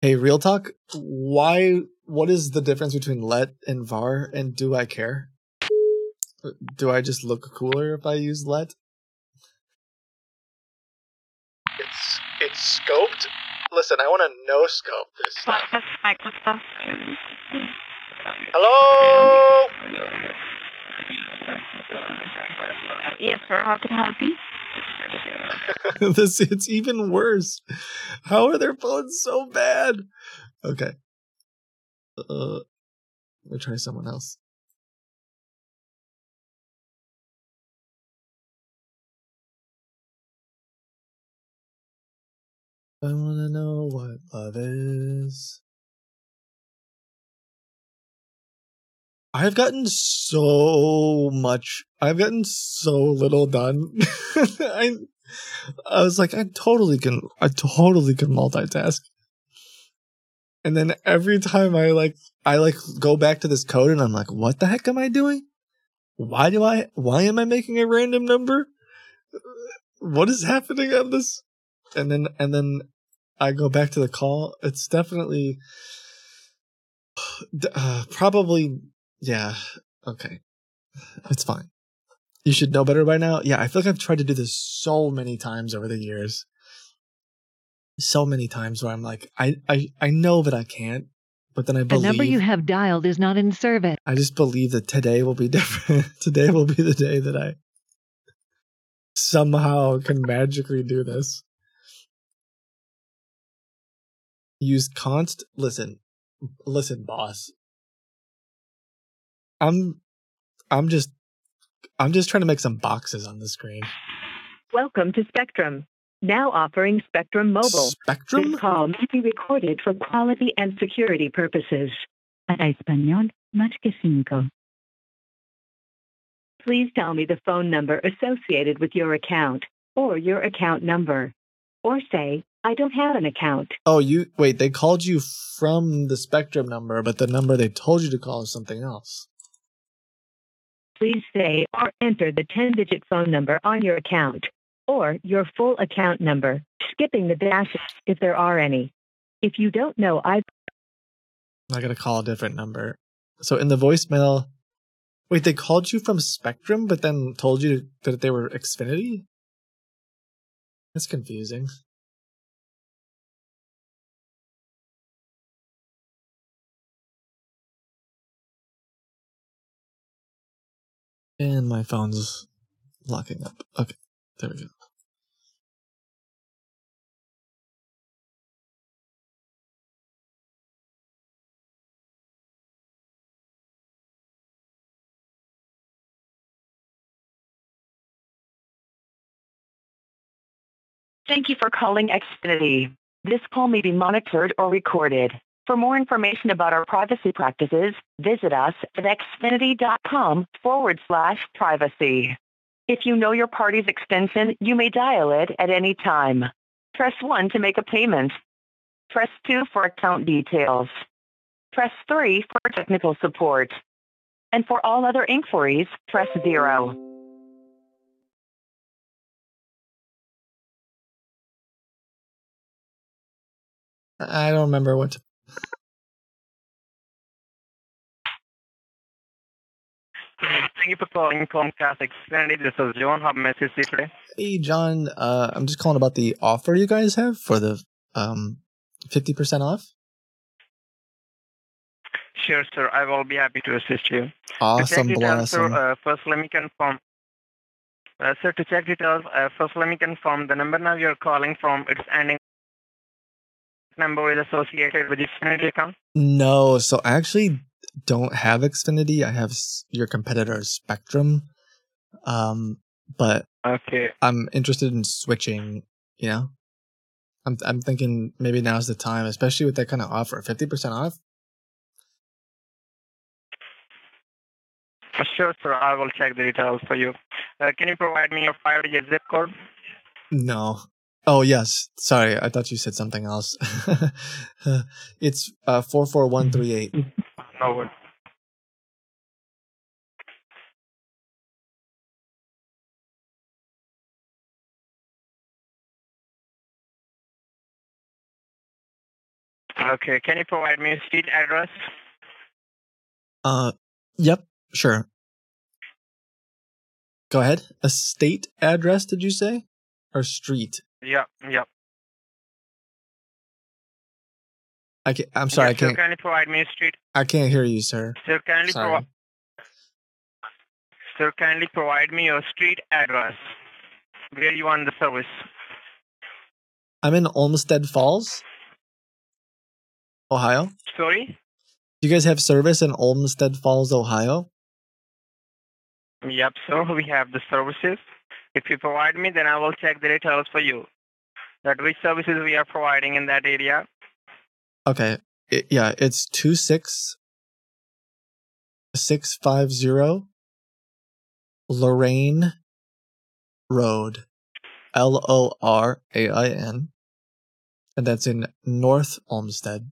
Hey, real talk. Why? What is the difference between let and var, and do I care? Do I just look cooler if I use let? It's scoped. Listen, I want to no scope this stuff. Hello. Yes, sir. How can I help you? this it's even worse. How are their phones so bad? Okay. Uh, let me try someone else. I wanna know what love is. I've gotten so much. I've gotten so little done. I, I was like, I totally can. I totally can multitask. And then every time I like, I like go back to this code, and I'm like, what the heck am I doing? why do I why am I making a random number? What is happening on this? And then and then I go back to the call. It's definitely uh, probably yeah. Okay. It's fine. You should know better by now. Yeah, I feel like I've tried to do this so many times over the years. So many times where I'm like, I I, I know that I can't, but then I believe The number you have dialed is not in service. I just believe that today will be different. today will be the day that I somehow can magically do this. Use const. Listen, listen, boss. I'm, I'm just, I'm just trying to make some boxes on the screen. Welcome to Spectrum. Now offering Spectrum Mobile. Spectrum? This call may be recorded for quality and security purposes. Para español, marque cinco. Please tell me the phone number associated with your account or your account number. Or say, I don't have an account. Oh, you wait. They called you from the Spectrum number, but the number they told you to call is something else. Please say or enter the 10 digit phone number on your account or your full account number, skipping the dashes if there are any. If you don't know either, I gotta call a different number. So in the voicemail, wait, they called you from Spectrum, but then told you that they were Xfinity. That's confusing. And my phone's locking up. Okay, there we go. Thank you for calling Xfinity. This call may be monitored or recorded. For more information about our privacy practices, visit us at xfinity.com forward slash privacy. If you know your party's extension, you may dial it at any time. Press 1 to make a payment. Press 2 for account details. Press 3 for technical support. And for all other inquiries, press 0. I don't remember what to. Thank you for calling Comcast Xfinity. This is John. How may I assist you today? Hey, John. Uh, I'm just calling about the offer you guys have for the um, fifty percent off. Sure, sir. I will be happy to assist you. Awesome, details, sir, uh, first let me confirm. Uh, sir, to check details, uh, first let me confirm the number now you're calling from. It's ending number is associated with the Xfinity account. No, so I actually don't have Xfinity. I have your competitor Spectrum. Um, but Okay. I'm interested in switching. You know, I'm I'm thinking maybe now's the time, especially with that kind of offer, fifty percent off. Sure, sir. I will check the details for you. Uh, can you provide me your five-digit zip code? No. Oh yes. Sorry, I thought you said something else. it's uh four four one three eight. Okay. Can you provide me a street address? Uh, yep, sure. Go ahead. A state address? Did you say, or street? Yeah, yeah. I can, I'm sorry, I sir, can't. can you provide me a street? I can't hear you, sir. Sir, kindly provide. Sir, kindly provide me your street address where you want the service. I'm in Olmsted Falls, Ohio. Sorry. Do you guys have service in Olmsted Falls, Ohio? Yep, sir. We have the services. If you provide me, then I will check the details for you. That which services we are providing in that area. Okay. It, yeah, it's two six six five zero Lorain Road, L O R A I N, and that's in North Olmsted.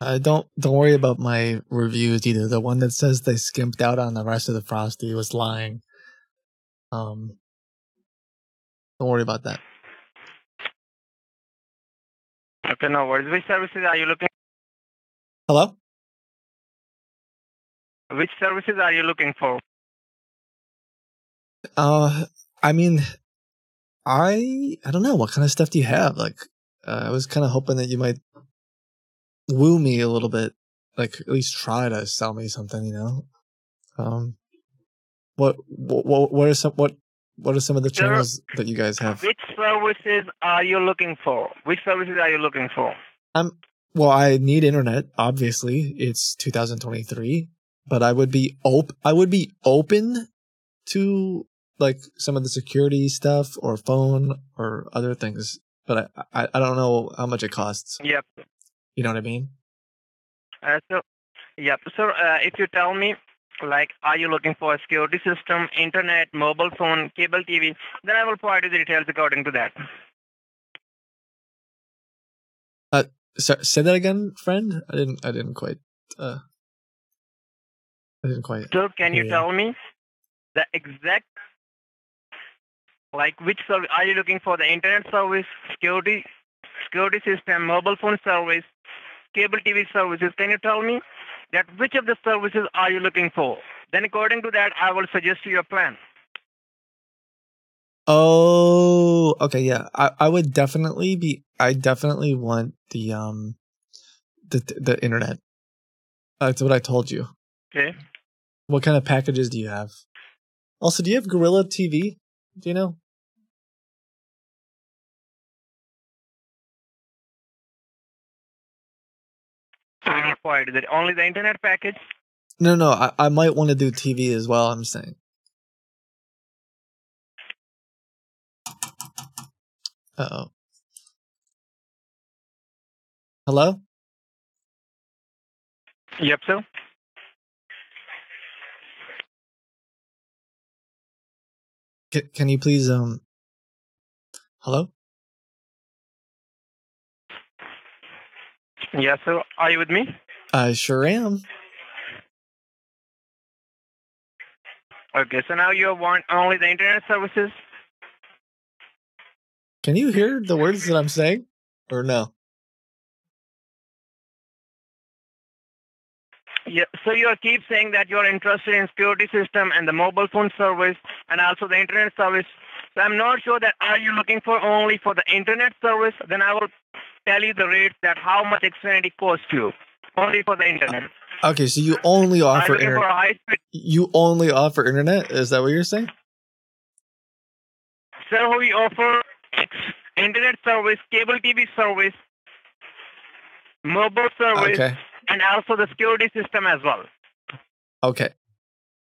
Uh, don't don't worry about my reviews either. The one that says they skimped out on the rest of the frosty was lying. Um, don't worry about that. Okay, no worries. Which services are you looking? Hello. Which services are you looking for? Uh, I mean, I I don't know what kind of stuff do you have. Like, uh, I was kind of hoping that you might woo me a little bit, like at least try to sell me something. You know, um, what what what are some what what are some of the channels that you guys have? Which services are you looking for? Which services are you looking for? I'm well, I need internet. Obviously, it's 2023, but I would be op- I would be open to like some of the security stuff or phone or other things. But I I, I don't know how much it costs. Yep. You know what I mean? Uh, so, yep. So, uh, if you tell me, like, are you looking for a security system, internet, mobile phone, cable TV, then I will provide you the details according to that. Uh, so, say that again, friend. I didn't I didn't quite uh I didn't quite. So, can you tell me the exact, like, which service are you looking for? The internet service, security, security system, mobile phone service, cable TV services. Can you tell me that which of the services are you looking for? Then, according to that, I will suggest you a plan. Oh, okay, yeah. I, I would definitely be. I definitely want the um, the the internet. That's what I told you. Okay. What kind of packages do you have? Also, do you have Gorilla TV? Do you know? So, you not provide that only the internet package. No, no. I, I might want to do TV as well. I'm saying. Uh oh. Hello. Yep, sir. Can, can you please um? Hello. Yes, sir. Are you with me? I sure am. Okay, so now you want only the internet services? Can you hear the words that I'm saying, or no? Yeah, so you keep saying that you're interested in security system and the mobile phone service and also the internet service. So I'm not sure that are you looking for only for the internet service? Then I will tell you the rates that how much Xfinity costs you only for the internet. Okay, so you only offer looking for a internet. You only offer internet. Is that what you're saying? Sir, we offer internet service, cable TV service, mobile service, Okay. and also the security system as well. Okay.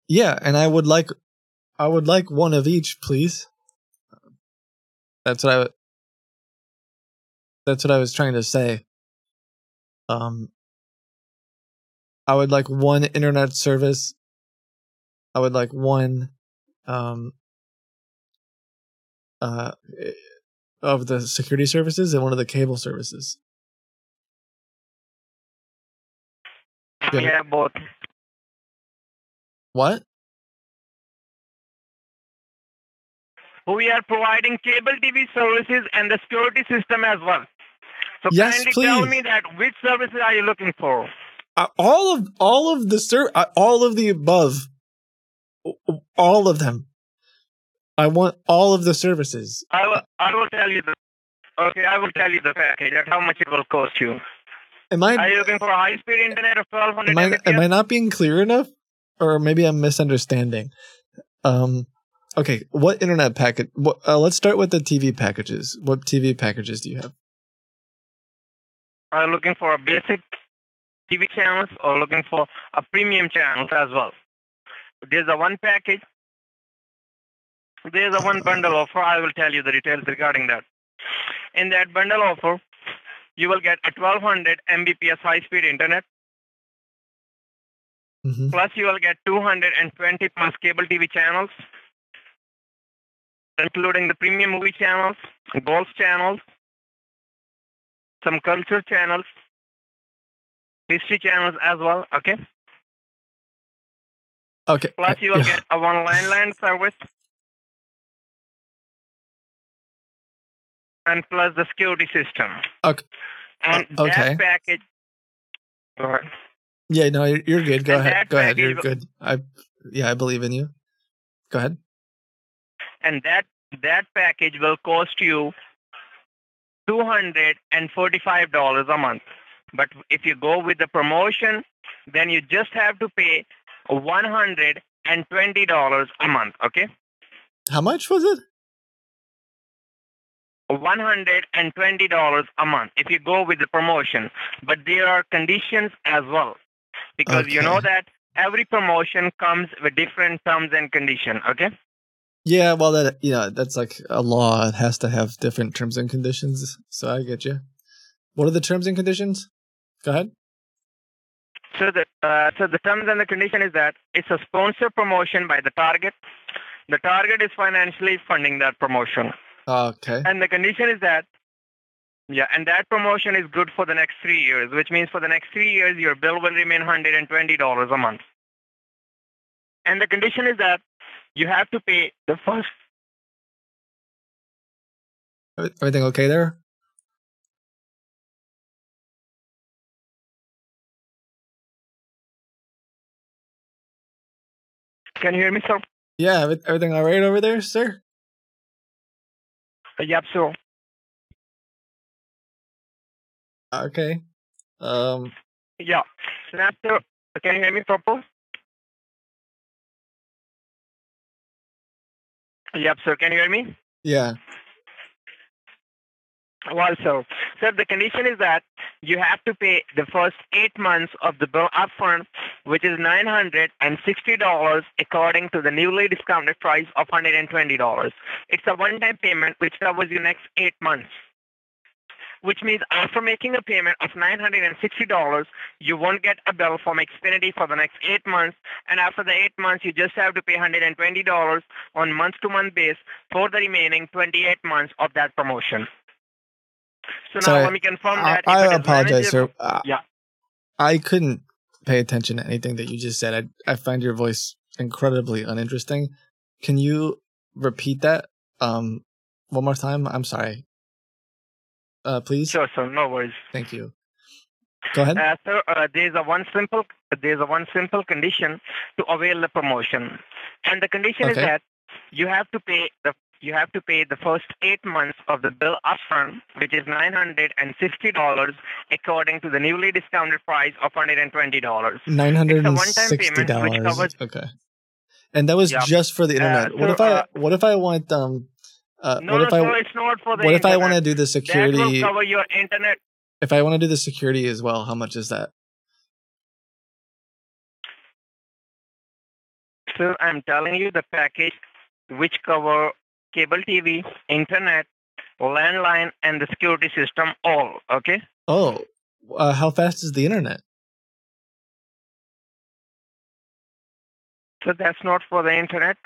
Yeah, and I would like, I would like one of each, please. That's what I. That's what I was trying to say. Um, I would like one internet service. I would like one, um, uh, of the security services and one of the cable services. Yeah. Yeah, both. What? We are providing cable TV services and the security system as well. So Yes, kindly tell me that which services are you looking for? Uh, all of all of the ser- uh, all of the above all of them i want all of the services I will, I will tell you the okay. I will tell you the package at how much it will cost you. am i Are you looking for a high speed internet of 1200 am i Mbps? am i not being clear enough or maybe i'm misunderstanding um okay what internet package what, uh, let's start with the tv packages what tv packages do you have Are you looking for a basic TV channels or looking for a premium channels as well? There's a one package. There's a one bundle offer. I will tell you the details regarding that. In that bundle offer, you will get a 1200 Mbps high-speed internet. Mm-hmm. Plus, you will get 220 plus cable TV channels, including the premium movie channels, golf channels, some culture channels, history channels as well. Okay. Okay. Plus, you will yeah. get a one landline service, and plus the security system. Okay. And Uh, okay. that package. Go ahead. Yeah, no, you're, you're good. Go And ahead. Go ahead. You're good. I yeah, I believe in you. Go ahead. and that that package will cost you two hundred and forty-five dollars a month. But if you go with the promotion, then you just have to pay one hundred and twenty dollars a month. Okay, How much was it? one hundred and twenty dollars a month if you go with the promotion. But there are conditions as well, because you know that every promotion comes with different terms and conditions. Okay. Yeah, well, that you know, that's like a law. It has to have different terms and conditions. So I get you. What are the terms and conditions? Go ahead. So the uh, so the terms and the condition is that it's a sponsor promotion by the target. The target is financially funding that promotion, Okay. and the condition is that yeah, and that promotion is good for the next three years, which means for the next three years your bill will remain hundred and twenty dollars a month. And the condition is that you have to pay the first. Everything okay there? Can you hear me, sir? Yeah, everything all right over there, sir? Uh, Yep, so Okay. Um. yeah. Snap sir. Can you hear me proper? Yep, sir. Can you hear me? Yeah. Well, so, sir, the condition is that you have to pay the first eight months of the bill upfront, which is nine hundred and sixty dollars, according to the newly discounted price of hundred and twenty dollars. It's a one-time payment which covers your next eight months. Which means after making a payment of nine hundred and sixty dollars, you won't get a bill from Xfinity for the next eight months, and after the eight months, you just have to pay hundred and twenty dollars on month-to-month base for the remaining twenty-eight months of that promotion. So now Sorry, let me confirm I, that. I is apologize, sir. Uh, Yeah. I couldn't pay attention to anything that you just said. I I find your voice incredibly uninteresting. Can you repeat that um one more time? I'm sorry. Uh, please. Sure, sir. No worries. Thank you. Go ahead. Uh, sir, uh, there's a one simple there's a one simple condition to avail the promotion, and the condition is that you have to pay the you have to pay the first eight months of the bill upfront, which is nine hundred and sixty dollars, according to the newly discounted price of hundred and twenty dollars. Nine hundred and sixty payment which dollars. covers Okay. And that was Yeah. just for the Uh, internet. what if I uh, what if I want um uh No, what no, if I it's not for the what if I want to do the That will security cover your internet. if I want to do the security as well, how much is that? So I'm telling you the package which cover cable TV, internet, landline, and the security system all. Okay. Oh, uh, how fast is the internet? So that's not for the internet.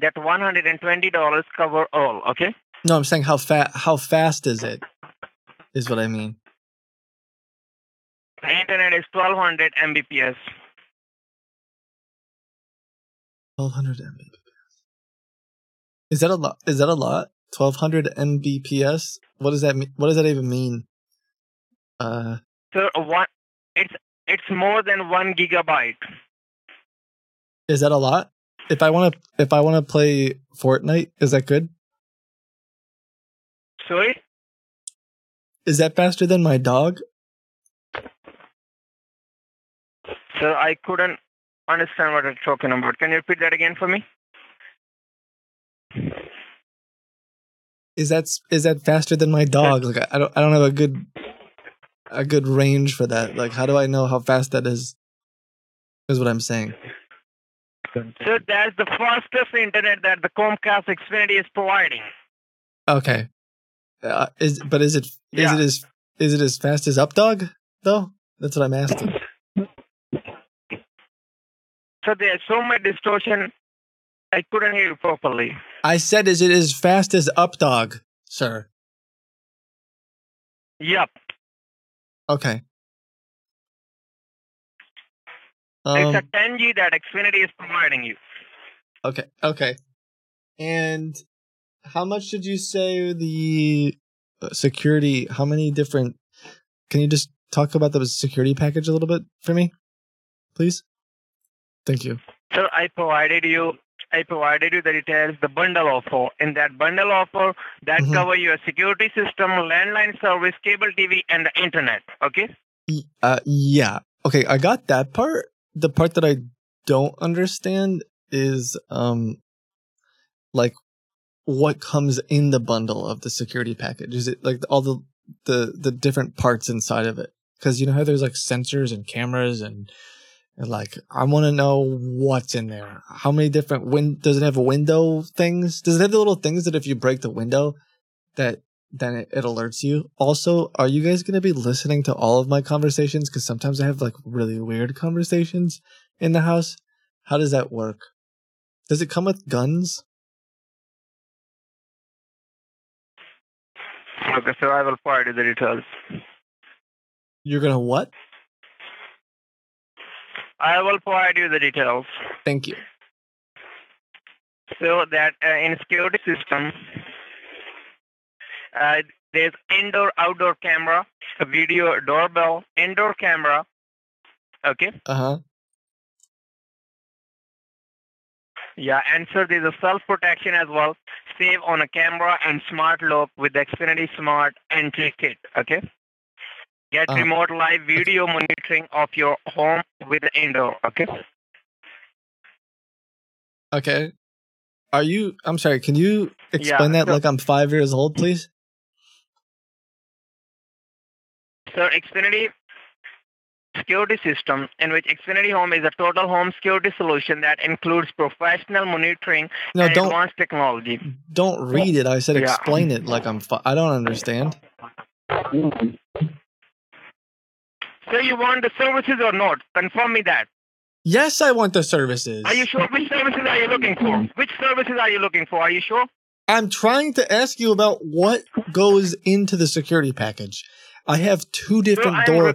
That one hundred and twenty dollars cover all. Okay. No, I'm saying how fast how fast is it? Is what I mean. The internet is twelve hundred Mbps. 1200 Mbps. Is that a lot? Is that a lot? 1200 Mbps? What does that mean? What does that even mean? Uh, So one, it's it's more than one gigabyte. is that a lot? If I want to, if I want to play Fortnite, is that good? Sorry. Is that faster than my dog? So I couldn't understand what you're talking about. Can you repeat that again for me? Is that is that faster than my dog? Like I, I don't I don't have a good a good range for that. Like how do I know how fast that is? Is what I'm saying. So that's the fastest internet that the Comcast Xfinity is providing. Okay. Uh, is but is it is Yeah. it as is it as fast as Updog though? That's what I'm asking. So there's so much distortion. I couldn't hear you properly. I said, is it as fast as Updog, sir? Yep. Okay. It's a Um, 10G that Xfinity is providing you. okay. Okay. And how much did you say the uh, security? How many different? Can you just talk about the security package a little bit for me, please? Thank you. So I provided you I provided you the details, the bundle offer. In that bundle offer, that Mhm. cover your security system, landline service, cable TV, and the internet. Okay. Uh, yeah. Okay, I got that part. The part that I don't understand is um, like what comes in the bundle of the security package. Is it like all the the the different parts inside of it? Because you know how there's like sensors and cameras and. And like, I want to know what's in there. How many different win? Does it have window things? Does it have the little things that if you break the window, that then it, it alerts you. Also, are you guys going to be listening to all of my conversations? Because sometimes I have like really weird conversations in the house. How does that work? Does it come with guns? Okay. So I will provide you the details. You're going to what? I will provide you the details. Thank you. So that uh, in security system, uh, there's indoor outdoor camera, a video doorbell, indoor camera. Okay. Uh huh. Yeah, and so there's a self protection as well. Save on a camera and smart lock with the Xfinity Smart Entry Kit. Okay. Get Uh-huh. remote live video monitoring of your home with indoor. Okay. Okay. Are you, I'm sorry, can you explain Yeah, that so- like I'm five years old, please? So Xfinity security system in which Xfinity Home is a total home security solution that includes professional monitoring No, and don't- advanced technology. Don't read it. I said Yeah. explain it like I'm fi- I don't understand. So you want the services or not? Confirm me that. Yes, I want the services. Are you sure? Which services are you looking for? Which services are you looking for? Are you sure? I'm trying to ask you about what goes into the security package. I have two different doors.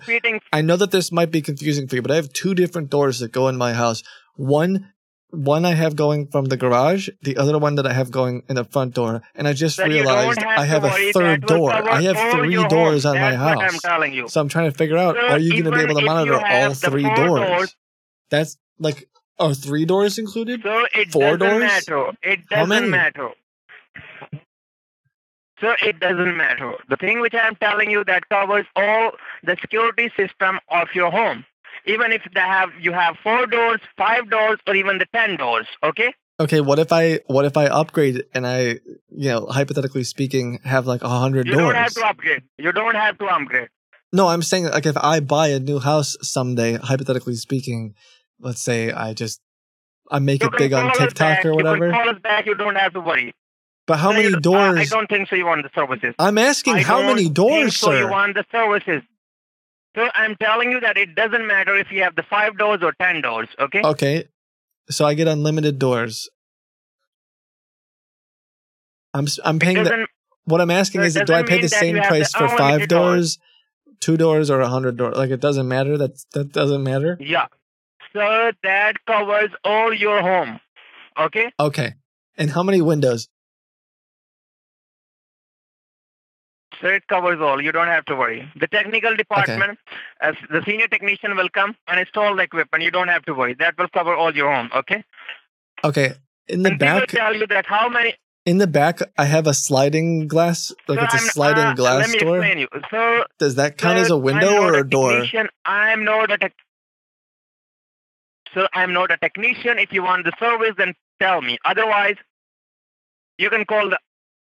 I know that this might be confusing for you, but I have two different doors that go in my house. One, one I have going from the garage, the other one that I have going in the front door. And I just realized have I have a third door. I have three doors home. on my That's house. I'm telling you. So I'm trying to figure out: So Are you going to be able to monitor all three doors? doors- That's like, are three doors included? So it Four doesn't doors? matter. It doesn't matter. So it doesn't matter. The thing which I'm telling you that covers all the security system of your home. Even if they have you have four doors, five doors, or even the ten doors. Okay. Okay, what if I what if I upgrade and I, you know, hypothetically speaking, have like a hundred doors? You don't have to upgrade. You don't have to upgrade. No, I'm saying like if I buy a new house someday, hypothetically speaking, let's say I just I make You it big on TikTok back. or You whatever. can call us back. You don't have to worry. But how So many you- I- doors? I don't think so. You want the services. I'm asking I how many think doors, so You want the services. So I'm telling you that it doesn't matter if you have the five doors or ten doors. Okay. Okay, so I get unlimited doors. I'm I'm paying the. What I'm asking so is, do I pay the same price the for five doors. doors, two doors, or a hundred doors? Like it doesn't matter. That that doesn't matter. Yeah. So that covers all your home. Okay. Okay, and how many windows? So it covers all. You don't have to worry. The technical department, as the senior technician will come and install the equipment. You don't have to worry. That will cover all your home. Okay. Okay, in the and we will back, tell you that how many. in the back, I have a sliding glass, like so it's a I'm- sliding uh, glass Let me door. explain you. So Does that count so as a window or a door? I'm not a tech. So I'm not a technician. If you want the service, then tell me. Otherwise, you can call the.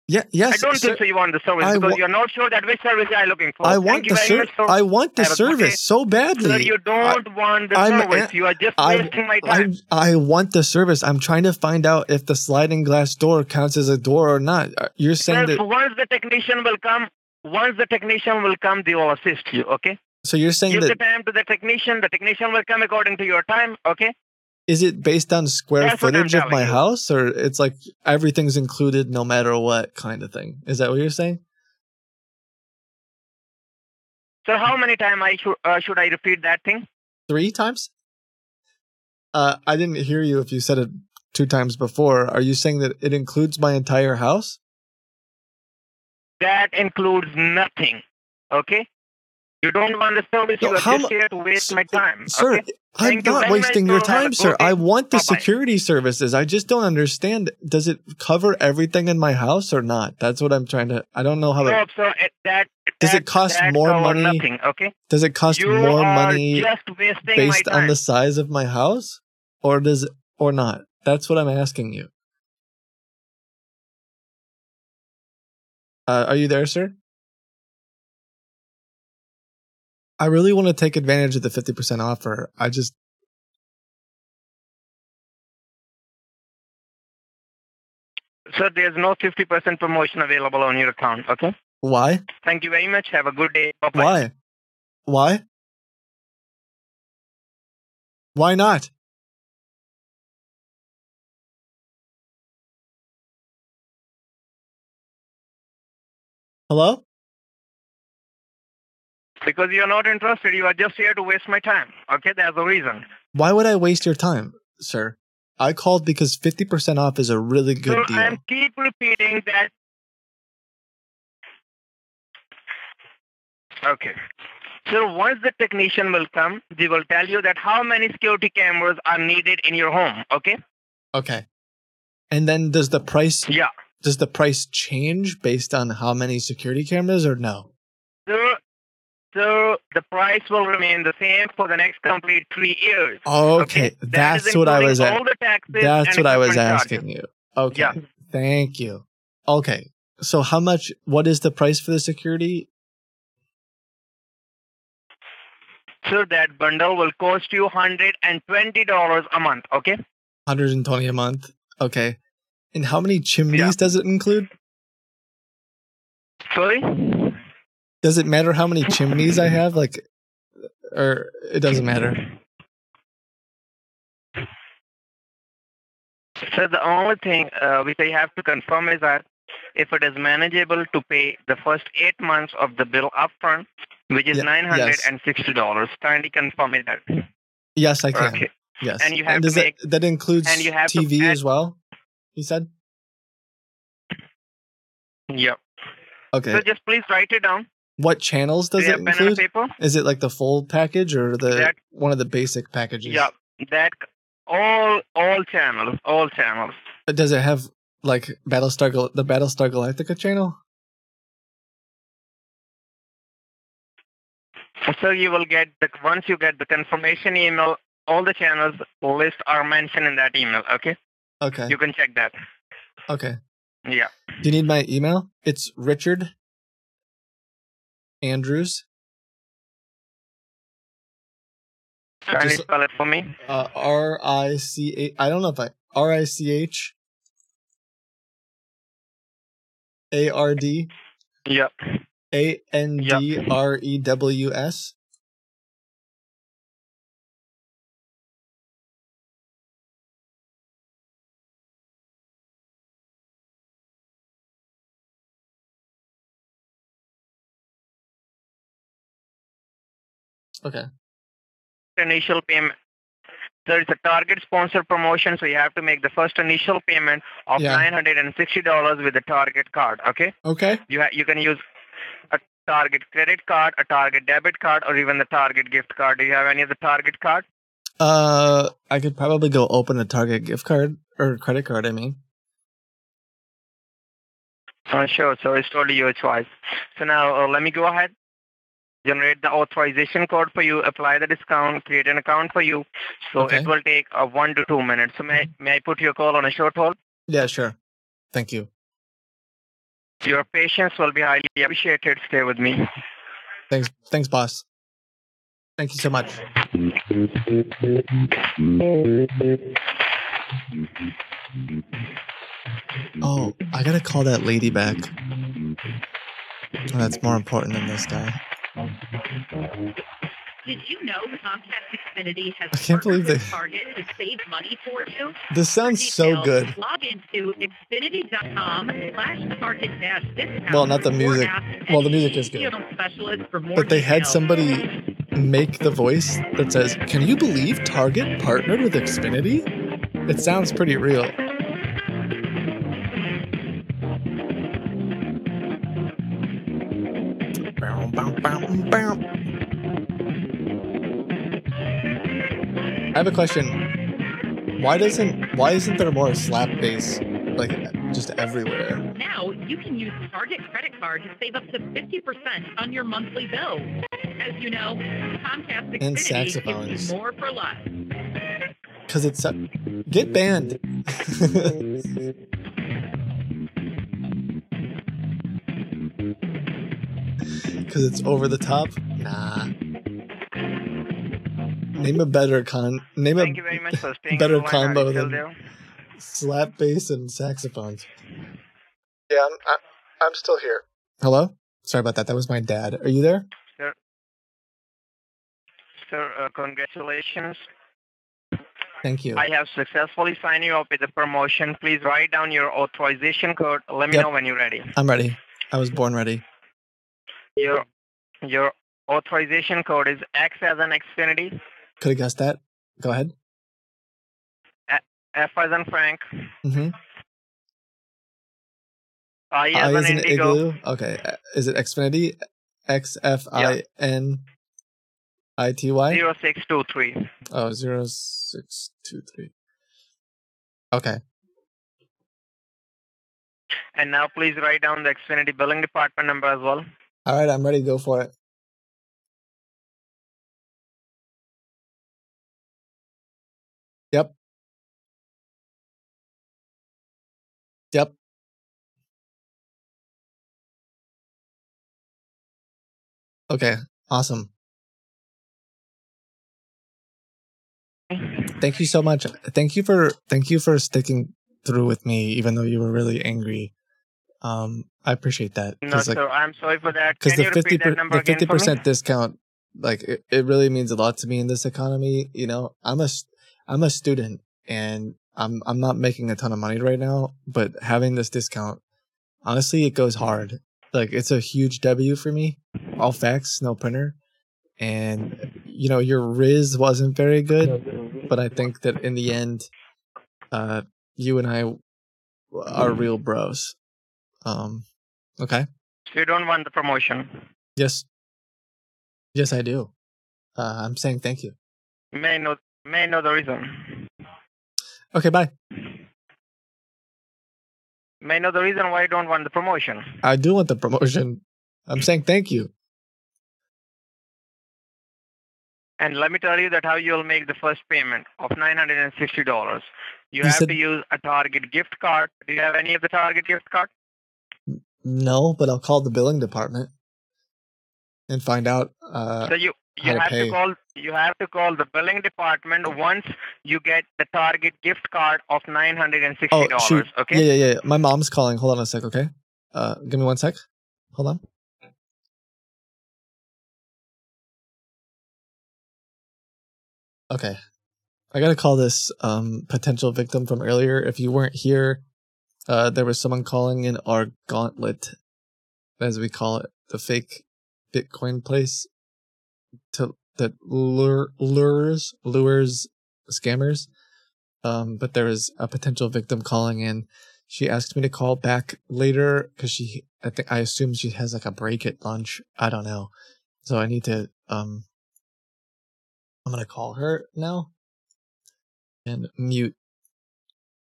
Yeah, yes. I don't sir. think so. You want the service I because wa- you're not sure that which service you are looking for. I want you the very ser- much, sir. I want the Have a good service so badly. Sir, you don't want the I'm service. you are just I- wasting my time. I I want the service. I'm trying to find out if the sliding glass door counts as a door or not. Uh, You're saying Sir, that. once the technician will come, once the technician will come, they will assist you. Okay. So you're saying Give the time to the technician. The technician will come according to your time. Okay. Is it based on square That's footage of my you. house, or it's like everything's included no matter what kind of thing? Is that what you're saying? So how many times I should uh, should I repeat that thing? Three times? Uh, I didn't hear you if you said it two times before. Are you saying that it includes my entire house? That includes nothing. Okay. You don't want the service. No, you are just here to waste my time. Sir, okay? I'm Thank not very wasting your sir. Have a time, sir. I want the Bye-bye. security services. I just don't understand. Does it cover everything in my house or not? That's what I'm trying to. I don't know how No, it. so it, that Does it cost more money? Nothing. Okay. Does it cost You more money just based on the size of my house, or does or not? That's what I'm asking you. Uh, are you there, sir? I really want to take advantage of the 50% offer. I just So there's no 50% promotion available on your account. Okay. why? Thank you very much. Have a good day. Bye bye. Why? Why? Why not? Hello? Because you're not interested. You are just here to waste my time. Okay. That's the reason. Why would I waste your time, sir? I called because 50% off is a really good so deal. I'm keep repeating that. Okay. So once the technician will come, they will tell you that how many security cameras are needed in your home. Okay. Okay. And then does the price Yeah. does the price change based on how many security cameras or no? So, the price will remain the same for the next complete three years. Oh, okay, That that's what I was at. all the taxes That's and what I was asking charges. you. Okay. Yeah. Thank you. Okay. So how much what is the price for the security? So that bundle will cost you hundred and twenty dollars a month. Okay. 120 a month. Okay. And how many chimneys does it include? Sorry. Does it matter how many chimneys I have like or it doesn't matter? So the only thing uh, which I have to confirm is that if it is manageable to pay the first eight months of the bill upfront, which is Ye- nine hundred and sixty dollars, kindly confirm it that. Yes, I can. Okay. Yes. And you have does to that, make- that includes and you have TV add- as well? You said? Yep. Okay. So just please write it down. What channels does Do it have pen and include? paper? Is it like the full package or the That- one of the basic packages? Yeah. That all all channels, all channels. But does it have like Battlestar Gal- the Battlestar Galactica channel? So you will get the once you get the confirmation email, all the channels list are mentioned in that email. Okay. Okay. You can check that. Okay. Yeah. Do you need my email? It's Richard Andrews. Kindly Just- spell it for me. Uh, R I C H. I don't know if I R I C H A R D Yep. A N D R E W S. Okay. Initial payment. There is a target sponsor promotion, so you have to make the first initial payment of Yeah. nine hundred and sixty dollars with the Target card. Okay. Okay. You ha- you can use a Target credit card, a Target debit card, or even the Target gift card. Do you have any of the Target card? Uh, I could probably go open a Target gift card or credit card. I mean, Uh, sure. So it's totally your choice. So now uh, let me go ahead, generate the authorization code for you, apply the discount, create an account for you. So Okay. it will take uh, one to two minutes. So may may I put your call on a short hold? yeah, sure. Thank you. Your patience will be highly appreciated. Stay with me. Thanks, thanks, boss. Thank you so much. Oh, I gotta call that lady back. Oh, that's more important than this guy. Did you know Comcast Xfinity has I can't believe they- Target to save money for you? This sounds so good. Log into Xfinity.com slash Target dash discount. Well, not the music. Well, the music is good. specialist for more But they had somebody make the voice that says, Can you believe Target partnered with Xfinity? It sounds pretty real. I have a question. Why doesn't why isn't there more slap bass like just everywhere? Now you can use Target credit card to save up to 50% on your monthly bill. As you know, Comcast And saxophones. gives you more for less. Cause it's a, get banned. Cause it's over the top. Nah. Name a better con. Name Thank a you very much for staying better the combo than there? slap bass and saxophones. Yeah, I'm, I, I'm still here. Hello. Sorry about that. That was my dad. Are you there? Sir, sir uh, congratulations. Thank you. I have successfully signed you up with the promotion. Please write down your authorization code. Let me Yep. know when you're ready. I'm ready. I was born ready. Your your authorization code is X as an Xfinity, Could have guessed that. Go ahead. F as in Frank, Mm-hmm. I as I an Indigo, igloo. Okay. Is it Xfinity? X F I N I T Y. zero six two three. Oh, zero six two three. Okay. And now please write down the Xfinity billing department number as well. All right, I'm ready. To go for it. Yep. Yep. Okay. Awesome. Thank you so much. Thank you for thank you for sticking through with me, even though you were really angry. Um, I appreciate that. No, like, sir, I'm sorry for that. because the fifty number the fifty percent discount like it, it really means a lot to me in this economy you know i'm a i'm a student and i'm i'm not making a ton of money right now but having this discount honestly it goes hard like it's a huge w for me all facts no printer and you know your riz wasn't very good but i think that in the end uh you and i are real bros um okay you don't want the promotion. Yes. Yes, I do. Uh, I'm saying thank you. May I know may I know the reason? Okay, bye. May I know the reason why you don't want the promotion? I do want the promotion. I'm saying thank you. And let me tell you that how you'll make the first payment of nine hundred and sixty dollars. You, You have said- to use a Target gift card. Do you have any of the Target gift card? No, but I'll call the billing department and find out. Uh, so you you to have pay. to call you have to call the billing department once you get the Target gift card of nine hundred and sixty dollars. shoot. Okay. Yeah, yeah, yeah. My mom's calling. Hold on a sec, okay? Uh, give me one sec. Hold on. Okay. I gotta call this um potential victim from earlier. If you weren't here, uh there was someone calling in our gauntlet, as we call it, the fake Bitcoin place to that lure lures lures scammers. Um, but there was a potential victim calling in. She asked me to call back later because she I think I assume she has like a break at lunch. I don't know. So I need to um I'm gonna call her now and mute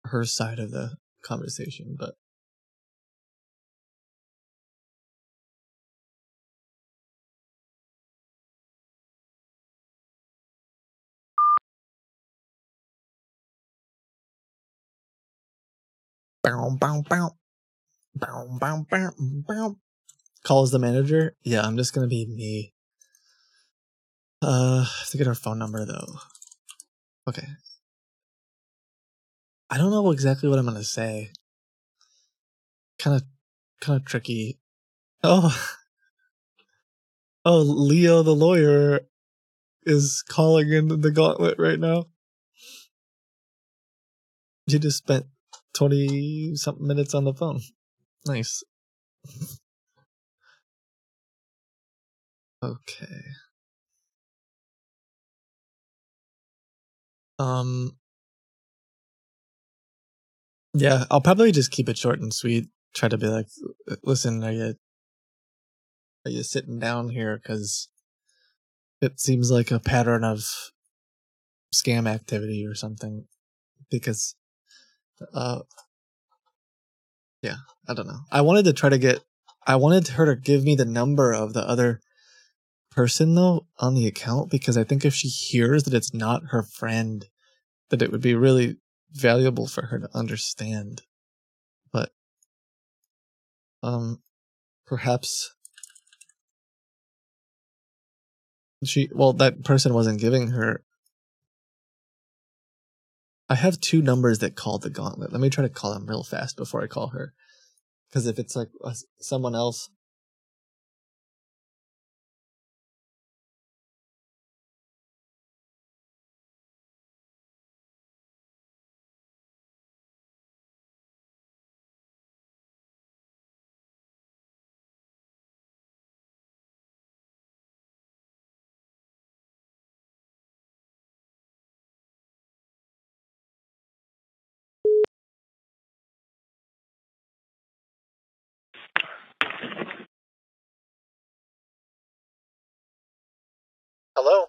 her side of the conversation, but bow bow bow bow bow bow bow calls the manager. Yeah, I'm just gonna be me. Uh, to get her phone number though. Okay. I don't know exactly what I'm gonna say. Kind of, kind of tricky. Oh, oh, Leo the lawyer. is calling in the gauntlet right now. You just spent twenty something minutes on the phone. Nice. Okay. Um. Yeah, I'll probably just keep it short and sweet. Try to be like, listen, are you are you sitting down here? Because it seems like a pattern of scam activity or something. Because, uh, yeah, I don't know. I wanted to try to get. I wanted her to give me the number of the other person though on the account because I think if she hears that it's not her friend, that it would be really valuable for her to understand. But um perhaps she well that person wasn't giving her I have two numbers that called the gauntlet. Let me try to call them real fast before I call her. Because if it's like someone else, Hello?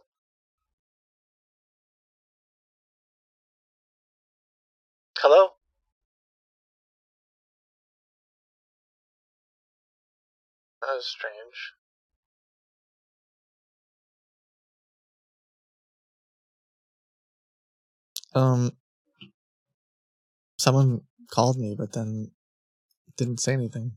Hello? That was strange. Um, someone called me, but then didn't say anything.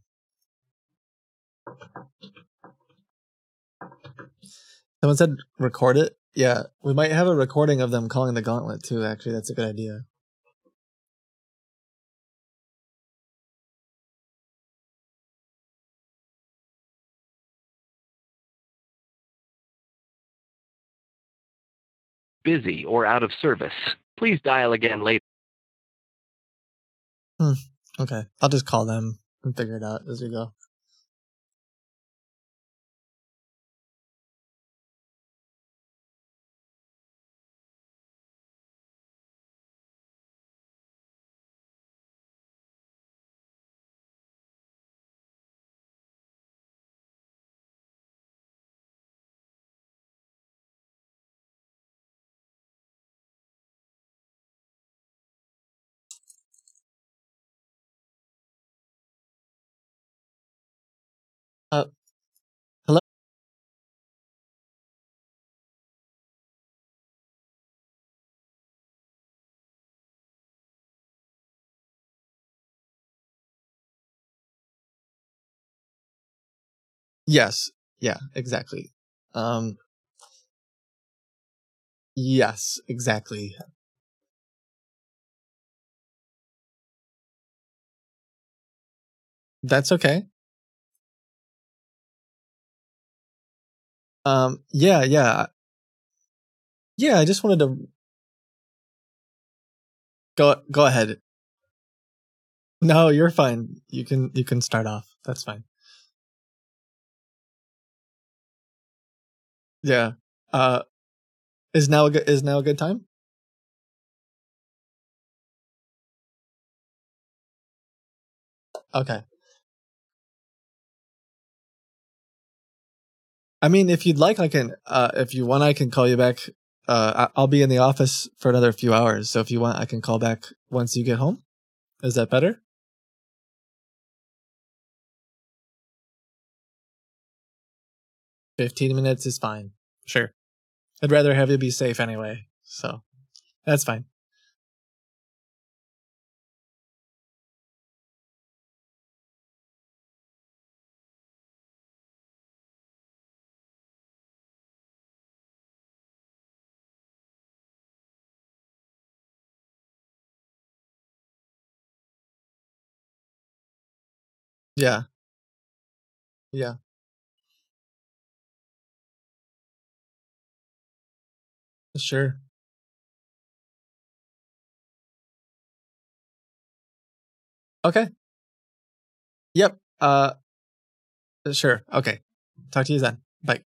Someone said record it. Yeah, we might have a recording of them calling the gauntlet too. Actually, that's a good idea. busy or out of service. Please dial again later. Hmm. Okay, I'll just call them and figure it out as we go. Uh, hello. Yes. Yeah. Exactly. Um. Yes. Exactly. That's okay. Um. Yeah. Yeah. Yeah. I just wanted to go. Go ahead. No, you're fine. You can. You can start off. That's fine. Yeah. Uh. Is now a good. Is now a good time? Okay. I mean, if you'd like, I can. Uh, if you want, I can call you back. Uh, I'll be in the office for another few hours, so if you want, I can call back once you get home. Is that better? Fifteen minutes is fine. Sure. I'd rather have you be safe anyway, so that's fine. Yeah. Yeah. Sure. Okay. Yep. Uh sure. Okay. Talk to you then. Bye.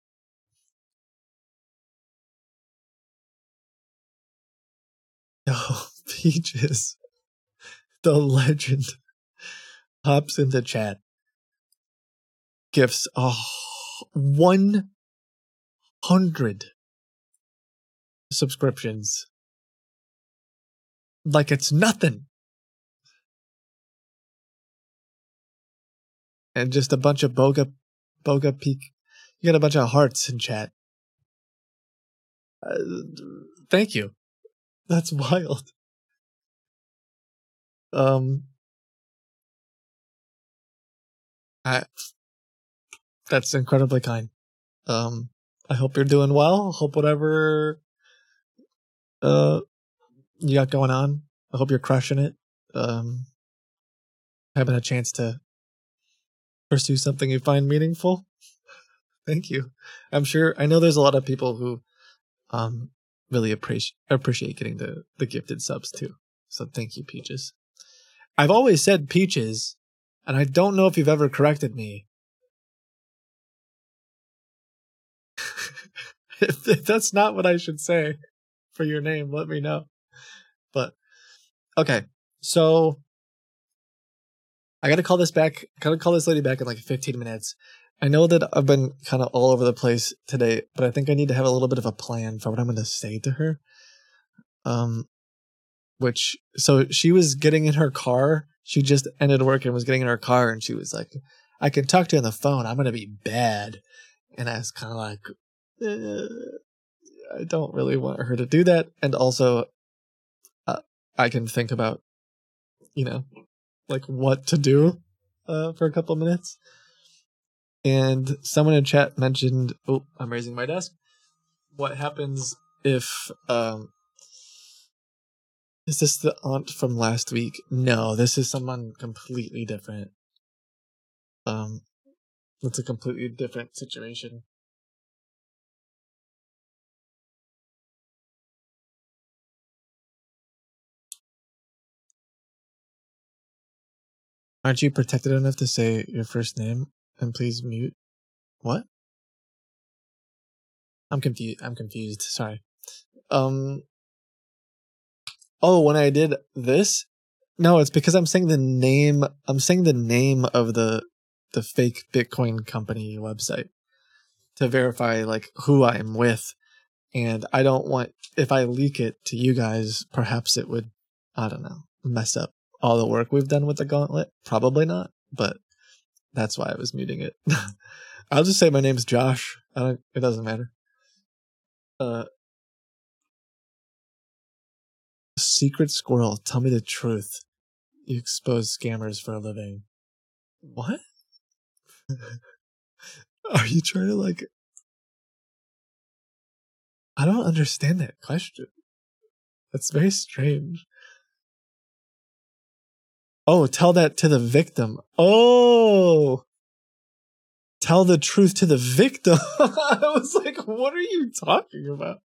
Oh, Peaches. The legend hops into chat. Gifts. Oh, 100 subscriptions. Like it's nothing. And just a bunch of boga, boga peak. You got a bunch of hearts in chat. Uh, thank you. That's wild. Um, I, that's incredibly kind. Um, I hope you're doing well. Hope whatever, uh, you got going on. I hope you're crushing it. Um, having a chance to pursue something you find meaningful. Thank you. I'm sure, I know there's a lot of people who, um, really appreciate appreciate getting the the gifted subs too. So thank you, Peaches. I've always said Peaches, and I don't know if you've ever corrected me. if, that's not what I should say for your name, let me know. But okay, so I gotta call this back. I Gotta call this lady back in like 15 minutes. I know that I've been kind of all over the place today, but I think I need to have a little bit of a plan for what I'm to say to her. Um, which so she was getting in her car. She just ended work and was getting in her car, and she was like, "I can talk to you on the phone. I'm going to be bad." And I was kind of like, eh, "I don't really want her to do that." And also, uh, I can think about, you know, like what to do uh, for a couple minutes. And someone in chat mentioned, "Oh, I'm raising my desk." What happens if um is this the aunt from last week? No, this is someone completely different. Um it's a completely different situation. Aren't you protected enough to say your first name and please mute? What? I'm confused. I'm confused. Sorry. Um. Oh, when I did this, no, it's because I'm saying the name. I'm saying the name of the the fake Bitcoin company website to verify like who I'm with, and I don't want if I leak it to you guys, perhaps it would, I don't know, mess up all the work we've done with the gauntlet. Probably not, but that's why I was muting it. I'll just say my name's Josh. I don't, it doesn't matter. Uh, secret squirrel, tell me the truth. You expose scammers for a living. What? Are you trying to like? I don't understand that question. That's very strange. Oh, tell that to the victim. Oh, tell the truth to the victim. I was like, what are you talking about?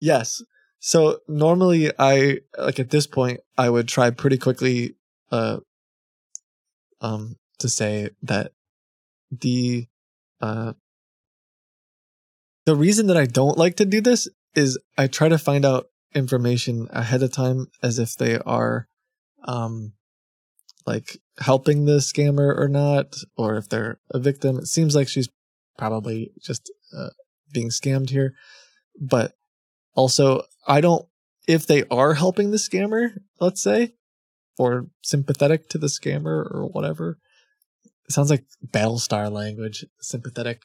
Yes. So normally I like at this point I would try pretty quickly uh um to say that the uh the reason that I don't like to do this is I try to find out information ahead of time as if they are um like helping the scammer or not, or if they're a victim. It seems like she's probably just uh, being scammed here. But also, I don't, if they are helping the scammer, let's say, or sympathetic to the scammer or whatever, it sounds like Battlestar language, sympathetic.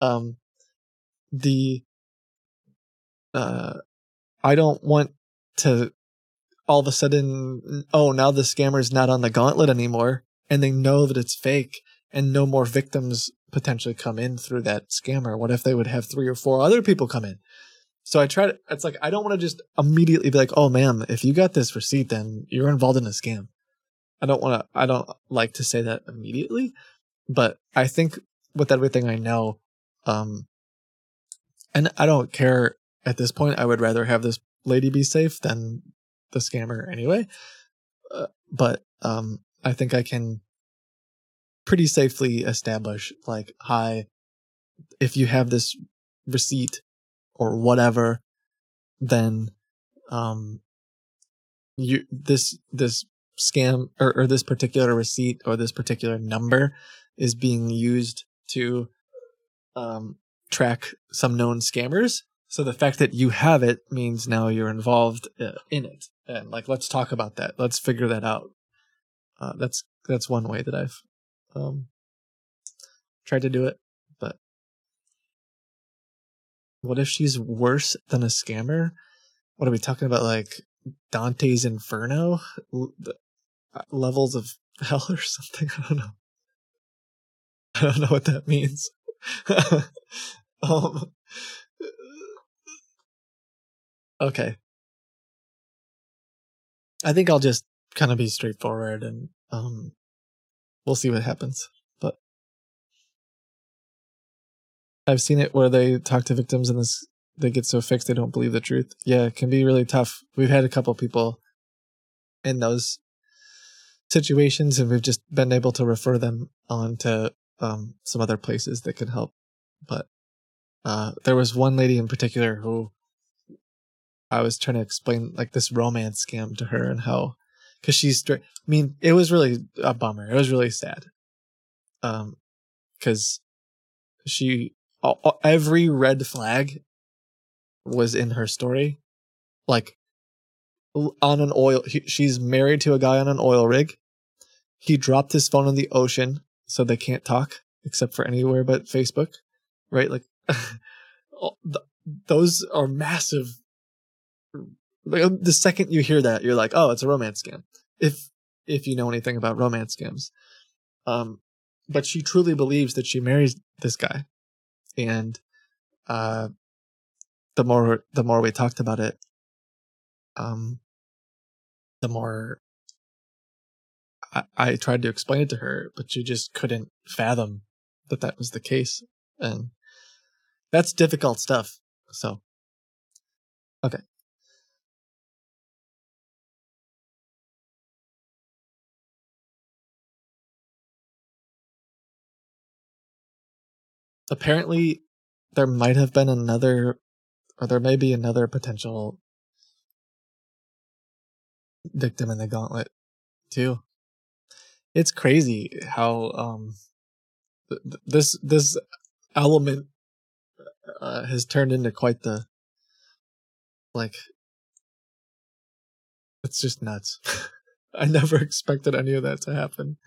Um, the, uh, I don't want to all of a sudden, oh, now the scammer's not on the gauntlet anymore, and they know that it's fake, and no more victims potentially come in through that scammer. What if they would have three or four other people come in? So I try to, it's like, I don't want to just immediately be like, oh, ma'am, if you got this receipt, then you're involved in a scam. I don't want to, I don't like to say that immediately, but I think with everything I know, um, and I don't care at this point, I would rather have this lady be safe than the scammer anyway. Uh, but um, I think I can pretty safely establish like, hi, if you have this receipt or whatever, then um, you this this scam or, or this particular receipt or this particular number is being used to um, track some known scammers. So the fact that you have it means now you're involved uh, in it, and like let's talk about that. Let's figure that out. Uh, that's that's one way that I've um, tried to do it. What if she's worse than a scammer? What are we talking about? Like Dante's Inferno L- uh, levels of hell or something? I don't know. I don't know what that means. um, okay. I think I'll just kind of be straightforward and um, we'll see what happens. I've seen it where they talk to victims and this they get so fixed they don't believe the truth. Yeah, it can be really tough. We've had a couple people in those situations and we've just been able to refer them on to um, some other places that could help. But uh, there was one lady in particular who I was trying to explain like this romance scam to her and how, because she's straight. I mean, it was really a bummer. It was really sad. Um, because she every red flag was in her story, like on an oil. She's married to a guy on an oil rig. He dropped his phone in the ocean so they can't talk except for anywhere but Facebook, right? Like those are massive. Like, the second you hear that, you're like, oh, it's a romance scam. If if you know anything about romance scams, um, but she truly believes that she marries this guy, and uh, the more the more we talked about it, um, the more I, I tried to explain it to her, but she just couldn't fathom that that was the case, and that's difficult stuff. So, okay. Apparently, there might have been another, or there may be another potential victim in the gauntlet, too. It's crazy how um th- this this element uh, has turned into quite the like it's just nuts. I never expected any of that to happen.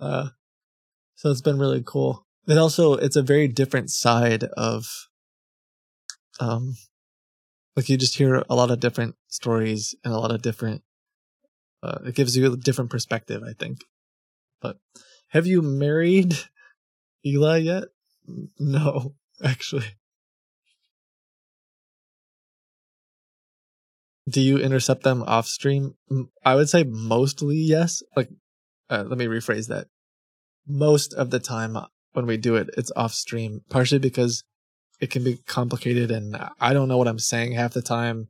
Uh so it's been really cool and also it's a very different side of um like you just hear a lot of different stories and a lot of different uh, it gives you a different perspective i think but have you married Eli yet? No, actually. Do you intercept them off stream? I would say mostly yes. Like, uh, let me rephrase that. Most of the time when we do it, it's off stream, partially because it can be complicated and I don't know what I'm saying half the time.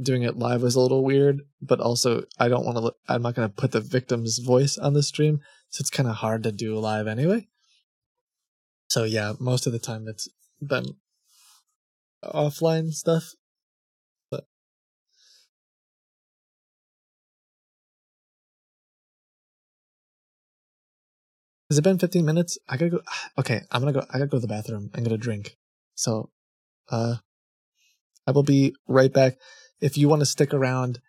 Doing it live was a little weird, but also I don't want to, I'm not going to put the victim's voice on the stream. So it's kind of hard to do live anyway. So yeah, most of the time it's been offline stuff. Has it been 15 minutes? I gotta go. Okay, I'm gonna go. I gotta go to the bathroom. I'm gonna drink. So, uh, I will be right back. If you want to stick around,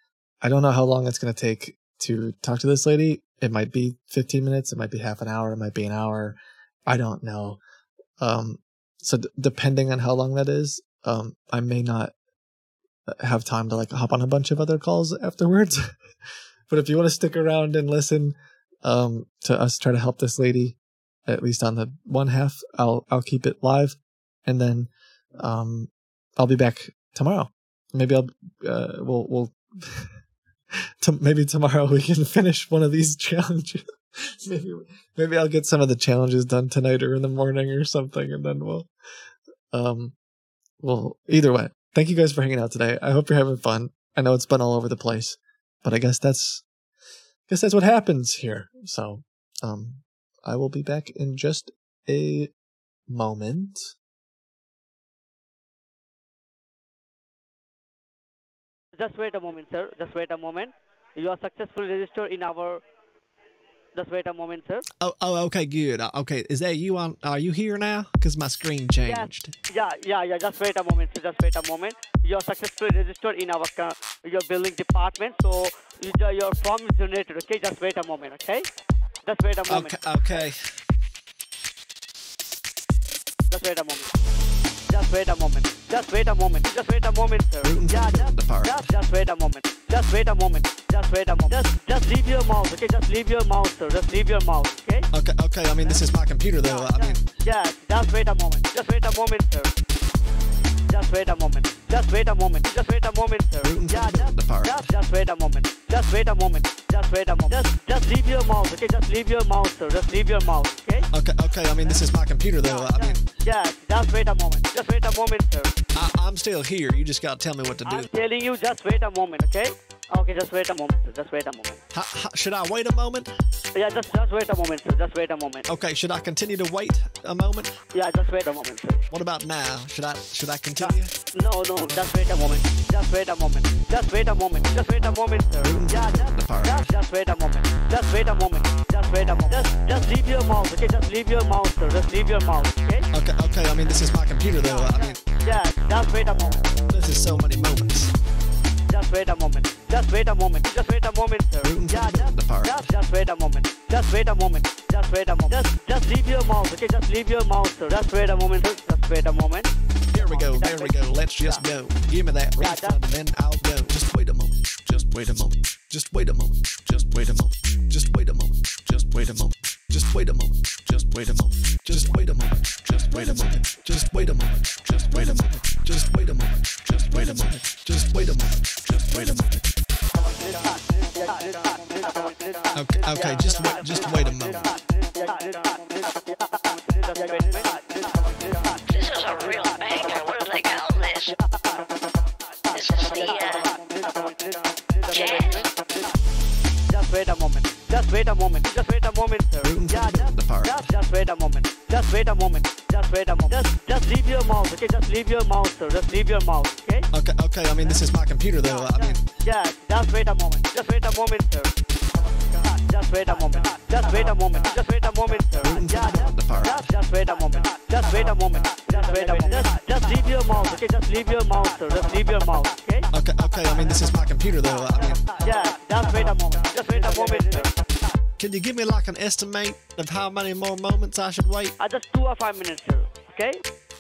I don't know how long it's gonna take to talk to this lady. It might be 15 minutes. It might be half an hour. It might be an hour. I don't know. Um, so d- depending on how long that is, um, I may not have time to like hop on a bunch of other calls afterwards. but if you want to stick around and listen um, to us try to help this lady, at least on the one half, I'll I'll keep it live, and then um, I'll be back tomorrow. Maybe I'll uh, we'll we'll to, maybe tomorrow we can finish one of these challenges. maybe maybe I'll get some of the challenges done tonight or in the morning or something, and then we'll um well either way thank you guys for hanging out today. I hope you're having fun. I know it's been all over the place, but I guess that's guess that's what happens here. So, um, I will be back in just a moment. Just wait a moment, sir. Just wait a moment. You are successfully registered in our. Just wait a moment, sir. Oh, oh, okay, good. Uh, Okay, is that you on? Are you here now? Because my screen changed. Yeah, yeah, yeah. Just wait a moment, sir. Just wait a moment. You are successfully registered in our your building department, so you, your form is generated. Okay, just wait a moment. Okay, just wait a moment. Okay, okay. Just wait a moment. Just wait a moment. Just wait a moment. Just wait a moment, sir. Yeah, just, just, just wait a moment. Just wait a moment. Just wait a moment. Just, just leave your mouse, okay? Just leave your mouse, sir. Just leave your mouse, okay? Okay, okay. I mean, this is my computer, though. I mean, Yeah, just wait a moment. Just wait a moment, sir. Just wait a moment. Just wait a moment. Just wait a moment, sir. Yeah, just, just, just wait a moment. Just wait a moment. Just wait a moment. Just, just leave your mouse, okay? Just leave your mouse, sir. Just leave your mouse, okay? okay, okay. I mean, this is my computer, though. I mean, Yeah, just wait a moment. Just wait a moment, sir. I, I'm still here. You just gotta tell me what to do. I'm telling you, just wait a moment, okay? Okay, just wait a moment, sir. Just wait a moment. How, how, should I wait a moment? Yeah, just, just wait a moment, sir. Just wait a moment. Okay, should I continue to wait a moment? Yeah, just wait a moment, sir. What about now? Should I should I continue? No, no, just wait a moment. Just wait a moment. Just wait a moment. Just wait a moment, sir. Yeah, just, just, just wait a moment. Just wait a moment. Just wait a moment. Just, just leave your mouse, okay? Just leave your mouse, sir. Just leave your mouse, okay? Okay, okay. I mean, this is my computer, though. I mean, Yeah, just wait a moment. this is so many moments. Wait a moment. Just wait a moment. Just wait a moment, sir. Yeah, just, just, just wait a moment. Just wait a moment. Just wait a moment. Just, just leave your mouse, okay? Just leave your mouse, sir. Just wait a moment, sir. Just wait a moment. There we go. There we go. Let's just go. Give me that refund, and then I'll go. Just wait a moment. Just wait a moment. Just wait a moment. Just wait a moment. Just wait a moment. Just wait a moment. Just wait a moment. Just wait a moment. Just wait a moment. Just wait a moment. Just wait a moment. Just wait a moment. Just wait a moment. Just wait a moment. Just wait a moment. Just wait a moment. Okay, okay, just wait, just wait a moment. This is a real banger. Where do they call this? This is the uh, jazz. Just wait a moment. Just wait a moment. Just wait a moment, sir. Yeah, just, just, just wait a moment. Just wait a moment. Just wait a moment. Just, just leave your mouse, okay? Just leave your mouse, sir. Just leave your mouse, okay? Okay, okay. I mean, this is my computer, though. I mean, Yeah, just wait a moment. Just wait a moment, sir. Just wait a moment. Just wait a moment. Just wait a moment, sir. Yeah, just, just, wait a moment. Just wait a moment. Just wait a moment. Just, just leave your mouse, okay? Just leave your mouse, sir. Just leave your mouse, okay? okay, okay. I mean, this is my computer, though. I mean, Yeah, just wait a moment. Just wait a moment, sir. can you give me like an estimate of how many more moments I should wait? Uh, just two or five minutes, sir. Okay?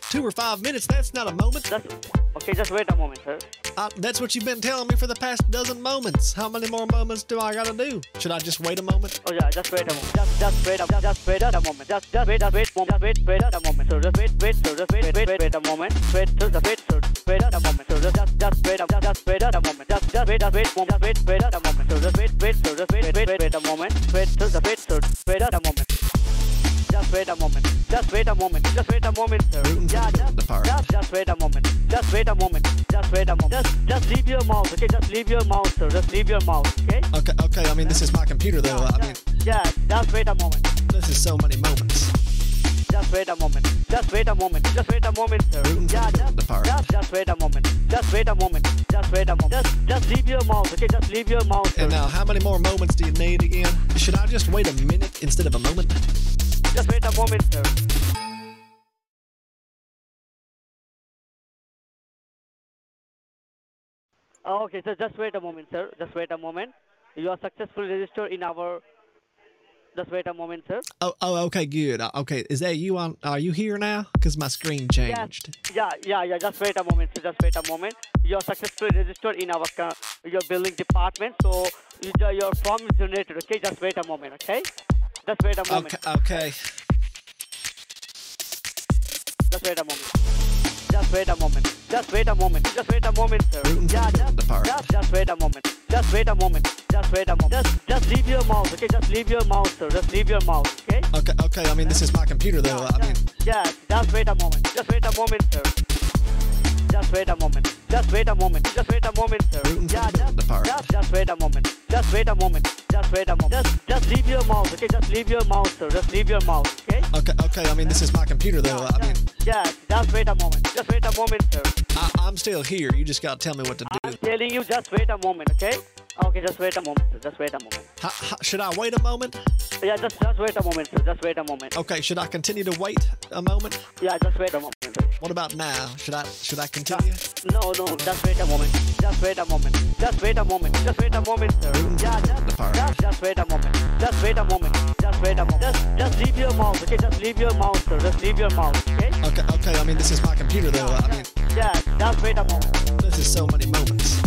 Two or five minutes? That's not a moment. That's, okay, just wait a moment, sir. Uh, that's what you've been telling me for the past dozen moments. How many more moments do I gotta do? Should I just wait a moment? Oh yeah, just wait a moment. Just just wait a just, just wait a moment. Just just wait a wait moment. Wait wait a moment. So just wait wait so just wait wait wait a moment. Wait so just wait so wait a moment. So just just wait a just just wait a moment. Just just wait a wait moment. Wait wait a moment. So just wait wait so just wait wait wait wait a moment. Wait so just wait so wait a moment. Just wait a moment. Just wait a moment. Just wait a moment, sir. Yeah, just, just, just wait a moment. Just wait a moment. Just wait a moment. Just, just leave your mouse, okay? Just leave your mouse, sir. Just leave your mouse, okay? Okay, okay. I mean, this is my computer, though. I mean, Yeah, just wait a moment. this is so many moments. Just wait a moment. Just wait a moment. Just wait a moment, sir. Yeah, just, just, just wait a moment. Just wait a moment. Just wait a moment. Just, just leave your mouse, okay? Just leave your mouse. Sir. And now, how many more moments do you need again? Should I just wait a minute instead of a moment? Just wait a moment, sir. Oh, okay, so just wait a moment, sir. Just wait a moment. You are successfully registered in our. Just wait a moment, sir. Oh, oh, okay, good. Uh, Okay, is that you on? Are you here now? Because my screen changed. Yeah, yeah, yeah. Just wait a moment. sir. Just wait a moment. You are successfully registered in our your building department, so you, your form is generated. Okay, just wait a moment. Okay, just wait a moment. Okay, okay. Just wait a moment. Just wait a moment. Just wait a moment. Just wait a moment, sir. Yeah, just, just, just wait a moment. Just wait a moment. Just wait a moment. Just, just leave your mouse, okay? Just leave your mouse, sir. Just leave your mouse, okay? Okay, okay. I mean, this is my computer, though. I mean, Yeah, just wait a moment. Just wait a moment, sir. Just wait a moment. Just wait a moment. Just wait a moment, sir. Yeah, just, just, just wait a moment. Just wait a moment. Just wait a moment. Just, just leave your mouse, okay? Just leave your mouse, sir. Just leave your mouse, okay? Okay, okay. I mean, this is my computer, though. I mean, Yeah, just wait a moment. Just wait a moment, sir. I, I'm still here. You just gotta tell me what to do. I'm telling you, just wait a moment, okay? Okay, just wait a moment, sir. Just wait a moment. How, how, should I wait a moment? Yeah, just, just wait a moment, sir. Just wait a moment. Okay. Should I continue to wait a moment? Yeah, just wait a moment. Sir. What about now? Should I should I continue? No, no, just wait a moment. Just wait a moment. Just wait a moment. Just wait a moment, sir. Yeah, just, just, just wait a moment. Just wait a moment. Just wait a moment. Just, just leave your mouse, okay? Just leave your mouse, sir. Just leave your mouse, okay? Okay, okay. I mean, this is my computer, though. I mean, Yeah, just wait a moment. this is so many moments.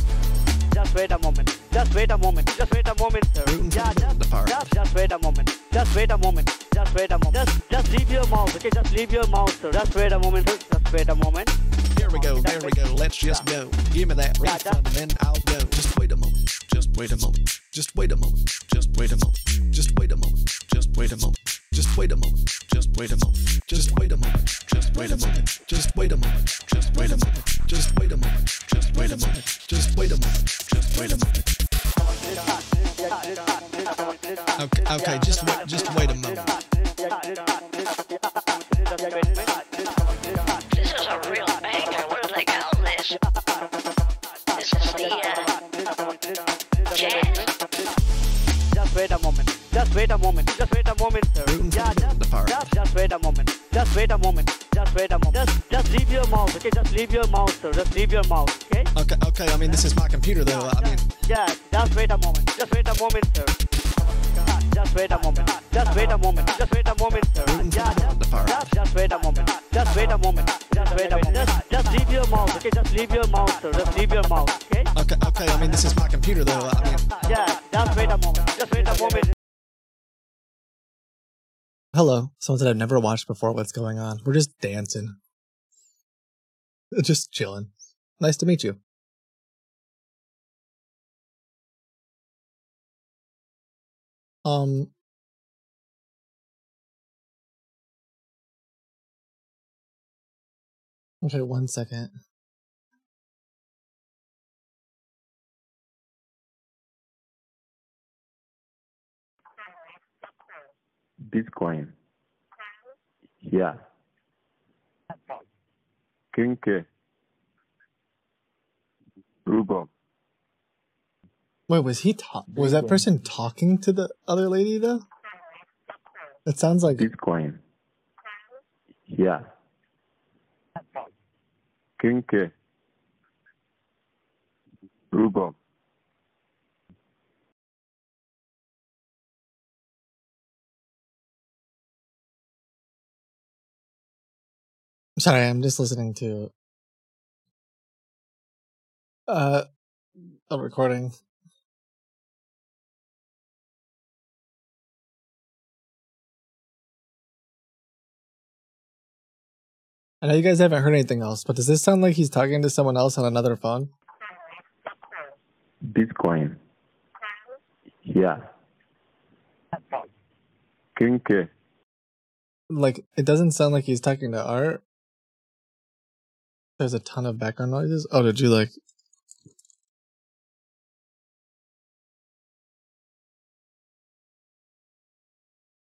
Wait a moment. Just wait a moment. Just wait a moment, sir. Yeah, just, just, just wait a moment. Just wait a moment. Just wait a moment. Just, just leave your mouse, okay? Just leave your mouse, sir. Just wait a moment, sir. Just wait a moment. Here we go. There we go. Let's just go. Give me that refund, and then I'll go. Just wait a moment. Just wait a moment. Just wait a moment. Just wait a moment. Just wait a moment. Just wait a moment. Just wait a moment. Just wait a moment. Just wait a moment. Just wait a moment. Just wait a moment. Just wait a moment. Just wait a moment. Just wait a moment. Just wait a moment. Just wait a moment. Okay, okay, just wait, just wait a moment. This is a real banger. Where do they call this? This is the uh, jazz. Just wait a moment. Just wait a moment. Just wait a moment, sir. Yeah, just, just, just wait a moment. Just wait a moment. Just wait a moment. Just, just leave your mouse, okay? Just leave your mouse, sir. Just leave your mouse, okay? Okay, okay. I mean, this is my computer, though. I mean, Yeah, just wait a moment. Just wait a moment, sir. Just wait a moment. Just wait a moment. Just wait a moment, sir. Yeah, just, just, just wait a moment. Just wait a moment. Just wait a moment. Just, just leave your mouse, okay? Just leave your mouse, sir. Just leave your mouse, okay? okay, okay. I mean, this is my computer, though. I mean, Yeah, just wait a moment. Just wait a moment. hello. Someone said I've never watched before. What's going on? We're just dancing, just chilling. Nice to meet you. Um. Okay, one second. Bitcoin. Yeah. Kinke. Rubo. Wait, was he ta- was that person talking to the other lady though? It sounds like Bitcoin. Yeah. Kinke. Rubo. Sorry, I'm just listening to uh a recording. I know you guys haven't heard anything else, but does this sound like he's talking to someone else on another phone? Bitcoin. Yeah. Kinke. Like it doesn't sound like he's talking to Art. There's a ton of background noises. Oh, did you like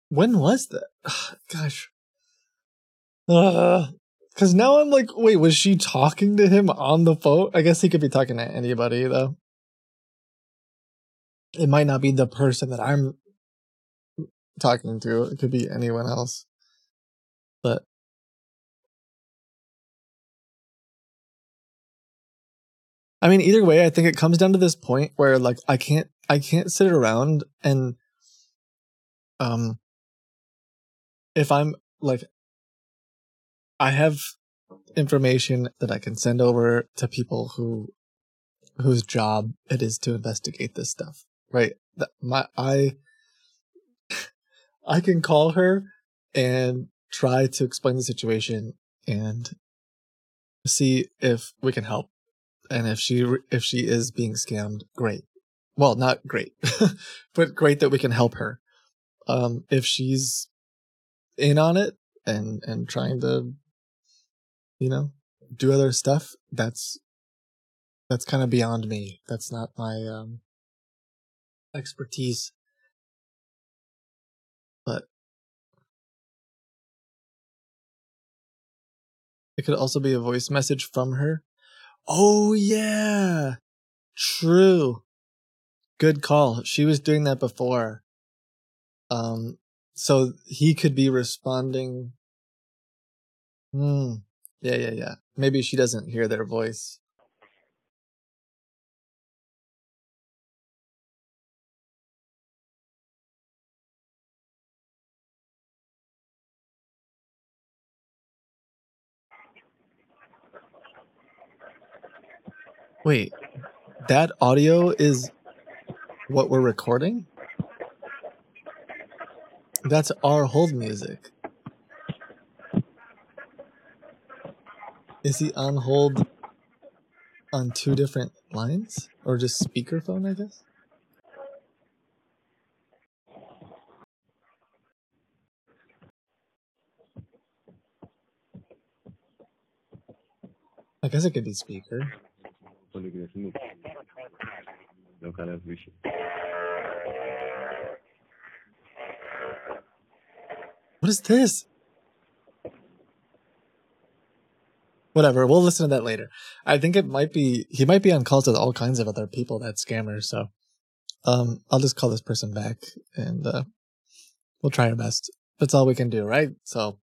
When was that? Gosh. Because now I'm like, wait, was she talking to him on the phone? I guess he could be talking to anybody, though. It might not be the person that I'm talking to, it could be anyone else. But. I mean, either way, I think it comes down to this point where, like, I can't, I can't sit around and, um, if I'm like, I have information that I can send over to people who, whose job it is to investigate this stuff, right? That my, I, I can call her and try to explain the situation and see if we can help. And if she, if she is being scammed, great. Well, not great, but great that we can help her. Um, if she's in on it and and trying to you know do other stuff, that's that's kind of beyond me. That's not my um expertise. But it could also be a voice message from her. Oh yeah. True. Good call. She was doing that before. Um so he could be responding Hmm. Yeah, yeah, yeah. Maybe she doesn't hear their voice. Wait, that audio is what we're recording? That's our hold music. Is he on hold on two different lines? Or just speakerphone, I guess? I guess it could be speaker. What is this? Whatever, we'll listen to that later. I think it might be he might be on calls with all kinds of other people, that scammer, so um I'll just call this person back and uh we'll try our best. That's all we can do, right? So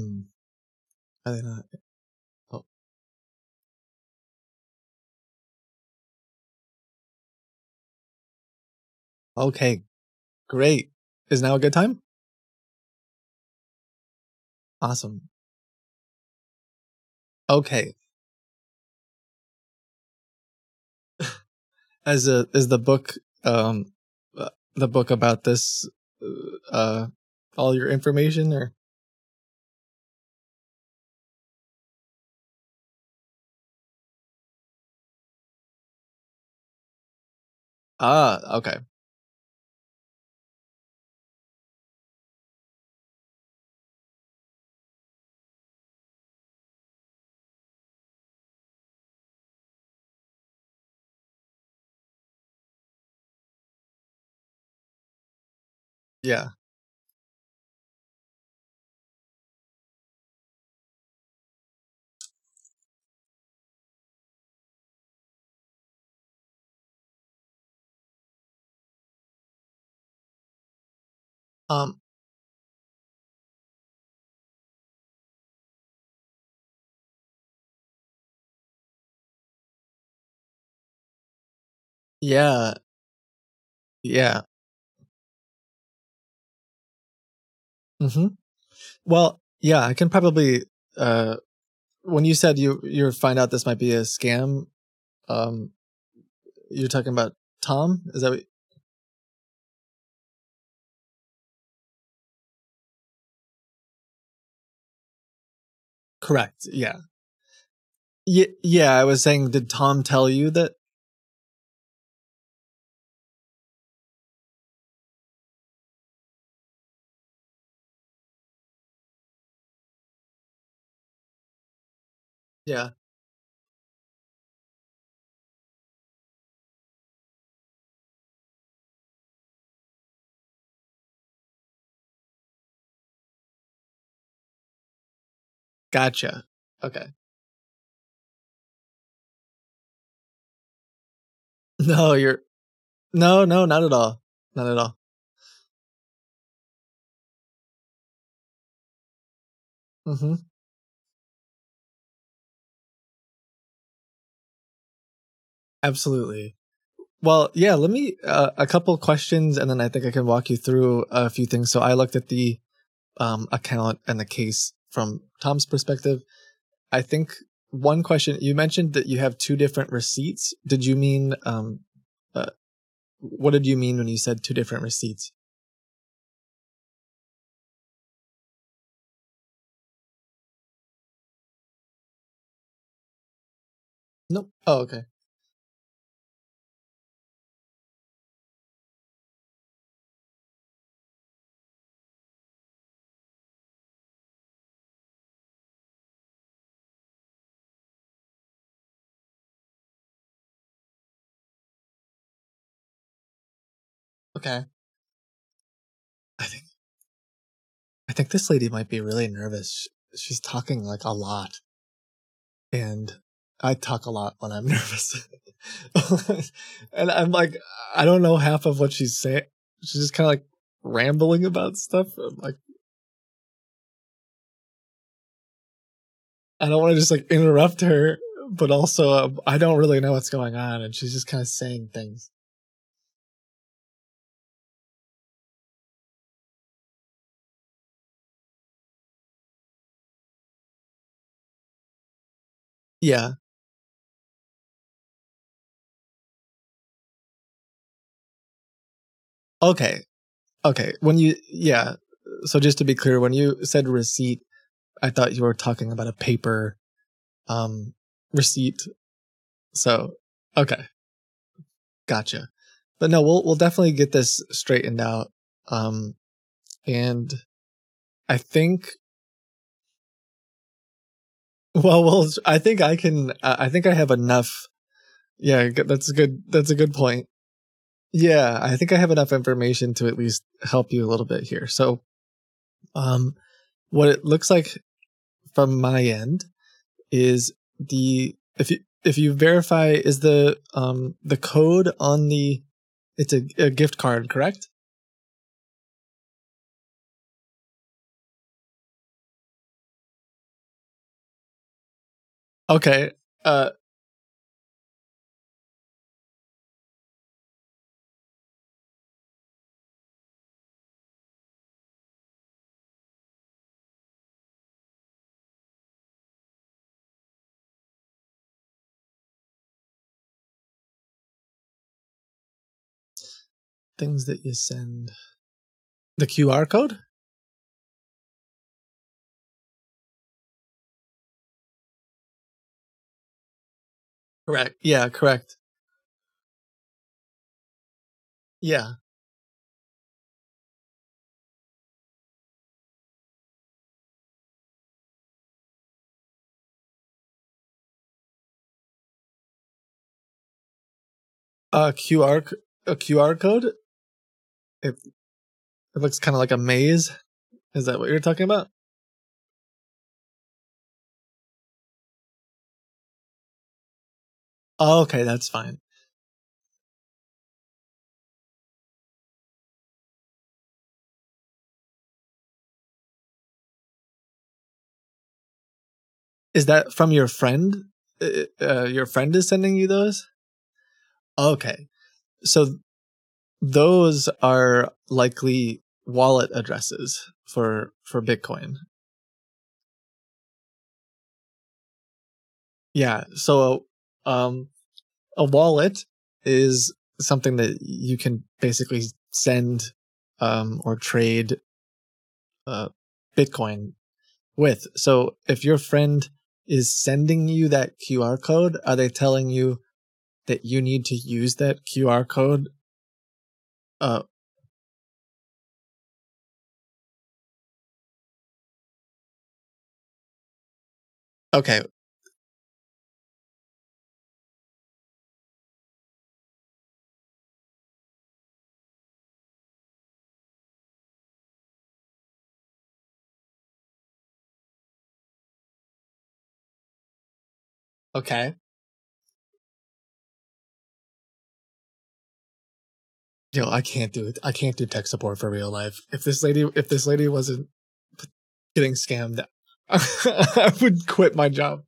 Hmm. Are they not? Oh. Okay. Great. Is now a good time? Awesome. Okay. As a is the book um uh, the book about this uh, uh all your information or Ah, okay. Yeah. Um Yeah. Yeah. Mhm. Well, yeah, I can probably uh when you said you you find out this might be a scam, um you're talking about Tom? Is that what Correct. Yeah. Ye- yeah, I was saying did Tom tell you that Yeah. Gotcha. Okay. No, you're No, no, not at all. Not at all. Mhm. Absolutely. Well, yeah, let me uh, a couple questions and then I think I can walk you through a few things. So I looked at the um, account and the case from Tom's perspective. I think one question you mentioned that you have two different receipts. Did you mean um, uh, what did you mean when you said two different receipts? Nope. Oh, okay. Okay. I think I think this lady might be really nervous. She's talking like a lot. And I talk a lot when I'm nervous. and I'm like I don't know half of what she's saying. She's just kind of like rambling about stuff. I'm like I don't want to just like interrupt her, but also uh, I don't really know what's going on and she's just kind of saying things. Yeah. Okay. Okay. When you, yeah. So just to be clear, when you said receipt, I thought you were talking about a paper, um, receipt. So, okay. Gotcha. But no, we'll, we'll definitely get this straightened out. Um, and I think, well, well, I think I can, I think I have enough. Yeah, that's a good, that's a good point. Yeah, I think I have enough information to at least help you a little bit here. So, um, what it looks like from my end is the if you if you verify is the um the code on the it's a, a gift card, correct? Okay. Uh things that you send. The QR code? Correct. Yeah, correct. Yeah. A QR a QR code? It it looks kind of like a maze. Is that what you're talking about? Oh, okay, that's fine. Is that from your friend? Uh, uh, your friend is sending you those? Okay. So those are likely wallet addresses for for Bitcoin. Yeah. So um a wallet is something that you can basically send um or trade uh Bitcoin with. So if your friend is sending you that QR code, are they telling you that you need to use that QR code? Uh, okay. Okay. Yo, I can't do it. I can't do tech support for real life. If this lady, if this lady wasn't getting scammed, I would quit my job.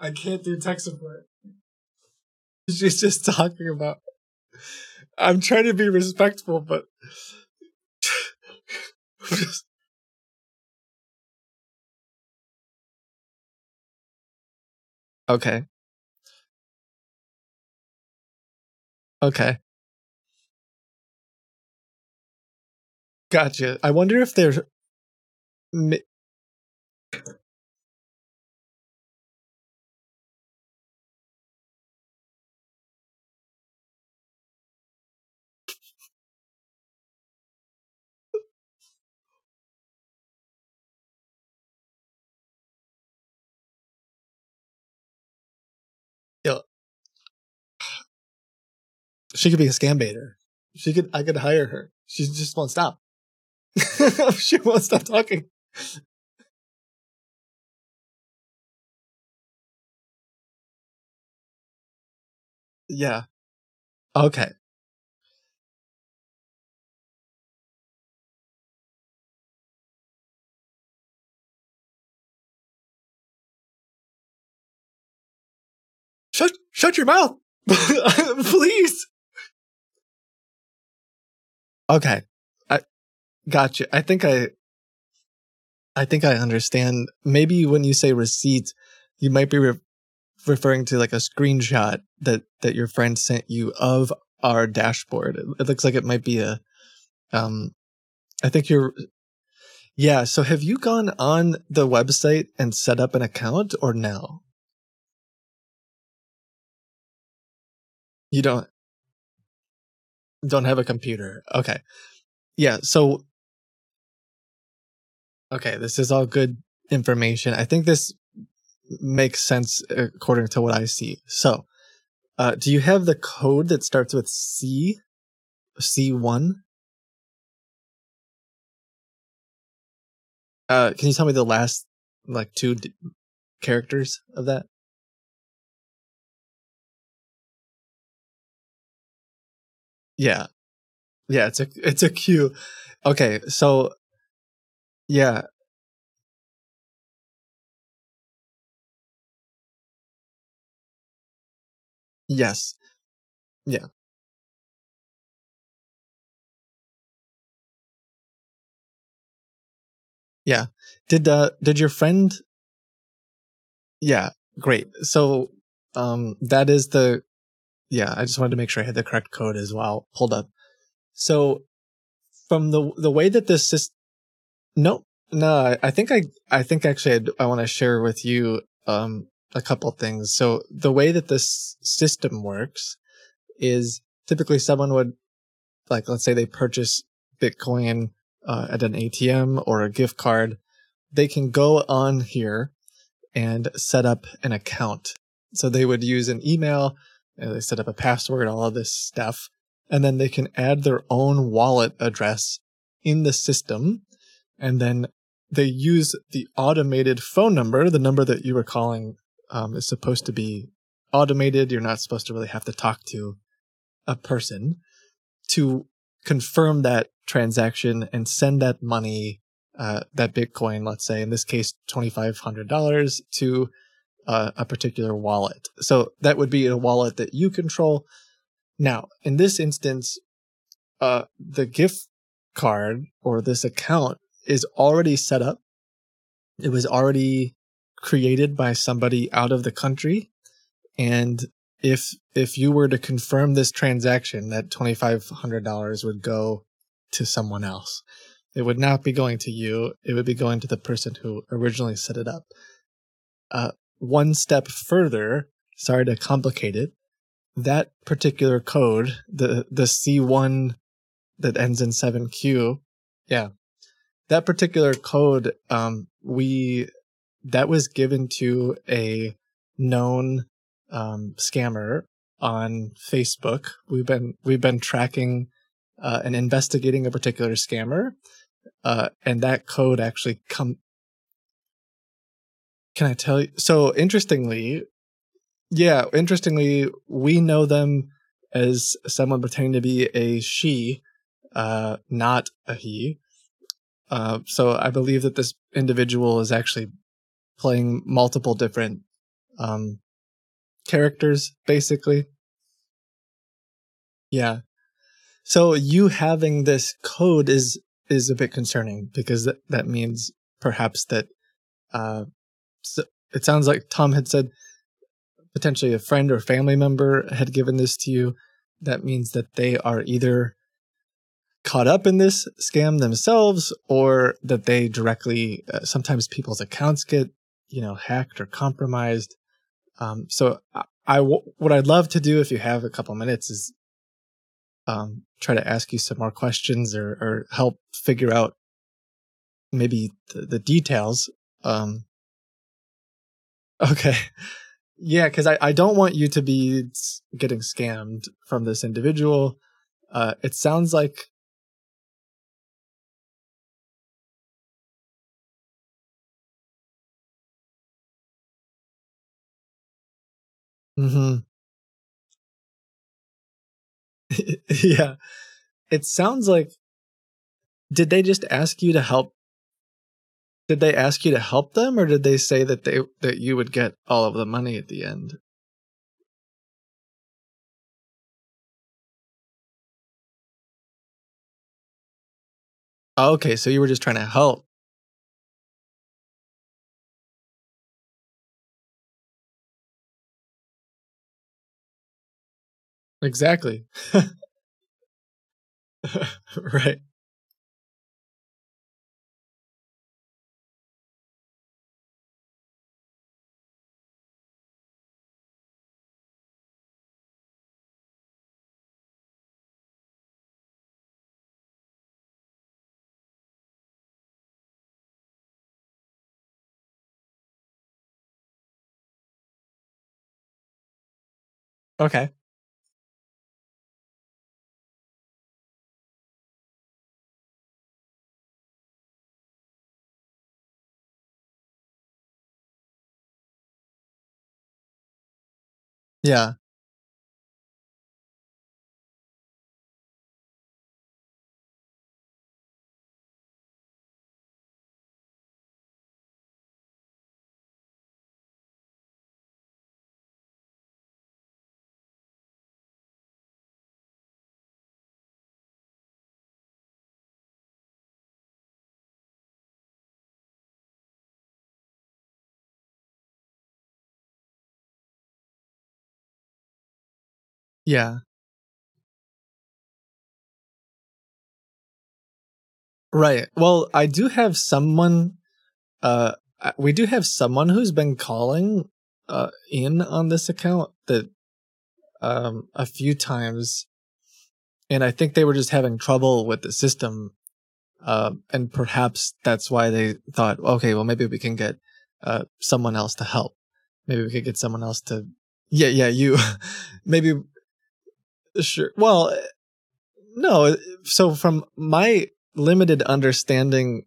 I can't do tech support. She's just talking about I'm trying to be respectful, but okay. Okay. Gotcha. I wonder if there's. She could be a scam baiter. She could. I could hire her. She just won't stop. she won't stop talking. Yeah. Okay. Shut shut your mouth. Please. Okay. I got you. I think I I think I understand. Maybe when you say receipt, you might be re- referring to like a screenshot that that your friend sent you of our dashboard. It, it looks like it might be a um I think you're Yeah, so have you gone on the website and set up an account or no? You don't don't have a computer. Okay. Yeah, so okay, this is all good information. I think this makes sense according to what I see. So, uh do you have the code that starts with C C1? Uh can you tell me the last like two d- characters of that? Yeah. Yeah, it's a it's a Q. Okay, so yeah, yes. Yeah. Yeah. Did uh did your friend Yeah, great. So um that is the yeah, I just wanted to make sure I had the correct code as well pulled up. So from the the way that this system no no I, I think I I think actually I'd, I want to share with you um a couple things. So the way that this system works is typically someone would like let's say they purchase Bitcoin uh, at an ATM or a gift card, they can go on here and set up an account. So they would use an email, they set up a password, all of this stuff, and then they can add their own wallet address in the system, and then they use the automated phone number, the number that you were calling um, is supposed to be automated. You're not supposed to really have to talk to a person to confirm that transaction and send that money, uh, that Bitcoin, let's say in this case, $2,500 to uh, a particular wallet. So that would be a wallet that you control. Now, in this instance, uh, the gift card or this account is already set up. It was already created by somebody out of the country. And if if you were to confirm this transaction, that twenty five hundred dollars would go to someone else. It would not be going to you. It would be going to the person who originally set it up. Uh, one step further, sorry to complicate it, that particular code, the the C1 that ends in 7Q, yeah, that particular code, um, we that was given to a known um, scammer on Facebook. We've been we've been tracking uh, and investigating a particular scammer, uh, and that code actually come. Can I tell you? So interestingly, yeah, interestingly, we know them as someone pretending to be a she, uh, not a he. Uh, so I believe that this individual is actually playing multiple different um, characters, basically. Yeah. So you having this code is is a bit concerning because that, that means perhaps that uh it sounds like Tom had said potentially a friend or family member had given this to you. That means that they are either caught up in this scam themselves or that they directly uh, sometimes people's accounts get you know hacked or compromised um, so I, I w- what i'd love to do if you have a couple minutes is um, try to ask you some more questions or, or help figure out maybe the, the details um, okay. Yeah because I, I don't want you to be getting scammed from this individual. Uh, it sounds like hmm yeah. It sounds like did they just ask you to help did they ask you to help them or did they say that they that you would get all of the money at the end? Oh, okay, so you were just trying to help. Exactly. right. Okay. Yeah. Yeah. Right. Well, I do have someone uh we do have someone who's been calling uh in on this account that um a few times and I think they were just having trouble with the system um and perhaps that's why they thought okay, well maybe we can get uh someone else to help. Maybe we could get someone else to Yeah, yeah, you maybe sure. Well, eh, no, so from my limited understanding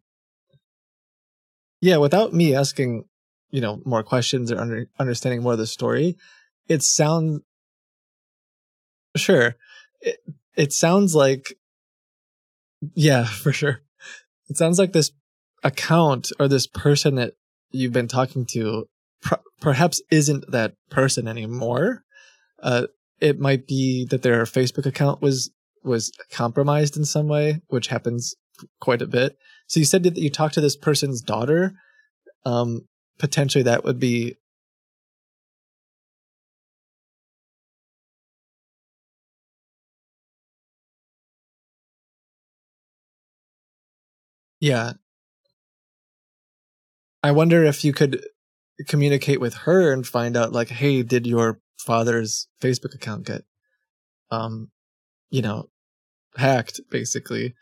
yeah, without me asking, you know, more questions or under, understanding more of the story, it sounds sure. It it sounds like yeah, for sure. It sounds like this account or this person that you've been talking to per- perhaps isn't that person anymore. Uh, it might be that their Facebook account was was compromised in some way, which happens quite a bit. So you said that you talked to this person's daughter. Um, potentially that would be yeah. I wonder if you could communicate with her and find out like, hey, did your father's Facebook account get um, you know, hacked basically.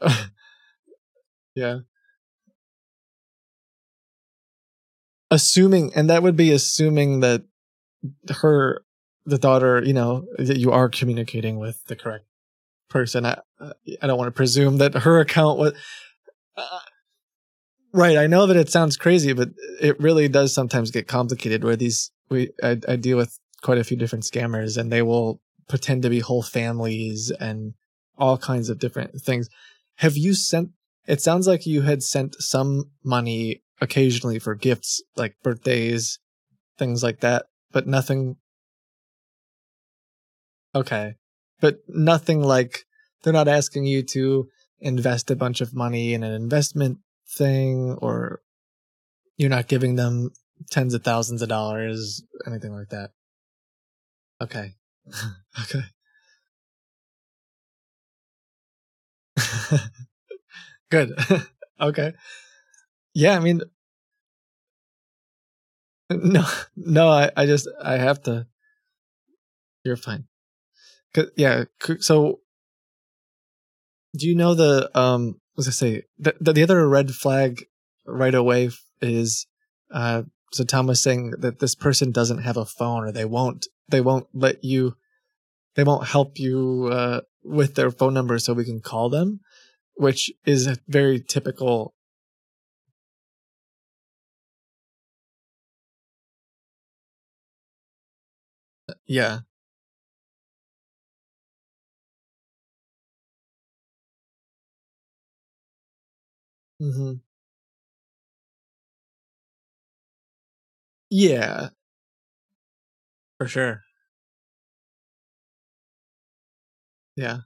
yeah. Assuming and that would be assuming that her the daughter, you know, that you are communicating with the correct person. I I don't want to presume that her account was uh, Right. I know that it sounds crazy, but it really does sometimes get complicated where these we I, I deal with quite a few different scammers and they will pretend to be whole families and all kinds of different things. Have you sent it sounds like you had sent some money occasionally for gifts like birthdays, things like that, but nothing Okay. but nothing like they're not asking you to invest a bunch of money in an investment thing or you're not giving them tens of thousands of dollars, anything like that. Okay. okay. Good. okay. Yeah, I mean no no, I, I just I have to you're fine. 'Cause- yeah, so do you know the um was I say the, the the other red flag right away is uh so Tom was saying that this person doesn't have a phone or they won't they won't let you they won't help you uh with their phone number so we can call them which is a very typical yeah. Mhm yeah for sure yeah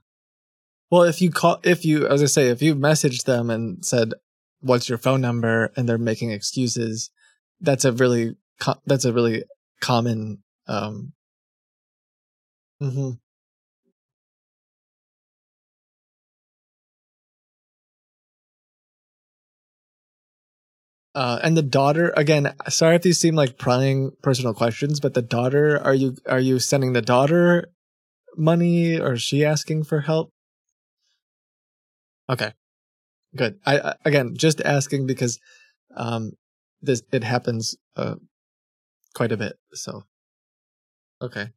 Well, if you call, if you, as I say, if you messaged them and said, "What's your phone number?" and they're making excuses, that's a really, co- that's a really common. um mhm. Uh, and the daughter, again, sorry if these seem like prying personal questions, but the daughter, are you are you sending the daughter money, or is she asking for help? Okay, good. I, I again just asking because um this it happens uh quite a bit. So okay.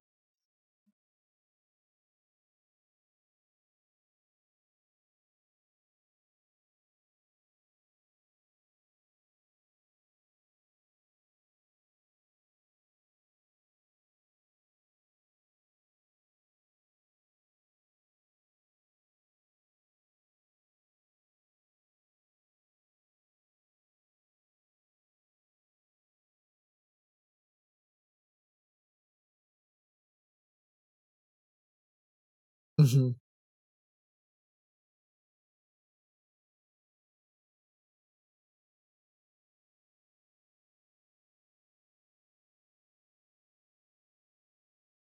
Hmm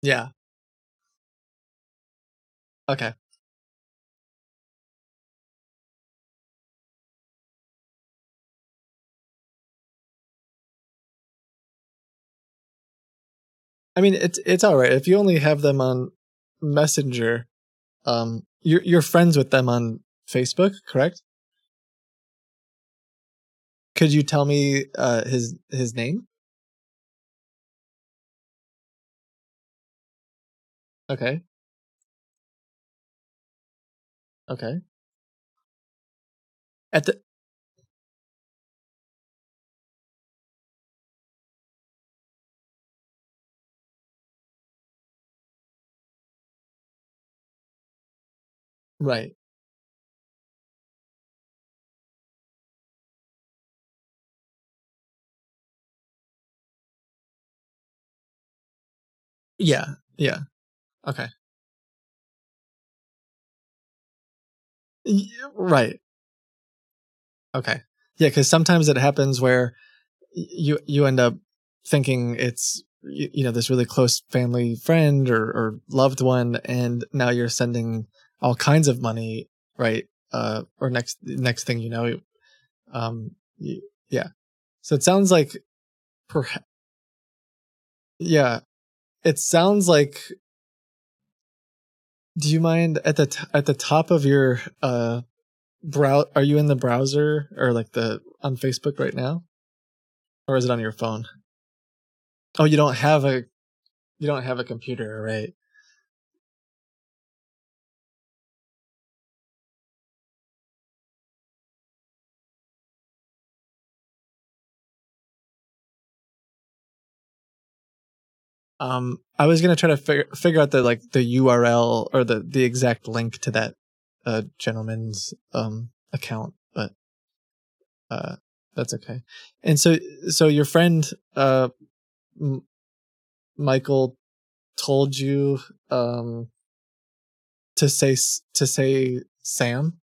Yeah. Okay. I mean, it's it's all right if you only have them on Messenger. Um, you're you're friends with them on Facebook, correct? Could you tell me uh his his name? Okay. Okay. At the right. Yeah. Yeah. Okay. Right. Okay. Yeah, because sometimes it happens where you you end up thinking it's you know this really close family friend or or loved one, and now you're sending all kinds of money, right? Uh, or next next thing you know, um, yeah. So it sounds like, perhaps, yeah, it sounds like. Do you mind at the t- at the top of your uh brow? Are you in the browser or like the on Facebook right now, or is it on your phone? Oh, you don't have a you don't have a computer, right? Um, I was gonna try to figure figure out the like the URL or the the exact link to that uh gentleman's um account, but uh that's okay. And so so your friend uh M- Michael told you um to say to say Sam.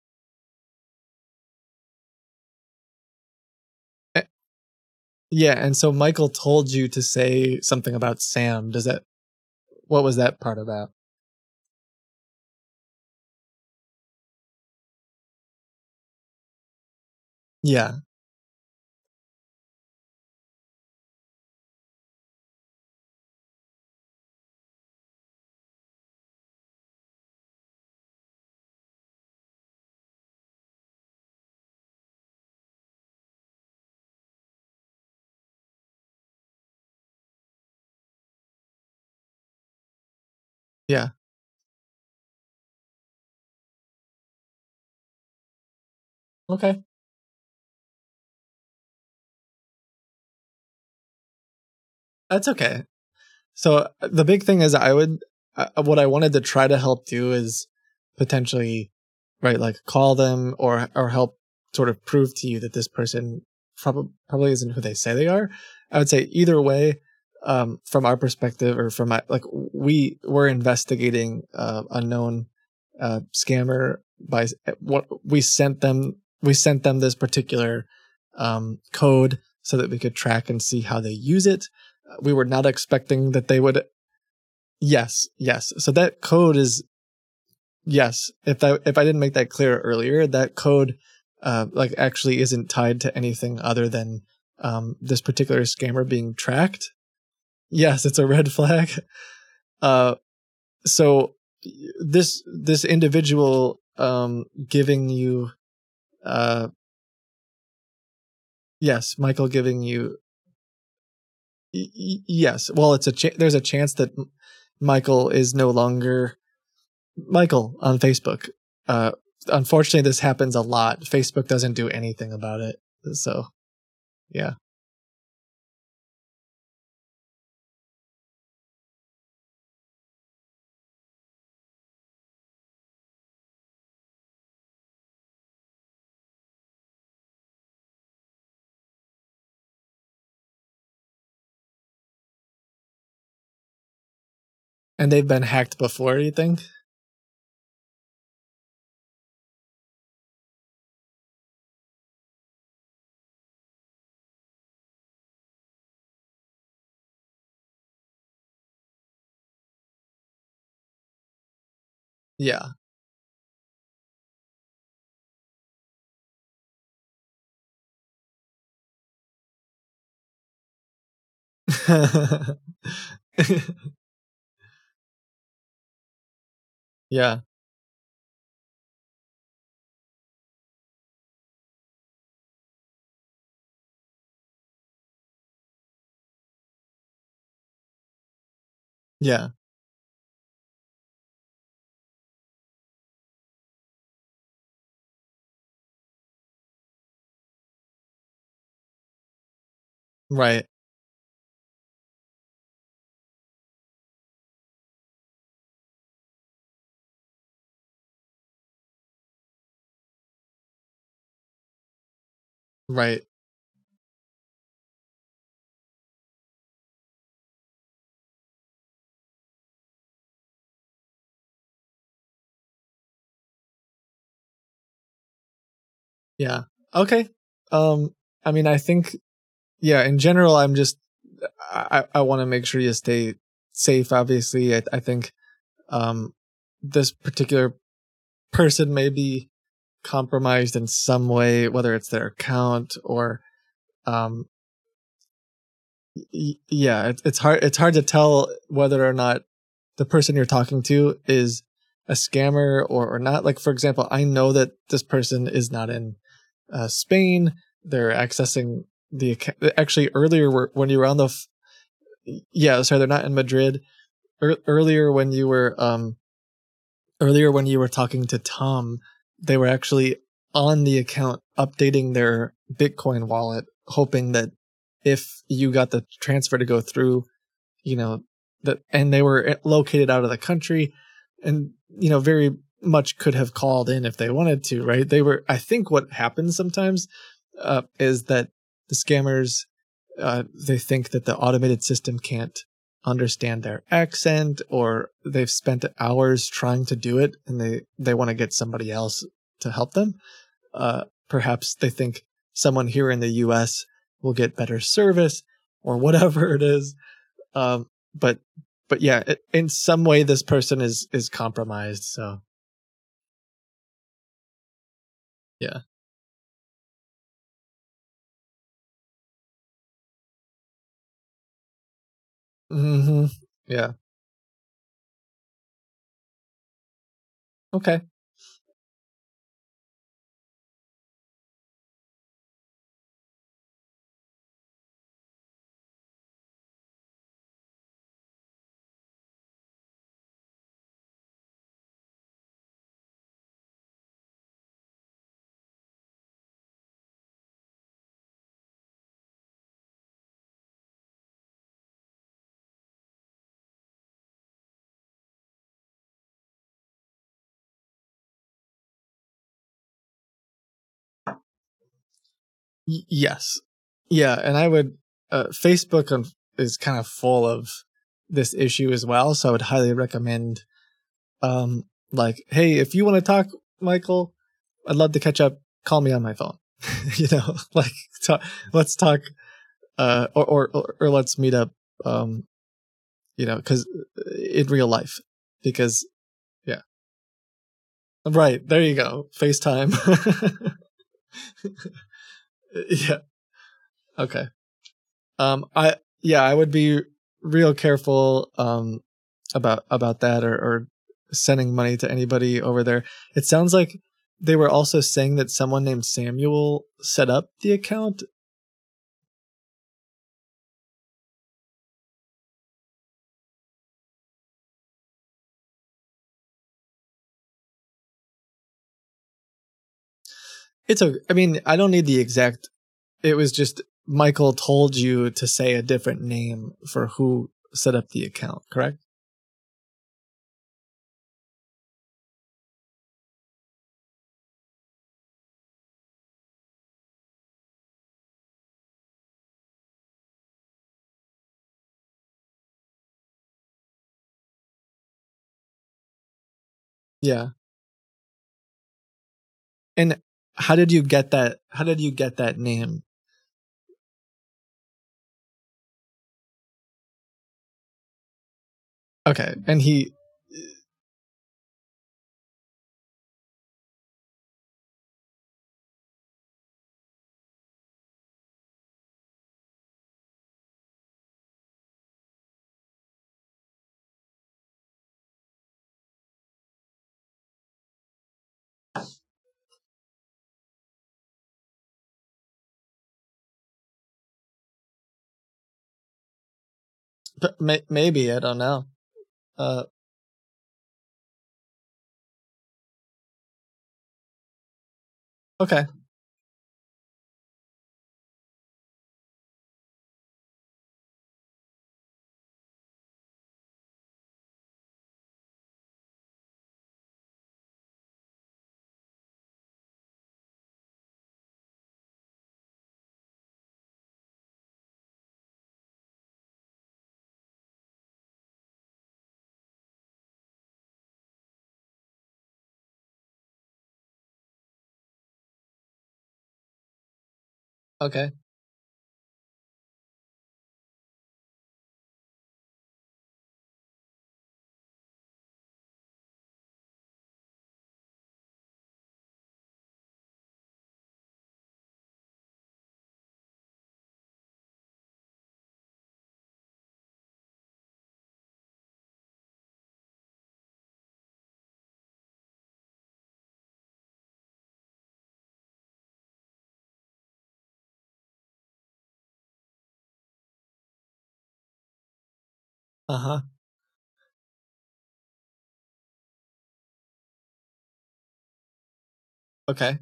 Yeah, and so Michael told you to say something about Sam. Does that what was that part about? Yeah. Yeah. Okay. That's okay. So uh, the big thing is I would uh, what I wanted to try to help do is potentially right like call them or or help sort of prove to you that this person probably probably isn't who they say they are. I would say either way um from our perspective or from my like we we're investigating uh unknown uh scammer by what we sent them we sent them this particular um code so that we could track and see how they use it. Uh, we were not expecting that they would yes yes. So that code is yes if i if i didn't make that clear earlier that code uh like actually isn't tied to anything other than um this particular scammer being tracked yes it's a red flag. Uh so this this individual um giving you uh yes michael giving you yes well it's a cha- there's a chance that michael is no longer michael on facebook. Uh unfortunately this happens a lot. Facebook doesn't do anything about it so yeah and they've been hacked before you think? Yeah yeah. Yeah. Right right Yeah. Okay. Um I mean I think yeah, in general I'm just I I want to make sure you stay safe obviously. I I think um this particular person may be compromised in some way whether it's their account or um y- yeah, it's it's hard it's hard to tell whether or not the person you're talking to is a scammer or, or not. Like for example, I know that this person is not in uh, Spain. They're accessing the account. Actually, earlier when you were on the, f- yeah, sorry, they're not in Madrid. Ear earlier when you were um, earlier when you were talking to Tom, they were actually on the account updating their Bitcoin wallet, hoping that if you got the transfer to go through, you know, that and they were located out of the country and you know very much could have called in if they wanted to right? They were i think what happens sometimes uh, is that the scammers uh, they think that the automated system can't understand their accent or they've spent hours trying to do it and they they want to get somebody else to help them uh perhaps they think someone here in the US will get better service or whatever it is. Um but but yeah it, in some way this person is is compromised so. Yeah mhm yeah. Okay Yes. Yeah and i would uh, facebook is kind of full of this issue as well so i would highly recommend um like hey if you want to talk michael i'd love to catch up. Call me on my phone. You know like talk, let's talk uh or, or or or let's meet up um you know because in real life because yeah. Right there you go. Facetime yeah. Okay. Um i yeah i would be real careful um about about that or, or sending money to anybody over there. It sounds like they were also saying that someone named samuel set up the account it's a i mean i don't need the exact it was just michael told you to say a different name for who set up the account correct? Yeah. And how did you get that how did you get that name? Okay and he maybe i don't know. Uh okay okay uh-huh. Okay.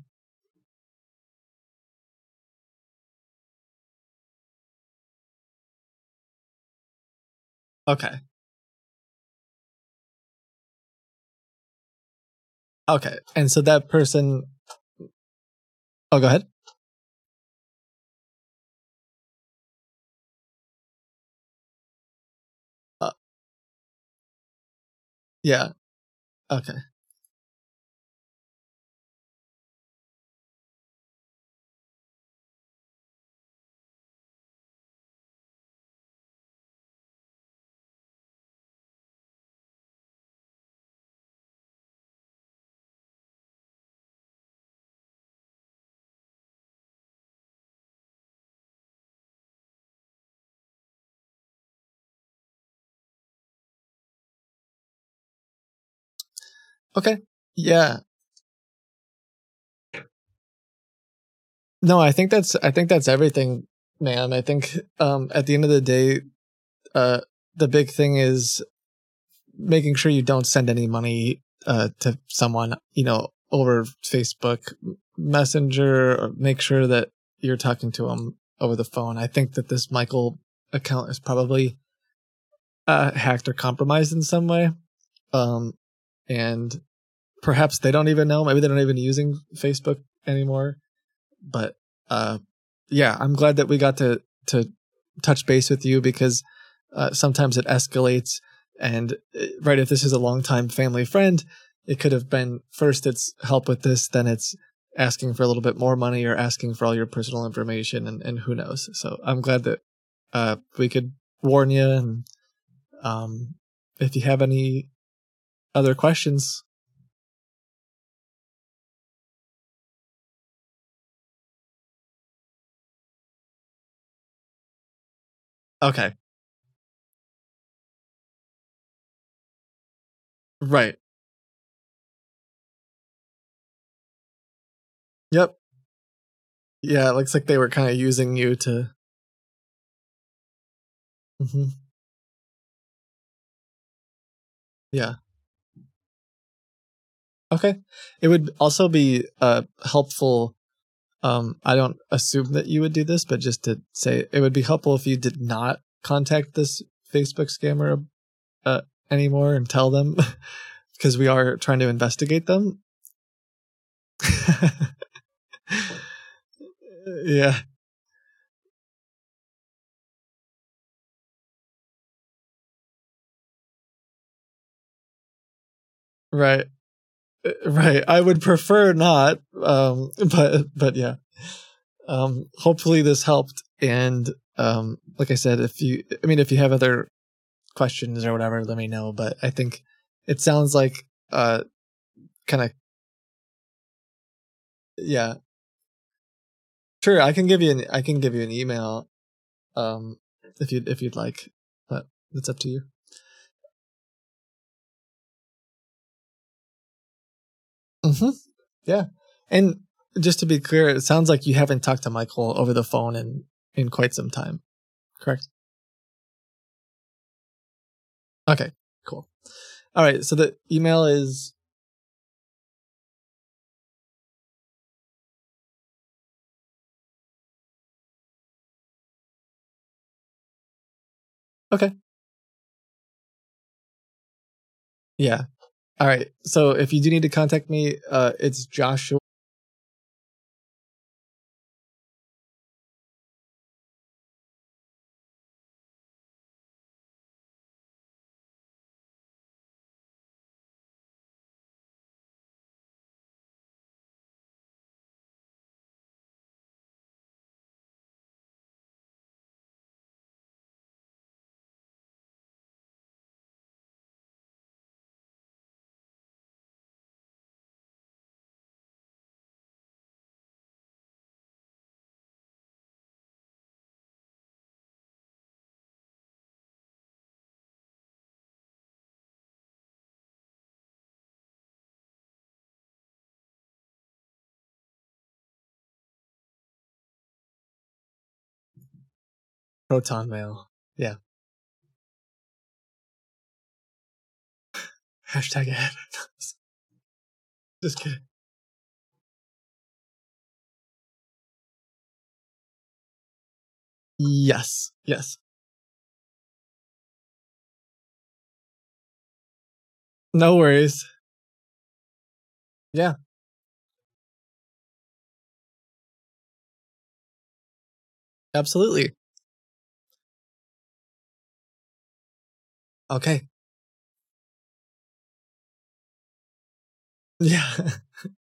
Okay. Okay and so that person oh go ahead Yeah. Okay. Okay. Yeah. No, I think that's I think that's everything, man. I think um at the end of the day, uh the big thing is making sure you don't send any money uh to someone, you know, over Facebook Messenger or make sure that you're talking to them over the phone. I think that this Michael account is probably uh hacked or compromised in some way. Um and perhaps they don't even know, maybe they're not even using Facebook anymore. But uh yeah i'm glad that we got to to touch base with you because uh, sometimes it escalates. And uh, right if this is a longtime family friend it could have been first it's help with this then it's asking for a little bit more money or asking for all your personal information and, and who knows. So i'm glad that uh we could warn you and um if you have any other questions okay right Yep. Yeah, it looks like they were kind of using you to. hmm Yeah. Okay. It would also be uh helpful. Um, I don't assume that you would do this, but just to say, it would be helpful if you did not contact this Facebook scammer uh anymore and tell them because we are trying to investigate them. yeah. Right. Uh, Right. I would prefer not. Um, but but yeah. Um, hopefully this helped. And um, like I said, if you, I mean, if you have other questions or whatever, let me know. But I think it sounds like uh, kind of yeah. Sure, I can give you an I can give you an email, um, if you if you'd like, but it's up to you. Hmm Yeah, and just to be clear, it sounds like you haven't talked to Michael over the phone in in quite some time, correct? Okay, cool. All right, so the email is okay. Yeah. All right. So if you do need to contact me, uh, it's Joshua. Proton Mail. Yeah. Hashtag ad. Just kidding. Yes. Yes. No worries. Yeah. Absolutely. Okay. Yeah.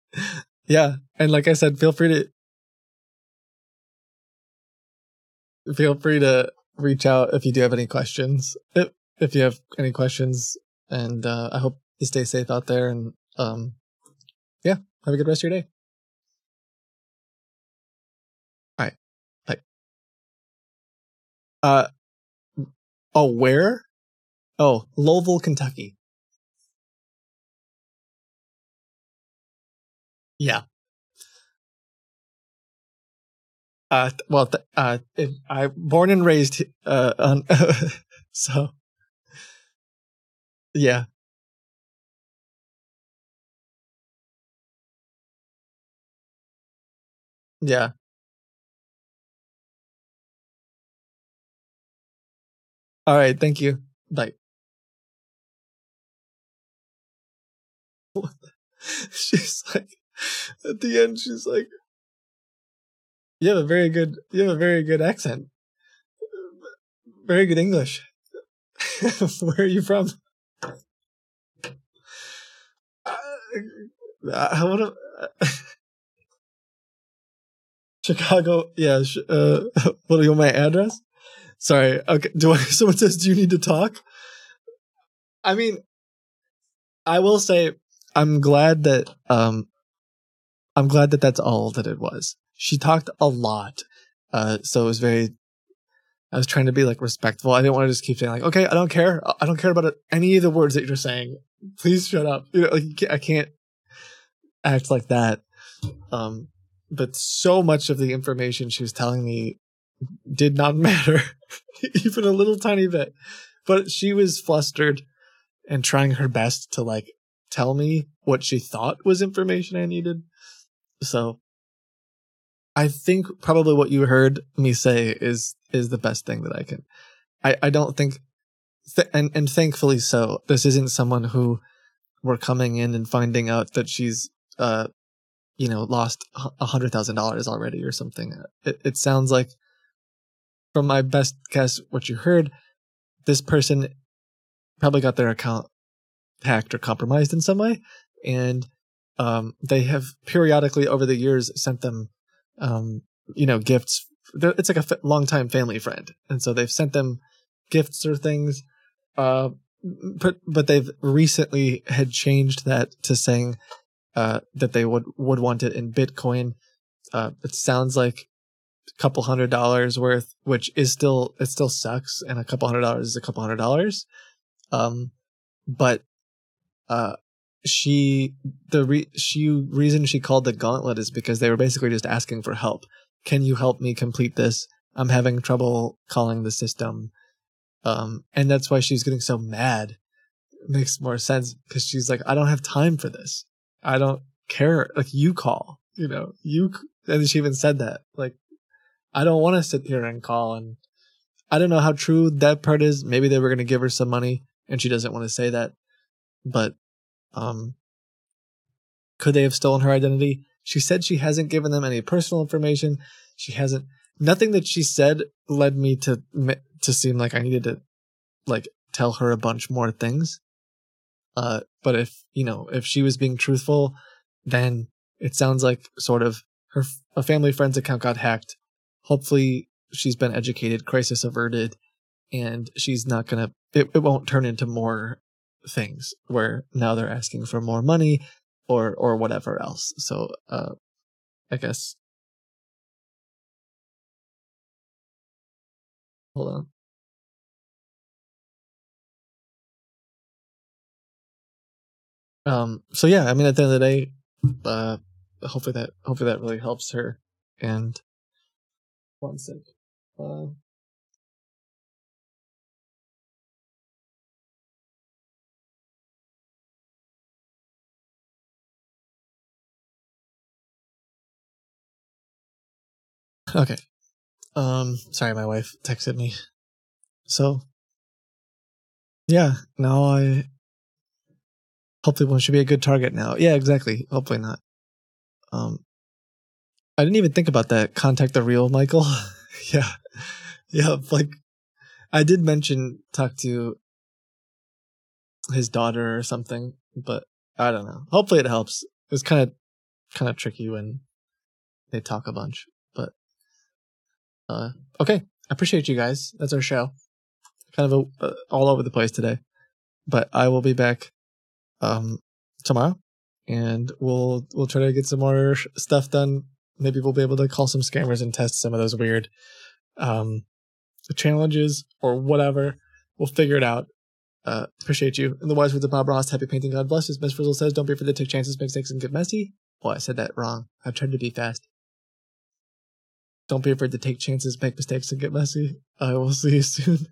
yeah. And like I said, feel free to feel free to reach out if you do have any questions. If if you have any questions and uh I hope you stay safe out there and um yeah, have a good rest of your day. All right. Bye. Uh oh, where? Oh, Louisville, Kentucky. Yeah. Uh, well, th- uh, I born and raised, uh, on, so, yeah. Yeah. All right. Thank you. Bye. she's like, at the end, she's like, you have a very good, you have a very good accent. Very good English. Where are you from? I want to. Chicago. Yeah. Uh, what do you want my address? Sorry. Okay. Do I? Someone says, "Do you need to talk?" I mean, I will say, I'm glad that um, I'm glad that that's all that it was. She talked a lot, uh, so it was very. I was trying to be like respectful. I didn't want to just keep saying like, "Okay, I don't care. I don't care about it, any of the words that you're saying. Please shut up." You know, like you can't, I can't act like that. Um, but so much of the information she was telling me did not matter, even a little tiny bit. But she was flustered and trying her best to like tell me what she thought was information I needed. So I think probably what you heard me say is is the best thing that I can. I I don't think, th- and and thankfully so. This isn't someone who we're coming in and finding out that she's uh you know lost a hundred thousand dollars already or something. It it sounds like from my best guess what you heard, this person probably got their account hacked or compromised in some way, and um, they have periodically over the years sent them, um, you know, gifts. It's like a f- longtime family friend, and so they've sent them gifts or things. Uh, but but they've recently had changed that to saying uh, that they would would want it in Bitcoin. Uh, it sounds like a couple hundred dollars worth, which is still it still sucks, and a couple hundred dollars is a couple hundred dollars. Um, but uh, she the re- she reason she called the gauntlet is because they were basically just asking for help. Can you help me complete this? I'm having trouble calling the system. Um, and that's why she's getting so mad. It makes more sense because she's like, I don't have time for this. I don't care. Like you call, you know, you, and she even said that, like, I don't want to sit here and call. And I don't know how true that part is. Maybe they were going to give her some money and she doesn't want to say that, but, um, could they have stolen her identity? She said she hasn't given them any personal information. She hasn't. Nothing that she said led me to to seem like I needed to like tell her a bunch more things. Uh, but if you know if she was being truthful, then it sounds like sort of her a family friend's account got hacked. Hopefully, she's been educated, crisis averted, and she's not gonna. It, it won't turn into more things where now they're asking for more money or or whatever else. So uh I guess hold on. Um so yeah, I mean at the end of the day, uh hopefully that hopefully that really helps her and one sec. Uh Okay. Um sorry my wife texted me. So yeah, now I hopefully one should be a good target now. Yeah, exactly. Hopefully not. Um I didn't even think about that. Contact the real Michael. yeah. Yeah, like I did mention talk to his daughter or something, but I don't know. Hopefully it helps. It's kind of kind of tricky when they talk a bunch, uh, okay. I appreciate you guys. That's our show. Kind of a, uh, all over the place today, but I will be back um tomorrow, and we'll we'll try to get some more sh- stuff done. Maybe we'll be able to call some scammers and test some of those weird um challenges or whatever. We'll figure it out. Uh, appreciate you. In the wise words of Bob Ross, happy painting, God bless. As Miss Frizzle says, don't be afraid to take chances, make mistakes, and get messy. Well, I said that wrong. I've tried to be fast. Don't be afraid to take chances, make mistakes, and get messy. I will see you soon.